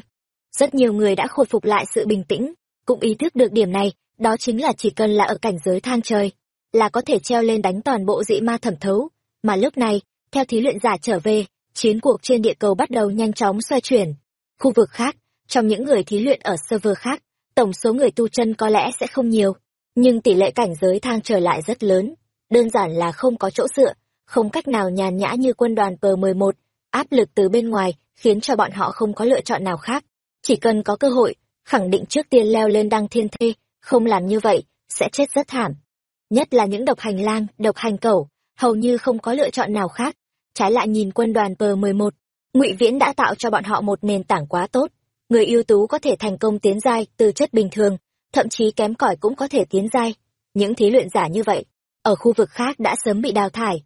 Rất nhiều người đã khôi phục lại sự bình tĩnh, cũng ý thức được điểm này, đó chính là chỉ cần là ở cảnh giới thang trời, là có thể treo lên đánh toàn bộ dị ma thẩm thấu. Mà lúc này, theo thí luyện giả trở về, chiến cuộc trên địa cầu bắt đầu nhanh chóng xoay chuyển. Khu vực khác, trong những người thí luyện ở server khác, tổng số người tu chân có lẽ sẽ không nhiều, nhưng tỷ lệ cảnh giới thang trời lại rất lớn. Đơn giản là không có chỗ dựa, không cách nào nhàn nhã như quân đoàn P11, áp lực từ bên ngoài khiến cho bọn họ không có lựa chọn nào khác. Chỉ cần có cơ hội, khẳng định trước tiên leo lên đăng thiên thê, không làm như vậy, sẽ chết rất thảm. Nhất là những độc hành lang, độc hành cẩu, hầu như không có lựa chọn nào khác. Trái lại nhìn quân đoàn P11, ngụy Viễn đã tạo cho bọn họ một nền tảng quá tốt. Người ưu tú có thể thành công tiến giai từ chất bình thường, thậm chí kém cỏi cũng có thể tiến giai. Những thí luyện giả như vậy, ở khu vực khác đã sớm bị đào thải.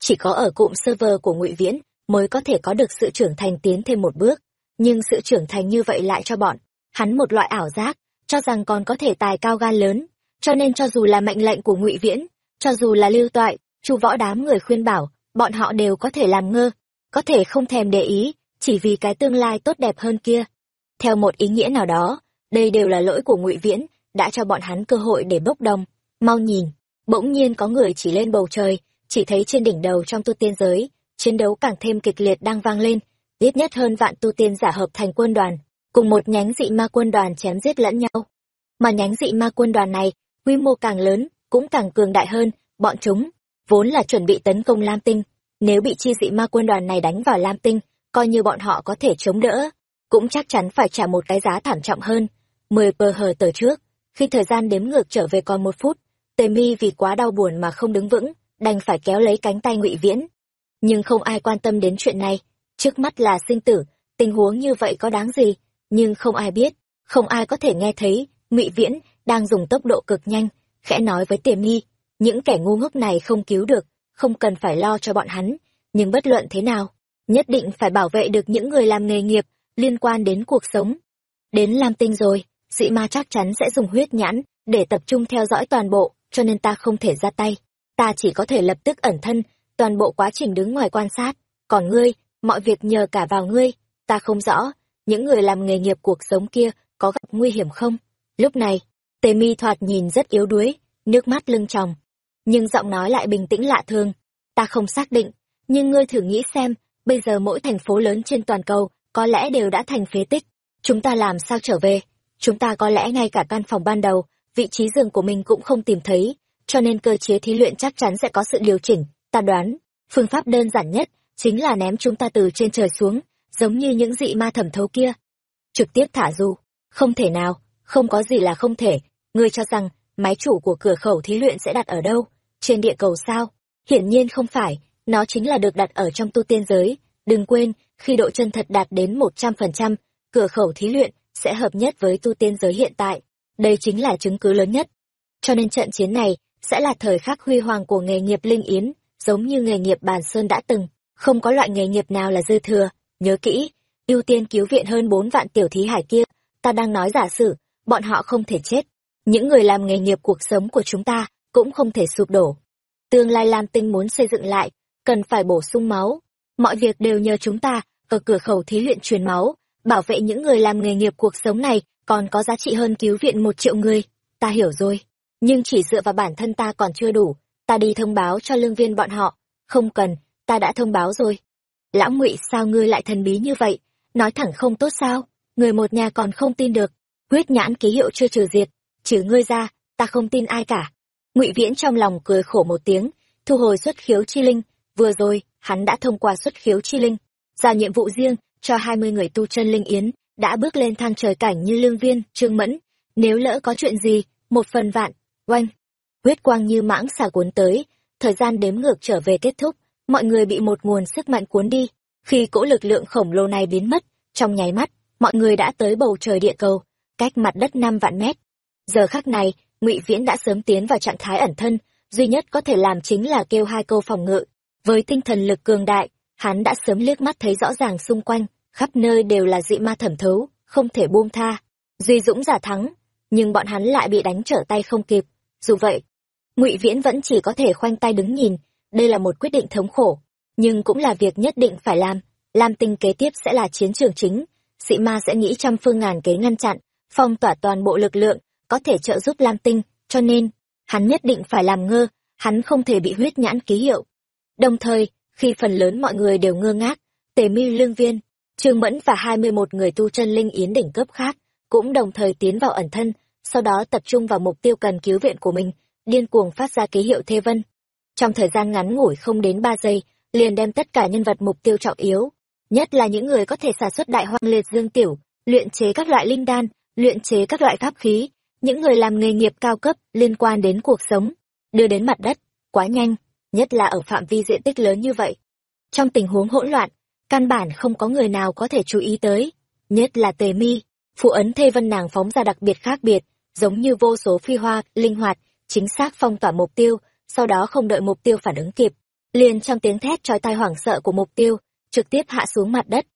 Chỉ có ở cụm server của ngụy Viễn mới có thể có được sự trưởng thành tiến thêm một bước nhưng sự trưởng thành như vậy lại cho bọn hắn một loại ảo giác cho rằng còn có thể tài cao gan lớn cho nên cho dù là mệnh lệnh của ngụy viễn cho dù là lưu toại chu võ đám người khuyên bảo bọn họ đều có thể làm ngơ có thể không thèm để ý chỉ vì cái tương lai tốt đẹp hơn kia theo một ý nghĩa nào đó đây đều là lỗi của ngụy viễn đã cho bọn hắn cơ hội để bốc đồng mau nhìn bỗng nhiên có người chỉ lên bầu trời chỉ thấy trên đỉnh đầu trong tu tiên giới chiến đấu càng thêm kịch liệt đang vang lên ít nhất hơn vạn tu tiên giả hợp thành quân đoàn, cùng một nhánh dị ma quân đoàn chém giết lẫn nhau. Mà nhánh dị ma quân đoàn này, quy mô càng lớn, cũng càng cường đại hơn, bọn chúng, vốn là chuẩn bị tấn công Lam Tinh. Nếu bị chi dị ma quân đoàn này đánh vào Lam Tinh, coi như bọn họ có thể chống đỡ, cũng chắc chắn phải trả một cái giá thảm trọng hơn. Mười pờ hờ tờ trước, khi thời gian đếm ngược trở về còn một phút, tề mi vì quá đau buồn mà không đứng vững, đành phải kéo lấy cánh tay ngụy Viễn. Nhưng không ai quan tâm đến chuyện này, trước mắt là sinh tử, tình huống như vậy có đáng gì, nhưng không ai biết, không ai có thể nghe thấy, ngụy Viễn đang dùng tốc độ cực nhanh, khẽ nói với tề mi, những kẻ ngu ngốc này không cứu được, không cần phải lo cho bọn hắn, nhưng bất luận thế nào, nhất định phải bảo vệ được những người làm nghề nghiệp liên quan đến cuộc sống. Đến Lam Tinh rồi, dị ma chắc chắn sẽ dùng huyết nhãn để tập trung theo dõi toàn bộ, cho nên ta không thể ra tay. Ta chỉ có thể lập tức ẩn thân, toàn bộ quá trình đứng ngoài quan sát. Còn ngươi, mọi việc nhờ cả vào ngươi, ta không rõ, những người làm nghề nghiệp cuộc sống kia có gặp nguy hiểm không? Lúc này, tề mi thoạt nhìn rất yếu đuối, nước mắt lưng tròng. Nhưng giọng nói lại bình tĩnh lạ thường. Ta không xác định, nhưng ngươi thử nghĩ xem, bây giờ mỗi thành phố lớn trên toàn cầu có lẽ đều đã thành phế tích. Chúng ta làm sao trở về? Chúng ta có lẽ ngay cả căn phòng ban đầu, vị trí giường của mình cũng không tìm thấy, cho nên cơ chế thí luyện chắc chắn sẽ có sự điều chỉnh. Ta đoán, phương pháp đơn giản nhất chính là ném chúng ta từ trên trời xuống, giống như những dị ma thẩm thấu kia. Trực tiếp thả du, không thể nào, không có gì là không thể. Ngươi cho rằng, máy chủ của cửa khẩu thí luyện sẽ đặt ở đâu? Trên địa cầu sao? Hiển nhiên không phải, nó chính là được đặt ở trong tu tiên giới. Đừng quên, khi độ chân thật đạt đến một trăm phần trăm, cửa khẩu thí luyện sẽ hợp nhất với tu tiên giới hiện tại. Đây chính là chứng cứ lớn nhất. Cho nên trận chiến này sẽ là thời khắc huy hoàng của nghề nghiệp linh yến, giống như nghề nghiệp bàn sơn đã từng. Không có loại nghề nghiệp nào là dư thừa, nhớ kỹ, ưu tiên cứu viện hơn bốn vạn tiểu thí hải kia, ta đang nói giả sử, bọn họ không thể chết. Những người làm nghề nghiệp cuộc sống của chúng ta cũng không thể sụp đổ. Tương lai Lam Tinh muốn xây dựng lại, cần phải bổ sung máu. Mọi việc đều nhờ chúng ta, ở cửa khẩu thí luyện truyền máu, bảo vệ những người làm nghề nghiệp cuộc sống này còn có giá trị hơn cứu viện một triệu người. Ta hiểu rồi, nhưng chỉ dựa vào bản thân ta còn chưa đủ, ta đi thông báo cho lương viên bọn họ. Không cần, ta đã thông báo rồi. Lão ngụy sao ngươi lại thần bí như vậy? Nói thẳng không tốt sao? Người một nhà còn không tin được. Huyết nhãn ký hiệu chưa trừ diệt, trừ ngươi ra, ta không tin ai cả. Ngụy Viễn trong lòng cười khổ một tiếng, thu hồi xuất khiếu chi linh, vừa rồi, hắn đã thông qua xuất khiếu chi linh, giao nhiệm vụ riêng cho hai mươi người tu chân linh yến, đã bước lên thang trời cảnh như lương viên, trương mẫn. Nếu lỡ có chuyện gì, một phần vạn, oanh. Huyết quang như mãng xà cuốn tới, thời gian đếm ngược trở về kết thúc, mọi người bị một nguồn sức mạnh cuốn đi. Khi cỗ lực lượng khổng lồ này biến mất, trong nháy mắt, mọi người đã tới bầu trời địa cầu, cách mặt đất năm vạn mét. Giờ khắc này, ngụy Viễn đã sớm tiến vào trạng thái ẩn thân, duy nhất có thể làm chính là kêu hai câu phòng ngự. Với tinh thần lực cường đại, hắn đã sớm liếc mắt thấy rõ ràng xung quanh, khắp nơi đều là dị ma thẩm thấu, không thể buông tha. Duy Dũng giả thắng, nhưng bọn hắn lại bị đánh trở tay không kịp. Dù vậy, Ngụy Viễn vẫn chỉ có thể khoanh tay đứng nhìn, đây là một quyết định thống khổ, nhưng cũng là việc nhất định phải làm. Lam Tinh kế tiếp sẽ là chiến trường chính, dị ma sẽ nghĩ trăm phương ngàn kế ngăn chặn, phong tỏa toàn bộ lực lượng, có thể trợ giúp Lam Tinh, cho nên, hắn nhất định phải làm ngơ, hắn không thể bị huyết nhãn ký hiệu. Đồng thời, khi phần lớn mọi người đều ngơ ngác, Tề Mi Lương Viên, Trương Mẫn và hai mươi một người tu chân linh yến đỉnh cấp khác cũng đồng thời tiến vào ẩn thân, sau đó tập trung vào mục tiêu cần cứu viện của mình, điên cuồng phát ra ký hiệu thê vân. Trong thời gian ngắn ngủi không đến ba giây, liền đem tất cả nhân vật mục tiêu trọng yếu, nhất là những người có thể sản xuất đại hoang liệt dương tiểu, luyện chế các loại linh đan, luyện chế các loại pháp khí, những người làm nghề nghiệp cao cấp liên quan đến cuộc sống, đưa đến mặt đất, quá nhanh, nhất là ở phạm vi diện tích lớn như vậy. Trong tình huống hỗn loạn, căn bản không có người nào có thể chú ý tới, nhất là tề mi, phụ ấn thê vân nàng phóng ra đặc biệt khác biệt, giống như vô số phi hoa, linh hoạt, chính xác phong tỏa mục tiêu, sau đó không đợi mục tiêu phản ứng kịp, liền trong tiếng thét trói tai hoảng sợ của mục tiêu, trực tiếp hạ xuống mặt đất.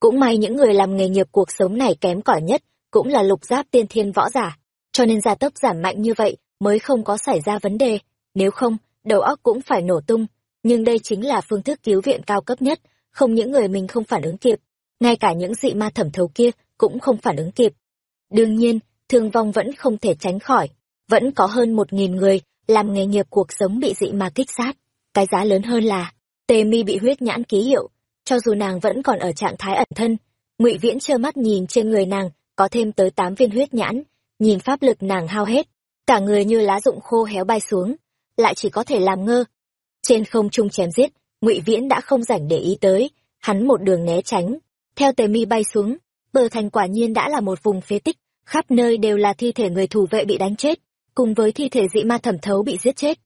Cũng may những người làm nghề nghiệp cuộc sống này kém cỏi nhất, cũng là lục giáp tiên thiên võ giả, cho nên gia tốc giảm mạnh như vậy mới không có xảy ra vấn đề, nếu không, đầu óc cũng phải nổ tung, nhưng đây chính là phương thức cứu viện cao cấp nhất, không những người mình không phản ứng kịp, ngay cả những dị ma thẩm thấu kia cũng không phản ứng kịp. Đương nhiên, thương vong vẫn không thể tránh khỏi, vẫn có hơn một nghìn người làm nghề nghiệp cuộc sống bị dị ma kích sát. Cái giá lớn hơn là, tề mi bị huyết nhãn ký hiệu, cho dù nàng vẫn còn ở trạng thái ẩn thân, ngụy viễn trơ mắt nhìn trên người nàng có thêm tới tám viên huyết nhãn, nhìn pháp lực nàng hao hết, cả người như lá rụng khô héo bay xuống, lại chỉ có thể làm ngơ. Trên không trung chém giết, ngụy Viễn đã không rảnh để ý tới, hắn một đường né tránh, theo tề mi bay xuống, bờ thành quả nhiên đã là một vùng phế tích, khắp nơi đều là thi thể người thủ vệ bị đánh chết, cùng với thi thể dị ma thẩm thấu bị giết chết.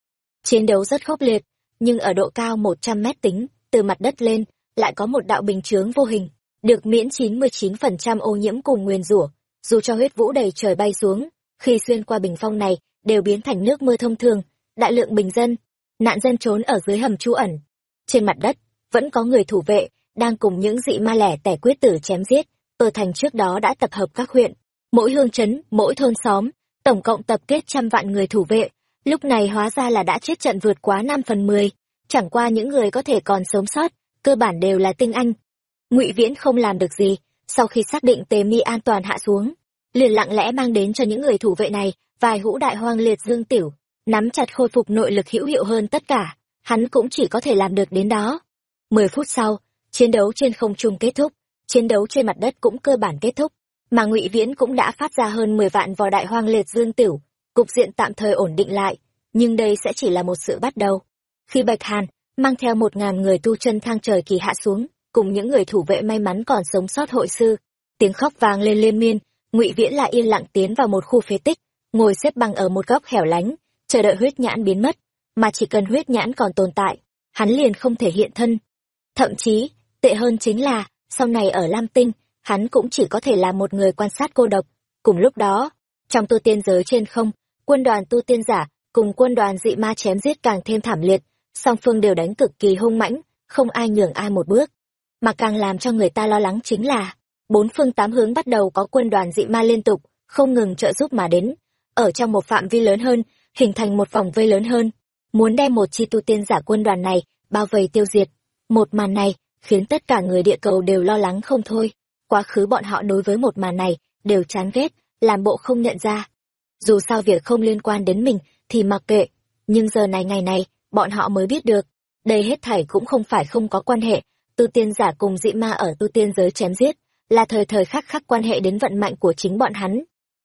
Chiến đấu rất khốc liệt, nhưng ở độ cao 100 mét tính, từ mặt đất lên, lại có một đạo bình chướng vô hình, được miễn 99% ô nhiễm cùng nguyên rủa, dù cho huyết vũ đầy trời bay xuống, khi xuyên qua bình phong này, đều biến thành nước mưa thông thường, đại lượng bình dân, nạn dân trốn ở dưới hầm trú ẩn. Trên mặt đất, vẫn có người thủ vệ, đang cùng những dị ma lẻ tẻ quyết tử chém giết, ở thành trước đó đã tập hợp các huyện, mỗi hương chấn, mỗi thôn xóm, tổng cộng tập kết trăm vạn người thủ vệ, lúc này hóa ra là đã chết trận vượt quá năm phần mười chẳng qua những người có thể còn sống sót, cơ bản đều là tinh anh. Ngụy Viễn không làm được gì, sau khi xác định Tề Mi an toàn hạ xuống, liền lặng lẽ mang đến cho những người thủ vệ này vài hũ đại hoang liệt dương tiểu, nắm chặt khôi phục nội lực hữu hiệu hơn tất cả, hắn cũng chỉ có thể làm được đến đó. Mười phút sau, chiến đấu trên không trung kết thúc, chiến đấu trên mặt đất cũng cơ bản kết thúc, mà Ngụy Viễn cũng đã phát ra hơn mười vạn vò đại hoang liệt dương tiểu, cục diện tạm thời ổn định lại, nhưng đây sẽ chỉ là một sự bắt đầu. Khi Bạch Hàn mang theo một ngàn người tu chân thang trời kỳ hạ xuống, cùng những người thủ vệ may mắn còn sống sót hội sư, tiếng khóc vang lên liên miên, Ngụy Viễn lại yên lặng tiến vào một khu phế tích, ngồi xếp bằng ở một góc hẻo lánh, chờ đợi huyết nhãn biến mất, mà chỉ cần huyết nhãn còn tồn tại, hắn liền không thể hiện thân. Thậm chí, tệ hơn chính là, sau này ở Lam Tinh, hắn cũng chỉ có thể là một người quan sát cô độc. Cùng lúc đó, trong tu tiên giới trên không, quân đoàn tu tiên giả cùng quân đoàn dị ma chém giết càng thêm thảm liệt, song phương đều đánh cực kỳ hung mãnh, không ai nhường ai một bước. Mà càng làm cho người ta lo lắng chính là, bốn phương tám hướng bắt đầu có quân đoàn dị ma liên tục, không ngừng trợ giúp mà đến, ở trong một phạm vi lớn hơn, hình thành một vòng vây lớn hơn, muốn đem một chi tu tiên giả quân đoàn này bao vây tiêu diệt. Một màn này khiến tất cả người địa cầu đều lo lắng không thôi. Quá khứ bọn họ đối với một màn này đều chán ghét, làm bộ không nhận ra. Dù sao việc không liên quan đến mình thì mặc kệ, nhưng giờ này ngày này, bọn họ mới biết được, đây hết thảy cũng không phải không có quan hệ, tu tiên giả cùng dị ma ở tu tiên giới chém giết, là thời thời khắc khắc quan hệ đến vận mạnh của chính bọn hắn.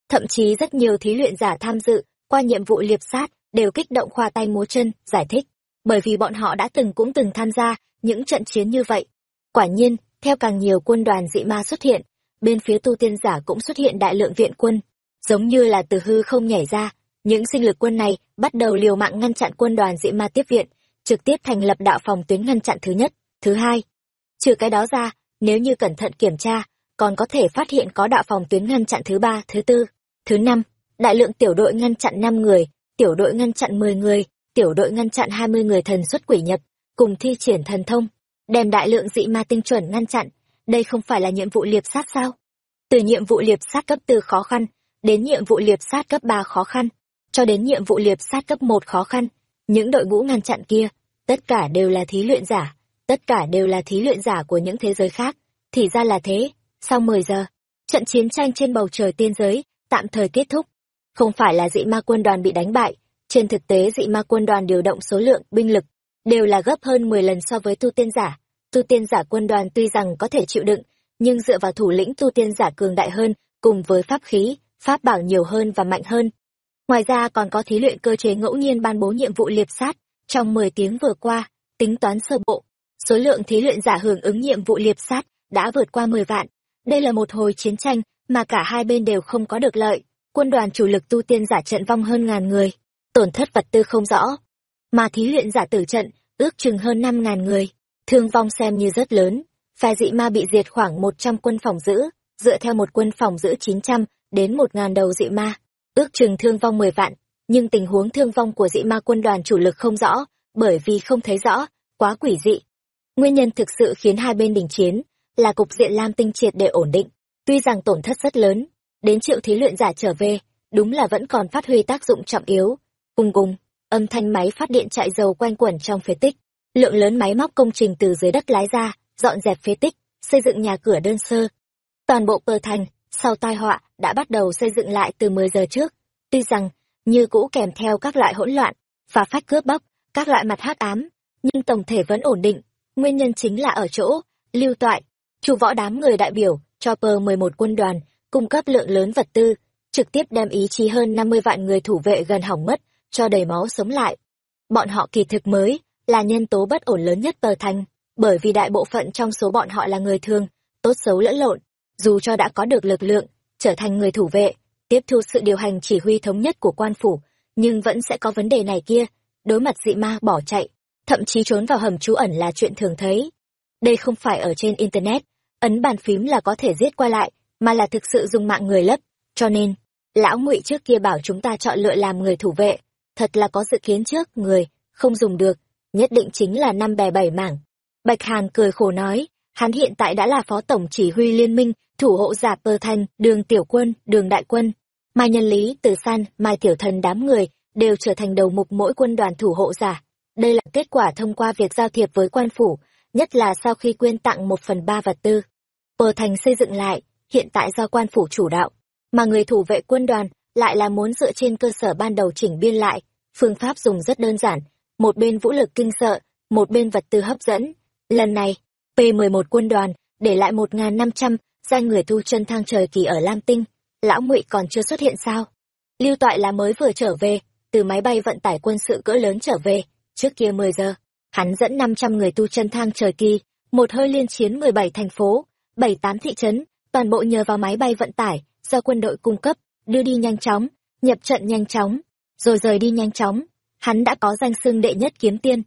Thậm chí rất nhiều thí luyện giả tham dự, qua nhiệm vụ liệp sát, đều kích động khoa tay múa chân, giải thích, bởi vì bọn họ đã từng cũng từng tham gia những trận chiến như vậy. Quả nhiên, theo càng nhiều quân đoàn dị ma xuất hiện, bên phía tu tiên giả cũng xuất hiện đại lượng viện quân, giống như là từ hư không nhảy ra, những sinh lực quân này bắt đầu liều mạng ngăn chặn quân đoàn dị ma tiếp viện, trực tiếp thành lập đạo phòng tuyến ngăn chặn thứ nhất, thứ hai. Trừ cái đó ra, nếu như cẩn thận kiểm tra, còn có thể phát hiện có đạo phòng tuyến ngăn chặn thứ ba, thứ tư, thứ năm, đại lượng tiểu đội ngăn chặn năm người, tiểu đội ngăn chặn mười người, tiểu đội ngăn chặn hai mươi người thần xuất quỷ nhập, cùng thi triển thần thông, đem đại lượng dị ma tinh chuẩn ngăn chặn. Đây không phải là nhiệm vụ liệp sát sao? Từ nhiệm vụ liệp sát cấp tư khó khăn, đến nhiệm vụ liệp sát cấp ba khó khăn, cho đến nhiệm vụ liệp sát cấp một khó khăn, những đội ngũ ngăn chặn kia, tất cả đều là thí luyện giả, tất cả đều là thí luyện giả của những thế giới khác. Thì ra là thế, sau mười giờ, trận chiến tranh trên bầu trời tiên giới tạm thời kết thúc. Không phải là dị ma quân đoàn bị đánh bại, trên thực tế dị ma quân đoàn điều động số lượng, binh lực, đều là gấp hơn mười lần so với tu tiên giả. Tu tiên giả quân đoàn tuy rằng có thể chịu đựng, nhưng dựa vào thủ lĩnh tu tiên giả cường đại hơn, cùng với pháp khí, pháp bảo nhiều hơn và mạnh hơn. Ngoài ra còn có thí luyện cơ chế ngẫu nhiên ban bố nhiệm vụ liệp sát, trong mười tiếng vừa qua, tính toán sơ bộ, số lượng thí luyện giả hưởng ứng nhiệm vụ liệp sát đã vượt qua mười vạn. Đây là một hồi chiến tranh mà cả hai bên đều không có được lợi, quân đoàn chủ lực tu tiên giả trận vong hơn ngàn người, tổn thất vật tư không rõ. Mà thí luyện giả tử trận, ước chừng hơn năm ngàn người, thương vong xem như rất lớn. Phe dị ma bị diệt khoảng một trăm quân phòng giữ, dựa theo một quân phòng giữ chín trăm đến một ngàn đầu dị ma, ước chừng thương vong mười vạn, nhưng tình huống thương vong của dị ma quân đoàn chủ lực không rõ, bởi vì không thấy rõ, quá quỷ dị. Nguyên nhân thực sự khiến hai bên đình chiến là cục diện Lam Tinh triệt để ổn định, tuy rằng tổn thất rất lớn, đến triệu thí luyện giả trở về, đúng là vẫn còn phát huy tác dụng trọng yếu. Cùng cùng, âm thanh máy phát điện chạy dầu quanh quẩn trong phế tích, lượng lớn máy móc công trình từ dưới đất lái ra, dọn dẹp phế tích, xây dựng nhà cửa đơn sơ. Toàn bộ pờ thành, sau tai họa, đã bắt đầu xây dựng lại từ 10 giờ trước. Tuy rằng, như cũ kèm theo các loại hỗn loạn, phá phách cướp bóc, các loại mặt hắc ám, nhưng tổng thể vẫn ổn định. Nguyên nhân chính là ở chỗ, lưu toại, chủ võ đám người đại biểu, cho pờ 11 quân đoàn, cung cấp lượng lớn vật tư, trực tiếp đem ý chí hơn 50 vạn người thủ vệ gần hỏng mất, cho đầy máu sống lại. Bọn họ kỳ thực mới, là nhân tố bất ổn lớn nhất tờ thành. bởi vì đại bộ phận trong số bọn họ là người thường, tốt xấu lẫn lộn, dù cho đã có được lực lượng, trở thành người thủ vệ, tiếp thu sự điều hành chỉ huy thống nhất của quan phủ, nhưng vẫn sẽ có vấn đề này kia, đối mặt dị ma bỏ chạy, thậm chí trốn vào hầm trú ẩn là chuyện thường thấy. Đây không phải ở trên Internet, ấn bàn phím là có thể giết qua lại, mà là thực sự dùng mạng người lấp, cho nên, lão ngụy trước kia bảo chúng ta chọn lựa làm người thủ vệ, thật là có dự kiến trước, người, không dùng được, nhất định chính là năm bè bảy mảng. Bạch Hàn cười khổ nói, hắn hiện tại đã là phó tổng chỉ huy liên minh, thủ hộ giả Pơ Thanh, đường tiểu quân, đường đại quân. Mai Nhân Lý, Từ San, Mai Tiểu Thần đám người, đều trở thành đầu mục mỗi quân đoàn thủ hộ giả. Đây là kết quả thông qua việc giao thiệp với quan phủ, nhất là sau khi quyên tặng một phần ba vật tư. bờ Thành xây dựng lại, hiện tại do quan phủ chủ đạo, mà người thủ vệ quân đoàn lại là muốn dựa trên cơ sở ban đầu chỉnh biên lại. Phương pháp dùng rất đơn giản, một bên vũ lực kinh sợ, một bên vật tư hấp dẫn. Lần này, P11 quân đoàn để lại 1.500 danh người thu chân thang trời kỳ ở Lam Tinh. Lão ngụy còn chưa xuất hiện sao? Lưu Toại là mới vừa trở về, từ máy bay vận tải quân sự cỡ lớn trở về, trước kia 10 giờ. Hắn dẫn 500 người tu chân thang trời kỳ, một hơi liên chiến 17 thành phố, 7-8 thị trấn, toàn bộ nhờ vào máy bay vận tải do quân đội cung cấp, đưa đi nhanh chóng, nhập trận nhanh chóng, rồi rời đi nhanh chóng. Hắn đã có danh xưng đệ nhất kiếm tiên.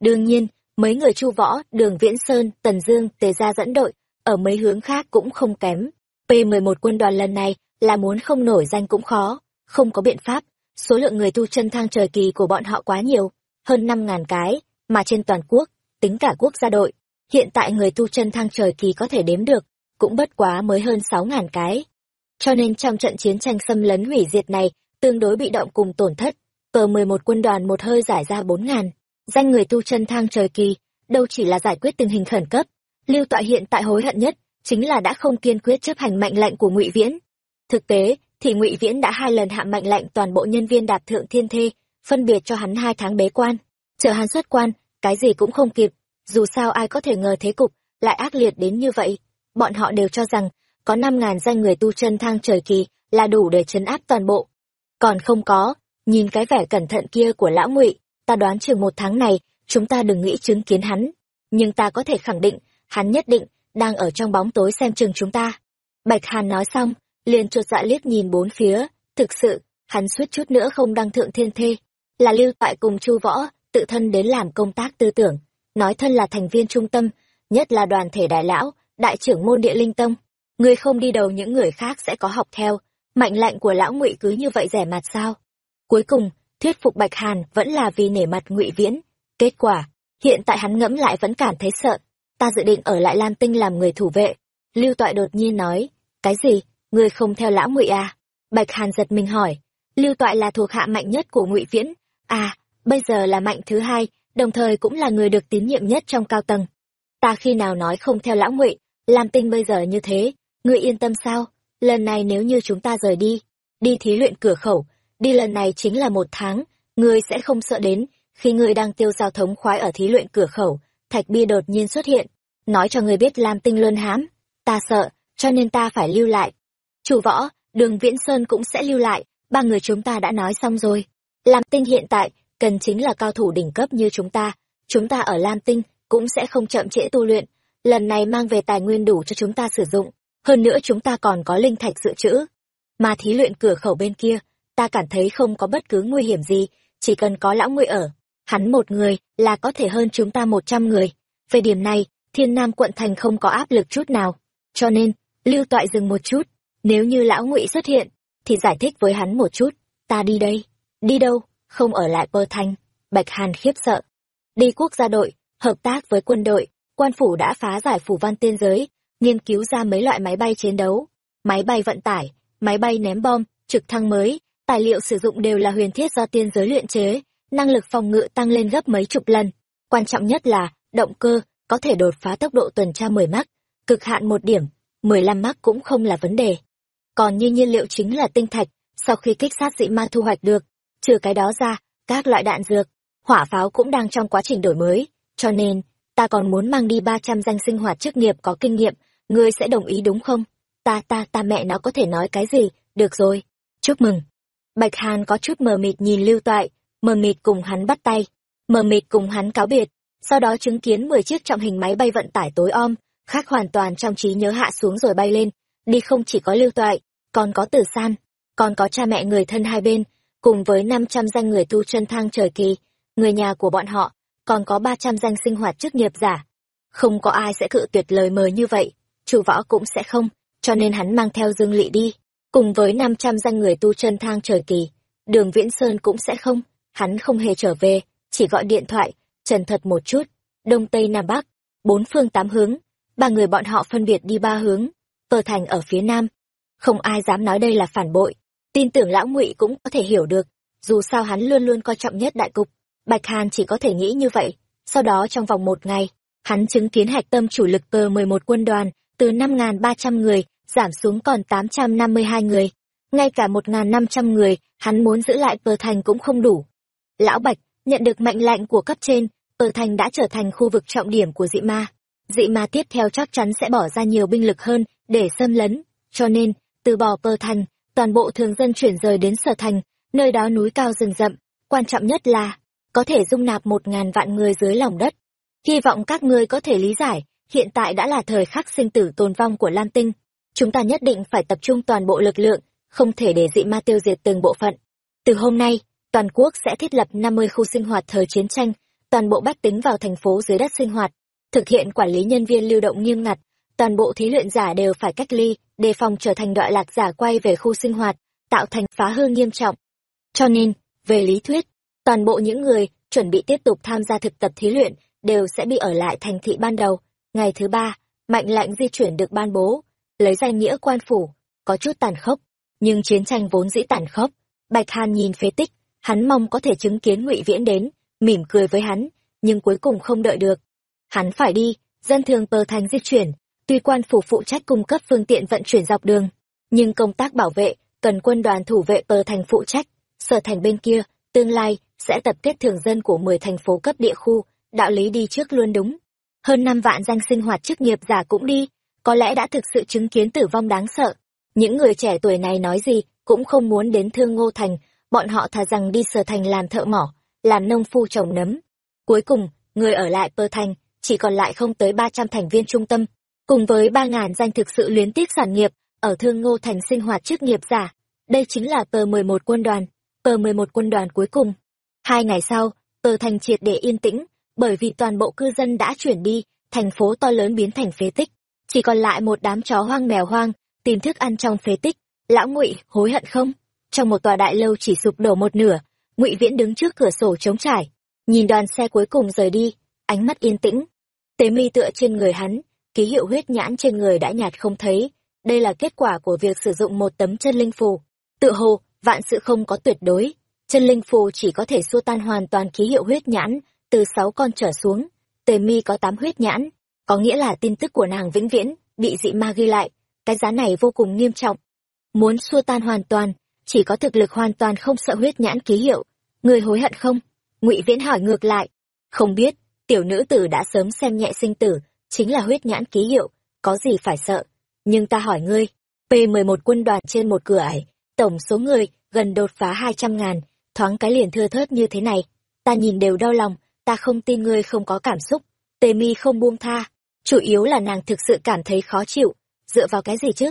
Đương nhiên, mấy người Chu Võ, Đường Viễn Sơn, Tần Dương, Tề Gia dẫn đội, ở mấy hướng khác cũng không kém. P11 quân đoàn lần này là muốn không nổi danh cũng khó, không có biện pháp, số lượng người tu chân thang trời kỳ của bọn họ quá nhiều, hơn năm ngàn cái, mà trên toàn quốc, tính cả quốc gia đội, hiện tại người tu chân thang trời kỳ có thể đếm được, cũng bất quá mới hơn sáu ngàn cái. Cho nên trong trận chiến tranh xâm lấn hủy diệt này, tương đối bị động cùng tổn thất, cờ 11 quân đoàn một hơi giải ra bốn ngàn danh người tu chân thang trời kỳ, đâu chỉ là giải quyết tình hình khẩn cấp. Lưu Tọa hiện tại hối hận nhất, chính là đã không kiên quyết chấp hành mệnh lệnh của ngụy Viễn. Thực tế, thì ngụy Viễn đã hai lần hạ mệnh lệnh toàn bộ nhân viên đạp thượng thiên thê, phân biệt cho hắn hai tháng bế quan, chờ hắn xuất quan, cái gì cũng không kịp, dù sao ai có thể ngờ thế cục lại ác liệt đến như vậy. Bọn họ đều cho rằng có năm ngàn danh người tu chân thang trời kỳ là đủ để chấn áp toàn bộ. Còn không có, nhìn cái vẻ cẩn thận kia của lão ngụy, ta đoán chừng một tháng này, chúng ta đừng nghĩ chứng kiến hắn. Nhưng ta có thể khẳng định, hắn nhất định đang ở trong bóng tối xem chừng chúng ta. Bạch Hàn nói xong, liền chột dạ liếc nhìn bốn phía, thực sự, hắn suýt chút nữa không đăng thượng thiên thê, là lưu tại cùng chu võ, tự thân đến làm công tác tư tưởng, nói thân là thành viên trung tâm, nhất là đoàn thể đại lão, đại trưởng môn địa linh tông. Người không đi đầu những người khác sẽ có học theo, mạnh lạnh của lão ngụy cứ như vậy rẻ mặt sao. Cuối cùng, thuyết phục Bạch Hàn vẫn là vì nể mặt ngụy Viễn. Kết quả, hiện tại hắn ngẫm lại vẫn cảm thấy sợ. Ta dự định ở lại Lam Tinh làm người thủ vệ. Lưu Toại đột nhiên nói, cái gì, người không theo lão ngụy à? Bạch Hàn giật mình hỏi, Lưu Toại là thuộc hạ mạnh nhất của ngụy Viễn. À, bây giờ là mạnh thứ hai, đồng thời cũng là người được tín nhiệm nhất trong cao tầng. Ta khi nào nói không theo lão ngụy, Lam Tinh bây giờ như thế, ngươi yên tâm sao? Lần này nếu như chúng ta rời đi, đi thí luyện cửa khẩu, đi lần này chính là một tháng, ngươi sẽ không sợ đến, khi ngươi đang tiêu giao thống khoái ở thí luyện cửa khẩu, thạch bia đột nhiên xuất hiện, nói cho ngươi biết Lam Tinh luôn hãm, ta sợ, cho nên ta phải lưu lại. Chủ võ, đường Viễn Sơn cũng sẽ lưu lại, ba người chúng ta đã nói xong rồi. Lam Tinh hiện tại, cần chính là cao thủ đỉnh cấp như chúng ta, chúng ta ở Lam Tinh cũng sẽ không chậm trễ tu luyện, lần này mang về tài nguyên đủ cho chúng ta sử dụng, hơn nữa chúng ta còn có linh thạch dự trữ. Mà thí luyện cửa khẩu bên kia, ta cảm thấy không có bất cứ nguy hiểm gì, chỉ cần có lão nguy ở, hắn một người là có thể hơn chúng ta một trăm người. Về điểm này, thiên nam quận thành không có áp lực chút nào. Cho nên, lưu toại dừng một chút, nếu như lão ngụy xuất hiện, thì giải thích với hắn một chút, ta đi đây. Đi đâu? Không ở lại bơ thanh. Bạch Hàn khiếp sợ. Đi quốc gia đội, hợp tác với quân đội, quan phủ đã phá giải phủ văn tiên giới, nghiên cứu ra mấy loại máy bay chiến đấu, máy bay vận tải, máy bay ném bom, trực thăng mới, tài liệu sử dụng đều là huyền thiết do tiên giới luyện chế, năng lực phòng ngự tăng lên gấp mấy chục lần. Quan trọng nhất là, động cơ, có thể đột phá tốc độ tuần tra 10 mắc, cực hạn một điểm, 15 mắc cũng không là vấn đề. Còn như nhiên liệu chính là tinh thạch, sau khi kích sát dị ma thu hoạch được, trừ cái đó ra, các loại đạn dược, hỏa pháo cũng đang trong quá trình đổi mới, cho nên, ta còn muốn mang đi 300 danh sinh hoạt chức nghiệp có kinh nghiệm, ngươi sẽ đồng ý đúng không? Ta ta ta mẹ nó có thể nói cái gì, được rồi, chúc mừng. Bạch Hàn có chút mờ mịt nhìn Lưu Toại, mờ mịt cùng hắn bắt tay, mờ mịt cùng hắn cáo biệt, sau đó chứng kiến mười chiếc trọng hình máy bay vận tải tối om, khác hoàn toàn trong trí nhớ hạ xuống rồi bay lên, đi không chỉ có lưu toại, còn có tử san, còn có cha mẹ người thân hai bên, cùng với năm trăm danh người tu chân thang trời kỳ, người nhà của bọn họ, còn có ba trăm danh sinh hoạt chức nghiệp giả. Không có ai sẽ cự tuyệt lời mời như vậy, chủ võ cũng sẽ không, cho nên hắn mang theo Dương Lị đi, cùng với năm trăm danh người tu chân thang trời kỳ. Đường Viễn Sơn cũng sẽ không, hắn không hề trở về, chỉ gọi điện thoại, trần thật một chút, đông tây nam bắc, bốn phương tám hướng, ba người bọn họ phân biệt đi ba hướng, Tờ Thành ở phía nam. Không ai dám nói đây là phản bội, tin tưởng lão ngụy cũng có thể hiểu được, dù sao hắn luôn luôn coi trọng nhất đại cục. Bạch Hàn chỉ có thể nghĩ như vậy, sau đó trong vòng một ngày, hắn chứng kiến hạch tâm chủ lực cờ 11 quân đoàn, từ 5.300 người, giảm xuống còn 852 người. Ngay cả 1.500 người, hắn muốn giữ lại cờ Thành cũng không đủ. Lão Bạch, nhận được mệnh lệnh của cấp trên, cờ Thành đã trở thành khu vực trọng điểm của dị ma. Dị ma tiếp theo chắc chắn sẽ bỏ ra nhiều binh lực hơn để xâm lấn, cho nên, từ bỏ cờ Thành, toàn bộ thường dân chuyển rời đến Sở Thành, nơi đó núi cao rừng rậm, quan trọng nhất là có thể dung nạp một ngàn vạn người dưới lòng đất. Hy vọng các ngươi có thể lý giải, hiện tại đã là thời khắc sinh tử tồn vong của Lam Tinh. Chúng ta nhất định phải tập trung toàn bộ lực lượng, không thể để dị ma tiêu diệt từng bộ phận. Từ hôm nay, toàn quốc sẽ thiết lập 50 khu sinh hoạt thời chiến tranh, toàn bộ bách tính vào thành phố dưới đất sinh hoạt, thực hiện quản lý nhân viên lưu động nghiêm ngặt, toàn bộ thí luyện giả đều phải cách ly, đề phòng trở thành đoạn lạc giả quay về khu sinh hoạt, tạo thành phá hư nghiêm trọng. Cho nên, về lý thuyết, toàn bộ những người chuẩn bị tiếp tục tham gia thực tập thí luyện đều sẽ bị ở lại thành thị ban đầu. Ngày thứ ba, mạnh lạnh di chuyển được ban bố, lấy danh nghĩa quan phủ, có chút tàn khốc, nhưng chiến tranh vốn dĩ tàn khốc. Bạch Hàn nhìn phế tích, hắn mong có thể chứng kiến Ngụy Viễn đến, mỉm cười với hắn, nhưng cuối cùng không đợi được. Hắn phải đi, dân thường tờ thành di chuyển, tuy quan phủ phụ trách cung cấp phương tiện vận chuyển dọc đường, nhưng công tác bảo vệ cần quân đoàn thủ vệ tờ thành phụ trách. Sở thành bên kia, tương lai sẽ tập kết thường dân của 10 thành phố cấp địa khu, đạo lý đi trước luôn đúng. Hơn năm vạn danh sinh hoạt chức nghiệp giả cũng đi, có lẽ đã thực sự chứng kiến tử vong đáng sợ. Những người trẻ tuổi này nói gì cũng không muốn đến thương ngô thành, bọn họ thà rằng đi sở thành làm thợ mỏ, làm nông phu trồng nấm. Cuối cùng, người ở lại pơ thành, chỉ còn lại không tới 300 thành viên trung tâm, cùng với ba ngàn danh thực sự luyến tiếc sản nghiệp, ở thương ngô thành sinh hoạt chức nghiệp giả. Đây chính là tờ 11 quân đoàn, tờ 11 quân đoàn cuối cùng. Hai ngày sau, tờ thành triệt để yên tĩnh, bởi vì toàn bộ cư dân đã chuyển đi, thành phố to lớn biến thành phế tích. Chỉ còn lại một đám chó hoang mèo hoang, tìm thức ăn trong phế tích. Lão ngụy hối hận không? Trong một tòa đại lâu chỉ sụp đổ một nửa, ngụy Viễn đứng trước cửa sổ trống trải, nhìn đoàn xe cuối cùng rời đi, ánh mắt yên tĩnh. Tế mi tựa trên người hắn, ký hiệu huyết nhãn trên người đã nhạt không thấy. Đây là kết quả của việc sử dụng một tấm chân linh phù. Tự hồ, vạn sự không có tuyệt đối. Chân linh phù chỉ có thể xua tan hoàn toàn ký hiệu huyết nhãn, từ sáu con trở xuống. Tề mi có tám huyết nhãn, có nghĩa là tin tức của nàng vĩnh viễn, bị dị ma ghi lại. Cái giá này vô cùng nghiêm trọng. Muốn xua tan hoàn toàn, chỉ có thực lực hoàn toàn không sợ huyết nhãn ký hiệu. Người hối hận không? ngụy Viễn hỏi ngược lại. Không biết, tiểu nữ tử đã sớm xem nhẹ sinh tử, chính là huyết nhãn ký hiệu, có gì phải sợ. Nhưng ta hỏi ngươi, P11 quân đoàn trên một cửa ải, tổng số người gần đột phá 200 ngàn, thoáng cái liền thưa thớt như thế này. Ta nhìn đều đau lòng, ta không tin ngươi không có cảm xúc. Tề mi không buông tha, chủ yếu là nàng thực sự cảm thấy khó chịu, dựa vào cái gì chứ?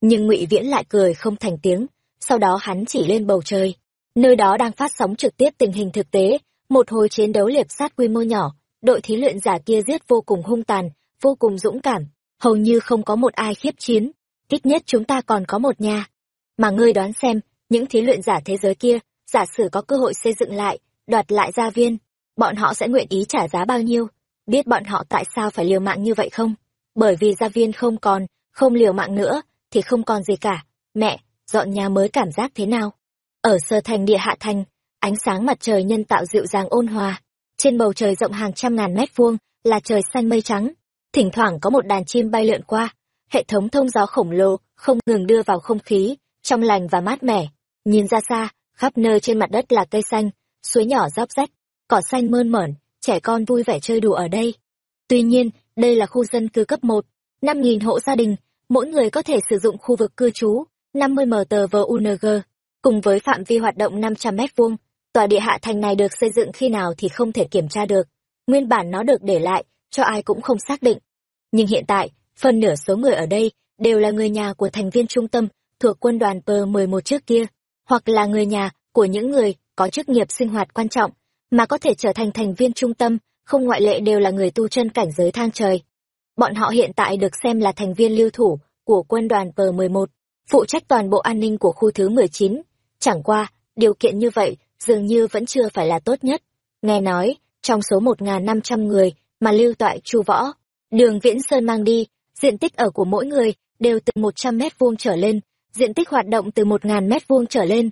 Nhưng ngụy Viễn lại cười không thành tiếng, sau đó hắn chỉ lên bầu trời. Nơi đó đang phát sóng trực tiếp tình hình thực tế, một hồi chiến đấu liệp sát quy mô nhỏ, đội thí luyện giả kia giết vô cùng hung tàn, vô cùng dũng cảm, hầu như không có một ai khiếp chiến, ít nhất chúng ta còn có một nhà. Mà ngươi đoán xem, những thí luyện giả thế giới kia, giả sử có cơ hội xây dựng lại, đoạt lại gia viên, bọn họ sẽ nguyện ý trả giá bao nhiêu? Biết bọn họ tại sao phải liều mạng như vậy không? Bởi vì gia viên không còn, không liều mạng nữa, thì không còn gì cả. Mẹ, dọn nhà mới cảm giác thế nào? Ở sơ thành địa hạ thành, ánh sáng mặt trời nhân tạo dịu dàng ôn hòa. Trên bầu trời rộng hàng trăm ngàn mét vuông là trời xanh mây trắng. Thỉnh thoảng có một đàn chim bay lượn qua. Hệ thống thông gió khổng lồ không ngừng đưa vào không khí, trong lành và mát mẻ. Nhìn ra xa, khắp nơi trên mặt đất là cây xanh, suối nhỏ róc rách, cỏ xanh mơn mởn, trẻ con vui vẻ chơi đùa ở đây. Tuy nhiên, đây là khu dân cư cấp 1, 5.000 hộ gia đình, mỗi người có thể sử dụng khu vực cư trú, 50 m tờ cùng với phạm vi hoạt động 500 mét vuông. Tòa địa hạ thành này được xây dựng khi nào thì không thể kiểm tra được. nguyên bản nó được để lại, cho ai cũng không xác định. Nhưng hiện tại, phần nửa số người ở đây đều là người nhà của thành viên trung tâm thuộc quân đoàn P11 trước kia, hoặc là người nhà của những người có chức nghiệp sinh hoạt quan trọng, mà có thể trở thành thành viên trung tâm, không ngoại lệ đều là người tu chân cảnh giới thang trời. Bọn họ hiện tại được xem là thành viên lưu thủ của quân đoàn P11, phụ trách toàn bộ an ninh của khu thứ 19. Chẳng qua, điều kiện như vậy dường như vẫn chưa phải là tốt nhất. Nghe nói, trong số 1.500 người mà lưu toại chu võ, đường Viễn Sơn mang đi, diện tích ở của mỗi người đều từ 100 mét vuông trở lên, diện tích hoạt động từ 1.000 mét vuông trở lên.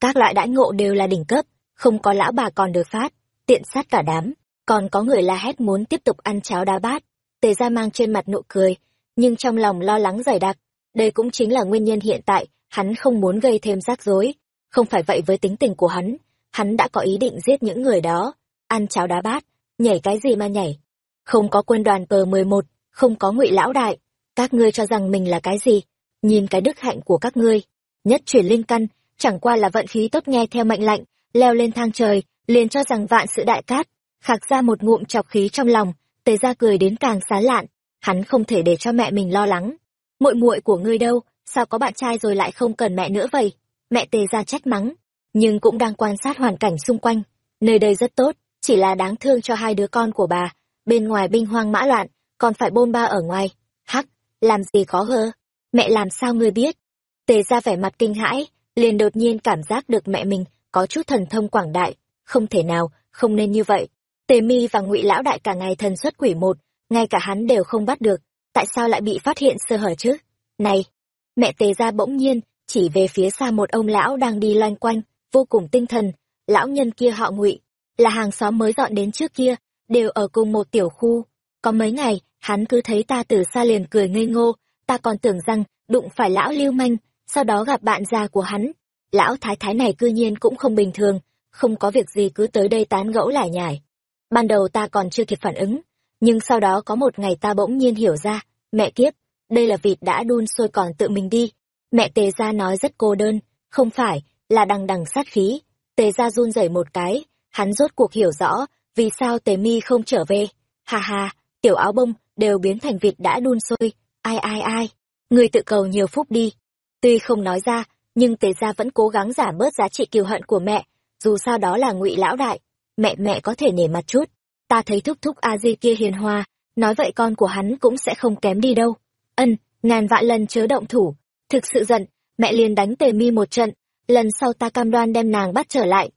Các loại đãi ngộ đều là đỉnh cấp, không có lão bà còn được phát, tiện sát cả đám, còn có người la hét muốn tiếp tục ăn cháo đá bát. Tề ra mang trên mặt nụ cười, nhưng trong lòng lo lắng dày đặc. Đây cũng chính là nguyên nhân hiện tại, hắn không muốn gây thêm rắc rối. Không phải vậy với tính tình của hắn, hắn đã có ý định giết những người đó. Ăn cháo đá bát, nhảy cái gì mà nhảy. Không có quân đoàn pờ mười một không có ngụy lão đại. Các ngươi cho rằng mình là cái gì? Nhìn cái đức hạnh của các ngươi. Nhất chuyển linh căn, chẳng qua là vận khí tốt nghe theo mệnh lệnh, leo lên thang trời, liền cho rằng vạn sự đại cát. Khạc ra một ngụm chọc khí trong lòng, tề ra cười đến càng xá lạn hắn không thể để cho mẹ mình lo lắng muội muội của ngươi đâu sao có bạn trai rồi lại không cần mẹ nữa vậy mẹ tề ra trách mắng nhưng cũng đang quan sát hoàn cảnh xung quanh. Nơi đây rất tốt chỉ là đáng thương cho hai đứa con của bà. Bên ngoài binh hoang mã loạn còn phải bôn ba ở ngoài. Hắc làm gì khó hơ? Mẹ làm sao ngươi biết? Tề ra vẻ mặt kinh hãi liền đột nhiên cảm giác được mẹ mình có chút thần thông quảng đại. Không thể nào không nên như vậy. Tề mi và ngụy lão đại cả ngày thần xuất quỷ một ngay cả hắn đều không bắt được, tại sao lại bị phát hiện sơ hở chứ? Này! Mẹ tề ra bỗng nhiên, chỉ về phía xa một ông lão đang đi loanh quanh, vô cùng tinh thần, lão nhân kia họ ngụy, là hàng xóm mới dọn đến trước kia, đều ở cùng một tiểu khu. Có mấy ngày, hắn cứ thấy ta từ xa liền cười ngây ngô, ta còn tưởng rằng đụng phải lão lưu manh, sau đó gặp bạn già của hắn. Lão thái thái này cư nhiên cũng không bình thường, không có việc gì cứ tới đây tán gẫu lải nhải. Ban đầu ta còn chưa kịp phản ứng, nhưng sau đó có một ngày ta bỗng nhiên hiểu ra mẹ kiếp đây là vịt đã đun sôi còn tự mình đi mẹ tề gia nói rất cô đơn. Không phải, là đằng đằng sát khí. Tề gia run rẩy một cái. Hắn rốt cuộc hiểu rõ vì sao tề mi không trở về. Ha ha, tiểu áo bông đều biến thành vịt đã đun sôi. Ai ai ai? Người tự cầu nhiều phúc đi. Tuy không nói ra, nhưng tề gia vẫn cố gắng giảm bớt giá trị kiều hận của mẹ. Dù sao đó là ngụy lão đại. Mẹ mẹ có thể nể mặt chút. Ta thấy thúc thúc a di kia hiền hòa. Nói vậy con của hắn cũng sẽ không kém đi đâu. Ân, ngàn vạn lần chớ động thủ thực sự giận, mẹ liền đánh tề mi một trận, lần sau ta cam đoan đem nàng bắt trở lại.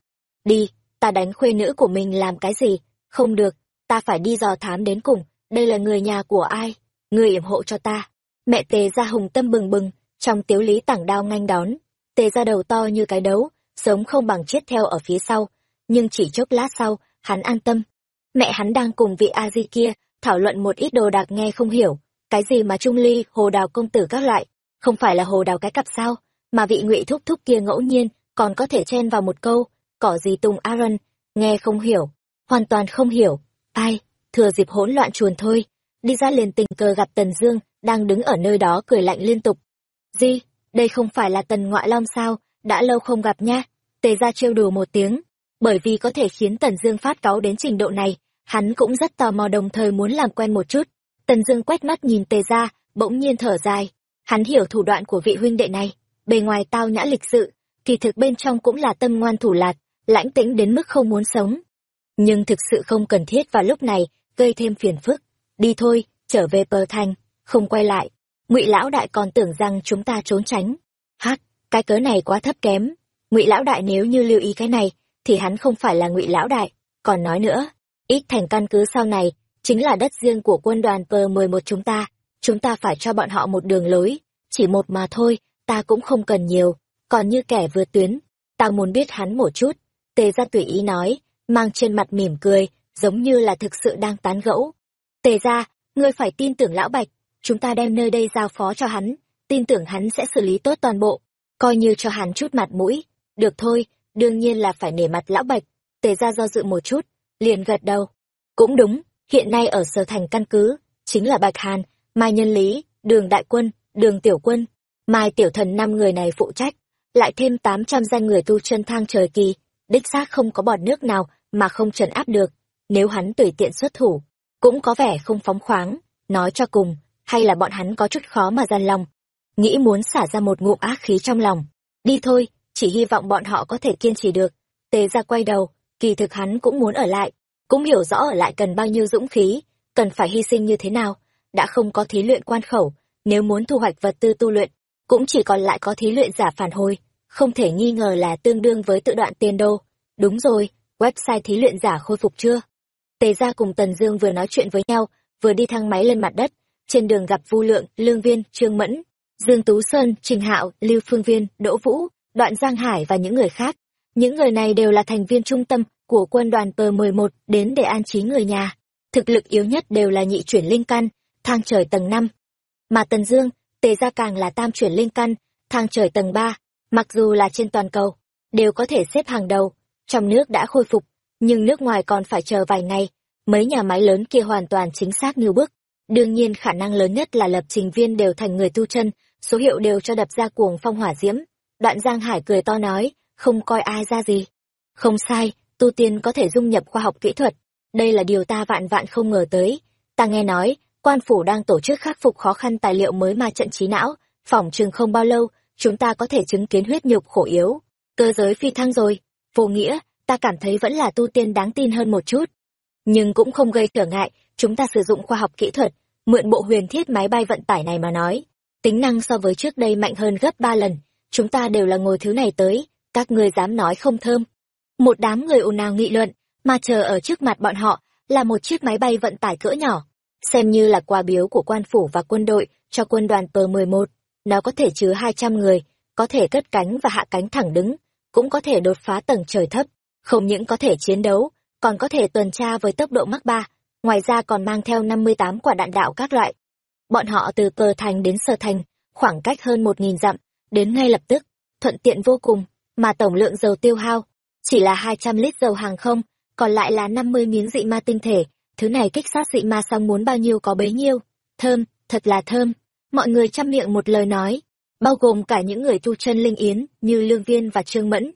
Đi, ta đánh khuê nữ của mình làm cái gì? Không được, ta phải đi dò thám đến cùng, đây là người nhà của ai? Người yểm hộ cho ta. Mẹ tề ra hùng tâm bừng bừng, trong tiếu lý tảng đao nganh đón. Tề ra đầu to như cái đấu, sống không bằng chết theo ở phía sau, nhưng chỉ chốc lát sau, hắn an tâm. Mẹ hắn đang cùng vị a di kia, thảo luận một ít đồ đạc nghe không hiểu, cái gì mà trung ly, hồ đào công tử các loại không phải là hồ đào cái cặp sao, mà vị ngụy thúc thúc kia ngẫu nhiên còn có thể chen vào một câu, cỏ gì tùng aaron? Nghe không hiểu, hoàn toàn không hiểu. Ai, thừa dịp hỗn loạn chuồn thôi, đi ra liền tình cờ gặp tần dương, đang đứng ở nơi đó cười lạnh liên tục. Di, đây không phải là tần ngoại long sao, đã lâu không gặp nha. Tề ra trêu đùa một tiếng, bởi vì có thể khiến tần dương phát cáu đến trình độ này, hắn cũng rất tò mò đồng thời muốn làm quen một chút. Tần dương quét mắt nhìn tề ra bỗng nhiên thở dài hắn hiểu thủ đoạn của vị huynh đệ này. Bề ngoài tao nhã lịch sự, kỳ thực bên trong cũng là tâm ngoan thủ lạt, lãnh tĩnh đến mức không muốn sống. Nhưng thực sự không cần thiết vào lúc này, gây thêm phiền phức. Đi thôi, trở về pờ thành không quay lại. Ngụy lão đại còn tưởng rằng chúng ta trốn tránh. Hát cái cớ này quá thấp kém. Ngụy lão đại nếu như lưu ý cái này, thì hắn không phải là ngụy lão đại. Còn nói nữa, ít thành căn cứ sau này, chính là đất riêng của quân đoàn p một chúng ta chúng ta phải cho bọn họ một đường lối. Chỉ một mà thôi ta cũng không cần nhiều. Còn như kẻ vượt tuyến ta muốn biết hắn một chút. Tề gia tùy ý nói mang trên mặt mỉm cười giống như là thực sự đang tán gẫu. Tề gia ngươi phải tin tưởng lão bạch. Chúng ta đem nơi đây giao phó cho hắn tin tưởng hắn sẽ xử lý tốt toàn bộ. Coi như cho hắn chút mặt mũi. Được thôi đương nhiên là phải nể mặt lão bạch. Tề gia do dự một chút liền gật đầu. Cũng đúng, hiện nay ở sở thành căn cứ, chính là Bạch Hàn, Mai Nhân Lý, Đường Đại Quân, Đường Tiểu Quân, Mai Tiểu Thần năm người này phụ trách, lại thêm tám trăm danh người tu chân thang trời kỳ, đích xác không có bọt nước nào mà không trần áp được. nếu hắn tùy tiện xuất thủ, cũng có vẻ không phóng khoáng, nói cho cùng, hay là bọn hắn có chút khó mà gian lòng. Nghĩ muốn xả ra một ngụm ác khí trong lòng. Đi thôi, chỉ hy vọng bọn họ có thể kiên trì được. Tề ra quay đầu, kỳ thực hắn cũng muốn ở lại, cũng hiểu rõ ở lại cần bao nhiêu dũng khí, cần phải hy sinh như thế nào. Đã không có thí luyện quan khẩu, nếu muốn thu hoạch vật tư tu luyện, cũng chỉ còn lại có thí luyện giả phản hồi, không thể nghi ngờ là tương đương với tự đoạn tiền đô. Đúng rồi, website thí luyện giả khôi phục chưa? Tề gia cùng Tần Dương vừa nói chuyện với nhau, vừa đi thang máy lên mặt đất, trên đường gặp Vu Lượng, Lương Viên, Trương Mẫn, Dương Tú Sơn, Trình Hạo, Lưu Phương Viên, Đỗ Vũ, Đoạn Giang Hải và những người khác. Những người này đều là thành viên trung tâm của quân đoàn P11 đến để an trí người nhà. Thực lực yếu nhất đều là nhị chuyển linh căn, thang trời tầng 5. Mà Tần Dương, Tề gia càng là tam chuyển linh căn, thang trời tầng 3, mặc dù là trên toàn cầu, đều có thể xếp hàng đầu. Trong nước đã khôi phục, nhưng nước ngoài còn phải chờ vài ngày, mấy nhà máy lớn kia hoàn toàn chính xác như bước. Đương nhiên khả năng lớn nhất là lập trình viên đều thành người tu chân, số hiệu đều cho đập ra cuồng phong hỏa diễm. Đoạn Giang Hải cười to nói, không coi ai ra gì. Không sai, tu tiên có thể dung nhập khoa học kỹ thuật. Đây là điều ta vạn vạn không ngờ tới. Ta nghe nói, quan phủ đang tổ chức khắc phục khó khăn tài liệu mới ma trận trí não, phỏng chừng không bao lâu, chúng ta có thể chứng kiến huyết nhục khổ yếu. Cơ giới phi thăng rồi. Vô nghĩa, ta cảm thấy vẫn là tu tiên đáng tin hơn một chút. Nhưng cũng không gây trở ngại, chúng ta sử dụng khoa học kỹ thuật, mượn bộ huyền thiết máy bay vận tải này mà nói. Tính năng so với trước đây mạnh hơn gấp ba lần, chúng ta đều là ngồi thứ này tới, các ngươi dám nói không thơm. Một đám người ồn ào nghị luận, mà chờ ở trước mặt bọn họ là một chiếc máy bay vận tải cỡ nhỏ, xem như là quà biếu của quan phủ và quân đội cho quân đoàn P11. Nó có thể chứa 200 người, có thể cất cánh và hạ cánh thẳng đứng, cũng có thể đột phá tầng trời thấp, không những có thể chiến đấu, còn có thể tuần tra với tốc độ Mach 3, ngoài ra còn mang theo 58 quả đạn đạo các loại. Bọn họ từ cờ thành đến sở thành, khoảng cách hơn 1.000 dặm, đến ngay lập tức, thuận tiện vô cùng, mà tổng lượng dầu tiêu hao chỉ là 200 lít dầu hàng không, còn lại là 50 miếng dị ma tinh thể, thứ này kích sát dị ma xong muốn bao nhiêu có bấy nhiêu. Thơm, thật là thơm. Mọi người chăm miệng một lời nói, bao gồm cả những người tu chân linh yến như Lương Viên và Trương Mẫn.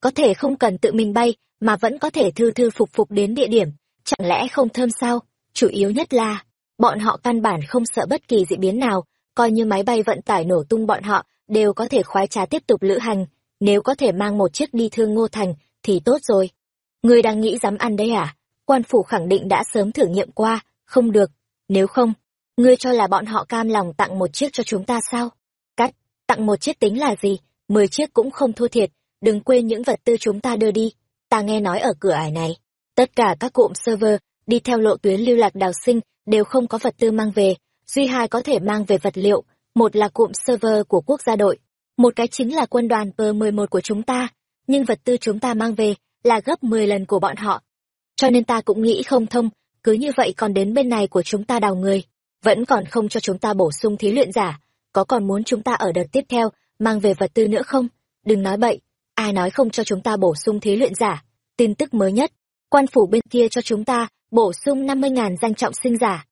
Có thể không cần tự mình bay, mà vẫn có thể thư thư phục phục đến địa điểm, chẳng lẽ không thơm sao? Chủ yếu nhất là, bọn họ căn bản không sợ bất kỳ dị biến nào, coi như máy bay vận tải nổ tung bọn họ, đều có thể khoái trá tiếp tục lữ hành, nếu có thể mang một chiếc đi thương Ngô Thành, thì tốt rồi. Ngươi đang nghĩ dám ăn đấy à? Quan phủ khẳng định đã sớm thử nghiệm qua, không được, nếu không, ngươi cho là bọn họ cam lòng tặng một chiếc cho chúng ta sao? Cắt, tặng một chiếc tính là gì, mười chiếc cũng không thua thiệt, đừng quên những vật tư chúng ta đưa đi. Ta nghe nói ở cửa ải này, tất cả các cụm server đi theo lộ tuyến lưu lạc đào sinh đều không có vật tư mang về, duy hai có thể mang về vật liệu, một là cụm server của quốc gia đội, một cái chính là quân đoàn P11 của chúng ta, nhưng vật tư chúng ta mang về là gấp 10 lần của bọn họ. Cho nên ta cũng nghĩ không thông, cứ như vậy còn đến bên này của chúng ta đào người, vẫn còn không cho chúng ta bổ sung thí luyện giả, có còn muốn chúng ta ở đợt tiếp theo mang về vật tư nữa không? Đừng nói bậy, ai nói không cho chúng ta bổ sung thí luyện giả? Tin tức mới nhất, quan phủ bên kia cho chúng ta bổ sung 50.000 danh trọng sinh giả.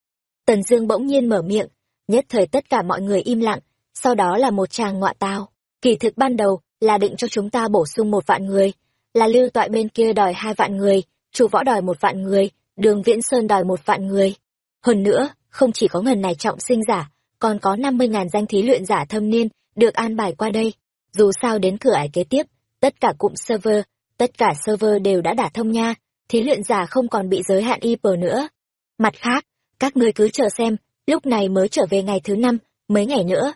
Tần Dương bỗng nhiên mở miệng, nhất thời tất cả mọi người im lặng, sau đó là một tràng ngọa tao. Kỳ thực ban đầu là định cho chúng ta bổ sung một vạn người, là lưu toại bên kia đòi hai vạn người, chủ võ đòi một vạn người, đường viễn sơn đòi một vạn người. Hơn nữa, không chỉ có ngần này trọng sinh giả, còn có 50.000 danh thí luyện giả thâm niên được an bài qua đây. Dù sao đến cửa ải kế tiếp, tất cả cụm server, tất cả server đều đã đả thông nha, thí luyện giả không còn bị giới hạn IP nữa. Mặt khác, các ngươi cứ chờ xem, lúc này mới trở về ngày thứ năm, mấy ngày nữa,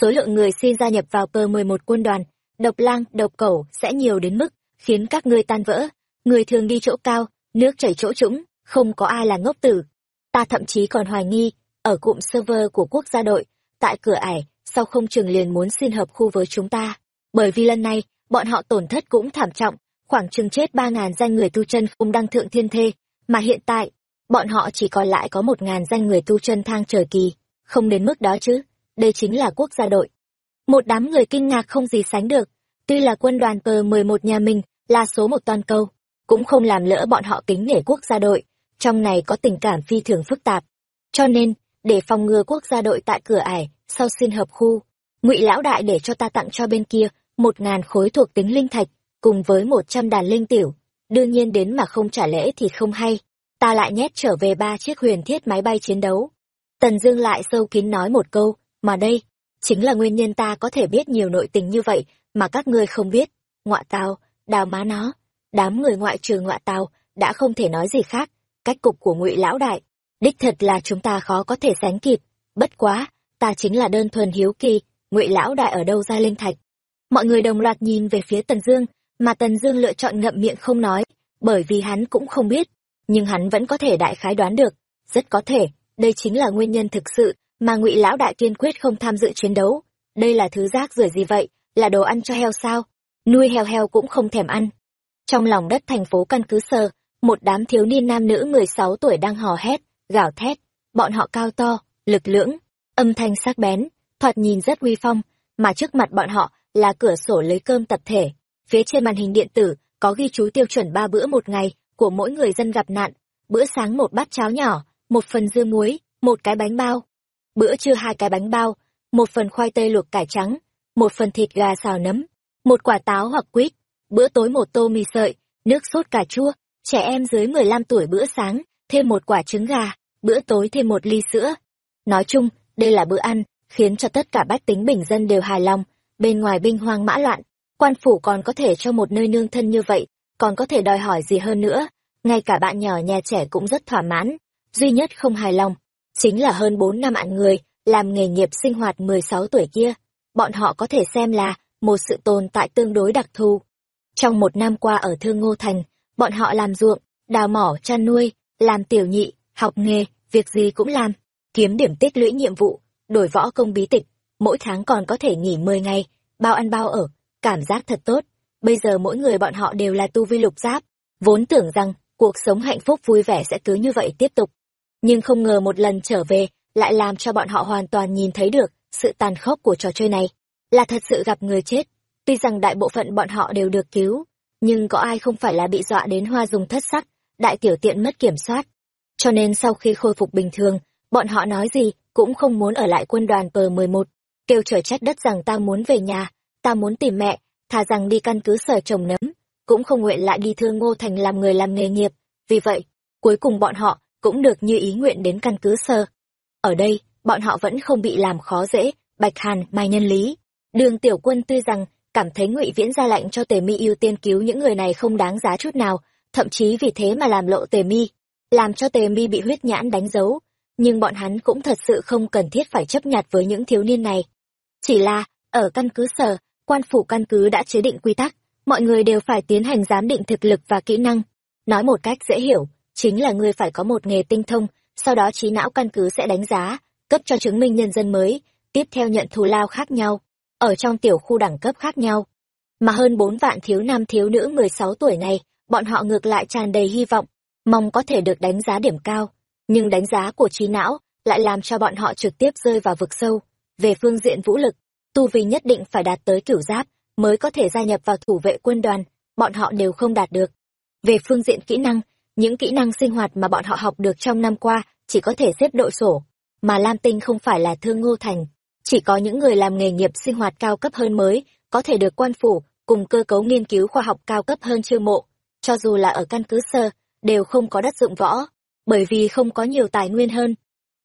số lượng người xin gia nhập vào cơ 11 quân đoàn, độc lang, độc cẩu sẽ nhiều đến mức khiến các ngươi tan vỡ. Người thường đi chỗ cao, nước chảy chỗ trũng, không có ai là ngốc tử. Ta thậm chí còn hoài nghi, ở cụm server của quốc gia đội, tại cửa ải, sau không trường liền muốn xin hợp khu với chúng ta. Bởi vì lần này, bọn họ tổn thất cũng thảm trọng, khoảng chừng chết ba ngàn danh người tu chân không đăng thượng thiên thê, mà hiện tại, bọn họ chỉ còn lại có một ngàn danh người tu chân thang trời kỳ, không đến mức đó chứ, đây chính là quốc gia đội. Một đám người kinh ngạc không gì sánh được, tuy là quân đoàn cờ 11 nhà mình là số một toàn cầu, cũng không làm lỡ bọn họ kính nể quốc gia đội, trong này có tình cảm phi thường phức tạp. Cho nên, để phòng ngừa quốc gia đội tại cửa ải, sau xin hợp khu, ngụy lão đại để cho ta tặng cho bên kia một ngàn khối thuộc tính linh thạch, cùng với một trăm đàn linh tiểu. Đương nhiên đến mà không trả lễ thì không hay. ta lại nhét trở về ba chiếc huyền thiết máy bay chiến đấu. Tần Dương lại sâu kín nói một câu, mà đây, chính là nguyên nhân ta có thể biết nhiều nội tình như vậy mà các ngươi không biết. Ngọa tao đào má nó, đám người ngoại trừ ngoại tào đã không thể nói gì khác, cách cục của Ngụy lão đại, đích thật là chúng ta khó có thể sánh kịp, bất quá, ta chính là đơn thuần hiếu kỳ, Ngụy lão đại ở đâu ra linh thạch. Mọi người đồng loạt nhìn về phía Tần Dương, mà Tần Dương lựa chọn ngậm miệng không nói, bởi vì hắn cũng không biết, nhưng hắn vẫn có thể đại khái đoán được, rất có thể, đây chính là nguyên nhân thực sự mà Ngụy lão đại kiên quyết không tham dự chiến đấu. Đây là thứ rác rưởi gì vậy, là đồ ăn cho heo sao? Nuôi heo heo cũng không thèm ăn. Trong lòng đất thành phố căn cứ sơ, một đám thiếu niên nam nữ 16 tuổi đang hò hét, gào thét, bọn họ cao to, lực lưỡng, âm thanh sắc bén, thoạt nhìn rất uy phong, mà trước mặt bọn họ là cửa sổ lấy cơm tập thể. Phía trên màn hình điện tử có ghi chú tiêu chuẩn ba bữa một ngày của mỗi người dân gặp nạn. Bữa sáng một bát cháo nhỏ, một phần dưa muối, một cái bánh bao. Bữa trưa hai cái bánh bao, một phần khoai tây luộc cải trắng, một phần thịt gà xào nấm, một quả táo hoặc quýt. Bữa tối một tô mì sợi, nước sốt cà chua, trẻ em dưới 15 tuổi bữa sáng, thêm một quả trứng gà, bữa tối thêm một ly sữa. Nói chung, đây là bữa ăn, khiến cho tất cả bách tính bình dân đều hài lòng, bên ngoài binh hoang mã loạn, quan phủ còn có thể cho một nơi nương thân như vậy, còn có thể đòi hỏi gì hơn nữa, ngay cả bạn nhỏ nhà trẻ cũng rất thỏa mãn, duy nhất không hài lòng, chính là hơn 4 năm ạn người, làm nghề nghiệp sinh hoạt 16 tuổi kia, bọn họ có thể xem là một sự tồn tại tương đối đặc thù. Trong một năm qua ở Thương Ngô Thành, bọn họ làm ruộng, đào mỏ, chăn nuôi, làm tiểu nhị, học nghề, việc gì cũng làm, kiếm điểm tích lũy nhiệm vụ, đổi võ công bí tịch, mỗi tháng còn có thể nghỉ 10 ngày, bao ăn bao ở, cảm giác thật tốt. Bây giờ mỗi người bọn họ đều là tu vi lục giáp, vốn tưởng rằng cuộc sống hạnh phúc vui vẻ sẽ cứ như vậy tiếp tục. Nhưng không ngờ một lần trở về, lại làm cho bọn họ hoàn toàn nhìn thấy được sự tàn khốc của trò chơi này. Là thật sự gặp người chết. Tuy rằng đại bộ phận bọn họ đều được cứu, nhưng có ai không phải là bị dọa đến hoa dùng thất sắc, đại tiểu tiện mất kiểm soát. Cho nên sau khi khôi phục bình thường, bọn họ nói gì cũng không muốn ở lại quân đoàn tờ 11, kêu trời trách đất rằng ta muốn về nhà, ta muốn tìm mẹ, thà rằng đi căn cứ sở trồng nấm, cũng không nguyện lại đi thương ngô thành làm người làm nghề nghiệp. Vì vậy, cuối cùng bọn họ cũng được như ý nguyện đến căn cứ sở. Ở đây, bọn họ vẫn không bị làm khó dễ, Bạch Hàn, Mai Nhân Lý. Đường Tiểu Quân tuy rằng cảm thấy Ngụy Viễn ra lệnh cho Tề Mi ưu tiên cứu những người này không đáng giá chút nào, thậm chí vì thế mà làm lộ Tề Mi, làm cho Tề Mi bị huyết nhãn đánh dấu, nhưng bọn hắn cũng thật sự không cần thiết phải chấp nhặt với những thiếu niên này. Chỉ là, ở căn cứ sở, quan phủ căn cứ đã chế định quy tắc, mọi người đều phải tiến hành giám định thực lực và kỹ năng. Nói một cách dễ hiểu, chính là người phải có một nghề tinh thông, sau đó trí não căn cứ sẽ đánh giá, cấp cho chứng minh nhân dân mới, tiếp theo nhận thù lao khác nhau, ở trong tiểu khu đẳng cấp khác nhau. Mà hơn bốn vạn thiếu nam thiếu nữ 16 tuổi này, bọn họ ngược lại tràn đầy hy vọng, mong có thể được đánh giá điểm cao, nhưng đánh giá của trí não lại làm cho bọn họ trực tiếp rơi vào vực sâu. Về phương diện vũ lực, tu vi nhất định phải đạt tới cửu giáp mới có thể gia nhập vào thủ vệ quân đoàn, bọn họ đều không đạt được. Về phương diện kỹ năng, những kỹ năng sinh hoạt mà bọn họ học được trong năm qua chỉ có thể xếp đội sổ, mà Lam Tinh không phải là thương ngô thành. Chỉ có những người làm nghề nghiệp sinh hoạt cao cấp hơn mới, có thể được quan phủ, cùng cơ cấu nghiên cứu khoa học cao cấp hơn chiêu mộ. Cho dù là ở căn cứ sơ, đều không có đất dụng võ, bởi vì không có nhiều tài nguyên hơn.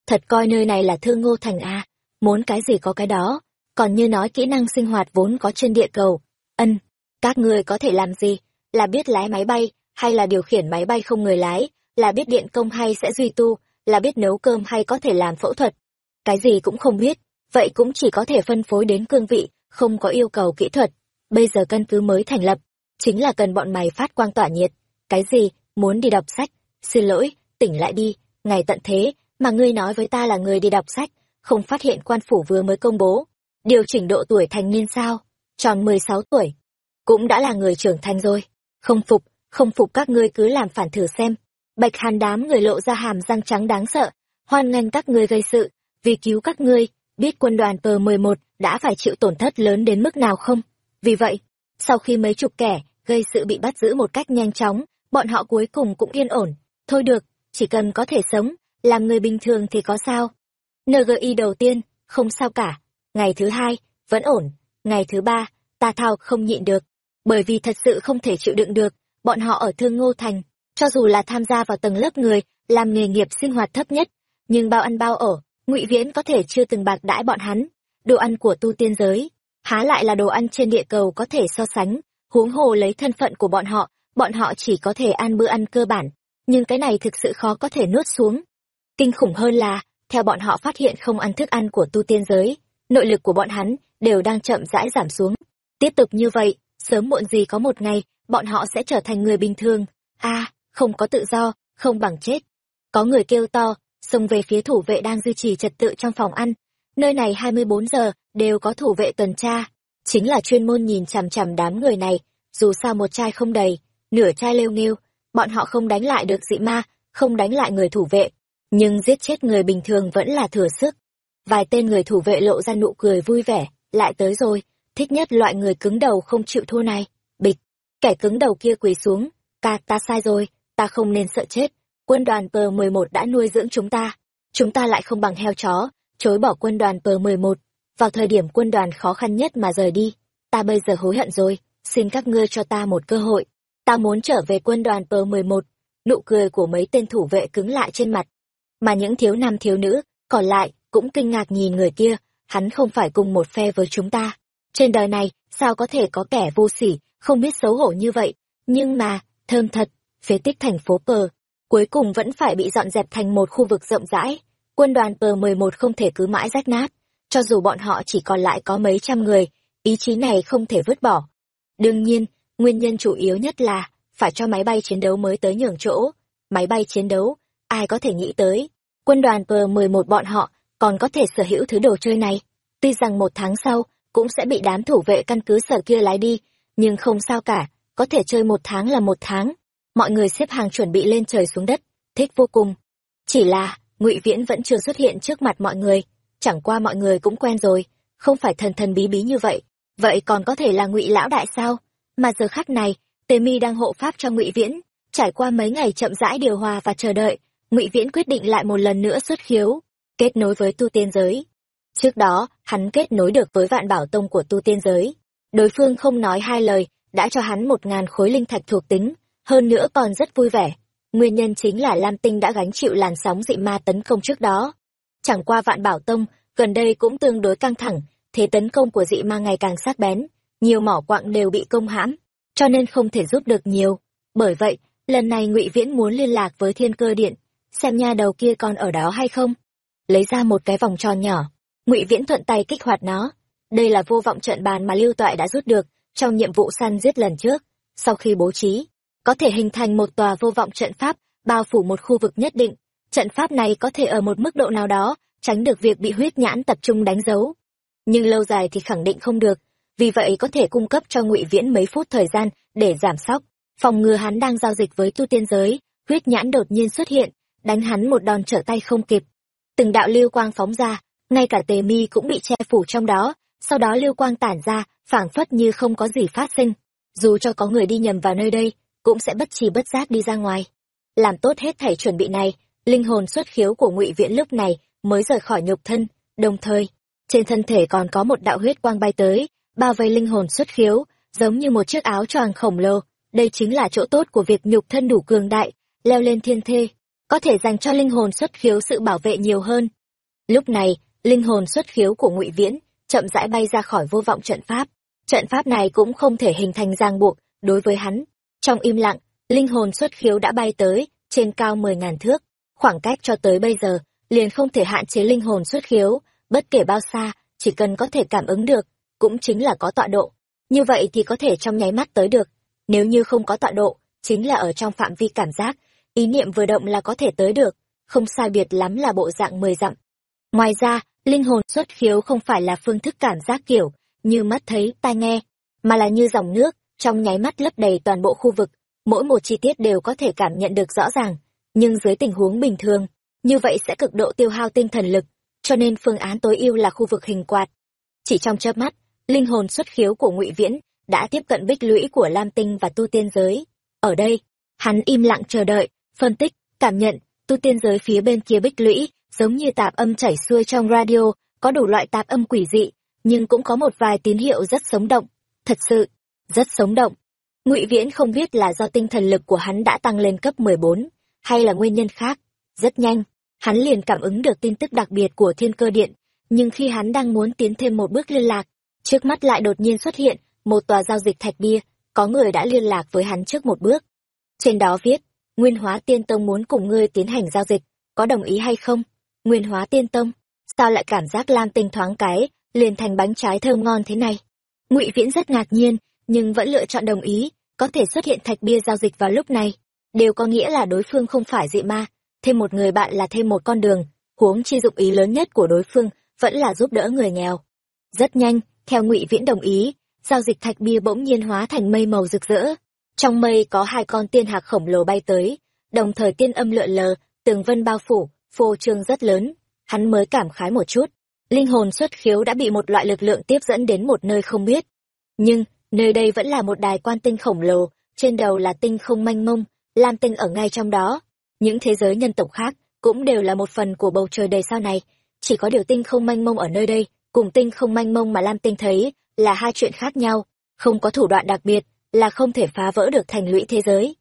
Thật coi nơi này là thương ngô thành A, muốn cái gì có cái đó, còn như nói kỹ năng sinh hoạt vốn có trên địa cầu. Ân, các người có thể làm gì? Là biết lái máy bay, hay là điều khiển máy bay không người lái, là biết điện công hay sẽ duy tu, là biết nấu cơm hay có thể làm phẫu thuật. Cái gì cũng không biết, vậy cũng chỉ có thể phân phối đến cương vị, không có yêu cầu kỹ thuật. Bây giờ căn cứ mới thành lập, chính là cần bọn mày phát quang tỏa nhiệt. Cái gì, muốn đi đọc sách? Xin lỗi, tỉnh lại đi, ngày tận thế, mà ngươi nói với ta là người đi đọc sách, không phát hiện quan phủ vừa mới công bố. Điều chỉnh độ tuổi thành niên sao? Tròn 16 tuổi. Cũng đã là người trưởng thành rồi. Không phục, không phục các ngươi cứ làm phản thử xem. Bạch hàn đám người lộ ra hàm răng trắng đáng sợ, hoan nghênh các ngươi gây sự, vì cứu các ngươi, biết quân đoàn tờ 11 đã phải chịu tổn thất lớn đến mức nào không? Vì vậy, sau khi mấy chục kẻ gây sự bị bắt giữ một cách nhanh chóng, bọn họ cuối cùng cũng yên ổn. Thôi được, chỉ cần có thể sống, làm người bình thường thì có sao. NGI đầu tiên, không sao cả. Ngày thứ hai, vẫn ổn. Ngày thứ ba, ta thao không nhịn được. Bởi vì thật sự không thể chịu đựng được, bọn họ ở Thương Ngô Thành, cho dù là tham gia vào tầng lớp người làm nghề nghiệp sinh hoạt thấp nhất nhưng bao ăn bao ở ngụy viễn có thể chưa từng bạc đãi bọn hắn. Đồ ăn của tu tiên giới, há lại là đồ ăn trên địa cầu có thể so sánh, huống hồ lấy thân phận của bọn họ bọn họ chỉ có thể ăn bữa ăn cơ bản, nhưng cái này thực sự khó có thể nuốt xuống. Kinh khủng hơn là, theo bọn họ phát hiện không ăn thức ăn của tu tiên giới, nội lực của bọn hắn đều đang chậm rãi giảm xuống. Tiếp tục như vậy, sớm muộn gì có một ngày, bọn họ sẽ trở thành người bình thường. A, không có tự do, không bằng chết. Có người kêu to xông về phía thủ vệ đang duy trì trật tự trong phòng ăn. Nơi này hai mươi bốn giờ, đều có thủ vệ tuần tra. Chính là chuyên môn nhìn chằm chằm đám người này. Dù sao một chai không đầy, nửa chai lêu nghêu. Bọn họ không đánh lại được dị ma, không đánh lại người thủ vệ. Nhưng giết chết người bình thường vẫn là thừa sức. Vài tên người thủ vệ lộ ra nụ cười vui vẻ, lại tới rồi. Thích nhất loại người cứng đầu không chịu thua này. Bịch, kẻ cứng đầu kia quỳ xuống. Ca, ta sai rồi, ta không nên sợ chết quân đoàn pờ mười một đã nuôi dưỡng chúng ta. Chúng ta lại không bằng heo chó, chối bỏ quân đoàn pờ mười một. Vào thời điểm quân đoàn khó khăn nhất mà rời đi, ta bây giờ hối hận rồi. Xin các ngươi cho ta một cơ hội. Ta muốn trở về quân đoàn pờ mười một. Nụ cười của mấy tên thủ vệ cứng lại trên mặt. Mà những thiếu nam thiếu nữ còn lại cũng kinh ngạc nhìn người kia. Hắn không phải cùng một phe với chúng ta. Trên đời này, sao có thể có kẻ vô sỉ, không biết xấu hổ như vậy? Nhưng mà, thơm thật, phế tích thành phố pờ cuối cùng vẫn phải bị dọn dẹp thành một khu vực rộng rãi. Quân đoàn P-11 không thể cứ mãi rách nát. Cho dù bọn họ chỉ còn lại có mấy trăm người, ý chí này không thể vứt bỏ. Đương nhiên, nguyên nhân chủ yếu nhất là phải cho máy bay chiến đấu mới tới nhường chỗ. Máy bay chiến đấu, ai có thể nghĩ tới? Quân đoàn P-11 bọn họ còn có thể sở hữu thứ đồ chơi này. Tuy rằng một tháng sau cũng sẽ bị đám thủ vệ căn cứ sở kia lái đi, nhưng không sao cả, có thể chơi một tháng là một tháng mọi người xếp hàng chuẩn bị lên trời xuống đất. Thích vô cùng. Chỉ là, ngụy viễn vẫn chưa xuất hiện trước mặt mọi người. Chẳng qua mọi người cũng quen rồi. Không phải thần thần bí bí như vậy. Vậy còn có thể là ngụy lão đại sao? Mà giờ khắc này, tề mi đang hộ pháp cho ngụy viễn. Trải qua mấy ngày chậm rãi điều hòa và chờ đợi, ngụy viễn quyết định lại một lần nữa xuất khiếu, kết nối với tu tiên giới. Trước đó, hắn kết nối được với vạn bảo tông của tu tiên giới. Đối phương không nói hai lời, đã cho hắn một ngàn khối linh thạch thuộc tính hơn nữa còn rất vui vẻ. Nguyên nhân chính là lam tinh đã gánh chịu làn sóng dị ma tấn công trước đó. Chẳng qua vạn bảo tông, gần đây cũng tương đối căng thẳng, thế tấn công của dị ma ngày càng sắc bén, nhiều mỏ quặng đều bị công hãm, cho nên không thể giúp được nhiều. Bởi vậy, lần này ngụy viễn muốn liên lạc với thiên cơ điện, xem nha đầu kia còn ở đó hay không. Lấy ra một cái vòng tròn nhỏ, ngụy viễn thuận tay kích hoạt nó. Đây là vô vọng trận bàn mà lưu toại đã rút được trong nhiệm vụ săn giết lần trước, sau khi bố trí có thể hình thành một tòa vô vọng trận pháp, bao phủ một khu vực nhất định. Trận pháp này có thể ở một mức độ nào đó, tránh được việc bị huyết nhãn tập trung đánh dấu. Nhưng lâu dài thì khẳng định không được, vì vậy có thể cung cấp cho ngụy viễn mấy phút thời gian để giảm sóc. Phòng ngừa hắn đang giao dịch với tu tiên giới, huyết nhãn đột nhiên xuất hiện, đánh hắn một đòn trở tay không kịp. Từng đạo lưu quang phóng ra, ngay cả tề mi cũng bị che phủ trong đó, sau đó lưu quang tản ra, phảng phất như không có gì phát sinh. Dù cho có người đi nhầm vào nơi đây cũng sẽ bất trì bất giác đi ra ngoài. Làm tốt hết thảy chuẩn bị này, linh hồn xuất khiếu của ngụy viễn lúc này mới rời khỏi nhục thân, đồng thời, trên thân thể còn có một đạo huyết quang bay tới, bao vây linh hồn xuất khiếu, giống như một chiếc áo choàng khổng lồ. Đây chính là chỗ tốt của việc nhục thân đủ cường đại, leo lên thiên thê, có thể dành cho linh hồn xuất khiếu sự bảo vệ nhiều hơn. Lúc này, linh hồn xuất khiếu của ngụy viễn chậm rãi bay ra khỏi vô vọng trận pháp. Trận pháp này cũng không thể hình thành ràng buộc đối với hắn trong im lặng, linh hồn xuất khiếu đã bay tới, trên cao mười ngàn thước. Khoảng cách cho tới bây giờ, liền không thể hạn chế linh hồn xuất khiếu, bất kể bao xa, chỉ cần có thể cảm ứng được, cũng chính là có tọa độ. Như vậy thì có thể trong nháy mắt tới được. Nếu như không có tọa độ, chính là ở trong phạm vi cảm giác, ý niệm vừa động là có thể tới được, không sai biệt lắm là bộ dạng mười dặm. Ngoài ra, linh hồn xuất khiếu không phải là phương thức cảm giác kiểu như mắt thấy, tai nghe, mà là như dòng nước trong nháy mắt lấp đầy toàn bộ khu vực, mỗi một chi tiết đều có thể cảm nhận được rõ ràng, nhưng dưới tình huống bình thường, như vậy sẽ cực độ tiêu hao tinh thần lực, cho nên phương án tối ưu là khu vực hình quạt. Chỉ trong chớp mắt, linh hồn xuất khiếu của ngụy viễn đã tiếp cận bích lũy của lam tinh và tu tiên giới. Ở đây, hắn im lặng chờ đợi, phân tích, cảm nhận, tu tiên giới phía bên kia bích lũy giống như tạp âm chảy xuôi trong radio, có đủ loại tạp âm quỷ dị, nhưng cũng có một vài tín hiệu rất sống động. Thật sự rất sống động. Ngụy viễn không biết là do tinh thần lực của hắn đã tăng lên cấp mười bốn, hay là nguyên nhân khác. Rất nhanh, hắn liền cảm ứng được tin tức đặc biệt của thiên cơ điện, nhưng khi hắn đang muốn tiến thêm một bước liên lạc, trước mắt lại đột nhiên xuất hiện một tòa giao dịch thạch bia, có người đã liên lạc với hắn trước một bước. Trên đó viết, nguyên hóa tiên tông muốn cùng ngươi tiến hành giao dịch, có đồng ý hay không? Nguyên hóa tiên tông, sao lại cảm giác lam tinh thoáng cái, liền thành bánh trái thơm ngon thế này? Ngụy viễn rất ngạc nhiên nhưng vẫn lựa chọn đồng ý, có thể xuất hiện thạch bia giao dịch vào lúc này. Đều có nghĩa là đối phương không phải dị ma, thêm một người bạn là thêm một con đường, huống chi dụng ý lớn nhất của đối phương vẫn là giúp đỡ người nghèo. Rất nhanh, theo ngụy viễn đồng ý, giao dịch thạch bia bỗng nhiên hóa thành mây màu rực rỡ. Trong mây có hai con tiên hạc khổng lồ bay tới, đồng thời tiên âm lượn lờ, tường vân bao phủ, phô trương rất lớn. Hắn mới cảm khái một chút, linh hồn xuất khiếu đã bị một loại lực lượng tiếp dẫn đến một nơi không biết. Nhưng nơi đây vẫn là một đài quan tinh khổng lồ, trên đầu là tinh không manh mông, lam tinh ở ngay trong đó. Những thế giới nhân tộc khác cũng đều là một phần của bầu trời đầy sao này. Chỉ có điều tinh không manh mông ở nơi đây, cùng tinh không manh mông mà lam tinh thấy là hai chuyện khác nhau. Không có thủ đoạn đặc biệt là không thể phá vỡ được thành lũy thế giới.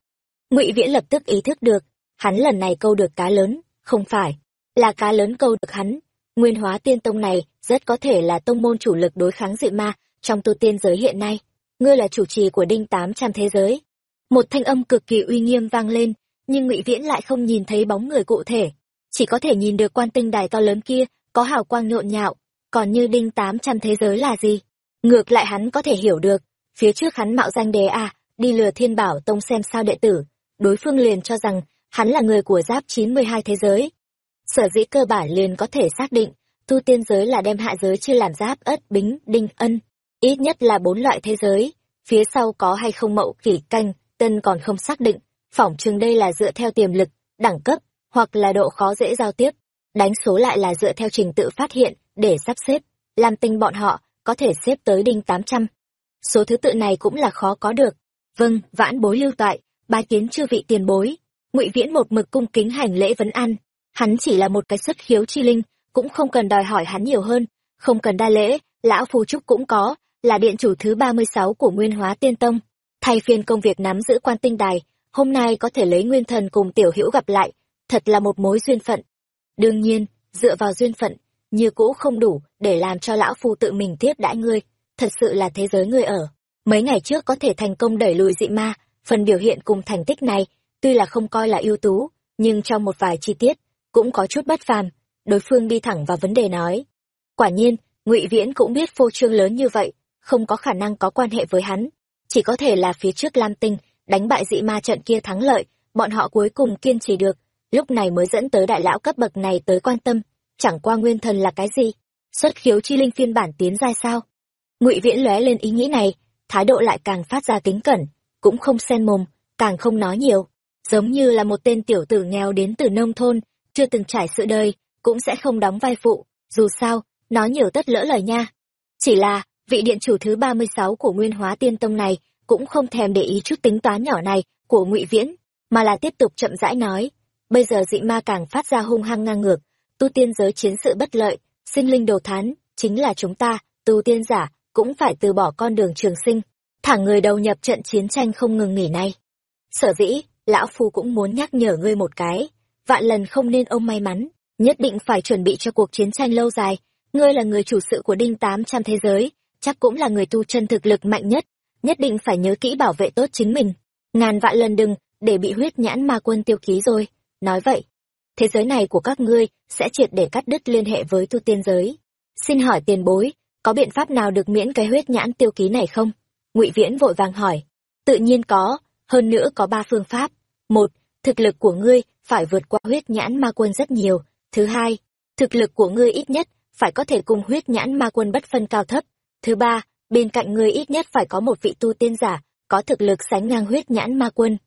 Ngụy viễn lập tức ý thức được, hắn lần này câu được cá lớn, không phải là cá lớn câu được hắn. Nguyên hóa tiên tông này rất có thể là tông môn chủ lực đối kháng dị ma trong tu tiên giới hiện nay ngươi là chủ trì của đinh tám trăm thế giới. Một thanh âm cực kỳ uy nghiêm vang lên, nhưng ngụy viễn lại không nhìn thấy bóng người cụ thể. Chỉ có thể nhìn được quan tinh đài to lớn kia, có hào quang nhộn nhạo. Còn như đinh tám trăm thế giới là gì? Ngược lại hắn có thể hiểu được. Phía trước hắn mạo danh đế à đi lừa thiên bảo tông xem sao đệ tử. Đối phương liền cho rằng, hắn là người của giáp chín mươi hai thế giới. Sở dĩ cơ bản liền có thể xác định, tu tiên giới là đem hạ giới chia làm giáp, ất, bính, đinh, ân ít nhất là bốn loại thế giới. Phía sau có hay không mậu kỷ canh, tân còn không xác định. Phỏng chừng đây là dựa theo tiềm lực, đẳng cấp, hoặc là độ khó dễ giao tiếp. Đánh số lại là dựa theo trình tự phát hiện, để sắp xếp. Làm tinh bọn họ, có thể xếp tới đinh tám trăm. Số thứ tự này cũng là khó có được. Vâng vãn bối lưu toại, bái kiến chư vị tiền bối. Ngụy viễn một mực cung kính hành lễ vấn ăn hắn chỉ là một cái xuất khiếu chi linh, cũng không cần đòi hỏi hắn nhiều hơn. Không cần đa lễ, lão phù trúc cũng có là điện chủ thứ ba mươi sáu của nguyên hóa tiên tông. Thay phiên công việc nắm giữ quan tinh đài, hôm nay có thể lấy nguyên thần cùng tiểu hữu gặp lại, thật là một mối duyên phận. Đương nhiên, dựa vào duyên phận, như cũ không đủ để làm cho lão phu tự mình tiếp đãi ngươi, thật sự là thế giới ngươi ở. Mấy ngày trước có thể thành công đẩy lùi dị ma, phần biểu hiện cùng thành tích này, tuy là không coi là ưu tú, nhưng trong một vài chi tiết, cũng có chút bất phàm, đối phương đi thẳng vào vấn đề nói. Quả nhiên, ngụy viễn cũng biết phô trương lớn như vậy không có khả năng có quan hệ với hắn. Chỉ có thể là phía trước lam tinh, đánh bại dị ma trận kia thắng lợi, bọn họ cuối cùng kiên trì được. Lúc này mới dẫn tới đại lão cấp bậc này tới quan tâm. Chẳng qua nguyên thần là cái gì? Xuất khiếu chi linh phiên bản tiến ra sao? Ngụy viễn lóe lên ý nghĩ này, thái độ lại càng phát ra kính cẩn, cũng không xen mồm, càng không nói nhiều. Giống như là một tên tiểu tử nghèo đến từ nông thôn, chưa từng trải sự đời, cũng sẽ không đóng vai phụ. Dù sao nói nhiều tất lỡ lời nha. Chỉ là vị điện chủ thứ ba mươi sáu của nguyên hóa tiên tông này cũng không thèm để ý chút tính toán nhỏ này của ngụy viễn, mà là tiếp tục chậm rãi nói, bây giờ dị ma càng phát ra hung hăng ngang ngược, tu tiên giới chiến sự bất lợi, sinh linh đồ thán chính là chúng ta, tu tiên giả cũng phải từ bỏ con đường trường sinh thẳng người đầu nhập trận chiến tranh không ngừng nghỉ này sở dĩ, lão phu cũng muốn nhắc nhở ngươi một cái, vạn lần không nên ông may mắn, nhất định phải chuẩn bị cho cuộc chiến tranh lâu dài, ngươi là người chủ sự của đinh tám trăm thế giới chắc cũng là người tu chân thực lực mạnh nhất nhất định phải nhớ kỹ bảo vệ tốt chính mình. Ngàn vạn lần đừng, để bị huyết nhãn ma quân tiêu ký rồi. Nói vậy, thế giới này của các ngươi sẽ triệt để cắt đứt liên hệ với tu tiên giới. Xin hỏi tiền bối, có biện pháp nào được miễn cái huyết nhãn tiêu ký này không? Ngụy viễn vội vàng hỏi. Tự nhiên có, hơn nữa có ba phương pháp. Một, thực lực của ngươi phải vượt qua huyết nhãn ma quân rất nhiều. Thứ hai, thực lực của ngươi ít nhất phải có thể cùng huyết nhãn ma quân bất phân cao thấp thứ ba, bên cạnh ngươi ít nhất phải có một vị tu tiên giả, có thực lực sánh ngang huyết nhãn ma quân.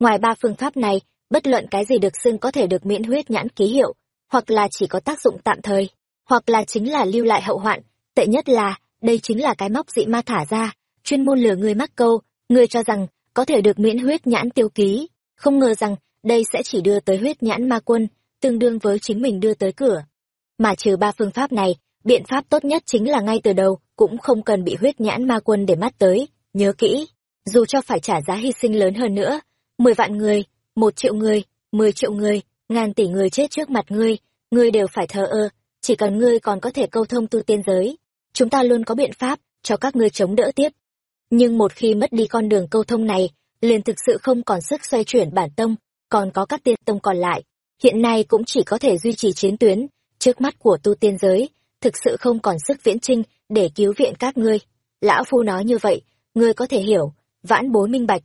Ngoài ba phương pháp này, bất luận cái gì được xưng có thể được miễn huyết nhãn ký hiệu, hoặc là chỉ có tác dụng tạm thời, hoặc là chính là lưu lại hậu hoạn, tệ nhất là, đây chính là cái móc dị ma thả ra, chuyên môn lừa người mắc câu người cho rằng, có thể được miễn huyết nhãn tiêu ký, không ngờ rằng, đây sẽ chỉ đưa tới huyết nhãn ma quân, tương đương với chính mình đưa tới cửa. Mà trừ ba phương pháp này, biện pháp tốt nhất chính là ngay từ đầu cũng không cần bị huyết nhãn ma quân để mắt tới, nhớ kỹ, dù cho phải trả giá hy sinh lớn hơn nữa, mười vạn người, một triệu người, mười triệu người, ngàn tỷ người chết trước mặt ngươi ngươi đều phải thờ ơ, chỉ cần ngươi còn có thể câu thông tu tiên giới, chúng ta luôn có biện pháp cho các ngươi chống đỡ tiếp. Nhưng một khi mất đi con đường câu thông này, liền thực sự không còn sức xoay chuyển bản tông, còn có các tiên tông còn lại. Hiện nay cũng chỉ có thể duy trì chiến tuyến, trước mắt của tu tiên giới, thực sự không còn sức viễn trinh để cứu viện các ngươi. Lão phu nói như vậy, ngươi có thể hiểu, vãn bối minh bạch.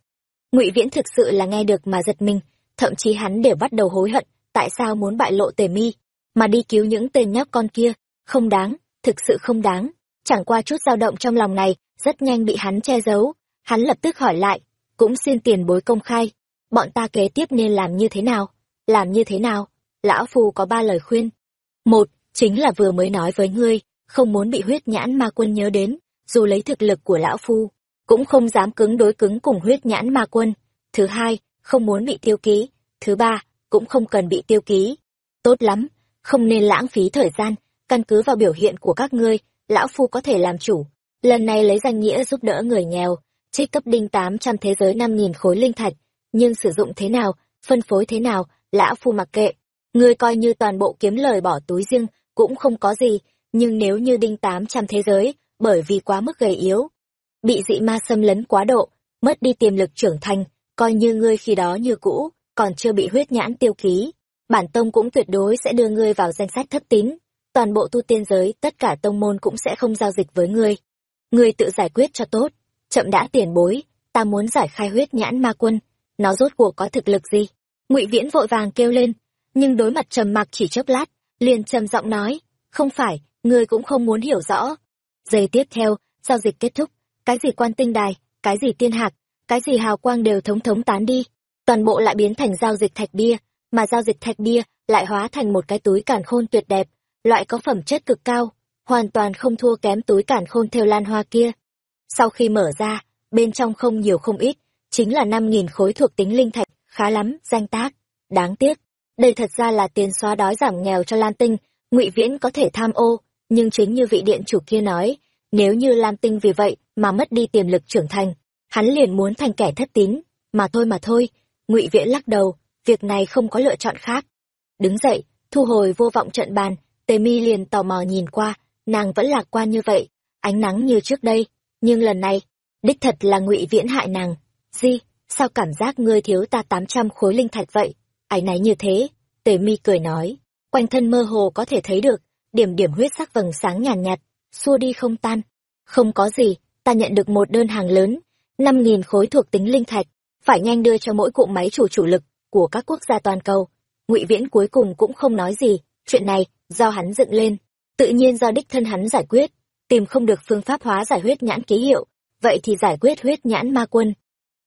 Ngụy viễn thực sự là nghe được mà giật mình, thậm chí hắn đều bắt đầu hối hận, tại sao muốn bại lộ tề mi, mà đi cứu những tên nhóc con kia, không đáng, thực sự không đáng. Chẳng qua chút dao động trong lòng này, rất nhanh bị hắn che giấu. Hắn lập tức hỏi lại, cũng xin tiền bối công khai, bọn ta kế tiếp nên làm như thế nào? Làm như thế nào? Lão phu có ba lời khuyên. Một, chính là vừa mới nói với ngươi không muốn bị huyết nhãn ma quân nhớ đến, dù lấy thực lực của lão phu, cũng không dám cứng đối cứng cùng huyết nhãn ma quân. Thứ hai, không muốn bị tiêu ký. Thứ ba, cũng không cần bị tiêu ký. Tốt lắm, không nên lãng phí thời gian, căn cứ vào biểu hiện của các ngươi, lão phu có thể làm chủ. Lần này lấy danh nghĩa giúp đỡ người nghèo trích cấp đinh tám trăm thế giới năm nghìn khối linh thạch, nhưng sử dụng thế nào, phân phối thế nào, lão phu mặc kệ. Ngươi coi như toàn bộ kiếm lời bỏ túi riêng, cũng không có gì nhưng nếu như đinh tám trăm thế giới, bởi vì quá mức gầy yếu, bị dị ma xâm lấn quá độ, mất đi tiềm lực trưởng thành, coi như ngươi khi đó như cũ, còn chưa bị huyết nhãn tiêu ký, bản tông cũng tuyệt đối sẽ đưa ngươi vào danh sách thất tín. Toàn bộ tu tiên giới, tất cả tông môn cũng sẽ không giao dịch với ngươi. Ngươi tự giải quyết cho tốt. Chậm đã tiền bối, ta muốn giải khai huyết nhãn ma quân. Nó rốt cuộc có thực lực gì? Ngụy viễn vội vàng kêu lên, nhưng đối mặt trầm mặc chỉ chớp lát, liền trầm giọng nói, không phải ngươi cũng không muốn hiểu rõ. Giây tiếp theo, giao dịch kết thúc. Cái gì quan tinh đài, cái gì tiên hạc, cái gì hào quang đều thống thống tán đi. Toàn bộ lại biến thành giao dịch thạch bia, mà giao dịch thạch bia lại hóa thành một cái túi cản khôn tuyệt đẹp, loại có phẩm chất cực cao, hoàn toàn không thua kém túi cản khôn theo lan hoa kia. Sau khi mở ra, bên trong không nhiều không ít, chính là năm nghìn khối thuộc tính linh thạch, khá lắm, danh tác. Đáng tiếc, đây thật ra là tiền xóa đói giảm nghèo cho lan tinh, ngụy viễn có thể tham ô nhưng chính như vị điện chủ kia nói, nếu như lam tinh vì vậy mà mất đi tiềm lực trưởng thành, hắn liền muốn thành kẻ thất tín. Mà thôi mà thôi, ngụy viễn lắc đầu, việc này không có lựa chọn khác. Đứng dậy, thu hồi vô vọng trận bàn, tề mi liền tò mò nhìn qua, nàng vẫn lạc quan như vậy, ánh nắng như trước đây, nhưng lần này, đích thật là ngụy viễn hại nàng. Di, sao cảm giác ngươi thiếu ta tám trăm khối linh thạch vậy? Ái náy như thế, tề mi cười nói, quanh thân mơ hồ có thể thấy được điểm điểm huyết sắc vầng sáng nhàn nhạt, nhạt xua đi không tan. Không có gì ta nhận được một đơn hàng lớn năm nghìn khối thuộc tính linh thạch phải nhanh đưa cho mỗi cụm máy chủ chủ lực của các quốc gia toàn cầu. Ngụy viễn cuối cùng cũng không nói gì chuyện này do hắn dựng lên. Tự nhiên do đích thân hắn giải quyết tìm không được phương pháp hóa giải huyết nhãn ký hiệu vậy thì giải quyết huyết nhãn ma quân.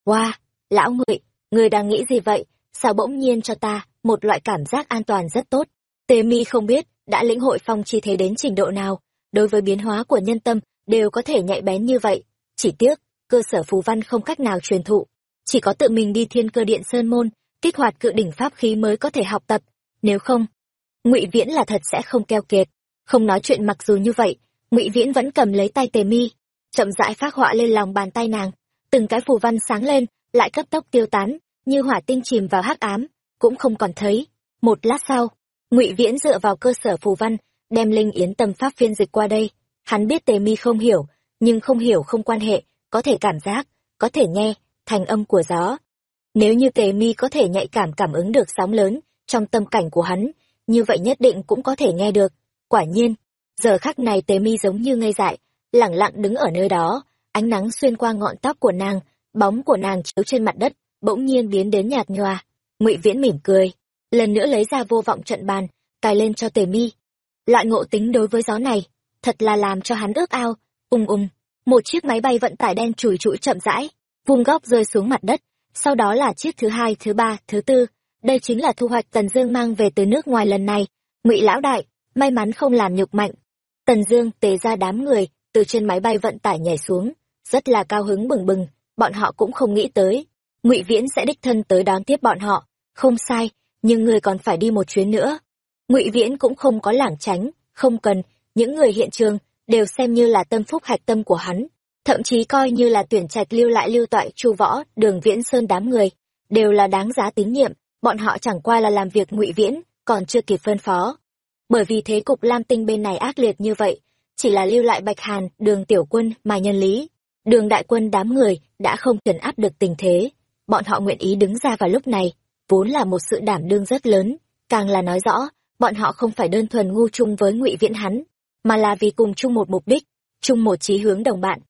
Wow lão ngụy người đang nghĩ gì vậy? Sao bỗng nhiên cho ta một loại cảm giác an toàn rất tốt? Tề mi không biết đã lĩnh hội phong chi thế đến trình độ nào, đối với biến hóa của nhân tâm đều có thể nhạy bén như vậy. Chỉ tiếc, cơ sở phù văn không cách nào truyền thụ. Chỉ có tự mình đi thiên cơ điện sơn môn, kích hoạt cự đỉnh pháp khí mới có thể học tập. Nếu không, ngụy viễn là thật sẽ không keo kiệt. Không nói chuyện mặc dù như vậy, ngụy viễn vẫn cầm lấy tay tề mi, chậm rãi phát họa lên lòng bàn tay nàng. Từng cái phù văn sáng lên, lại cấp tốc tiêu tán, như hỏa tinh chìm vào hắc ám, cũng không còn thấy. Một lát sau ngụy viễn dựa vào cơ sở phù văn, đem linh yến tâm pháp phiên dịch qua đây. Hắn biết tề mi không hiểu, nhưng không hiểu không quan hệ, có thể cảm giác, có thể nghe, thành âm của gió. Nếu như tề mi có thể nhạy cảm cảm ứng được sóng lớn trong tâm cảnh của hắn, như vậy nhất định cũng có thể nghe được. Quả nhiên, giờ khắc này tề mi giống như ngây dại, lẳng lặng đứng ở nơi đó, ánh nắng xuyên qua ngọn tóc của nàng, bóng của nàng chiếu trên mặt đất, bỗng nhiên biến đến nhạt nhòa. Ngụy viễn mỉm cười lần nữa lấy ra vô vọng trận bàn, cài lên cho tề mi. Loại ngộ tính đối với gió này, thật là làm cho hắn ước ao. Ùng ùng một chiếc máy bay vận tải đen chùi chụi chậm rãi, vung góc rơi xuống mặt đất. Sau đó là chiếc thứ hai, thứ ba, thứ tư. Đây chính là thu hoạch tần dương mang về từ nước ngoài lần này. Ngụy lão đại, may mắn không làm nhục mạnh. Tần dương tề ra đám người, từ trên máy bay vận tải nhảy xuống. Rất là cao hứng bừng bừng, bọn họ cũng không nghĩ tới. Ngụy viễn sẽ đích thân tới đón tiếp bọn họ. Không sai nhưng người còn phải đi một chuyến nữa. Ngụy viễn cũng không có lảng tránh, không cần. Những người hiện trường đều xem như là tâm phúc hạch tâm của hắn. Thậm chí coi như là tuyển trạch lưu lại lưu toại chu võ, đường viễn sơn đám người. Đều là đáng giá tín nhiệm. Bọn họ chẳng qua là làm việc ngụy viễn, còn chưa kịp phân phó. Bởi vì thế cục lam tinh bên này ác liệt như vậy, chỉ là lưu lại bạch hàn, đường tiểu quân mà nhân lý. Đường đại quân đám người đã không trấn áp được tình thế. Bọn họ nguyện ý đứng ra vào lúc này vốn là một sự đảm đương rất lớn. Càng là nói rõ, bọn họ không phải đơn thuần ngu chung với ngụy viễn hắn, mà là vì cùng chung một mục đích, chung một chí hướng đồng bạn.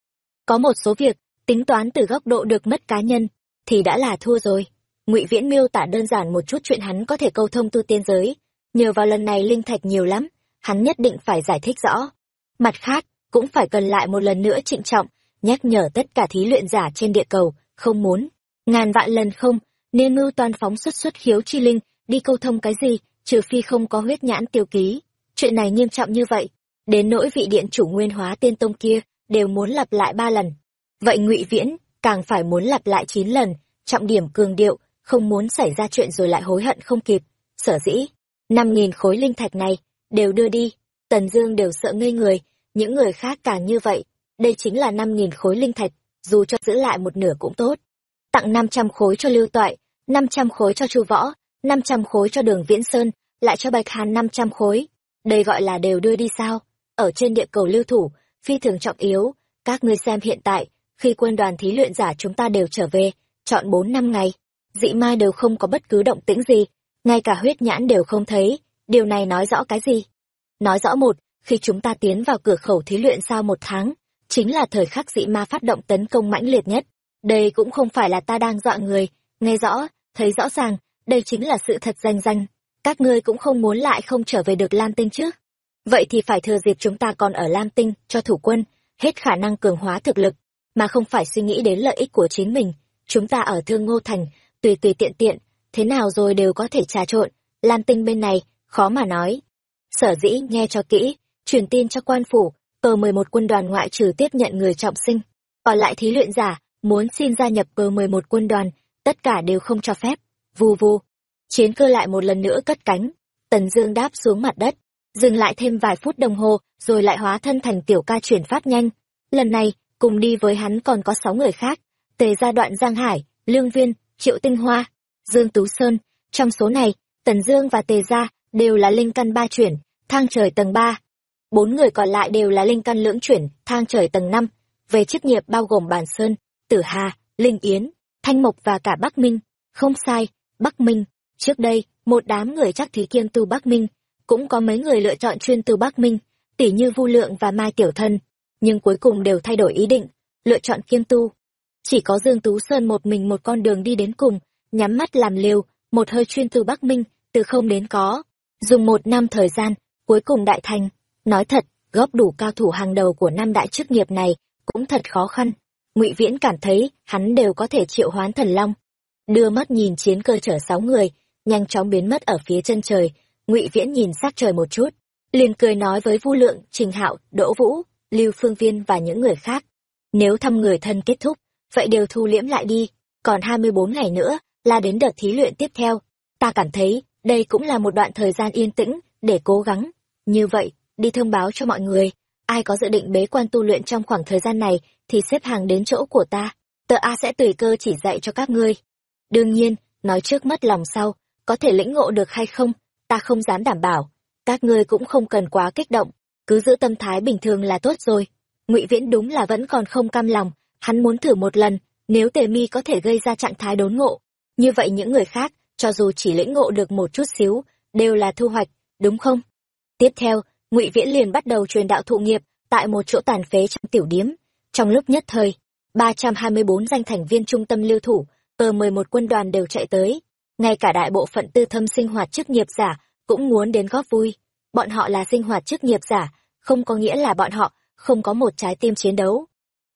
Có một số việc, tính toán từ góc độ được mất cá nhân, thì đã là thua rồi. Ngụy viễn miêu tả đơn giản một chút chuyện hắn có thể câu thông tu tiên giới. Nhờ vào lần này linh thạch nhiều lắm, hắn nhất định phải giải thích rõ. Mặt khác, cũng phải cần lại một lần nữa trịnh trọng, nhắc nhở tất cả thí luyện giả trên địa cầu, không muốn. Ngàn vạn lần không nên mưu toàn phóng xuất xuất khiếu chi linh, đi câu thông cái gì, trừ phi không có huyết nhãn tiêu ký. Chuyện này nghiêm trọng như vậy, đến nỗi vị điện chủ nguyên hóa tiên tông kia đều muốn lặp lại ba lần. Vậy ngụy viễn, càng phải muốn lặp lại chín lần, trọng điểm cường điệu, không muốn xảy ra chuyện rồi lại hối hận không kịp. Sở dĩ, năm nghìn khối linh thạch này đều đưa đi, tần dương đều sợ ngây người, những người khác càng như vậy, đây chính là năm nghìn khối linh thạch, dù cho giữ lại một nửa cũng tốt. Tặng năm trăm khối cho lưu toại năm trăm khối cho chu võ, năm trăm khối cho đường viễn sơn, lại cho bạch hàn năm trăm khối. Đây gọi là đều đưa đi sao? Ở trên địa cầu lưu thủ, phi thường trọng yếu. Các ngươi xem hiện tại, khi quân đoàn thí luyện giả chúng ta đều trở về, chọn bốn năm ngày. Dị mai đều không có bất cứ động tĩnh gì, ngay cả huyết nhãn đều không thấy. Điều này nói rõ cái gì? Nói rõ một, khi chúng ta tiến vào cửa khẩu thí luyện sau một tháng, chính là thời khắc dị ma phát động tấn công mãnh liệt nhất. Đây cũng không phải là ta đang dọa người nghe rõ, thấy rõ ràng, đây chính là sự thật danh danh các ngươi cũng không muốn lại không trở về được lam tinh chứ? Vậy thì phải thừa dịp chúng ta còn ở lam tinh cho thủ quân, hết khả năng cường hóa thực lực, mà không phải suy nghĩ đến lợi ích của chính mình. Chúng ta ở thương ngô thành, tùy tùy tiện tiện, thế nào rồi đều có thể trà trộn. Lam tinh bên này, khó mà nói. Sở dĩ nghe cho kỹ, truyền tin cho quan phủ, cờ mười một quân đoàn ngoại trừ tiếp nhận người trọng sinh. Còn lại thí luyện giả, muốn xin gia nhập cờ mười một quân đoàn tất cả đều không cho phép. Vù vù. Chiến cơ lại một lần nữa cất cánh. Tần dương đáp xuống mặt đất. Dừng lại thêm vài phút đồng hồ, rồi lại hóa thân thành tiểu ca chuyển phát nhanh. Lần này, cùng đi với hắn còn có sáu người khác. Tề gia đoạn giang hải, lương viên, triệu tinh hoa, dương tú sơn. Trong số này, tần dương và tề gia đều là linh căn ba chuyển, thang trời tầng ba. Bốn người còn lại đều là linh căn lưỡng chuyển, thang trời tầng năm. Về chức nghiệp bao gồm bản sơn, tử hà, linh yến thanh mộc và cả bắc minh. Không sai, bắc minh. Trước đây, một đám người chắc thí kiêm tu bắc minh. Cũng có mấy người lựa chọn chuyên tu bắc minh, tỉ như vu lượng và mai tiểu thân. Nhưng cuối cùng đều thay đổi ý định, lựa chọn kiêm tu. Chỉ có dương tú sơn một mình một con đường đi đến cùng, nhắm mắt làm liều, một hơi chuyên tu bắc minh, từ không đến có. Dùng một năm thời gian, cuối cùng đại thành. Nói thật, góp đủ cao thủ hàng đầu của năm đại chức nghiệp này, cũng thật khó khăn ngụy viễn cảm thấy hắn đều có thể triệu hoán thần long. Đưa mắt nhìn chiến cơ chở sáu người, nhanh chóng biến mất ở phía chân trời. Ngụy viễn nhìn sát trời một chút, liền cười nói với vu lượng, trình hạo, đỗ vũ, lưu phương viên và những người khác. Nếu thăm người thân kết thúc, vậy đều thu liễm lại đi, còn hai mươi bốn ngày nữa là đến đợt thí luyện tiếp theo. Ta cảm thấy đây cũng là một đoạn thời gian yên tĩnh để cố gắng. Như vậy, đi thông báo cho mọi người, ai có dự định bế quan tu luyện trong khoảng thời gian này thì xếp hàng đến chỗ của ta, tờ a sẽ tùy cơ chỉ dạy cho các ngươi. Đương nhiên, nói trước mất lòng sau, có thể lĩnh ngộ được hay không, ta không dám đảm bảo. Các ngươi cũng không cần quá kích động, cứ giữ tâm thái bình thường là tốt rồi. Ngụy viễn đúng là vẫn còn không cam lòng, hắn muốn thử một lần, nếu tề mi có thể gây ra trạng thái đốn ngộ. Như vậy những người khác, cho dù chỉ lĩnh ngộ được một chút xíu, đều là thu hoạch, đúng không? Tiếp theo, ngụy viễn liền bắt đầu truyền đạo thụ nghiệp tại một chỗ tàn phế trong tiểu điếm trong lúc nhất thời, ba trăm hai mươi bốn danh thành viên trung tâm lưu thủ, tờ mười một quân đoàn đều chạy tới. Ngay cả đại bộ phận tư thâm sinh hoạt chức nghiệp giả cũng muốn đến góp vui. Bọn họ là sinh hoạt chức nghiệp giả, không có nghĩa là bọn họ không có một trái tim chiến đấu.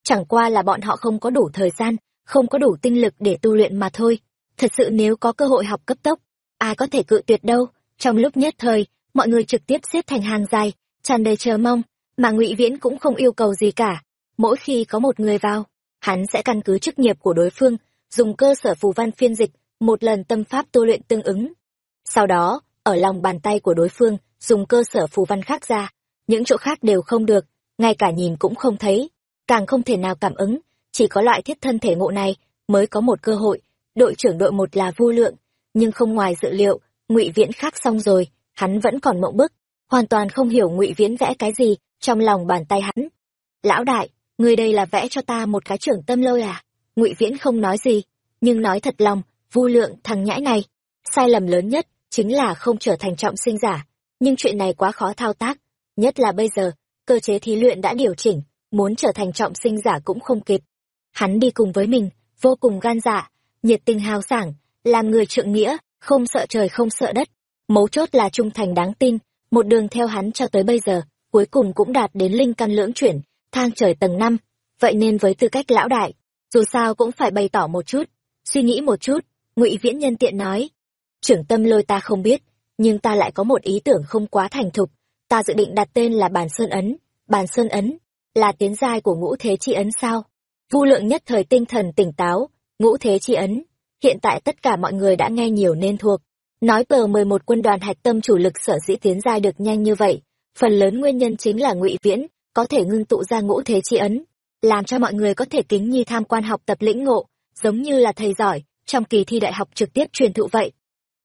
Chẳng qua là bọn họ không có đủ thời gian, không có đủ tinh lực để tu luyện mà thôi. Thật sự nếu có cơ hội học cấp tốc, ai có thể cự tuyệt đâu. Trong lúc nhất thời, mọi người trực tiếp xếp thành hàng dài, tràn đầy chờ mong, mà ngụy viễn cũng không yêu cầu gì cả mỗi khi có một người vào hắn sẽ căn cứ chức nghiệp của đối phương dùng cơ sở phù văn phiên dịch một lần tâm pháp tu luyện tương ứng sau đó ở lòng bàn tay của đối phương dùng cơ sở phù văn khác ra những chỗ khác đều không được ngay cả nhìn cũng không thấy càng không thể nào cảm ứng, chỉ có loại thiết thân thể ngộ này mới có một cơ hội. Đội trưởng đội một là Vu Lượng, nhưng không ngoài dự liệu, Ngụy Viễn khác xong rồi, hắn vẫn còn mộng bức, hoàn toàn không hiểu Ngụy Viễn vẽ cái gì trong lòng bàn tay hắn. Lão đại, Ngươi đây là vẽ cho ta một cái trưởng tâm lôi à? Ngụy Viễn không nói gì, nhưng nói thật lòng, Vu Lượng thằng nhãi này, sai lầm lớn nhất chính là không trở thành trọng sinh giả, nhưng chuyện này quá khó thao tác, nhất là bây giờ, cơ chế thí luyện đã điều chỉnh, muốn trở thành trọng sinh giả cũng không kịp. Hắn đi cùng với mình, vô cùng gan dạ, nhiệt tình hào sảng, làm người trượng nghĩa, không sợ trời không sợ đất. Mấu chốt là trung thành đáng tin, một đường theo hắn cho tới bây giờ, cuối cùng cũng đạt đến linh căn lưỡng chuyển, thang trời tầng năm. Vậy nên với tư cách lão đại, dù sao cũng phải bày tỏ một chút, suy nghĩ một chút, ngụy Viễn nhân tiện nói. Trưởng tâm lôi ta không biết, nhưng ta lại có một ý tưởng không quá thành thục, ta dự định đặt tên là bàn sơn ấn. Bàn sơn ấn là tiến giai của ngũ thế chi ấn sao? Vu lượng nhất thời tinh thần tỉnh táo ngũ thế chi ấn. Hiện tại tất cả mọi người đã nghe nhiều nên thuộc. Nói tờ mười một quân đoàn hạch tâm chủ lực sở dĩ tiến giai được nhanh như vậy phần lớn nguyên nhân chính là ngụy viễn có thể ngưng tụ ra ngũ thế chi ấn làm cho mọi người có thể kính nhi tham quan học tập lĩnh ngộ giống như là thầy giỏi trong kỳ thi đại học trực tiếp truyền thụ vậy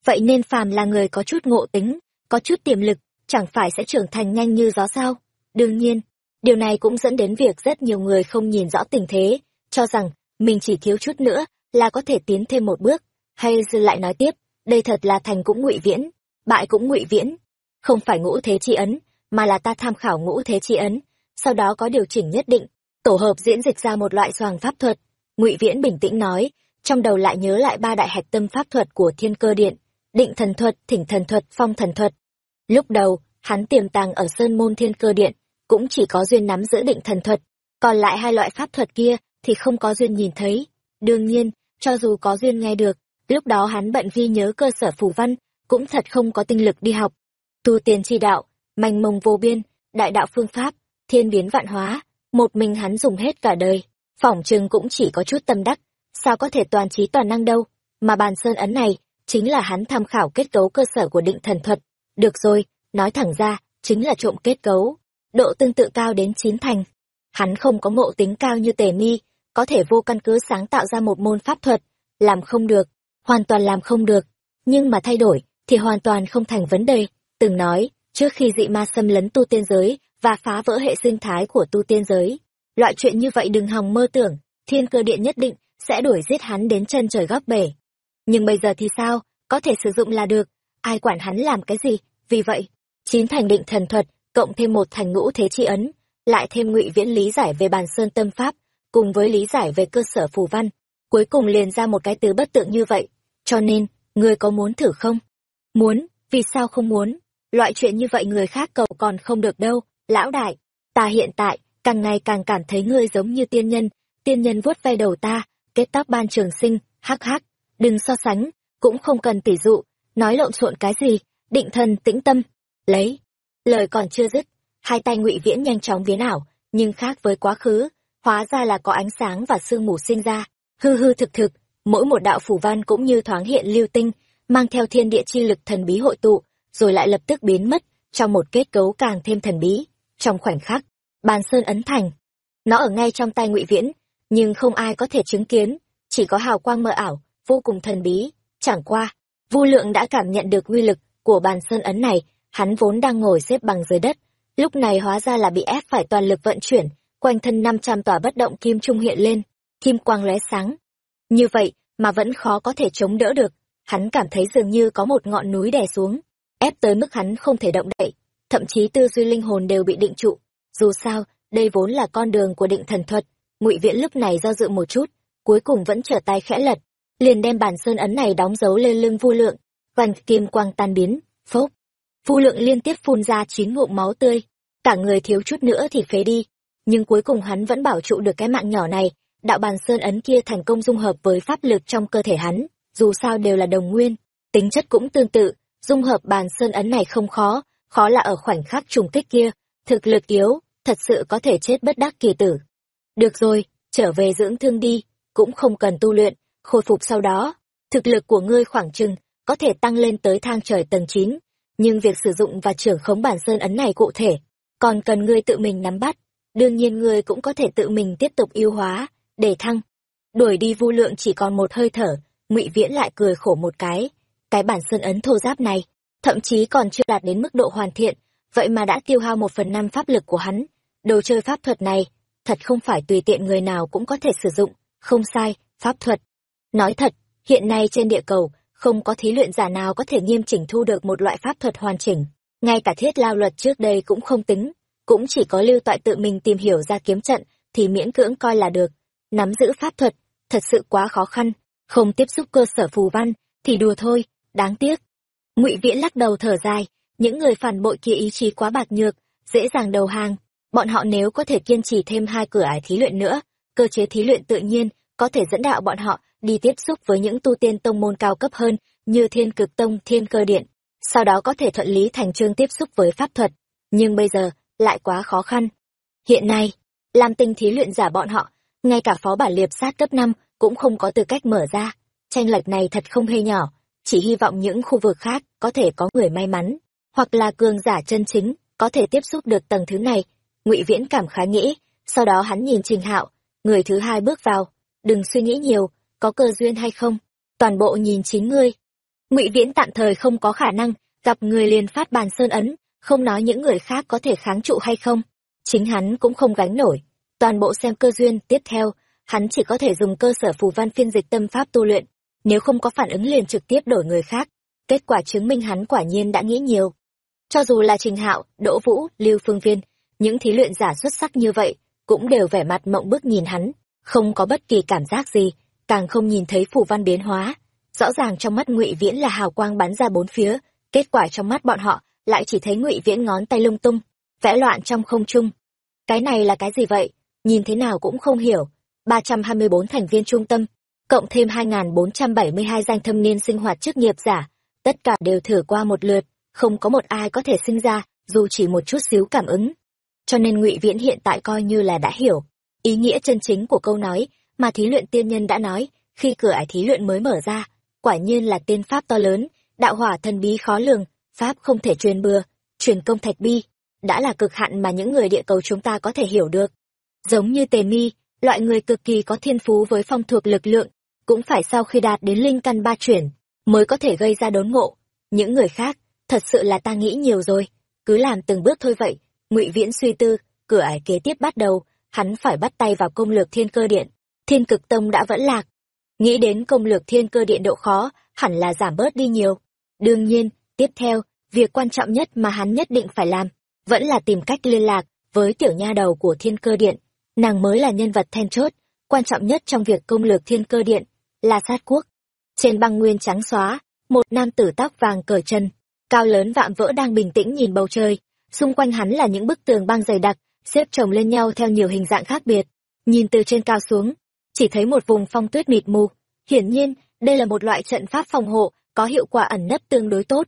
vậy nên phàm là người có chút ngộ tính có chút tiềm lực chẳng phải sẽ trưởng thành nhanh như gió sao? Đương nhiên, điều này cũng dẫn đến việc rất nhiều người không nhìn rõ tình thế, cho rằng mình chỉ thiếu chút nữa là có thể tiến thêm một bước. Hay dư lại nói tiếp, đây thật là thành cũng ngụy viễn, bại cũng ngụy viễn. Không phải ngũ thế chi ấn, mà là ta tham khảo ngũ thế chi ấn, sau đó có điều chỉnh nhất định, tổ hợp diễn dịch ra một loại soàng pháp thuật. Ngụy Viễn bình tĩnh nói, trong đầu lại nhớ lại ba đại hạch tâm pháp thuật của Thiên Cơ Điện, Định Thần Thuật, Thỉnh Thần Thuật, Phong Thần Thuật, Lúc đầu, hắn tiềm tàng ở Sơn Môn Thiên Cơ Điện, cũng chỉ có duyên nắm giữ định thần thuật, còn lại hai loại pháp thuật kia thì không có duyên nhìn thấy. Đương nhiên, cho dù có duyên nghe được, lúc đó hắn bận ghi nhớ cơ sở phủ văn, cũng thật không có tinh lực đi học. Tu tiên chi đạo, manh mông vô biên, đại đạo phương pháp, thiên biến vạn hóa, một mình hắn dùng hết cả đời, phỏng chừng cũng chỉ có chút tâm đắc, sao có thể toàn trí toàn năng đâu, mà bàn sơn ấn này, chính là hắn tham khảo kết cấu cơ sở của định thần thuật, được rồi, nói thẳng ra, chính là trộm kết cấu. Độ tương tự cao đến chín thành. Hắn không có ngộ tính cao như tề mi, có thể vô căn cứ sáng tạo ra một môn pháp thuật. Làm không được, hoàn toàn làm không được. Nhưng mà thay đổi, thì hoàn toàn không thành vấn đề. Từng nói, trước khi dị ma xâm lấn tu tiên giới và phá vỡ hệ sinh thái của tu tiên giới, loại chuyện như vậy đừng hòng mơ tưởng, thiên cơ điện nhất định sẽ đuổi giết hắn đến chân trời góc bể. Nhưng bây giờ thì sao, có thể sử dụng là được, ai quản hắn làm cái gì? Vì vậy chín thành định thần thuật cộng thêm một thành ngũ thế chi ấn lại thêm ngụy viễn lý giải về bàn sơn tâm pháp cùng với lý giải về cơ sở phù văn cuối cùng liền ra một cái tứ bất tượng như vậy. Cho nên người có muốn thử không? Muốn vì sao không muốn? Loại chuyện như vậy người khác cầu còn không được đâu lão đại, ta hiện tại càng ngày càng cảm thấy ngươi giống như tiên nhân. Tiên nhân vuốt ve đầu ta, kết tóc ban trường sinh hắc hắc. Đừng so sánh, cũng không cần tỉ dụ. Nói lộn xộn cái gì, định thần, tĩnh tâm. Lấy, lời còn chưa dứt, hai tay ngụy viễn nhanh chóng biến ảo, nhưng khác với quá khứ, hóa ra là có ánh sáng và sương mù sinh ra. Hư hư thực thực, mỗi một đạo phủ văn cũng như thoáng hiện lưu tinh, mang theo thiên địa chi lực thần bí hội tụ, rồi lại lập tức biến mất, trong một kết cấu càng thêm thần bí trong khoảnh khắc bàn sơn ấn thành. Nó ở ngay trong tay ngụy viễn nhưng không ai có thể chứng kiến. Chỉ có hào quang mờ ảo vô cùng thần bí. Chẳng qua vu lượng đã cảm nhận được uy lực của bàn sơn ấn này, hắn vốn đang ngồi xếp bằng dưới đất, lúc này hóa ra là bị ép phải toàn lực vận chuyển, quanh thân năm trăm tòa bất động kim trung hiện lên, kim quang lóe sáng. Như vậy mà vẫn khó có thể chống đỡ được, hắn cảm thấy dường như có một ngọn núi đè xuống, ép tới mức hắn không thể động đậy, thậm chí tư duy linh hồn đều bị định trụ. Dù sao, đây vốn là con đường của định thần thuật, Ngụy Viễn lúc này do dự một chút, cuối cùng vẫn trở tay khẽ lật, liền đem bản sơn ấn này đóng dấu lên lưng Vu Lượng, vành kim quang tan biến, phốc. Vu lượng liên tiếp phun ra chín ngụm máu tươi, cả người thiếu chút nữa thì phế đi. Nhưng cuối cùng hắn vẫn bảo trụ được cái mạng nhỏ này, đạo bàn sơn ấn kia thành công dung hợp với pháp lực trong cơ thể hắn, dù sao đều là đồng nguyên, tính chất cũng tương tự, dung hợp bàn sơn ấn này không khó, khó là ở khoảnh khắc trùng kích kia, thực lực yếu, thật sự có thể chết bất đắc kỳ tử. Được rồi, trở về dưỡng thương đi, cũng không cần tu luyện, khôi phục sau đó, thực lực của ngươi khoảng chừng có thể tăng lên tới thang trời tầng 9, nhưng việc sử dụng và trưởng khống bản sơn ấn này cụ thể, còn cần ngươi tự mình nắm bắt. đương nhiên ngươi cũng có thể tự mình tiếp tục yêu hóa, để thăng. Đuổi đi vu lượng chỉ còn một hơi thở, ngụy Viễn lại cười khổ một cái. Cái bản sơn ấn thô giáp này, thậm chí còn chưa đạt đến mức độ hoàn thiện, vậy mà đã tiêu hao một phần năm pháp lực của hắn. Đồ chơi pháp thuật này, thật không phải tùy tiện người nào cũng có thể sử dụng, không sai, pháp thuật. Nói thật, hiện nay trên địa cầu, không có thí luyện giả nào có thể nghiêm chỉnh thu được một loại pháp thuật hoàn chỉnh. Ngay cả thiết lao luật trước đây cũng không tính, cũng chỉ có lưu toại tự mình tìm hiểu ra kiếm trận, thì miễn cưỡng coi là được. Nắm giữ pháp thuật, thật sự quá khó khăn, không tiếp xúc cơ sở phù văn, thì đùa thôi, đáng tiếc ngụy Viễn lắc đầu thở dài, những người phản bội kia ý chí quá bạc nhược, dễ dàng đầu hàng. Bọn họ nếu có thể kiên trì thêm hai cửa ải thí luyện nữa, cơ chế thí luyện tự nhiên có thể dẫn đạo bọn họ đi tiếp xúc với những tu tiên tông môn cao cấp hơn như thiên cực tông thiên cơ điện sau đó có thể thuận lý thành trương tiếp xúc với pháp thuật. Nhưng bây giờ lại quá khó khăn. Hiện nay làm tinh thí luyện giả bọn họ ngay cả phó bản liệp sát cấp năm cũng không có tư cách mở ra. Tranh lệch này thật không hề nhỏ chỉ hy vọng những khu vực khác có thể có người may mắn, hoặc là cường giả chân chính có thể tiếp xúc được tầng thứ này. Ngụy viễn cảm khái nghĩ, sau đó hắn nhìn trình hạo, người thứ hai bước vào. Đừng suy nghĩ nhiều, có cơ duyên hay không, toàn bộ nhìn chính ngươi. Ngụy viễn tạm thời không có khả năng gặp người liền phát bàn sơn ấn, không nói những người khác có thể kháng trụ hay không. Chính hắn cũng không gánh nổi. Toàn bộ xem cơ duyên tiếp theo, hắn chỉ có thể dùng cơ sở phù văn phiên dịch tâm pháp tu luyện nếu không có phản ứng liền trực tiếp đổi người khác, kết quả chứng minh hắn quả nhiên đã nghĩ nhiều. Cho dù là trình hạo, đỗ vũ, lưu phương viên, những thí luyện giả xuất sắc như vậy cũng đều vẻ mặt mộng bức nhìn hắn, không có bất kỳ cảm giác gì, càng không nhìn thấy phù văn biến hóa. Rõ ràng trong mắt ngụy viễn là hào quang bắn ra bốn phía, kết quả trong mắt bọn họ lại chỉ thấy ngụy viễn ngón tay lung tung, vẽ loạn trong không trung. Cái này là cái gì vậy? Nhìn thế nào cũng không hiểu. Ba trăm hai mươi bốn thành viên trung tâm cộng thêm hai nghìn bốn trăm bảy mươi hai danh thâm niên sinh hoạt chức nghiệp giả. Tất cả đều thử qua một lượt, không có một ai có thể sinh ra, dù chỉ một chút xíu cảm ứng. Cho nên ngụy viễn hiện tại coi như là đã hiểu ý nghĩa chân chính của câu nói mà thí luyện tiên nhân đã nói khi cửa ải thí luyện mới mở ra. Quả nhiên là tiên pháp to lớn, đạo hỏa thần bí khó lường, pháp không thể truyền bừa, truyền công thạch bi, đã là cực hạn mà những người địa cầu chúng ta có thể hiểu được. Giống như tề mi, loại người cực kỳ có thiên phú với phong thuộc lực lượng cũng phải sau khi đạt đến linh căn ba chuyển mới có thể gây ra đốn ngộ. Những người khác, thật sự là ta nghĩ nhiều rồi. Cứ làm từng bước thôi vậy, ngụy viễn suy tư, cửa ải kế tiếp bắt đầu, hắn phải bắt tay vào công lược thiên cơ điện. Thiên cực tông đã vẫn lạc. Nghĩ đến công lược thiên cơ điện độ khó, hẳn là giảm bớt đi nhiều. Đương nhiên, tiếp theo, việc quan trọng nhất mà hắn nhất định phải làm, vẫn là tìm cách liên lạc với tiểu nha đầu của thiên cơ điện. Nàng mới là nhân vật then chốt, quan trọng nhất trong việc công lược thiên cơ điện là sát quốc. Trên băng nguyên trắng xóa, một nam tử tóc vàng cởi chân, cao lớn vạm vỡ đang bình tĩnh nhìn bầu trời. Xung quanh hắn là những bức tường băng dày đặc, xếp chồng lên nhau theo nhiều hình dạng khác biệt. Nhìn từ trên cao xuống, chỉ thấy một vùng phong tuyết mịt mù. Hiển nhiên, đây là một loại trận pháp phòng hộ, có hiệu quả ẩn nấp tương đối tốt.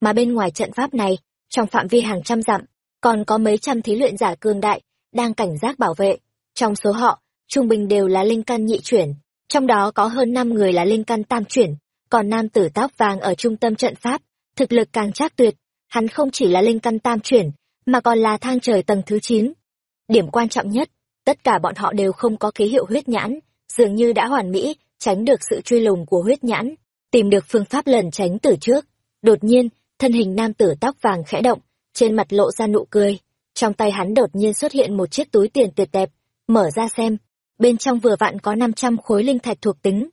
Mà bên ngoài trận pháp này, trong phạm vi hàng trăm dặm, còn có mấy trăm thí luyện giả cương đại, đang cảnh giác bảo vệ. Trong số họ, trung bình đều là linh căn nhị chuyển trong đó có hơn năm người là linh căn tam chuyển, còn nam tử tóc vàng ở trung tâm trận pháp, thực lực càng chắc tuyệt. Hắn không chỉ là linh căn tam chuyển, mà còn là thang trời tầng thứ chín. Điểm quan trọng nhất, tất cả bọn họ đều không có ký hiệu huyết nhãn, dường như đã hoàn mỹ, tránh được sự truy lùng của huyết nhãn, tìm được phương pháp lẩn tránh từ trước. Đột nhiên, thân hình nam tử tóc vàng khẽ động, trên mặt lộ ra nụ cười. Trong tay hắn đột nhiên xuất hiện một chiếc túi tiền tuyệt đẹp, mở ra xem bên trong vừa vặn có năm trăm khối linh thạch thuộc tính.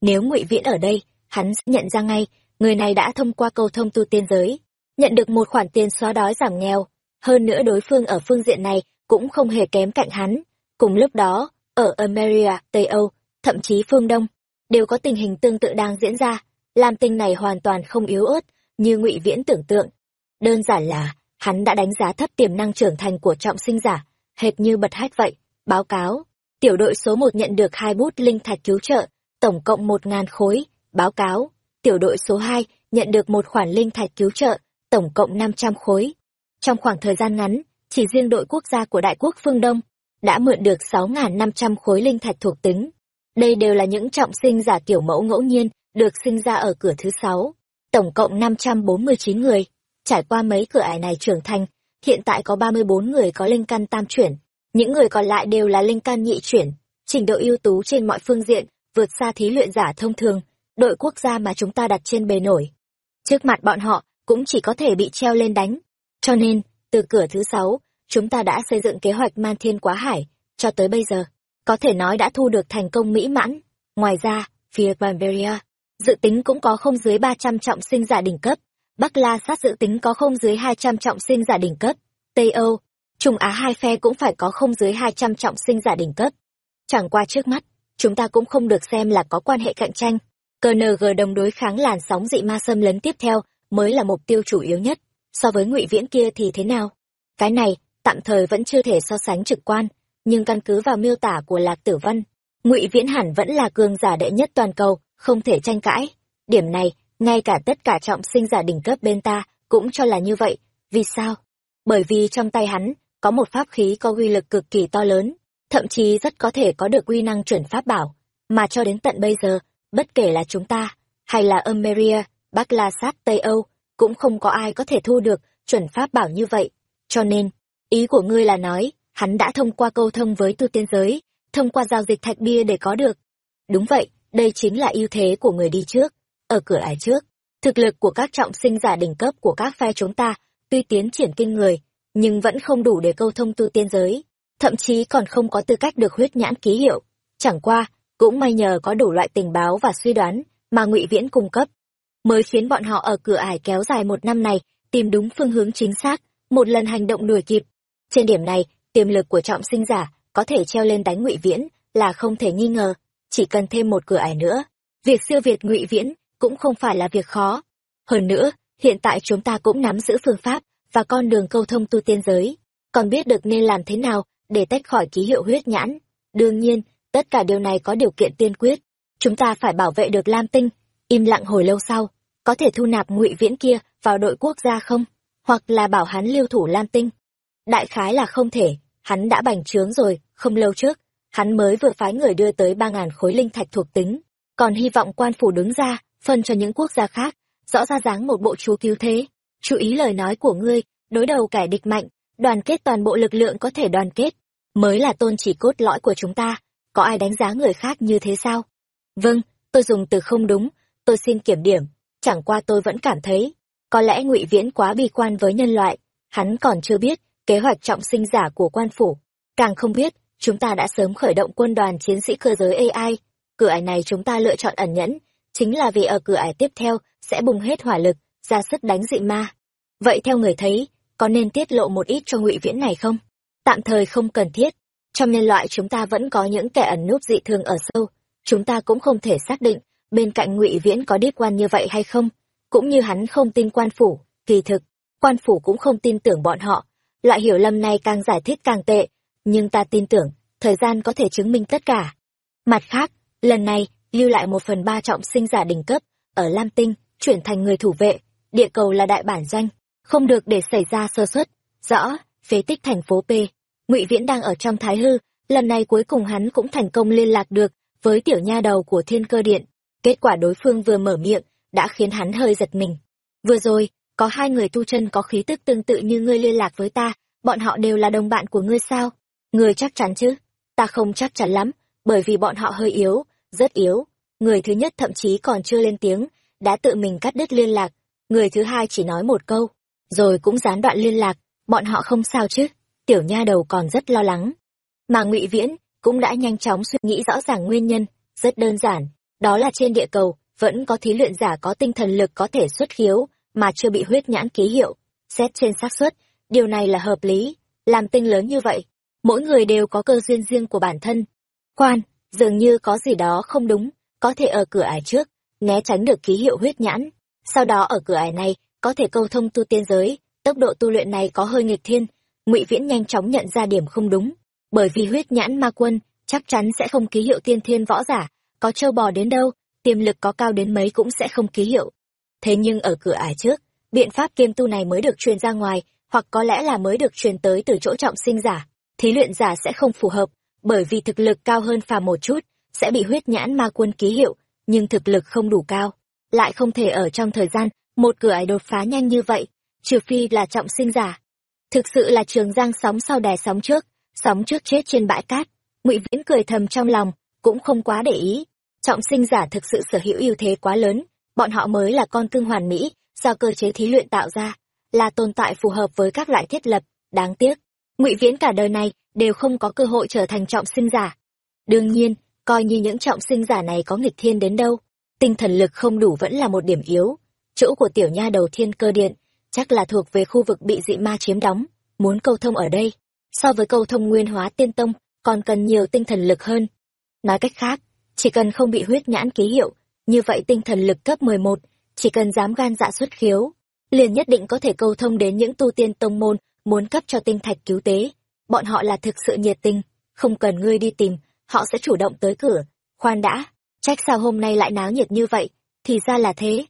Nếu ngụy viễn ở đây, hắn sẽ nhận ra ngay, người này đã thông qua cầu thông tu tiên giới, nhận được một khoản tiền xóa đói giảm nghèo. Hơn nữa đối phương ở phương diện này cũng không hề kém cạnh hắn. Cùng lúc đó, ở ameria, tây âu, thậm chí phương đông, đều có tình hình tương tự đang diễn ra. Làm tình này hoàn toàn không yếu ớt như ngụy viễn tưởng tượng. Đơn giản là, hắn đã đánh giá thấp tiềm năng trưởng thành của trọng sinh giả, hệt như bật hách vậy. Báo cáo tiểu đội số một nhận được hai bút linh thạch cứu trợ, tổng cộng một ngàn khối, báo cáo. Tiểu đội số hai nhận được một khoản linh thạch cứu trợ, tổng cộng năm trăm khối. Trong khoảng thời gian ngắn, chỉ riêng đội quốc gia của đại quốc phương đông đã mượn được sáu năm trăm khối linh thạch thuộc tính. Đây đều là những trọng sinh giả kiểu mẫu ngẫu nhiên được sinh ra ở cửa thứ sáu, tổng cộng năm trăm bốn mươi chín người. Trải qua mấy cửa ải này trưởng thành, hiện tại có ba mươi bốn người có linh căn tam chuyển những người còn lại đều là linh can nhị chuyển, trình độ ưu tú trên mọi phương diện, vượt xa thí luyện giả thông thường, đội quốc gia mà chúng ta đặt trên bề nổi. Trước mặt bọn họ, cũng chỉ có thể bị treo lên đánh. Cho nên, từ cửa thứ sáu, chúng ta đã xây dựng kế hoạch man thiên quá hải, cho tới bây giờ. Có thể nói đã thu được thành công mỹ mãn. Ngoài ra, phía Bavaria dự tính cũng có không dưới ba trăm trọng sinh giả đỉnh cấp. Bắc la sát dự tính có không dưới hai trăm trọng sinh giả đỉnh cấp. Tây âu trung á hai phe cũng phải có không dưới hai trăm trọng sinh giả đỉnh cấp chẳng qua trước mắt chúng ta cũng không được xem là có quan hệ cạnh tranh KNG đồng đối kháng làn sóng dị ma xâm lấn tiếp theo mới là mục tiêu chủ yếu nhất. So với ngụy viễn kia thì thế nào? Cái này, tạm thời vẫn chưa thể so sánh trực quan, nhưng căn cứ vào miêu tả của Lạc Tử Văn, ngụy viễn hẳn vẫn là cường giả đệ nhất toàn cầu, không thể tranh cãi. Điểm này, ngay cả tất cả trọng sinh giả đỉnh cấp bên ta cũng cho là như vậy. Vì sao? Bởi vì trong tay hắn có một pháp khí có uy lực cực kỳ to lớn, thậm chí rất có thể có được uy năng chuẩn pháp bảo, mà cho đến tận bây giờ, bất kể là chúng ta, hay là Ameria, Bắc La Sát Tây Âu, cũng không có ai có thể thu được chuẩn pháp bảo như vậy. Cho nên, ý của ngươi là nói, hắn đã thông qua câu thông với tu tiên giới, thông qua giao dịch thạch bia để có được. Đúng vậy, đây chính là ưu thế của người đi trước. Ở cửa ải trước, thực lực của các trọng sinh giả đỉnh cấp của các phe chúng ta, tuy tiến triển kinh người, nhưng vẫn không đủ để câu thông tu tiên giới, thậm chí còn không có tư cách được huyết nhãn ký hiệu. Chẳng qua, cũng may nhờ có đủ loại tình báo và suy đoán mà ngụy viễn cung cấp mới khiến bọn họ ở cửa ải kéo dài một năm này tìm đúng phương hướng chính xác một lần hành động đuổi kịp. Trên điểm này tiềm lực của trọng sinh giả có thể treo lên đánh ngụy viễn là không thể nghi ngờ. Chỉ cần thêm một cửa ải nữa việc siêu việt ngụy viễn cũng không phải là việc khó. Hơn nữa hiện tại chúng ta cũng nắm giữ phương pháp và con đường câu thông tu tiên giới. Còn biết được nên làm thế nào để tách khỏi ký hiệu huyết nhãn? Đương nhiên, tất cả điều này có điều kiện tiên quyết. Chúng ta phải bảo vệ được lam tinh, im lặng hồi lâu sau, có thể thu nạp ngụy viễn kia vào đội quốc gia không? Hoặc là bảo hắn lưu thủ lam tinh. Đại khái là không thể, hắn đã bành trướng rồi, không lâu trước, hắn mới vừa phái người đưa tới ba ngàn khối linh thạch thuộc tính. Còn hy vọng quan phủ đứng ra, phân cho những quốc gia khác, rõ ra dáng một bộ chú cứu thế chú ý lời nói của ngươi, đối đầu kẻ địch mạnh, đoàn kết toàn bộ lực lượng có thể đoàn kết, mới là tôn chỉ cốt lõi của chúng ta, có ai đánh giá người khác như thế sao? Vâng tôi dùng từ không đúng, tôi xin kiểm điểm, chẳng qua tôi vẫn cảm thấy, có lẽ ngụy viễn quá bi quan với nhân loại, hắn còn chưa biết kế hoạch trọng sinh giả của quan phủ, càng không biết chúng ta đã sớm khởi động quân đoàn chiến sĩ cơ giới ai cửa ải này chúng ta lựa chọn ẩn nhẫn, chính là vì ở cửa ải tiếp theo sẽ bùng hết hỏa lực ra sức đánh dị ma. Vậy theo người thấy, có nên tiết lộ một ít cho ngụy viễn này không? Tạm thời không cần thiết. Trong nhân loại chúng ta vẫn có những kẻ ẩn núp dị thường ở sâu. Chúng ta cũng không thể xác định bên cạnh ngụy viễn có điếp quan như vậy hay không. Cũng như hắn không tin quan phủ, kỳ thực, quan phủ cũng không tin tưởng bọn họ. Loại hiểu lầm này càng giải thích càng tệ, nhưng ta tin tưởng, thời gian có thể chứng minh tất cả. Mặt khác, lần này, lưu lại một phần ba trọng sinh giả đỉnh cấp, ở lam tinh, chuyển thành người thủ vệ địa cầu là đại bản doanh, không được để xảy ra sơ xuất rõ, phế tích thành phố p. Ngụy viễn đang ở trong thái hư, lần này cuối cùng hắn cũng thành công liên lạc được với tiểu nha đầu của thiên cơ điện. Kết quả đối phương vừa mở miệng đã khiến hắn hơi giật mình. Vừa rồi, có hai người tu chân có khí tức tương tự như ngươi liên lạc với ta, bọn họ đều là đồng bạn của ngươi sao? Ngươi chắc chắn chứ? Ta không chắc chắn lắm, bởi vì bọn họ hơi yếu, rất yếu. Người thứ nhất thậm chí còn chưa lên tiếng, đã tự mình cắt đứt liên lạc người thứ hai chỉ nói một câu, rồi cũng gián đoạn liên lạc, bọn họ không sao chứ, tiểu nha đầu còn rất lo lắng. Mà ngụy viễn cũng đã nhanh chóng suy nghĩ rõ ràng nguyên nhân, rất đơn giản, đó là trên địa cầu vẫn có thí luyện giả có tinh thần lực có thể xuất khiếu mà chưa bị huyết nhãn ký hiệu, xét trên xác suất, điều này là hợp lý, làm tinh lớn như vậy, mỗi người đều có cơ duyên riêng của bản thân. Quan, dường như có gì đó không đúng, có thể ở cửa ải trước, né tránh được ký hiệu huyết nhãn sau đó ở cửa ải này, có thể câu thông tu tiên giới. Tốc độ tu luyện này có hơi nghịch thiên. Ngụy viễn nhanh chóng nhận ra điểm không đúng. Bởi vì huyết nhãn ma quân, chắc chắn sẽ không ký hiệu tiên thiên võ giả. Có trâu bò đến đâu, tiềm lực có cao đến mấy cũng sẽ không ký hiệu. Thế nhưng ở cửa ải trước, biện pháp kiêm tu này mới được truyền ra ngoài, hoặc có lẽ là mới được truyền tới từ chỗ trọng sinh giả. Thí luyện giả sẽ không phù hợp, bởi vì thực lực cao hơn phàm một chút, sẽ bị huyết nhãn ma quân ký hiệu, nhưng thực lực không đủ cao lại không thể ở trong thời gian, một cửa ải đột phá nhanh như vậy, trừ phi là trọng sinh giả. Thực sự là trường giang sóng sau đè sóng trước sóng trước chết trên bãi cát. Ngụy viễn cười thầm trong lòng, cũng không quá để ý. Trọng sinh giả thực sự sở hữu ưu thế quá lớn, bọn họ mới là con cưng hoàn mỹ, do cơ chế thí luyện tạo ra, là tồn tại phù hợp với các loại thiết lập, đáng tiếc. Ngụy viễn cả đời này đều không có cơ hội trở thành trọng sinh giả. Đương nhiên, coi như những trọng sinh giả này có nghịch thiên đến đâu tinh thần lực không đủ vẫn là một điểm yếu. Chỗ của tiểu nha đầu thiên cơ điện, chắc là thuộc về khu vực bị dị ma chiếm đóng, muốn câu thông ở đây. So với câu thông nguyên hóa tiên tông, còn cần nhiều tinh thần lực hơn. Nói cách khác, chỉ cần không bị huyết nhãn ký hiệu, như vậy tinh thần lực cấp mười một, chỉ cần dám gan dạ xuất khiếu, liền nhất định có thể câu thông đến những tu tiên tông môn muốn cấp cho tinh thạch cứu tế. Bọn họ là thực sự nhiệt tình, không cần ngươi đi tìm, họ sẽ chủ động tới cửa, khoan đã trách sao hôm nay lại náo nhiệt như vậy? Thì ra là thế.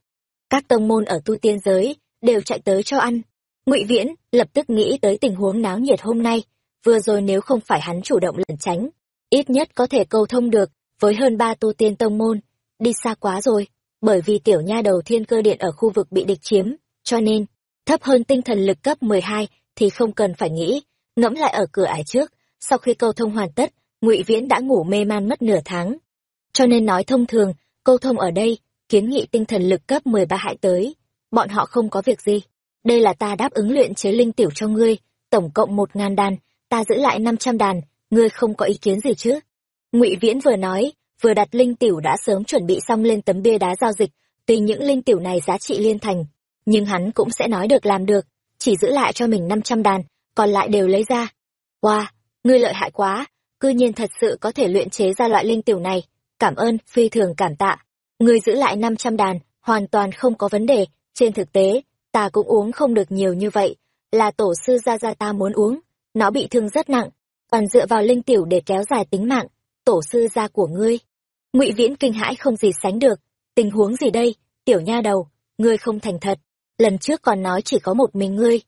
Các tông môn ở tu tiên giới đều chạy tới cho ăn. Ngụy viễn lập tức nghĩ tới tình huống náo nhiệt hôm nay. Vừa rồi nếu không phải hắn chủ động lẩn tránh, ít nhất có thể câu thông được với hơn ba tu tiên tông môn. Đi xa quá rồi, bởi vì tiểu nha đầu thiên cơ điện ở khu vực bị địch chiếm, cho nên thấp hơn tinh thần lực cấp mười hai thì không cần phải nghĩ. Ngẫm lại ở cửa ải trước, sau khi câu thông hoàn tất, ngụy viễn đã ngủ mê man mất nửa tháng cho nên nói thông thường, câu thông ở đây, kiến nghị tinh thần lực cấp mười ba hại tới, bọn họ không có việc gì. Đây là ta đáp ứng luyện chế linh tiểu cho ngươi, tổng cộng một ngàn đàn, ta giữ lại năm trăm đàn, ngươi không có ý kiến gì chứ? Ngụy viễn vừa nói, vừa đặt linh tiểu đã sớm chuẩn bị xong lên tấm bia đá giao dịch, tuy những linh tiểu này giá trị liên thành, nhưng hắn cũng sẽ nói được làm được, chỉ giữ lại cho mình năm trăm đàn, còn lại đều lấy ra. Wow ngươi lợi hại quá, cư nhiên thật sự có thể luyện chế ra loại linh tiểu này cảm ơn, phi thường cảm tạ. Ngươi giữ lại năm trăm đàn, hoàn toàn không có vấn đề. Trên thực tế, ta cũng uống không được nhiều như vậy. Là tổ sư gia gia ta muốn uống, nó bị thương rất nặng. Toàn dựa vào linh tiểu để kéo dài tính mạng, tổ sư gia của ngươi. Ngụy viễn kinh hãi không gì sánh được. Tình huống gì đây? Tiểu nha đầu, ngươi không thành thật. Lần trước còn nói chỉ có một mình ngươi.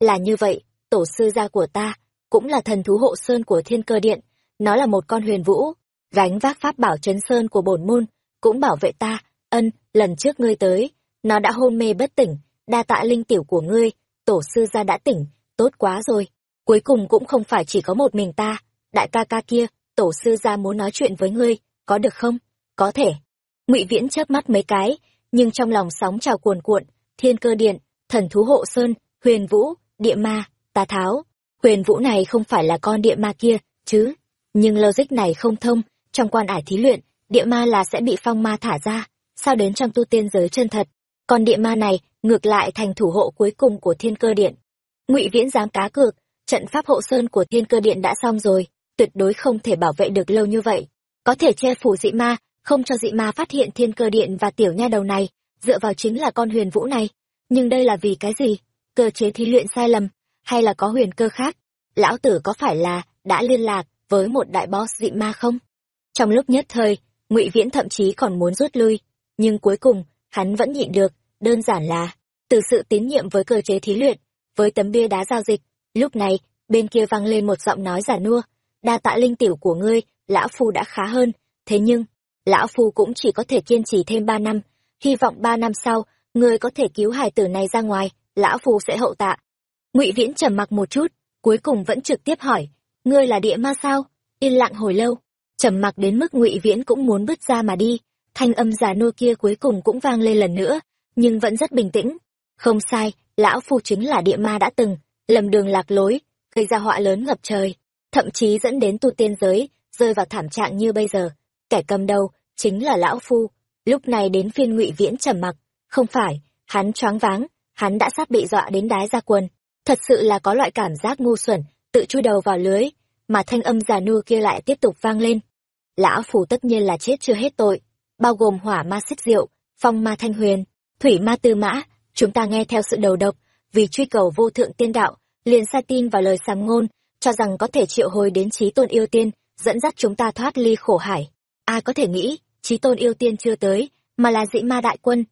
Là như vậy, tổ sư gia của ta cũng là thần thú hộ sơn của thiên cơ điện. Nó là một con huyền vũ gánh vác pháp bảo chấn sơn của bổn môn cũng bảo vệ ta. Ân, lần trước ngươi tới, nó đã hôn mê bất tỉnh, đa tạ linh tiểu của ngươi, tổ sư gia đã tỉnh, tốt quá rồi. Cuối cùng cũng không phải chỉ có một mình ta, đại ca ca kia, tổ sư gia muốn nói chuyện với ngươi, có được không? Có thể. Ngụy viễn chớp mắt mấy cái, nhưng trong lòng sóng trào cuồn cuộn, thiên cơ điện, thần thú hộ sơn, huyền vũ, địa ma tà tháo. Huyền vũ này không phải là con địa ma kia, chứ. Nhưng logic này không thông trong quan ải thí luyện, địa ma là sẽ bị phong ma thả ra, sao đến trong tu tiên giới chân thật. Còn địa ma này, ngược lại thành thủ hộ cuối cùng của thiên cơ điện. Ngụy viễn dám cá cược, trận pháp hộ sơn của thiên cơ điện đã xong rồi, tuyệt đối không thể bảo vệ được lâu như vậy. Có thể che phủ dị ma, không cho dị ma phát hiện thiên cơ điện và tiểu nha đầu này, dựa vào chính là con huyền vũ này. Nhưng đây là vì cái gì? Cơ chế thí luyện sai lầm, hay là có huyền cơ khác? Lão tử có phải là đã liên lạc với một đại boss dị ma không? Trong lúc nhất thời, ngụy viễn thậm chí còn muốn rút lui, nhưng cuối cùng, hắn vẫn nhịn được, đơn giản là, từ sự tín nhiệm với cơ chế thí luyện, với tấm bia đá giao dịch, lúc này, bên kia vang lên một giọng nói giả nua, đa tạ linh tiểu của ngươi, lão phu đã khá hơn, thế nhưng, lão phu cũng chỉ có thể kiên trì thêm ba năm, hy vọng ba năm sau, ngươi có thể cứu hài tử này ra ngoài, lão phu sẽ hậu tạ. Ngụy viễn trầm mặc một chút, cuối cùng vẫn trực tiếp hỏi, ngươi là địa ma sao? Yên lặng hồi lâu trầm mặc đến mức ngụy viễn cũng muốn bứt ra mà đi. Thanh âm già nua kia cuối cùng cũng vang lên lần nữa, nhưng vẫn rất bình tĩnh. Không sai, lão phu chính là địa ma đã từng, lầm đường lạc lối, gây ra họa lớn ngập trời. Thậm chí dẫn đến tu tiên giới, rơi vào thảm trạng như bây giờ. Kẻ cầm đầu, chính là lão phu. Lúc này đến phiên ngụy viễn trầm mặc. Không phải, hắn choáng váng, hắn đã sắp bị dọa đến đái ra quần. Thật sự là có loại cảm giác ngu xuẩn, tự chui đầu vào lưới, mà thanh âm già nua kia lại tiếp tục vang lên lão phù tất nhiên là chết chưa hết tội, bao gồm hỏa ma xích diệu phong ma thanh huyền, thủy ma tư mã. Chúng ta nghe theo sự đầu độc, vì truy cầu vô thượng tiên đạo, liền sai tin vào lời sàm ngôn, cho rằng có thể triệu hồi đến trí tôn yêu tiên, dẫn dắt chúng ta thoát ly khổ hải. Ai có thể nghĩ, trí tôn yêu tiên chưa tới, mà là dị ma đại quân.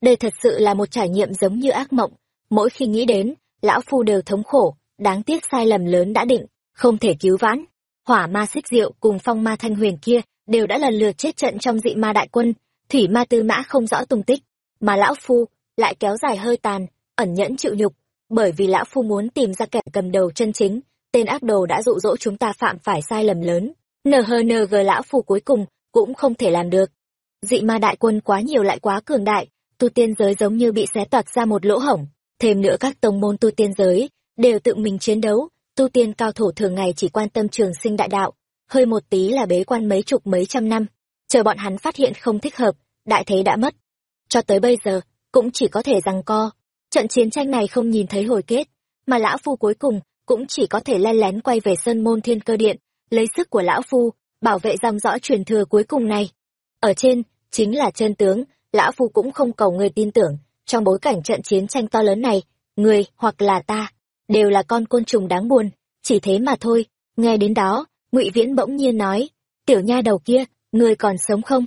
Đây thật sự là một trải nghiệm giống như ác mộng. Mỗi khi nghĩ đến, lão phu đều thống khổ, đáng tiếc sai lầm lớn đã định, không thể cứu vãn hỏa ma xích diệu cùng phong ma thanh huyền kia đều đã lần lượt chết trận trong dị ma đại quân. Thủy ma tư mã không rõ tung tích, mà lão phu lại kéo dài hơi tàn, ẩn nhẫn chịu nhục. Bởi vì lão phu muốn tìm ra kẻ cầm đầu chân chính, tên ác đồ đã dụ dỗ chúng ta phạm phải sai lầm lớn. Nhng lão phu cuối cùng cũng không thể làm được. Dị ma đại quân quá nhiều lại quá cường đại, tu tiên giới giống như bị xé toạc ra một lỗ hổng. Thêm nữa các tông môn tu tiên giới đều tự mình chiến đấu tu tiên cao thủ thường ngày chỉ quan tâm trường sinh đại đạo, hơi một tí là bế quan mấy chục mấy trăm năm, chờ bọn hắn phát hiện không thích hợp, đại thế đã mất. Cho tới bây giờ, cũng chỉ có thể rằng co, trận chiến tranh này không nhìn thấy hồi kết, mà lão phu cuối cùng cũng chỉ có thể len lén quay về sân môn thiên cơ điện, lấy sức của lão phu, bảo vệ dòng dõi truyền thừa cuối cùng này. Ở trên, chính là chân tướng, lão phu cũng không cầu người tin tưởng, trong bối cảnh trận chiến tranh to lớn này, người hoặc là ta đều là con côn trùng đáng buồn. Chỉ thế mà thôi, nghe đến đó, ngụy viễn bỗng nhiên nói, tiểu nha đầu kia người còn sống không?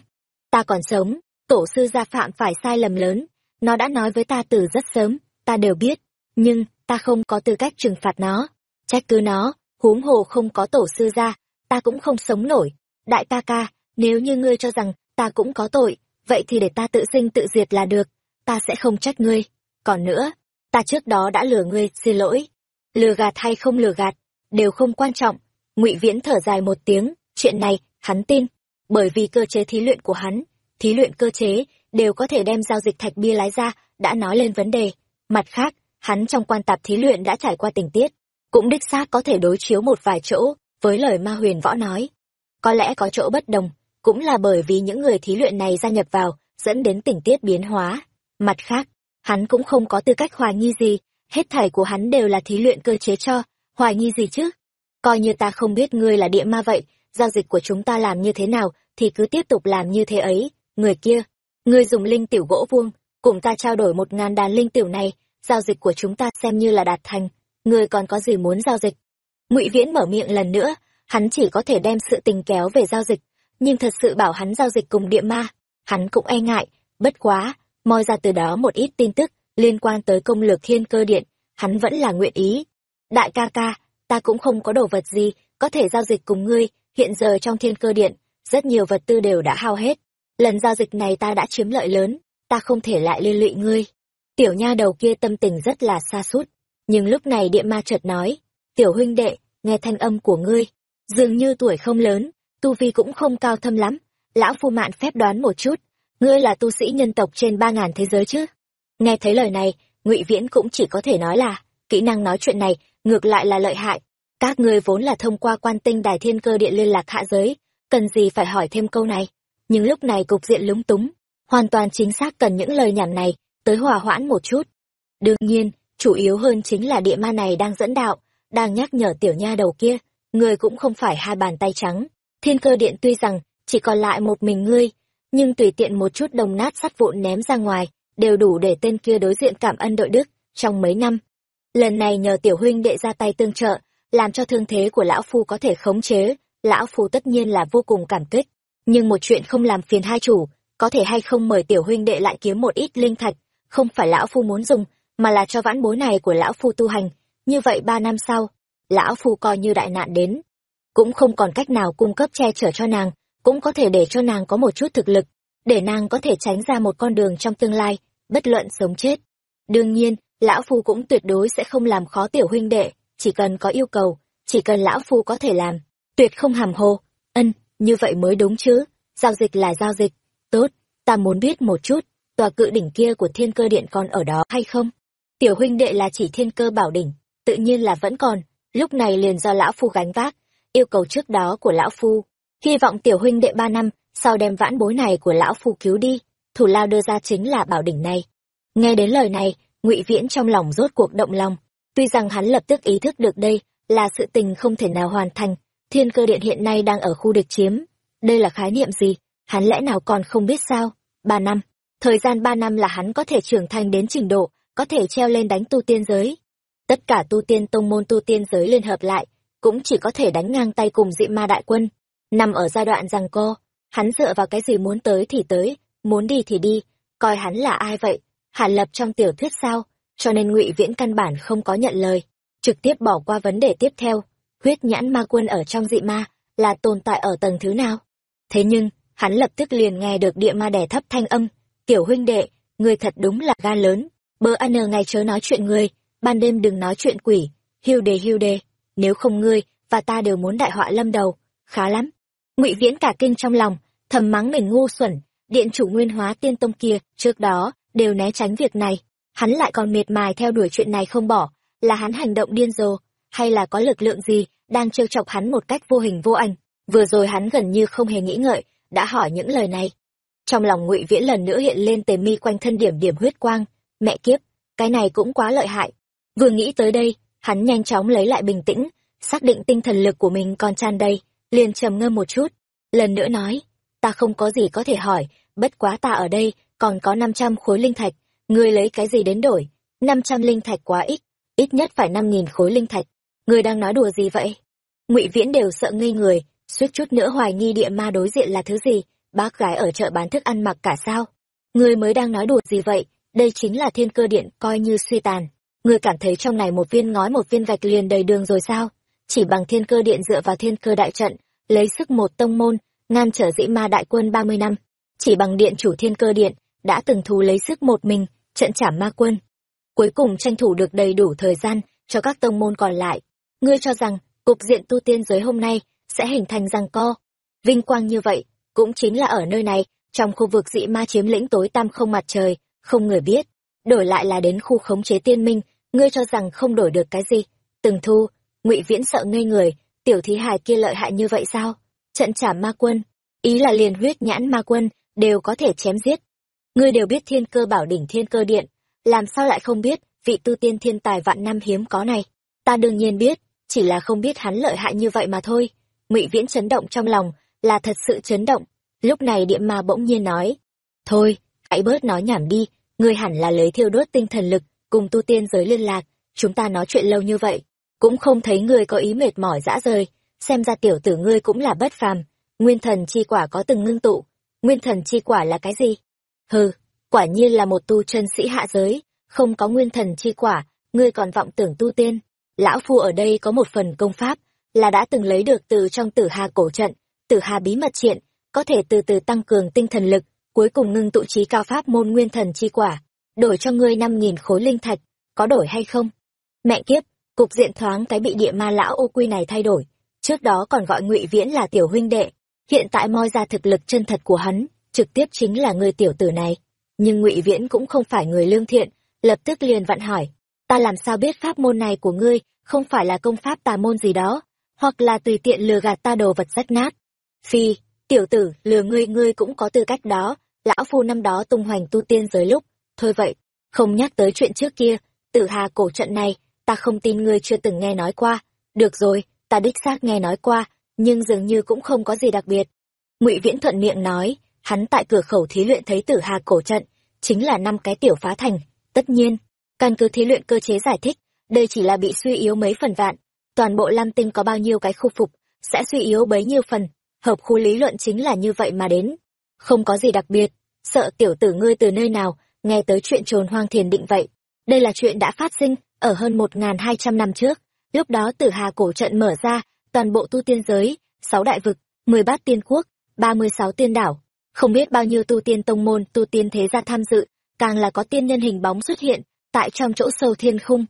Ta còn sống, tổ sư gia phạm phải sai lầm lớn, nó đã nói với ta từ rất sớm, ta đều biết, nhưng ta không có tư cách trừng phạt nó. Trách cứ nó, huống hồ không có tổ sư gia, ta cũng không sống nổi. Đại ca ca, nếu như ngươi cho rằng ta cũng có tội, vậy thì để ta tự sinh tự diệt là được, ta sẽ không trách ngươi. Còn nữa, ta trước đó đã lừa ngươi, xin lỗi lừa gạt hay không lừa gạt, đều không quan trọng. Ngụy viễn thở dài một tiếng, chuyện này, hắn tin. Bởi vì cơ chế thí luyện của hắn, thí luyện cơ chế đều có thể đem giao dịch thạch bia lái ra, đã nói lên vấn đề. Mặt khác, hắn trong quan tạp thí luyện đã trải qua tình tiết, cũng đích xác có thể đối chiếu một vài chỗ, với lời ma huyền võ nói. Có lẽ có chỗ bất đồng, cũng là bởi vì những người thí luyện này gia nhập vào, dẫn đến tình tiết biến hóa. Mặt khác, hắn cũng không có tư cách hoài nghi gì hết thảy của hắn đều là thí luyện cơ chế cho, hoài nghi gì chứ? Coi như ta không biết ngươi là địa ma vậy, giao dịch của chúng ta làm như thế nào thì cứ tiếp tục làm như thế ấy. Người kia, ngươi dùng linh tiểu gỗ vuông, cùng ta trao đổi một ngàn đàn linh tiểu này, giao dịch của chúng ta xem như là đạt thành. Ngươi còn có gì muốn giao dịch? Ngụy viễn mở miệng lần nữa, hắn chỉ có thể đem sự tình kéo về giao dịch, nhưng thật sự bảo hắn giao dịch cùng địa ma, hắn cũng e ngại. Bất quá, moi ra từ đó một ít tin tức liên quan tới công lược thiên cơ điện, hắn vẫn là nguyện ý. Đại ca ca, ta cũng không có đồ vật gì có thể giao dịch cùng ngươi. Hiện giờ trong thiên cơ điện, rất nhiều vật tư đều đã hao hết. Lần giao dịch này ta đã chiếm lợi lớn, ta không thể lại liên lụy ngươi. Tiểu nha đầu kia tâm tình rất là xa sút. Nhưng lúc này địa ma chợt nói, tiểu huynh đệ, nghe thanh âm của ngươi. Dường như tuổi không lớn, tu vi cũng không cao thâm lắm. Lão phu mạn phép đoán một chút, ngươi là tu sĩ nhân tộc trên ba ngàn thế giới chứ? Nghe thấy lời này, ngụy viễn cũng chỉ có thể nói là, kỹ năng nói chuyện này ngược lại là lợi hại. Các ngươi vốn là thông qua quan tinh đài thiên cơ điện liên lạc hạ giới, cần gì phải hỏi thêm câu này? Nhưng lúc này cục diện lúng túng, hoàn toàn chính xác cần những lời nhảm này tới hòa hoãn một chút. Đương nhiên, chủ yếu hơn chính là địa ma này đang dẫn đạo, đang nhắc nhở tiểu nha đầu kia ngươi cũng không phải hai bàn tay trắng. Thiên cơ điện tuy rằng chỉ còn lại một mình ngươi, nhưng tùy tiện một chút đồng nát sắt vụn ném ra ngoài đều đủ để tên kia đối diện cảm ơn đội đức trong mấy năm. Lần này nhờ tiểu huynh đệ ra tay tương trợ, làm cho thương thế của lão phu có thể khống chế, lão phu tất nhiên là vô cùng cảm kích. Nhưng một chuyện không làm phiền hai chủ, có thể hay không mời tiểu huynh đệ lại kiếm một ít linh thạch, không phải lão phu muốn dùng, mà là cho vãn bối này của lão phu tu hành. Như vậy ba năm sau, lão phu coi như đại nạn đến. Cũng không còn cách nào cung cấp che chở cho nàng, cũng có thể để cho nàng có một chút thực lực để nàng có thể tránh ra một con đường trong tương lai, bất luận sống chết. Đương nhiên, lão phu cũng tuyệt đối sẽ không làm khó tiểu huynh đệ, chỉ cần có yêu cầu, chỉ cần lão phu có thể làm, tuyệt không hàm hồ. Ân, như vậy mới đúng chứ, giao dịch là giao dịch. Tốt, ta muốn biết một chút, tòa cự đỉnh kia của thiên cơ điện còn ở đó hay không? Tiểu huynh đệ là chỉ thiên cơ bảo đỉnh, tự nhiên là vẫn còn, lúc này liền do lão phu gánh vác, yêu cầu trước đó của lão phu. Hy vọng tiểu huynh đệ ba năm sau đem vãn bối này của lão phu cứu đi, thủ lao đưa ra chính là bảo đỉnh này. Nghe đến lời này, ngụy viễn trong lòng rốt cuộc động lòng. Tuy rằng hắn lập tức ý thức được đây là sự tình không thể nào hoàn thành, thiên cơ điện hiện nay đang ở khu địch chiếm. Đây là khái niệm gì? Hắn lẽ nào còn không biết sao? Ba năm. Thời gian ba năm là hắn có thể trưởng thành đến trình độ, có thể treo lên đánh tu tiên giới. Tất cả tu tiên tông môn tu tiên giới liên hợp lại, cũng chỉ có thể đánh ngang tay cùng dị ma đại quân. Nằm ở giai đoạn rằng co hắn dựa vào cái gì muốn tới thì tới, muốn đi thì đi, coi hắn là ai vậy, hàn lập trong tiểu thuyết sao? Cho nên ngụy viễn căn bản không có nhận lời, trực tiếp bỏ qua vấn đề tiếp theo, huyết nhãn ma quân ở trong dị ma là tồn tại ở tầng thứ nào? Thế nhưng, hắn lập tức liền nghe được địa ma đẻ thấp thanh âm, tiểu huynh đệ người thật đúng là gan lớn, bơ ăn ngày chớ nói chuyện người ban đêm đừng nói chuyện quỷ, hiu đề hiu đề nếu không ngươi và ta đều muốn đại họa lâm đầu, khá lắm. Ngụy viễn cả kinh trong lòng thầm mắng mình ngu xuẩn, điện chủ nguyên hóa tiên tông kia, trước đó, đều né tránh việc này. Hắn lại còn miệt mài theo đuổi chuyện này không bỏ, là hắn hành động điên rồ, hay là có lực lượng gì đang trêu chọc hắn một cách vô hình vô ảnh. Vừa rồi hắn gần như không hề nghĩ ngợi, đã hỏi những lời này. Trong lòng ngụy viễn lần nữa hiện lên tề mi quanh thân điểm điểm huyết quang. Mẹ kiếp, cái này cũng quá lợi hại. Vừa nghĩ tới đây, hắn nhanh chóng lấy lại bình tĩnh, xác định tinh thần lực của mình còn tràn đầy, liền trầm ngâm một chút. Lần nữa nói ta không có gì có thể hỏi, bất quá ta ở đây, còn có năm trăm khối linh thạch, ngươi lấy cái gì đến đổi? năm trăm linh thạch quá ít ít nhất phải năm nghìn khối linh thạch. Ngươi đang nói đùa gì vậy? Ngụy viễn đều sợ ngây người, suýt chút nữa hoài nghi địa ma đối diện là thứ gì, bác gái ở chợ bán thức ăn mặc cả sao? Ngươi mới đang nói đùa gì vậy? Đây chính là thiên cơ điện, coi như suy tàn. Ngươi cảm thấy trong này một viên ngói, một viên gạch liền đầy đường rồi sao? Chỉ bằng thiên cơ điện dựa vào thiên cơ đại trận, lấy sức một tông môn ngăn trở dĩ ma đại quân ba mươi năm, chỉ bằng điện chủ thiên cơ điện, đã từng thù lấy sức một mình, trận trảm ma quân. Cuối cùng tranh thủ được đầy đủ thời gian cho các tông môn còn lại. Ngươi cho rằng cục diện tu tiên giới hôm nay sẽ hình thành răng co. Vinh quang như vậy cũng chính là ở nơi này, trong khu vực dị ma chiếm lĩnh tối tăm không mặt trời, không người biết. Đổi lại là đến khu khống chế tiên minh, ngươi cho rằng không đổi được cái gì? Từng thu, ngụy viễn sợ ngây người, tiểu thí hài kia lợi hại như vậy sao? Trận trả ma quân, ý là liền huyết nhãn ma quân, đều có thể chém giết. Ngươi đều biết thiên cơ bảo đỉnh thiên cơ điện, làm sao lại không biết vị tu tiên thiên tài vạn năm hiếm có này? Ta đương nhiên biết, chỉ là không biết hắn lợi hại như vậy mà thôi. Ngụy viễn chấn động trong lòng, là thật sự chấn động. Lúc này địa ma bỗng nhiên nói, thôi, hãy bớt nói nhảm đi, ngươi hẳn là lấy thiêu đốt tinh thần lực, cùng tu tiên giới liên lạc, chúng ta nói chuyện lâu như vậy, cũng không thấy ngươi có ý mệt mỏi dã rời xem ra tiểu tử ngươi cũng là bất phàm. Nguyên thần chi quả có từng ngưng tụ. Nguyên thần chi quả là cái gì? Hừ, quả nhiên là một tu chân sĩ hạ giới. Không có nguyên thần chi quả, ngươi còn vọng tưởng tu tiên. Lão phu ở đây có một phần công pháp, là đã từng lấy được từ trong tử hà cổ trận, tử hà bí mật triện, có thể từ từ tăng cường tinh thần lực, cuối cùng ngưng tụ trí cao pháp môn nguyên thần chi quả. Đổi cho ngươi năm nghìn khối linh thạch, có đổi hay không? Mẹ kiếp, cục diện thoáng cái bị địa ma lão ô quy này thay đổi trước đó còn gọi ngụy viễn là tiểu huynh đệ. Hiện tại moi ra thực lực chân thật của hắn, trực tiếp chính là người tiểu tử này. Nhưng ngụy viễn cũng không phải người lương thiện, lập tức liền vặn hỏi, ta làm sao biết pháp môn này của ngươi không phải là công pháp tà môn gì đó, hoặc là tùy tiện lừa gạt ta đồ vật rách nát? Phi, tiểu tử, lừa ngươi ngươi cũng có tư cách đó. Lão phu năm đó tung hoành tu tiên giới lúc. Thôi vậy, không nhắc tới chuyện trước kia. Tử hà cổ trận này, ta không tin ngươi chưa từng nghe nói qua. Được rồi ta đích xác nghe nói qua, nhưng dường như cũng không có gì đặc biệt. Ngụy viễn thuận miệng nói, hắn tại cửa khẩu thí luyện thấy tử hà cổ trận, chính là năm cái tiểu phá thành, tất nhiên, căn cứ thí luyện cơ chế giải thích, đây chỉ là bị suy yếu mấy phần vạn, toàn bộ lam tinh có bao nhiêu cái khu phục, sẽ suy yếu bấy nhiêu phần, hợp khu lý luận chính là như vậy mà đến. Không có gì đặc biệt, sợ tiểu tử ngươi từ nơi nào, nghe tới chuyện trồn hoang thiền định vậy. Đây là chuyện đã phát sinh ở hơn một nghìn hai trăm năm trước lúc đó tử hà cổ trận mở ra, toàn bộ tu tiên giới, sáu đại vực, mười bát tiên quốc, ba mươi sáu tiên đảo. Không biết bao nhiêu tu tiên tông môn, tu tiên thế gia tham dự, càng là có tiên nhân hình bóng xuất hiện tại trong chỗ sâu thiên khung.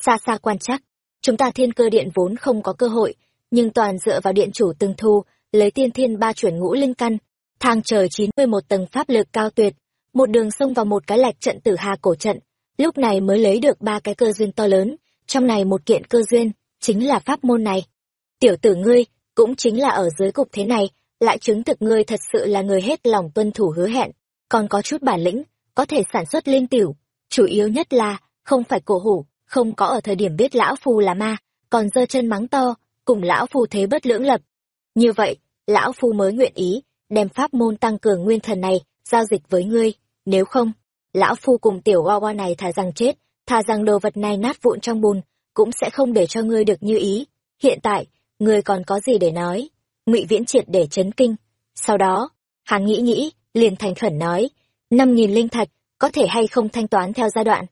Xa xa quan chắc chúng ta thiên cơ điện vốn không có cơ hội, nhưng toàn dựa vào điện chủ từng thu, lấy tiên thiên ba chuyển ngũ linh căn, thang trời chín mươi một tầng pháp lực cao tuyệt, một đường xông vào một cái lạch trận tử hà cổ trận, lúc này mới lấy được ba cái cơ duyên to lớn trong này một kiện cơ duyên, chính là pháp môn này. Tiểu tử ngươi, cũng chính là ở dưới cục thế này, lại chứng thực ngươi thật sự là người hết lòng tuân thủ hứa hẹn. Còn có chút bản lĩnh, có thể sản xuất linh tiểu. Chủ yếu nhất là, không phải cổ hủ, không có ở thời điểm biết lão phù là ma, còn giơ chân mắng to, cùng lão phù thế bất lưỡng lập. Như vậy, lão phu mới nguyện ý, đem pháp môn tăng cường nguyên thần này giao dịch với ngươi. Nếu không, lão phu cùng tiểu oa oa này thà rằng chết thà rằng đồ vật này nát vụn trong bùn, cũng sẽ không để cho ngươi được như ý. Hiện tại, ngươi còn có gì để nói? Ngụy viễn triệt để chấn kinh. Sau đó, hắn nghĩ nghĩ, liền thành khẩn nói, năm nghìn linh thạch có thể hay không thanh toán theo giai đoạn?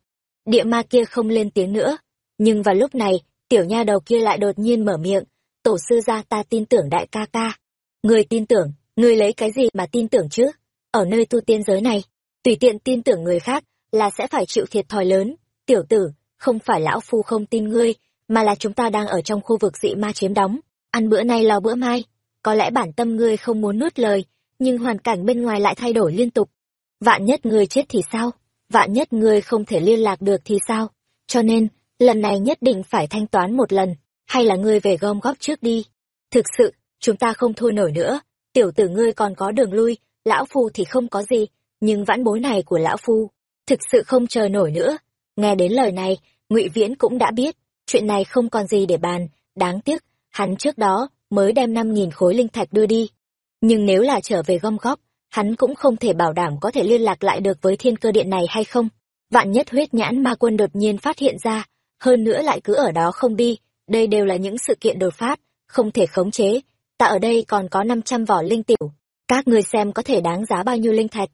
Địa ma kia không lên tiếng nữa. Nhưng vào lúc này, tiểu nha đầu kia lại đột nhiên mở miệng, tổ sư gia ta tin tưởng đại ca ca. Người tin tưởng người lấy cái gì mà tin tưởng chứ? Ở nơi tu tiên giới này, tùy tiện tin tưởng người khác là sẽ phải chịu thiệt thòi lớn tiểu tử, không phải lão phu không tin ngươi, mà là chúng ta đang ở trong khu vực dị ma chiếm đóng. Ăn bữa nay lo bữa mai. Có lẽ bản tâm ngươi không muốn nuốt lời, nhưng hoàn cảnh bên ngoài lại thay đổi liên tục. Vạn nhất ngươi chết thì sao? Vạn nhất ngươi không thể liên lạc được thì sao? Cho nên, lần này nhất định phải thanh toán một lần, hay là ngươi về gom góp trước đi. Thực sự, chúng ta không thua nổi nữa. Tiểu tử ngươi còn có đường lui, lão phu thì không có gì, nhưng vãn bối này của lão phu, thực sự không chờ nổi nữa nghe đến lời này, ngụy viễn cũng đã biết, chuyện này không còn gì để bàn. Đáng tiếc, hắn trước đó mới đem năm nghìn khối linh thạch đưa đi. Nhưng nếu là trở về gom góp, hắn cũng không thể bảo đảm có thể liên lạc lại được với thiên cơ điện này hay không. Vạn nhất huyết nhãn ma quân đột nhiên phát hiện ra, hơn nữa lại cứ ở đó không đi, đây đều là những sự kiện đột phát, không thể khống chế. Ta ở đây còn có năm trăm vỏ linh tiểu. Các người xem có thể đáng giá bao nhiêu linh thạch?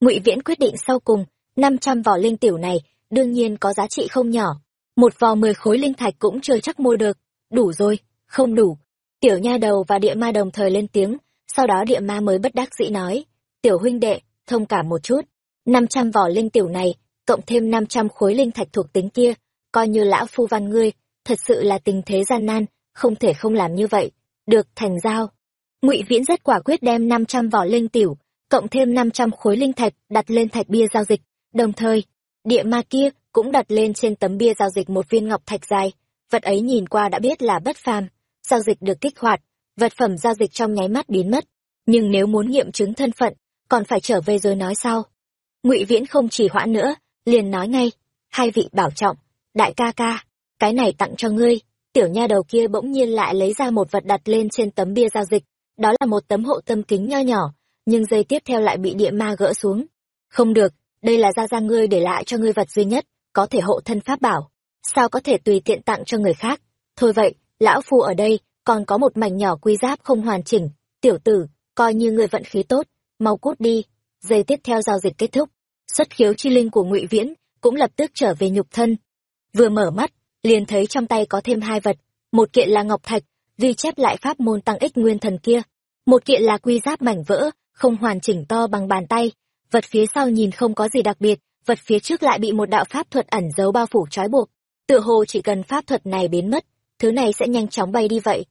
Ngụy viễn quyết định sau cùng, năm trăm vỏ linh tiểu này đương nhiên có giá trị không nhỏ. Một vò mười khối linh thạch cũng chưa chắc mua được. Đủ rồi, không đủ. Tiểu nha đầu và địa ma đồng thời lên tiếng, sau đó địa ma mới bất đắc dĩ nói, tiểu huynh đệ, thông cảm một chút. Năm trăm vỏ linh tiểu này, cộng thêm năm trăm khối linh thạch thuộc tính kia, coi như lão phu văn ngươi, thật sự là tình thế gian nan, không thể không làm như vậy. Được, thành giao. Ngụy viễn rất quả quyết đem năm trăm vỏ linh tiểu, cộng thêm năm trăm khối linh thạch đặt lên thạch bia giao dịch, đồng thời địa ma kia cũng đặt lên trên tấm bia giao dịch một viên ngọc thạch dài. Vật ấy nhìn qua đã biết là bất phàm. Giao dịch được kích hoạt, vật phẩm giao dịch trong nháy mắt biến mất. Nhưng nếu muốn nghiệm chứng thân phận, còn phải trở về rồi nói sau. Ngụy viễn không chỉ hoãn nữa, liền nói ngay. Hai vị bảo trọng, đại ca ca, cái này tặng cho ngươi. Tiểu nha đầu kia bỗng nhiên lại lấy ra một vật đặt lên trên tấm bia giao dịch. Đó là một tấm hộ tâm kính nho nhỏ, nhưng giây tiếp theo lại bị địa ma gỡ xuống. Không được đây là gia gia ngươi để lại cho ngươi vật duy nhất, có thể hộ thân pháp bảo. Sao có thể tùy tiện tặng cho người khác? Thôi vậy, lão phu ở đây, còn có một mảnh nhỏ quy giáp không hoàn chỉnh. Tiểu tử, coi như người vận khí tốt, mau cút đi. Giây tiếp theo giao dịch kết thúc. Xuất khiếu chi linh của ngụy viễn cũng lập tức trở về nhục thân. Vừa mở mắt, liền thấy trong tay có thêm hai vật, một kiện là ngọc thạch, ghi chép lại pháp môn tăng ích nguyên thần kia. Một kiện là quy giáp mảnh vỡ, không hoàn chỉnh to bằng bàn tay vật phía sau nhìn không có gì đặc biệt, vật phía trước lại bị một đạo pháp thuật ẩn giấu bao phủ trói buộc. Tựa hồ chỉ cần pháp thuật này biến mất, thứ này sẽ nhanh chóng bay đi vậy.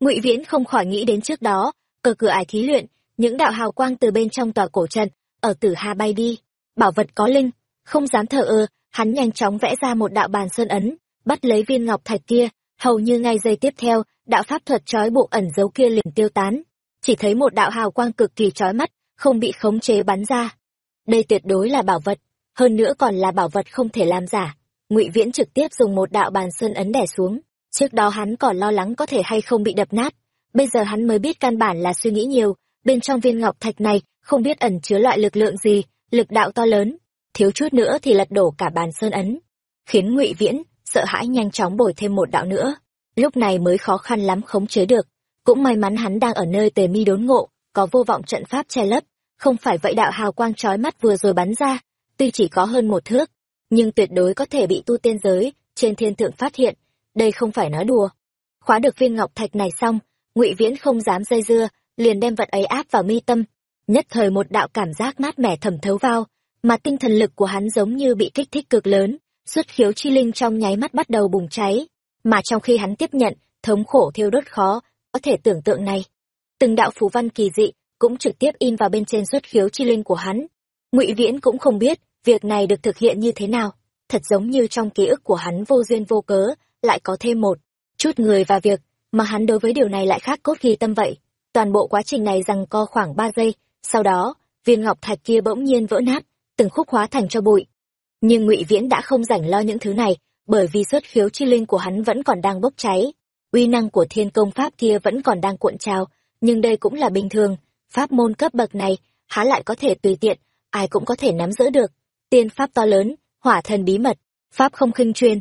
Ngụy viễn không khỏi nghĩ đến trước đó, cờ cửa ải thí luyện, những đạo hào quang từ bên trong tòa cổ trận ở tử hà bay đi. Bảo vật có linh, không dám thờ ơ, hắn nhanh chóng vẽ ra một đạo bàn sơn ấn, bắt lấy viên ngọc thạch kia, hầu như ngay giây tiếp theo, đạo pháp thuật trói buộc ẩn dấu kia liền tiêu tán. Chỉ thấy một đạo hào quang cực kỳ trói mắt không bị khống chế bắn ra. Đây tuyệt đối là bảo vật, hơn nữa còn là bảo vật không thể làm giả. Ngụy viễn trực tiếp dùng một đạo bàn sơn ấn đẻ xuống, trước đó hắn còn lo lắng có thể hay không bị đập nát. Bây giờ hắn mới biết căn bản là suy nghĩ nhiều, bên trong viên ngọc thạch này, không biết ẩn chứa loại lực lượng gì, lực đạo to lớn, thiếu chút nữa thì lật đổ cả bàn sơn ấn. Khiến ngụy viễn sợ hãi nhanh chóng bồi thêm một đạo nữa. Lúc này mới khó khăn lắm khống chế được, cũng may mắn hắn đang ở nơi tề mi đốn ngộ có vô vọng trận pháp che lấp, không phải vậy đạo hào quang trói mắt vừa rồi bắn ra, tuy chỉ có hơn một thước, nhưng tuyệt đối có thể bị tu tiên giới, trên thiên thượng phát hiện, đây không phải nói đùa. Khóa được viên ngọc thạch này xong, ngụy viễn không dám dây dưa, liền đem vật ấy áp vào mi tâm. Nhất thời một đạo cảm giác mát mẻ thẩm thấu vào, mà tinh thần lực của hắn giống như bị kích thích cực lớn, xuất khiếu chi linh trong nháy mắt bắt đầu bùng cháy. Mà trong khi hắn tiếp nhận, thống khổ thiêu đốt khó, có thể tưởng tượng này từng đạo phù văn kỳ dị cũng trực tiếp in vào bên trên xuất khiếu chi linh của hắn. Ngụy viễn cũng không biết việc này được thực hiện như thế nào. Thật giống như trong ký ức của hắn vô duyên vô cớ, lại có thêm một chút người và việc, mà hắn đối với điều này lại khác cốt ghi tâm vậy. Toàn bộ quá trình này rằng co khoảng ba giây, sau đó, viên ngọc thạch kia bỗng nhiên vỡ nát, từng khúc hóa thành cho bụi. Nhưng ngụy viễn đã không rảnh lo những thứ này, bởi vì xuất khiếu chi linh của hắn vẫn còn đang bốc cháy. Uy năng của thiên công pháp kia vẫn còn đang cuộn trào nhưng đây cũng là bình thường. Pháp môn cấp bậc này, há lại có thể tùy tiện, ai cũng có thể nắm giữ được. Tiên pháp to lớn, hỏa thần bí mật, pháp không khinh truyền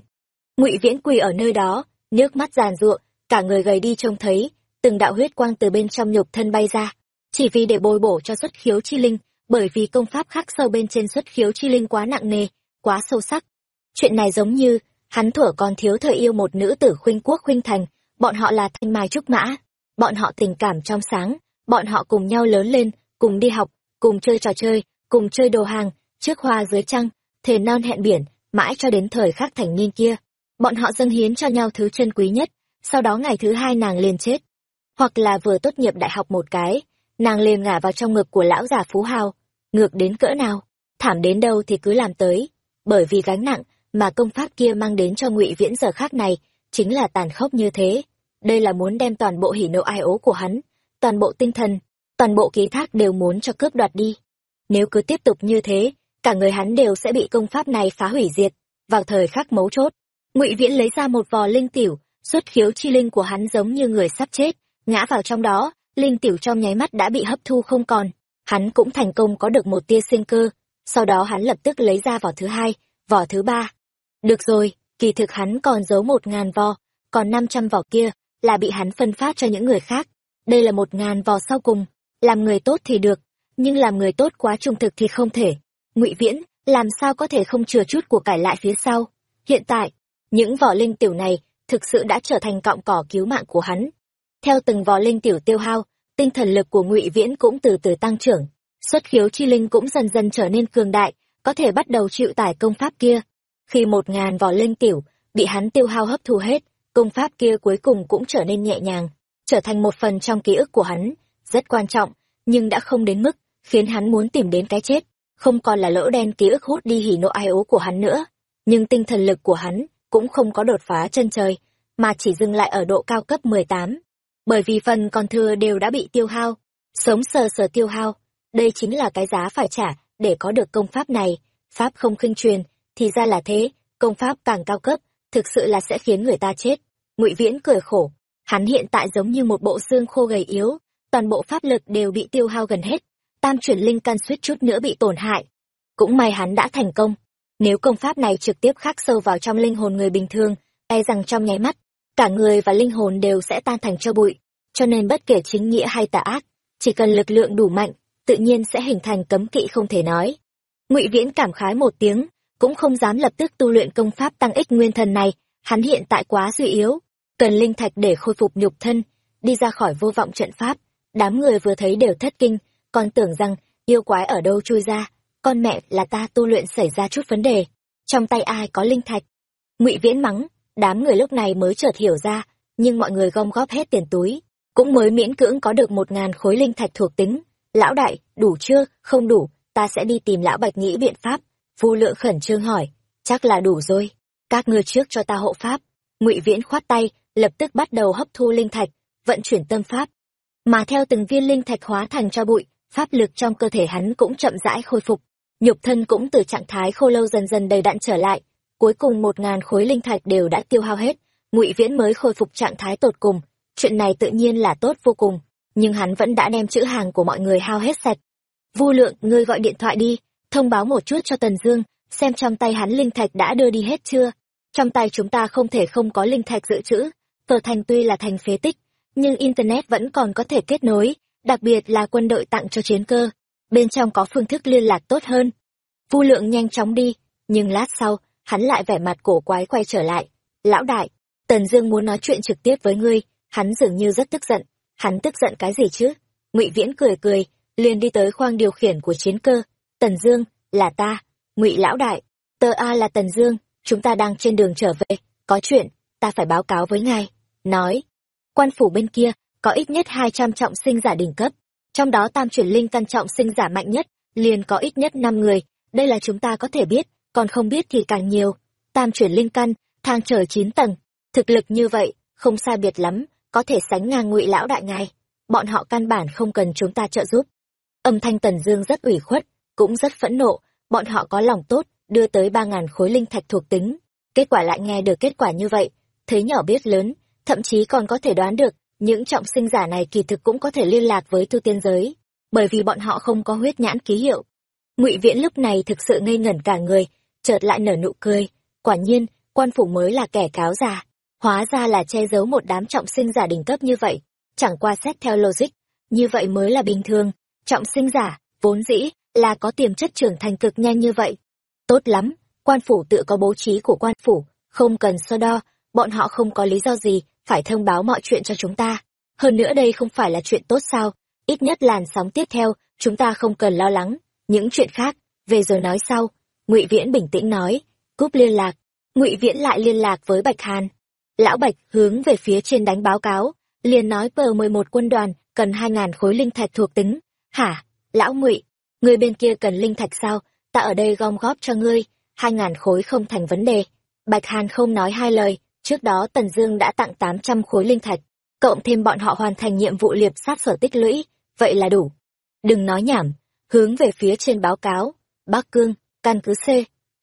ngụy viễn quỳ ở nơi đó, nước mắt giàn ruộng cả người gầy đi trông thấy, từng đạo huyết quang từ bên trong nhục thân bay ra. Chỉ vì để bồi bổ cho xuất khiếu chi linh, bởi vì công pháp khác sâu bên trên xuất khiếu chi linh quá nặng nề, quá sâu sắc. Chuyện này giống như, hắn thuở còn thiếu thời yêu một nữ tử khuynh quốc khuynh thành, bọn họ là thanh mai trúc mã bọn họ tình cảm trong sáng, bọn họ cùng nhau lớn lên, cùng đi học, cùng chơi trò chơi, cùng chơi đồ hàng, trước hoa dưới trăng, thề non hẹn biển, mãi cho đến thời khắc thành niên kia. Bọn họ dâng hiến cho nhau thứ chân quý nhất, sau đó ngày thứ hai nàng liền chết. Hoặc là vừa tốt nghiệp đại học một cái, nàng liền ngả vào trong ngực của lão già phú hào. Ngược đến cỡ nào, thảm đến đâu thì cứ làm tới. Bởi vì gánh nặng mà công pháp kia mang đến cho ngụy viễn giờ khác này chính là tàn khốc như thế đây là muốn đem toàn bộ hỉ nộ ai ố của hắn, toàn bộ tinh thần, toàn bộ ký thác đều muốn cho cướp đoạt đi. Nếu cứ tiếp tục như thế, cả người hắn đều sẽ bị công pháp này phá hủy diệt, vào thời khắc mấu chốt. Ngụy viễn lấy ra một vò linh tiểu, xuất khiếu chi linh của hắn giống như người sắp chết, ngã vào trong đó, linh tiểu trong nháy mắt đã bị hấp thu không còn. Hắn cũng thành công có được một tia sinh cơ, sau đó hắn lập tức lấy ra vỏ thứ hai, vỏ thứ ba. Được rồi, kỳ thực hắn còn giấu một ngàn vò, còn năm trăm vỏ kia là bị hắn phân phát cho những người khác. Đây là một ngàn vò sau cùng. Làm người tốt thì được, nhưng làm người tốt quá trung thực thì không thể. Ngụy viễn, làm sao có thể không chừa chút của cải lại phía sau? Hiện tại, những vỏ linh tiểu này thực sự đã trở thành cọng cỏ cứu mạng của hắn. Theo từng vỏ linh tiểu tiêu hao, tinh thần lực của ngụy viễn cũng từ từ tăng trưởng. Xuất khiếu chi linh cũng dần dần trở nên cường đại, có thể bắt đầu chịu tải công pháp kia. Khi một ngàn vỏ linh tiểu bị hắn tiêu hao hấp thu hết công pháp kia cuối cùng cũng trở nên nhẹ nhàng, trở thành một phần trong ký ức của hắn, rất quan trọng, nhưng đã không đến mức khiến hắn muốn tìm đến cái chết, không còn là lỗ đen ký ức hút đi hỉ nộ ai ố của hắn nữa. Nhưng tinh thần lực của hắn cũng không có đột phá chân trời, mà chỉ dừng lại ở độ cao cấp mười tám. Bởi vì phần còn thừa đều đã bị tiêu hao, sống sờ sờ tiêu hao, đây chính là cái giá phải trả để có được công pháp này. Pháp không khinh truyền thì ra là thế, công pháp càng cao cấp thực sự là sẽ khiến người ta chết. Ngụy viễn cười khổ. Hắn hiện tại giống như một bộ xương khô gầy yếu, toàn bộ pháp lực đều bị tiêu hao gần hết. Tam chuyển linh căn suýt chút nữa bị tổn hại. Cũng may hắn đã thành công. Nếu công pháp này trực tiếp khắc sâu vào trong linh hồn người bình thường e rằng trong nháy mắt, cả người và linh hồn đều sẽ tan thành cho bụi. Cho nên bất kể chính nghĩa hay tà ác, chỉ cần lực lượng đủ mạnh, tự nhiên sẽ hình thành cấm kỵ không thể nói. Ngụy viễn cảm khái một tiếng cũng không dám lập tức tu luyện công pháp tăng ích nguyên thần này, hắn hiện tại quá suy yếu cần linh thạch để khôi phục nhục thân, đi ra khỏi vô vọng trận pháp, đám người vừa thấy đều thất kinh, còn tưởng rằng yêu quái ở đâu chui ra, con mẹ là ta tu luyện xảy ra chút vấn đề, trong tay ai có linh thạch? Ngụy viễn mắng, đám người lúc này mới chợt hiểu ra, nhưng mọi người gom góp hết tiền túi, cũng mới miễn cưỡng có được một ngàn khối linh thạch thuộc tính. Lão đại, đủ chưa? Không đủ, ta sẽ đi tìm lão bạch nghĩ biện pháp vu lượng khẩn trương hỏi, chắc là đủ rồi, các ngươi trước cho ta hộ pháp. Ngụy viễn khoát tay, lập tức bắt đầu hấp thu linh thạch, vận chuyển tâm pháp. Mà theo từng viên linh thạch hóa thành cho bụi, pháp lực trong cơ thể hắn cũng chậm rãi khôi phục. Nhục thân cũng từ trạng thái khô lâu dần dần đầy đặn trở lại. Cuối cùng một ngàn khối linh thạch đều đã tiêu hao hết, ngụy viễn mới khôi phục trạng thái tột cùng. Chuyện này tự nhiên là tốt vô cùng, nhưng hắn vẫn đã đem chữ hàng của mọi người hao hết sạch. Vu lượng, ngươi gọi điện thoại đi thông báo một chút cho tần dương, xem trong tay hắn linh thạch đã đưa đi hết chưa. Trong tay chúng ta không thể không có linh thạch dự trữ, tờ thành tuy là thành phế tích, nhưng internet vẫn còn có thể kết nối, đặc biệt là quân đội tặng cho chiến cơ. Bên trong có phương thức liên lạc tốt hơn. Vu lượng nhanh chóng đi, nhưng lát sau, hắn lại vẻ mặt cổ quái quay trở lại. Lão đại, tần dương muốn nói chuyện trực tiếp với ngươi, hắn dường như rất tức giận. Hắn tức giận cái gì chứ? Ngụy viễn cười cười, liền đi tới khoang điều khiển của chiến cơ tần dương, là ta, ngụy lão đại, tờ a là tần dương, chúng ta đang trên đường trở về, có chuyện, ta phải báo cáo với ngài, nói. Quan phủ bên kia, có ít nhất hai trăm trọng sinh giả đỉnh cấp, trong đó tam chuyển linh căn trọng sinh giả mạnh nhất, liền có ít nhất năm người, đây là chúng ta có thể biết, còn không biết thì càng nhiều. Tam chuyển linh căn, thang trời chín tầng, thực lực như vậy, không sai biệt lắm, có thể sánh ngang ngụy lão đại ngài, bọn họ căn bản không cần chúng ta trợ giúp. Âm thanh tần dương rất ủy khuất cũng rất phẫn nộ. Bọn họ có lòng tốt, đưa tới ba ngàn khối linh thạch thuộc tính. Kết quả lại nghe được kết quả như vậy, thấy nhỏ biết lớn, thậm chí còn có thể đoán được, những trọng sinh giả này kỳ thực cũng có thể liên lạc với tu tiên giới, bởi vì bọn họ không có huyết nhãn ký hiệu. Ngụy viễn lúc này thực sự ngây ngẩn cả người, chợt lại nở nụ cười. Quả nhiên, quan phủ mới là kẻ cáo già, hóa ra là che giấu một đám trọng sinh giả đỉnh cấp như vậy. Chẳng qua xét theo logic, như vậy mới là bình thường. Trọng sinh giả, vốn dĩ là có tiềm chất trưởng thành cực nhanh như vậy. Tốt lắm, quan phủ tự có bố trí của quan phủ, không cần so đo, bọn họ không có lý do gì phải thông báo mọi chuyện cho chúng ta. Hơn nữa đây không phải là chuyện tốt sao, ít nhất làn sóng tiếp theo, chúng ta không cần lo lắng. Những chuyện khác, về rồi nói sau, ngụy viễn bình tĩnh nói, cúp liên lạc. Ngụy viễn lại liên lạc với bạch hàn. Lão bạch hướng về phía trên đánh báo cáo, liền nói pờ mười một quân đoàn cần hai ngàn khối linh thạch thuộc tính. Hả, lão ngụy? Người bên kia cần linh thạch sao? Ta ở đây gom góp cho ngươi. Hai ngàn khối không thành vấn đề. Bạch hàn không nói hai lời. Trước đó tần dương đã tặng tám trăm khối linh thạch, cộng thêm bọn họ hoàn thành nhiệm vụ liệp sát sở tích lũy. Vậy là đủ. Đừng nói nhảm. Hướng về phía trên báo cáo. Bắc cương, căn cứ c.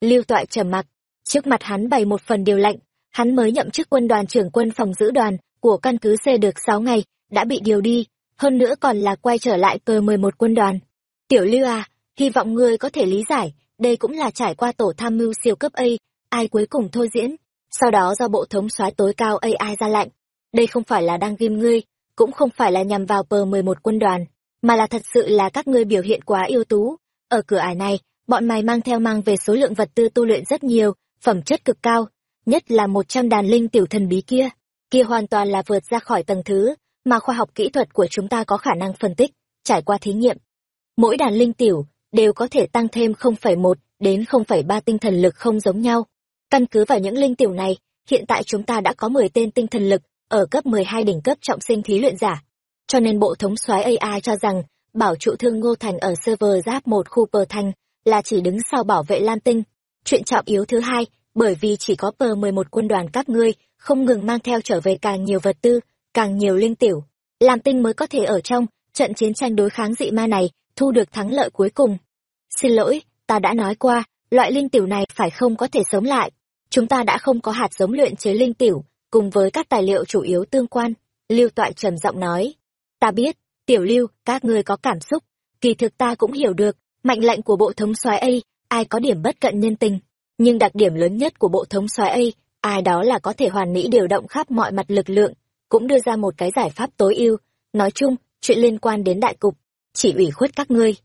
Lưu toại trầm mặc. Trước mặt hắn bày một phần điều lệnh. Hắn mới nhậm chức quân đoàn trưởng quân phòng giữ đoàn của căn cứ c được sáu ngày, đã bị điều đi. Hơn nữa còn là quay trở lại cờ mười một quân đoàn tiểu lưu à hy vọng ngươi có thể lý giải, đây cũng là trải qua tổ tham mưu siêu cấp a ai cuối cùng thôi diễn, sau đó do bộ thống soái tối cao ai ra lệnh. Đây không phải là đang ghim ngươi, cũng không phải là nhằm vào pờ mười một quân đoàn, mà là thật sự là các ngươi biểu hiện quá ưu tú. Ở cửa ải này, bọn mày mang theo mang về số lượng vật tư tu luyện rất nhiều, phẩm chất cực cao, nhất là một trăm đàn linh tiểu thần bí kia. Kia hoàn toàn là vượt ra khỏi tầng thứ mà khoa học kỹ thuật của chúng ta có khả năng phân tích, trải qua thí nghiệm mỗi đàn linh tiểu đều có thể tăng thêm 0,1 đến 0,3 tinh thần lực không giống nhau. Căn cứ vào những linh tiểu này, hiện tại chúng ta đã có 10 tên tinh thần lực ở cấp 12 đỉnh cấp trọng sinh thí luyện giả. Cho nên bộ thống soái AI cho rằng bảo trụ thương Ngô Thành ở server giáp một khu pờ thành là chỉ đứng sau bảo vệ Lam Tinh. Chuyện trọng yếu thứ hai, bởi vì chỉ có pờ 11 quân đoàn các ngươi không ngừng mang theo trở về càng nhiều vật tư, càng nhiều linh tiểu, Lam Tinh mới có thể ở trong trận chiến tranh đối kháng dị ma này thu được thắng lợi cuối cùng. Xin lỗi, ta đã nói qua, loại linh tiểu này phải không có thể sống lại. Chúng ta đã không có hạt giống luyện chế linh tiểu, cùng với các tài liệu chủ yếu tương quan. Lưu Toại trầm giọng nói. Ta biết, tiểu lưu, các ngươi có cảm xúc. Kỳ thực ta cũng hiểu được, mệnh lệnh của bộ thống soái A, ai có điểm bất cận nhân tình. Nhưng đặc điểm lớn nhất của bộ thống soái A, ai đó là có thể hoàn mỹ điều động khắp mọi mặt lực lượng, cũng đưa ra một cái giải pháp tối ưu. Nói chung, chuyện liên quan đến đại cục, chỉ ủy khuất các ngươi.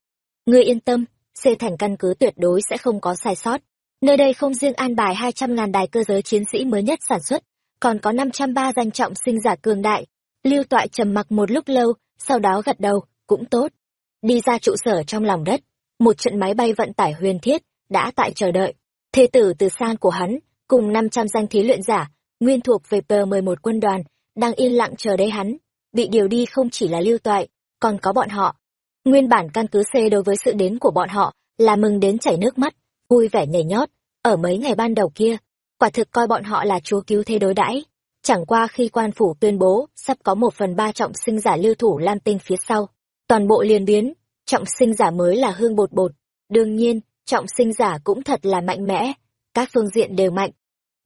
Ngươi yên tâm, xây thành căn cứ tuyệt đối sẽ không có sai sót. Nơi đây không riêng an bài hai trăm ngàn đài cơ giới chiến sĩ mới nhất sản xuất, còn có năm trăm ba danh trọng sinh giả cường đại. Lưu Toại trầm mặc một lúc lâu, sau đó gật đầu, cũng tốt. Đi ra trụ sở trong lòng đất, một trận máy bay vận tải huyền thiết đã tại chờ đợi. Thê tử từ san của hắn, cùng năm trăm danh thí luyện giả, nguyên thuộc về p một quân đoàn, đang yên lặng chờ đấy hắn. Bị điều đi không chỉ là Lưu Toại, còn có bọn họ, Nguyên bản căn cứ C đối với sự đến của bọn họ là mừng đến chảy nước mắt, vui vẻ nhảy nhót, ở mấy ngày ban đầu kia, quả thực coi bọn họ là chúa cứu thế đối đãi. Chẳng qua khi quan phủ tuyên bố sắp có một phần ba trọng sinh giả lưu thủ Lam Tinh phía sau, toàn bộ liền biến, trọng sinh giả mới là hương bột bột. Đương nhiên, trọng sinh giả cũng thật là mạnh mẽ, các phương diện đều mạnh.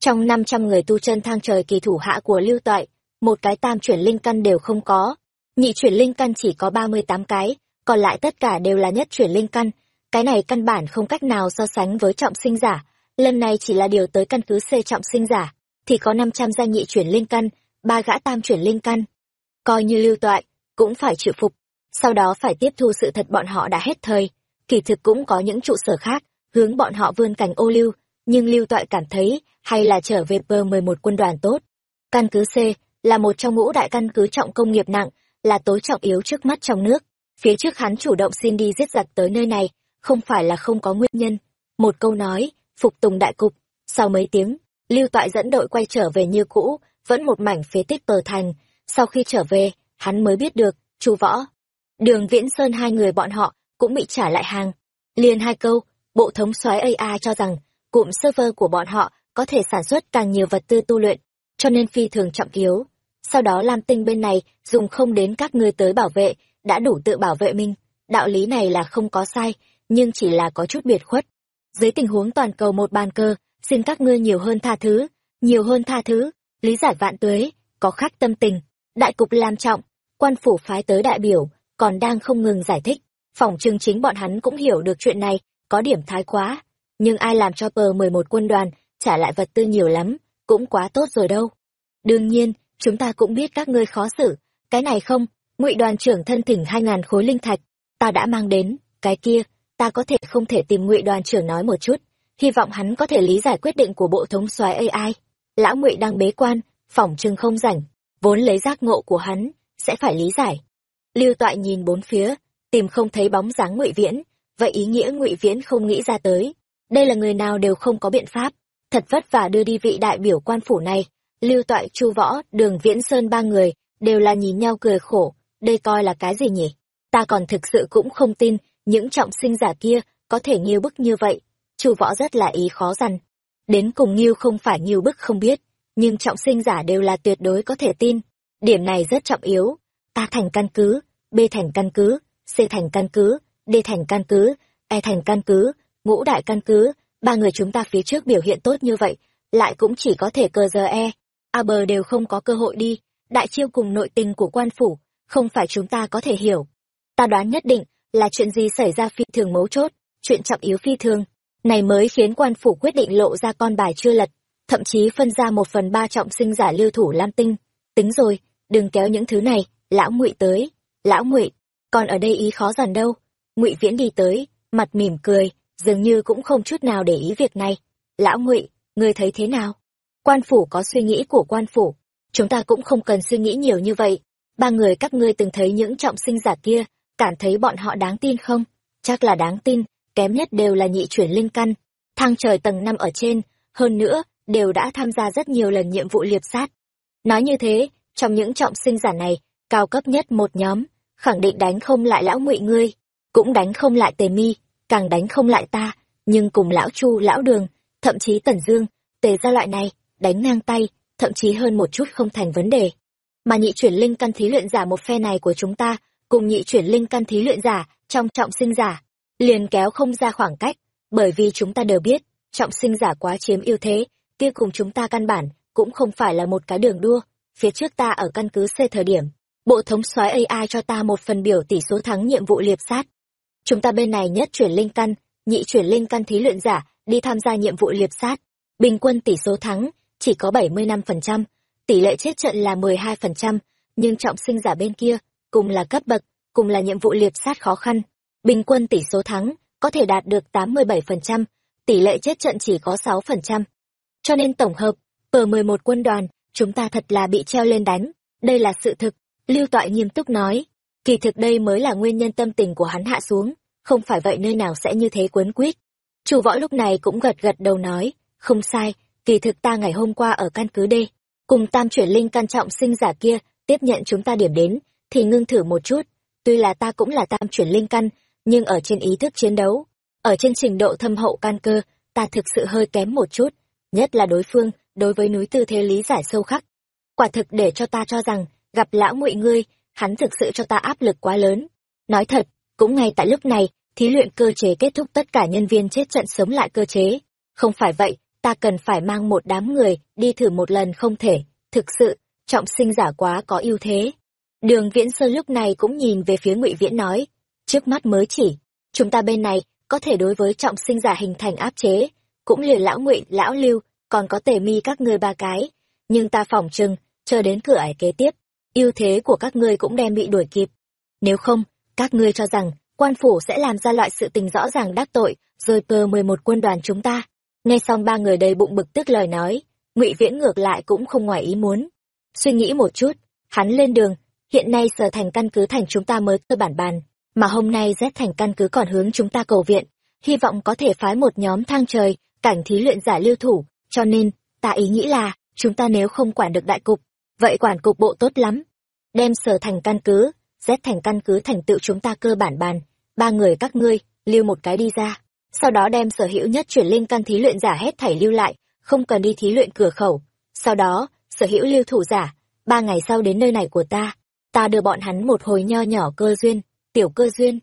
Trong 500 người tu chân thang trời kỳ thủ hạ của lưu toại, một cái tam chuyển linh căn đều không có, nhị chuyển linh căn chỉ có 38 cái, còn lại tất cả đều là nhất chuyển linh căn, cái này căn bản không cách nào so sánh với trọng sinh giả, lần này chỉ là điều tới căn cứ C trọng sinh giả, thì có 500 danh nhị chuyển linh căn, ba gã tam chuyển linh căn. Coi như lưu toại, cũng phải chịu phục, sau đó phải tiếp thu sự thật bọn họ đã hết thời. Kỳ thực cũng có những trụ sở khác, hướng bọn họ vươn cảnh ô lưu, nhưng lưu toại cảm thấy, hay là trở về pơ 11 quân đoàn tốt. Căn cứ C, là một trong ngũ đại căn cứ trọng công nghiệp nặng, là tối trọng yếu trước mắt trong nước. Phía trước hắn chủ động xin đi giết giặc tới nơi này, không phải là không có nguyên nhân. Một câu nói, phục tùng đại cục. Sau mấy tiếng, Lưu Toại dẫn đội quay trở về như cũ, vẫn một mảnh phía tích bờ thành. Sau khi trở về, hắn mới biết được, chu võ. Đường Viễn Sơn hai người bọn họ cũng bị trả lại hàng. Liền hai câu, bộ thống soái AI cho rằng, cụm server của bọn họ có thể sản xuất càng nhiều vật tư tu luyện, cho nên phi thường trọng yếu Sau đó Lam Tinh bên này dùng không đến các ngươi tới bảo vệ, đã đủ tự bảo vệ mình. Đạo lý này là không có sai, nhưng chỉ là có chút biệt khuất. Dưới tình huống toàn cầu một bàn cơ, xin các ngươi nhiều hơn tha thứ, nhiều hơn tha thứ, lý giải vạn tuế, có khác tâm tình. Đại cục làm trọng, quan phủ phái tới đại biểu, còn đang không ngừng giải thích. Phòng trưng chính bọn hắn cũng hiểu được chuyện này, có điểm thái quá. Nhưng ai làm cho pờ 11 quân đoàn, trả lại vật tư nhiều lắm, cũng quá tốt rồi đâu. Đương nhiên, chúng ta cũng biết các ngươi khó xử, cái này không, ngụy đoàn trưởng thân thỉnh hai ngàn khối linh thạch, ta đã mang đến, cái kia, ta có thể không thể tìm ngụy đoàn trưởng nói một chút, hy vọng hắn có thể lý giải quyết định của bộ thống soái ai lão ngụy đang bế quan, phỏng chừng không rảnh, vốn lấy giác ngộ của hắn, sẽ phải lý giải. Lưu toại nhìn bốn phía, tìm không thấy bóng dáng ngụy viễn, vậy ý nghĩa ngụy viễn không nghĩ ra tới. Đây là người nào đều không có biện pháp. Thật vất vả đưa đi vị đại biểu quan phủ này. Lưu toại, chu võ, đường viễn sơn ba người, đều là nhìn nhau cười khổ đây coi là cái gì nhỉ? Ta còn thực sự cũng không tin, những trọng sinh giả kia có thể nghiêu bức như vậy. Chu võ rất là ý khó dằn. Đến cùng nghiêu không phải nghiêu bức không biết, nhưng trọng sinh giả đều là tuyệt đối có thể tin. Điểm này rất trọng yếu. A thành căn cứ, b thành căn cứ, c thành căn cứ, d thành căn cứ e thành căn cứ, ngũ đại căn cứ. Ba người chúng ta phía trước biểu hiện tốt như vậy, lại cũng chỉ có thể cờ giờ e. A bờ đều không có cơ hội đi. Đại chiêu cùng nội tình của quan phủ không phải chúng ta có thể hiểu. Ta đoán nhất định là chuyện gì xảy ra phi thường mấu chốt, chuyện trọng yếu phi thường. Này mới khiến quan phủ quyết định lộ ra con bài chưa lật, thậm chí phân ra một phần ba trọng sinh giả lưu thủ lam tinh. Tính rồi, đừng kéo những thứ này, lão ngụy tới. Lão ngụy còn ở đây ý khó dằn đâu. Ngụy viễn đi tới, mặt mỉm cười, dường như cũng không chút nào để ý việc này. Lão ngụy, ngươi thấy thế nào? Quan phủ có suy nghĩ của quan phủ. Chúng ta cũng không cần suy nghĩ nhiều như vậy ba người các ngươi từng thấy những trọng sinh giả kia, cảm thấy bọn họ đáng tin không? Chắc là đáng tin, kém nhất đều là nhị chuyển linh căn. Thang trời tầng năm ở trên, hơn nữa, đều đã tham gia rất nhiều lần nhiệm vụ liệp sát. Nói như thế, trong những trọng sinh giả này, cao cấp nhất một nhóm, khẳng định đánh không lại lão ngụy ngươi, cũng đánh không lại tề mi, càng đánh không lại ta, nhưng cùng lão chu, lão đường, thậm chí tần dương, tề ra loại này, đánh ngang tay, thậm chí hơn một chút không thành vấn đề mà nhị chuyển linh căn thí luyện giả một phe này của chúng ta, cùng nhị chuyển linh căn thí luyện giả, trong trọng sinh giả, liền kéo không ra khoảng cách, bởi vì chúng ta đều biết, trọng sinh giả quá chiếm ưu thế, kia cùng chúng ta căn bản cũng không phải là một cái đường đua. Phía trước ta ở căn cứ C thời điểm, bộ thống soái AI cho ta một phần biểu tỷ số thắng nhiệm vụ liệp sát. Chúng ta bên này nhất chuyển linh căn, nhị chuyển linh căn thí luyện giả đi tham gia nhiệm vụ liệp sát. Bình quân tỷ số thắng chỉ có bảy mươi năm phần trăm tỷ lệ chết trận là mười hai phần trăm nhưng trọng sinh giả bên kia cùng là cấp bậc cùng là nhiệm vụ liệp sát khó khăn bình quân tỷ số thắng có thể đạt được tám mươi bảy phần trăm tỷ lệ chết trận chỉ có sáu phần trăm. Cho nên tổng hợp pờ mười một quân đoàn chúng ta thật là bị treo lên đánh đây là sự thực lưu toại nghiêm túc nói. Kỳ thực đây mới là nguyên nhân tâm tình của hắn hạ xuống không phải vậy nơi nào sẽ như thế quấn quýt. Chủ võ lúc này cũng gật gật đầu nói không sai kỳ thực ta ngày hôm qua ở căn cứ D, cùng tam chuyển linh căn trọng sinh giả kia tiếp nhận chúng ta điểm đến, thì ngưng thử một chút. Tuy là ta cũng là tam chuyển linh căn, nhưng ở trên ý thức chiến đấu, ở trên trình độ thâm hậu căn cơ, ta thực sự hơi kém một chút, nhất là đối phương, đối với núi tư thế lý giải sâu khắc. Quả thực để cho ta cho rằng, gặp lão ngụy ngươi, hắn thực sự cho ta áp lực quá lớn. Nói thật, cũng ngay tại lúc này, thí luyện cơ chế kết thúc tất cả nhân viên chết trận sống lại cơ chế. Không phải vậy, ta cần phải mang một đám người đi thử một lần không thể. Thực sự, trọng sinh giả quá có ưu thế. Đường viễn sơn lúc này cũng nhìn về phía ngụy viễn nói, trước mắt mới chỉ, chúng ta bên này có thể đối với trọng sinh giả hình thành áp chế, cũng liền lão ngụy, lão lưu, còn có tề mi các ngươi ba cái, nhưng ta phỏng chừng, chờ đến cửa ải kế tiếp, ưu thế của các ngươi cũng đem bị đuổi kịp. Nếu không, các ngươi cho rằng quan phủ sẽ làm ra loại sự tình rõ ràng đắc tội, rồi pờ mười một quân đoàn chúng ta nghe xong ba người đầy bụng bực tức lời nói, ngụy viễn ngược lại cũng không ngoài ý muốn. Suy nghĩ một chút, hắn lên đường, hiện nay sở thành căn cứ thành chúng ta mới cơ bản bàn, mà hôm nay rét thành căn cứ còn hướng chúng ta cầu viện, hy vọng có thể phái một nhóm thang trời, cảnh thí luyện giả lưu thủ, cho nên, ta ý nghĩ là, chúng ta nếu không quản được đại cục, vậy quản cục bộ tốt lắm. Đem sở thành căn cứ rét thành căn cứ thành tựu chúng ta cơ bản bàn, ba người các ngươi, lưu một cái đi ra sau đó đem sở hữu nhất chuyển linh căn thí luyện giả hết thảy lưu lại, không cần đi thí luyện cửa khẩu. Sau đó, sở hữu lưu thủ giả, ba ngày sau đến nơi này của ta, ta đưa bọn hắn một hồi nho nhỏ cơ duyên, tiểu cơ duyên.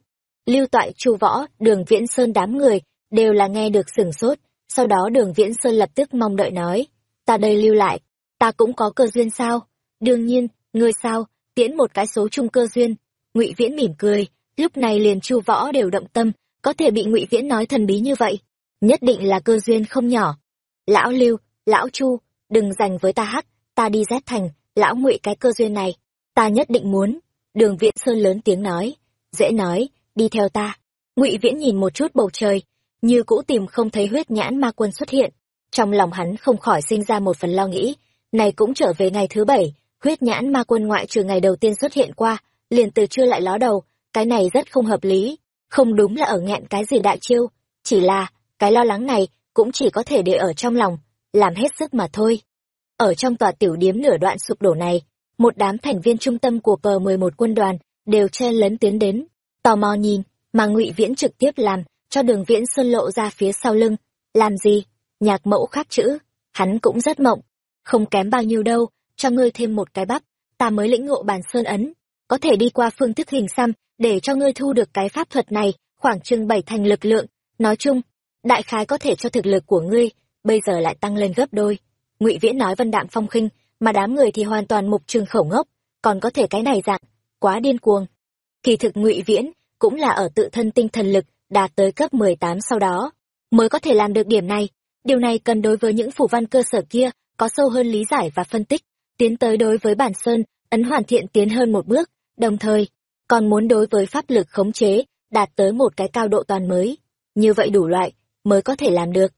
Lưu toại chu võ, đường viễn sơn đám người, đều là nghe được sửng sốt, sau đó đường viễn sơn lập tức mong đợi nói, ta đây lưu lại, ta cũng có cơ duyên sao? Đương nhiên, ngươi sao, tiễn một cái số chung cơ duyên. ngụy Viễn mỉm cười, lúc này liền chu võ đều động tâm, có thể bị ngụy viễn nói thần bí như vậy, nhất định là cơ duyên không nhỏ. Lão lưu, lão chu, đừng dành với ta hắc, ta đi rét thành, lão ngụy cái cơ duyên này, ta nhất định muốn. Đường viễn sơn lớn tiếng nói, dễ nói, đi theo ta. Ngụy viễn nhìn một chút bầu trời, như cũ tìm không thấy huyết nhãn ma quân xuất hiện. Trong lòng hắn không khỏi sinh ra một phần lo nghĩ, này cũng trở về ngày thứ bảy, huyết nhãn ma quân ngoại trừ ngày đầu tiên xuất hiện qua, liền từ chưa lại ló đầu, cái này rất không hợp lý không đúng là ở nghẹn cái gì đại chiêu, chỉ là, cái lo lắng này cũng chỉ có thể để ở trong lòng. làm hết sức mà thôi. Ở trong tòa tiểu điếm nửa đoạn sụp đổ này, một đám thành viên trung tâm của cờ 11 quân đoàn đều chen lấn tiến đến, tò mò nhìn, mà Ngụy Viễn trực tiếp làm cho Đường Viễn Sơn lộ ra phía sau lưng, làm gì? Nhạc mẫu khắc chữ, hắn cũng rất mộng, không kém bao nhiêu đâu, cho ngươi thêm một cái bắp, ta mới lĩnh ngộ bàn sơn ấn, có thể đi qua phương thức hình xăm để cho ngươi thu được cái pháp thuật này, khoảng chừng bảy thành lực lượng, nói chung, đại khái có thể cho thực lực của ngươi bây giờ lại tăng lên gấp đôi. Ngụy Viễn nói vân đạm phong khinh, mà đám người thì hoàn toàn mục trường khẩu ngốc, còn có thể cái này dạng, quá điên cuồng. Kỳ thực Ngụy Viễn cũng là ở tự thân tinh thần lực đạt tới cấp 18 sau đó mới có thể làm được điểm này. Điều này cần đối với những phủ văn cơ sở kia có sâu hơn lý giải và phân tích, tiến tới đối với bản sơn, ấn hoàn thiện tiến hơn một bước, đồng thời còn muốn đối với pháp lực khống chế đạt tới một cái cao độ toàn mới. Như vậy đủ loại mới có thể làm được.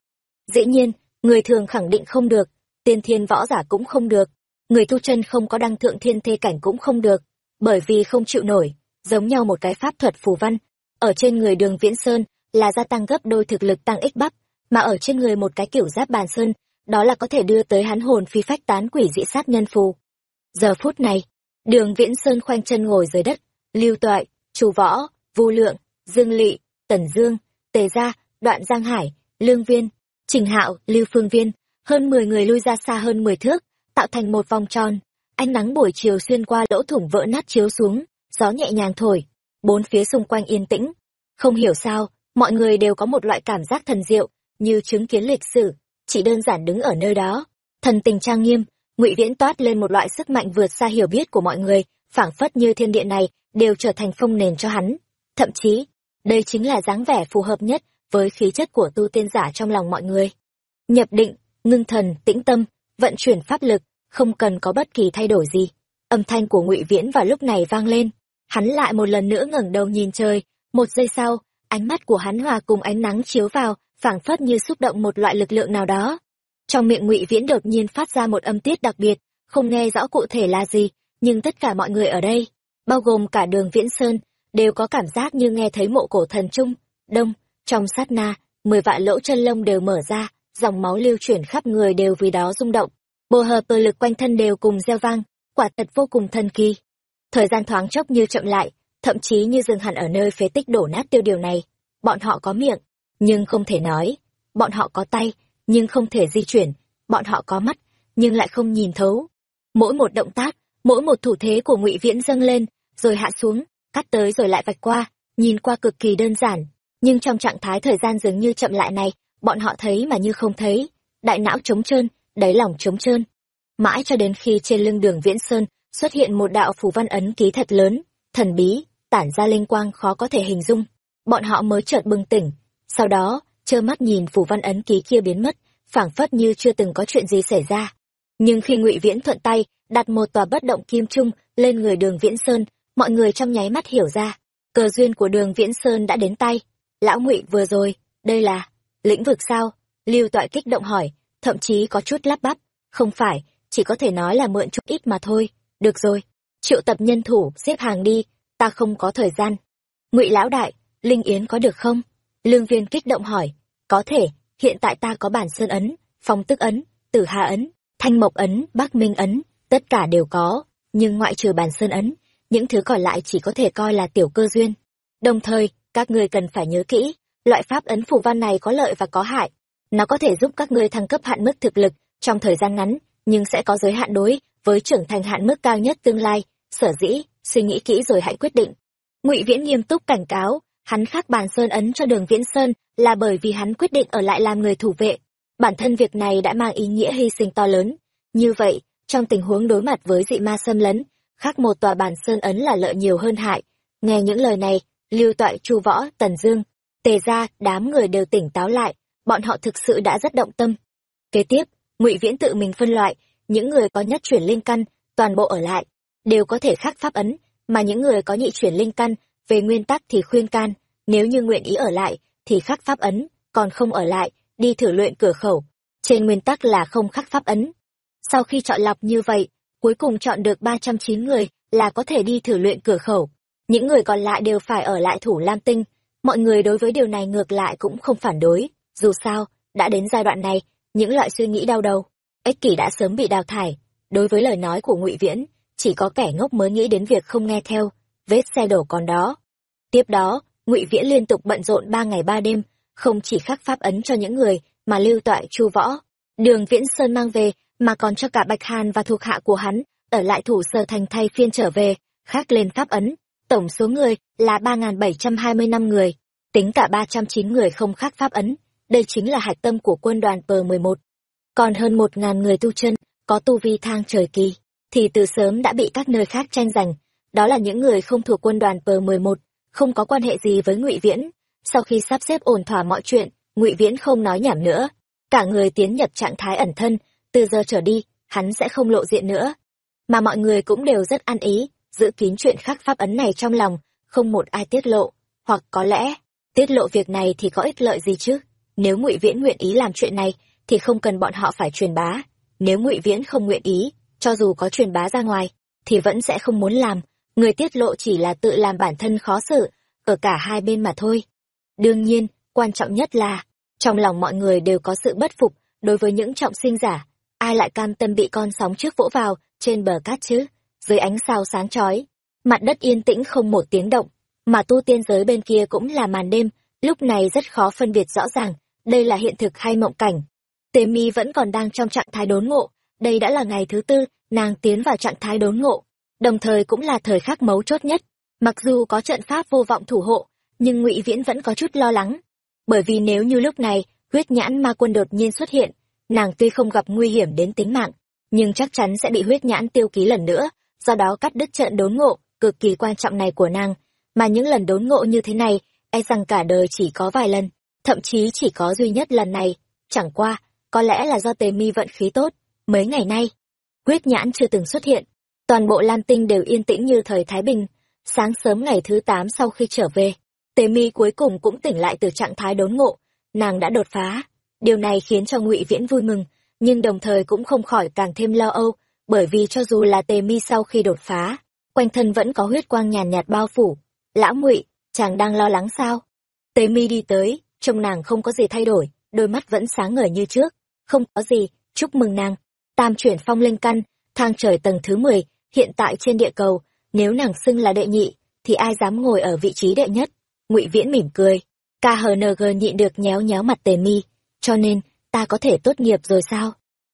Dĩ nhiên, người thường khẳng định không được, tiên thiên võ giả cũng không được, người tu chân không có đăng thượng thiên thê cảnh cũng không được, bởi vì không chịu nổi, giống nhau một cái pháp thuật phù văn, ở trên người đường viễn sơn là gia tăng gấp đôi thực lực tăng ích bắp, mà ở trên người một cái kiểu giáp bàn sơn, đó là có thể đưa tới hắn hồn phi phách tán quỷ dị sát nhân phù. Giờ phút này, đường viễn sơn khoanh chân ngồi dưới đất, lưu toại, chủ võ, vu lượng, dương lỵ, tần dương, tề gia, đoạn giang hải, lương viên, trình hạo, lưu phương viên, hơn mười người lui ra xa hơn mười thước, tạo thành một vòng tròn. Ánh nắng buổi chiều xuyên qua lỗ thủng vỡ nát chiếu xuống, gió nhẹ nhàng thổi, bốn phía xung quanh yên tĩnh. Không hiểu sao, mọi người đều có một loại cảm giác thần diệu, như chứng kiến lịch sử, chỉ đơn giản đứng ở nơi đó. Thần tình trang nghiêm, ngụy Viễn toát lên một loại sức mạnh vượt xa hiểu biết của mọi người, phảng phất như thiên địa này đều trở thành phong nền cho hắn. Thậm chí, đây chính là dáng vẻ phù hợp nhất với khí chất của tu tiên giả trong lòng mọi người. Nhập định, ngưng thần, tĩnh tâm, vận chuyển pháp lực, không cần có bất kỳ thay đổi gì. Âm thanh của Ngụy Viễn vào lúc này vang lên, hắn lại một lần nữa ngẩng đầu nhìn trời, một giây sau, ánh mắt của hắn hòa cùng ánh nắng chiếu vào, phảng phất như xúc động một loại lực lượng nào đó. Trong miệng Ngụy Viễn đột nhiên phát ra một âm tiết đặc biệt, không nghe rõ cụ thể là gì, nhưng tất cả mọi người ở đây, bao gồm cả Đường Viễn Sơn, đều có cảm giác như nghe thấy mộ cổ thần trung, đông, trong sát na, mười vạn lỗ chân lông đều mở ra, dòng máu lưu chuyển khắp người đều vì đó rung động. Bồ hợp tơ lực quanh thân đều cùng gieo vang, quả thật vô cùng thần kỳ. Thời gian thoáng chốc như chậm lại, thậm chí như dừng hẳn ở nơi phế tích đổ nát tiêu điều này. Bọn họ có miệng, nhưng không thể nói. Bọn họ có tay, nhưng không thể di chuyển. Bọn họ có mắt, nhưng lại không nhìn thấu. Mỗi một động tác, mỗi một thủ thế của ngụy Viễn dâng lên, rồi hạ xuống, cắt tới rồi lại vạch qua, nhìn qua cực kỳ đơn giản. Nhưng trong trạng thái thời gian dường như chậm lại này, bọn họ thấy mà như không thấy. Đại não trống trơn, đáy lòng trống trơn. Mãi cho đến khi trên lưng đường Viễn Sơn xuất hiện một đạo phù văn ấn ký thật lớn, thần bí, tản ra linh quang khó có thể hình dung. Bọn họ mới chợt bừng tỉnh, sau đó, trơ mắt nhìn phù văn ấn ký kia biến mất, phảng phất như chưa từng có chuyện gì xảy ra. Nhưng khi Ngụy Viễn thuận tay đặt một tòa bất động kim trung lên người Đường Viễn Sơn, mọi người trong nháy mắt hiểu ra, cờ duyên của Đường Viễn Sơn đã đến tay. Lão Ngụy vừa rồi, đây là lĩnh vực sao? Lưu Toại kích động hỏi, thậm chí có chút lắp bắp, không phải, chỉ có thể nói là mượn chút ít mà thôi. Được rồi, triệu tập nhân thủ, xếp hàng đi, ta không có thời gian. Ngụy lão đại, Linh Yến có được không? Lương Viên kích động hỏi, có thể, hiện tại ta có bản sơn ấn, phong tức ấn, tử hà ấn, thanh mộc ấn, bắc minh ấn, tất cả đều có, nhưng ngoại trừ bản sơn ấn, những thứ còn lại chỉ có thể coi là tiểu cơ duyên. Đồng thời, các ngươi cần phải nhớ kỹ, loại pháp ấn phù văn này có lợi và có hại. Nó có thể giúp các ngươi thăng cấp hạn mức thực lực trong thời gian ngắn, nhưng sẽ có giới hạn đối với trưởng thành hạn mức cao nhất tương lai. Sở dĩ, suy nghĩ kỹ rồi hãy quyết định. Ngụy Viễn nghiêm túc cảnh cáo, hắn khắc bàn sơn ấn cho đường Viễn Sơn là bởi vì hắn quyết định ở lại làm người thủ vệ. Bản thân việc này đã mang ý nghĩa hy sinh to lớn. Như vậy, trong tình huống đối mặt với dị ma xâm lấn, khắc một tòa bản sơn ấn là lợi nhiều hơn hại. Nghe những lời này, lưu toại chu võ, tần dương, tề ra, đám người đều tỉnh táo lại, bọn họ thực sự đã rất động tâm. Kế tiếp, ngụy Viễn tự mình phân loại, những người có nhất chuyển linh căn, toàn bộ ở lại, đều có thể khắc pháp ấn, mà những người có nhị chuyển linh căn, về nguyên tắc thì khuyên can, nếu như nguyện ý ở lại, thì khắc pháp ấn, còn không ở lại, đi thử luyện cửa khẩu. Trên nguyên tắc là không khắc pháp ấn. Sau khi chọn lọc như vậy, cuối cùng chọn được 309 người là có thể đi thử luyện cửa khẩu. Những người còn lại đều phải ở lại thủ Lam Tinh. Mọi người đối với điều này ngược lại cũng không phản đối. Dù sao, đã đến giai đoạn này, những loại suy nghĩ đau đầu ích kỷ đã sớm bị đào thải đối với lời nói của ngụy viễn chỉ có kẻ ngốc mới nghĩ đến việc không nghe theo vết xe đổ còn đó tiếp đó ngụy viễn liên tục bận rộn ba ngày ba đêm không chỉ khắc pháp ấn cho những người mà lưu tọa chu võ đường viễn sơn mang về mà còn cho cả bạch hàn và thuộc hạ của hắn, ở lại thủ sở thành thay phiên trở về khác lên pháp ấn. Tổng số người là ba bảy trăm hai mươi năm người, tính cả ba trăm chín người không khác pháp ấn. Đây chính là hạch tâm của quân đoàn p mười một. Còn hơn một ngàn người tu chân, có tu vi thang trời kỳ, thì từ sớm đã bị các nơi khác tranh giành. Đó là những người không thuộc quân đoàn p mười một, không có quan hệ gì với ngụy viễn. Sau khi sắp xếp ổn thỏa mọi chuyện, ngụy viễn không nói nhảm nữa. Cả người tiến nhập trạng thái ẩn thân từ giờ trở đi, hắn sẽ không lộ diện nữa. Mà mọi người cũng đều rất ăn ý, giữ kín chuyện khắc pháp ấn này trong lòng, không một ai tiết lộ. Hoặc có lẽ, tiết lộ việc này thì có ích lợi gì chứ? Nếu ngụy viễn nguyện ý làm chuyện này, thì không cần bọn họ phải truyền bá. Nếu ngụy viễn không nguyện ý, cho dù có truyền bá ra ngoài, thì vẫn sẽ không muốn làm. Người tiết lộ chỉ là tự làm bản thân khó xử, ở cả hai bên mà thôi. Đương nhiên, quan trọng nhất là, trong lòng mọi người đều có sự bất phục đối với những trọng sinh giả ai lại cam tâm bị con sóng trước vỗ vào, trên bờ cát chứ? Dưới ánh sao sáng chói, mặt đất yên tĩnh không một tiếng động. Mà tu tiên giới bên kia cũng là màn đêm, lúc này rất khó phân biệt rõ ràng, đây là hiện thực hay mộng cảnh. Tề mi vẫn còn đang trong trạng thái đốn ngộ, đây đã là ngày thứ tư, nàng tiến vào trạng thái đốn ngộ. Đồng thời cũng là thời khắc mấu chốt nhất. Mặc dù có trận pháp vô vọng thủ hộ, nhưng ngụy viễn vẫn có chút lo lắng. Bởi vì nếu như lúc này, huyết nhãn ma quân đột nhiên xuất hiện nàng tuy không gặp nguy hiểm đến tính mạng, nhưng chắc chắn sẽ bị huyết nhãn tiêu ký lần nữa, do đó cắt đứt trận đốn ngộ cực kỳ quan trọng này của nàng. Mà những lần đốn ngộ như thế này e rằng cả đời chỉ có vài lần, thậm chí chỉ có duy nhất lần này. Chẳng qua, có lẽ là do tề mi vận khí tốt, mấy ngày nay, huyết nhãn chưa từng xuất hiện. Toàn bộ lam tinh đều yên tĩnh như thời thái bình. Sáng sớm ngày thứ tám sau khi trở về, tề mi cuối cùng cũng tỉnh lại từ trạng thái đốn ngộ. Nàng đã đột phá điều này khiến cho ngụy viễn vui mừng, nhưng đồng thời cũng không khỏi càng thêm lo âu, bởi vì cho dù là tề mi sau khi đột phá, quanh thân vẫn có huyết quang nhàn nhạt bao phủ. Lão ngụy, chàng đang lo lắng sao? Tề mi đi tới, trông nàng không có gì thay đổi, đôi mắt vẫn sáng ngời như trước. Không có gì, chúc mừng nàng. Tam chuyển phong linh căn, thang trời tầng thứ mười, hiện tại trên địa cầu, nếu nàng xưng là đệ nhị, thì ai dám ngồi ở vị trí đệ nhất? Ngụy viễn mỉm cười. Khng nhịn được nhéo nhéo mặt tề mi cho nên, ta có thể tốt nghiệp rồi sao?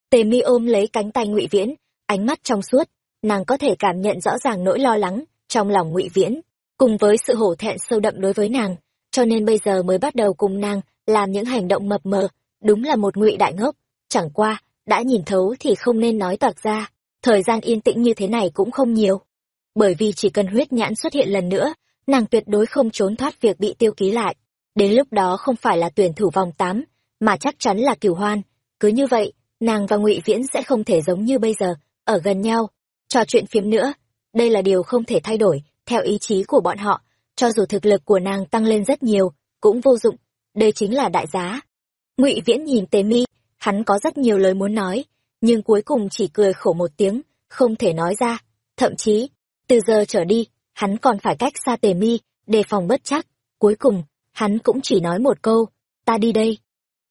Tề mi ôm lấy cánh tay ngụy viễn, ánh mắt trong suốt, nàng có thể cảm nhận rõ ràng nỗi lo lắng trong lòng ngụy viễn. Cùng với sự hổ thẹn sâu đậm đối với nàng, cho nên bây giờ mới bắt đầu cùng nàng làm những hành động mập mờ. Đúng là một ngụy đại ngốc, chẳng qua, đã nhìn thấu thì không nên nói toạc ra. Thời gian yên tĩnh như thế này cũng không nhiều. Bởi vì chỉ cần huyết nhãn xuất hiện lần nữa, nàng tuyệt đối không trốn thoát việc bị tiêu ký lại. Đến lúc đó không phải là tuyển thủ vòng tám mà chắc chắn là cửu hoan. Cứ như vậy, nàng và ngụy viễn sẽ không thể giống như bây giờ, ở gần nhau. Trò chuyện phiếm nữa, đây là điều không thể thay đổi, theo ý chí của bọn họ. Cho dù thực lực của nàng tăng lên rất nhiều, cũng vô dụng. Đây chính là đại giá. Ngụy viễn nhìn tề mi, hắn có rất nhiều lời muốn nói, nhưng cuối cùng chỉ cười khổ một tiếng, không thể nói ra. Thậm chí, từ giờ trở đi, hắn còn phải cách xa tề mi, đề phòng bất chắc. Cuối cùng, hắn cũng chỉ nói một câu, ta đi đây.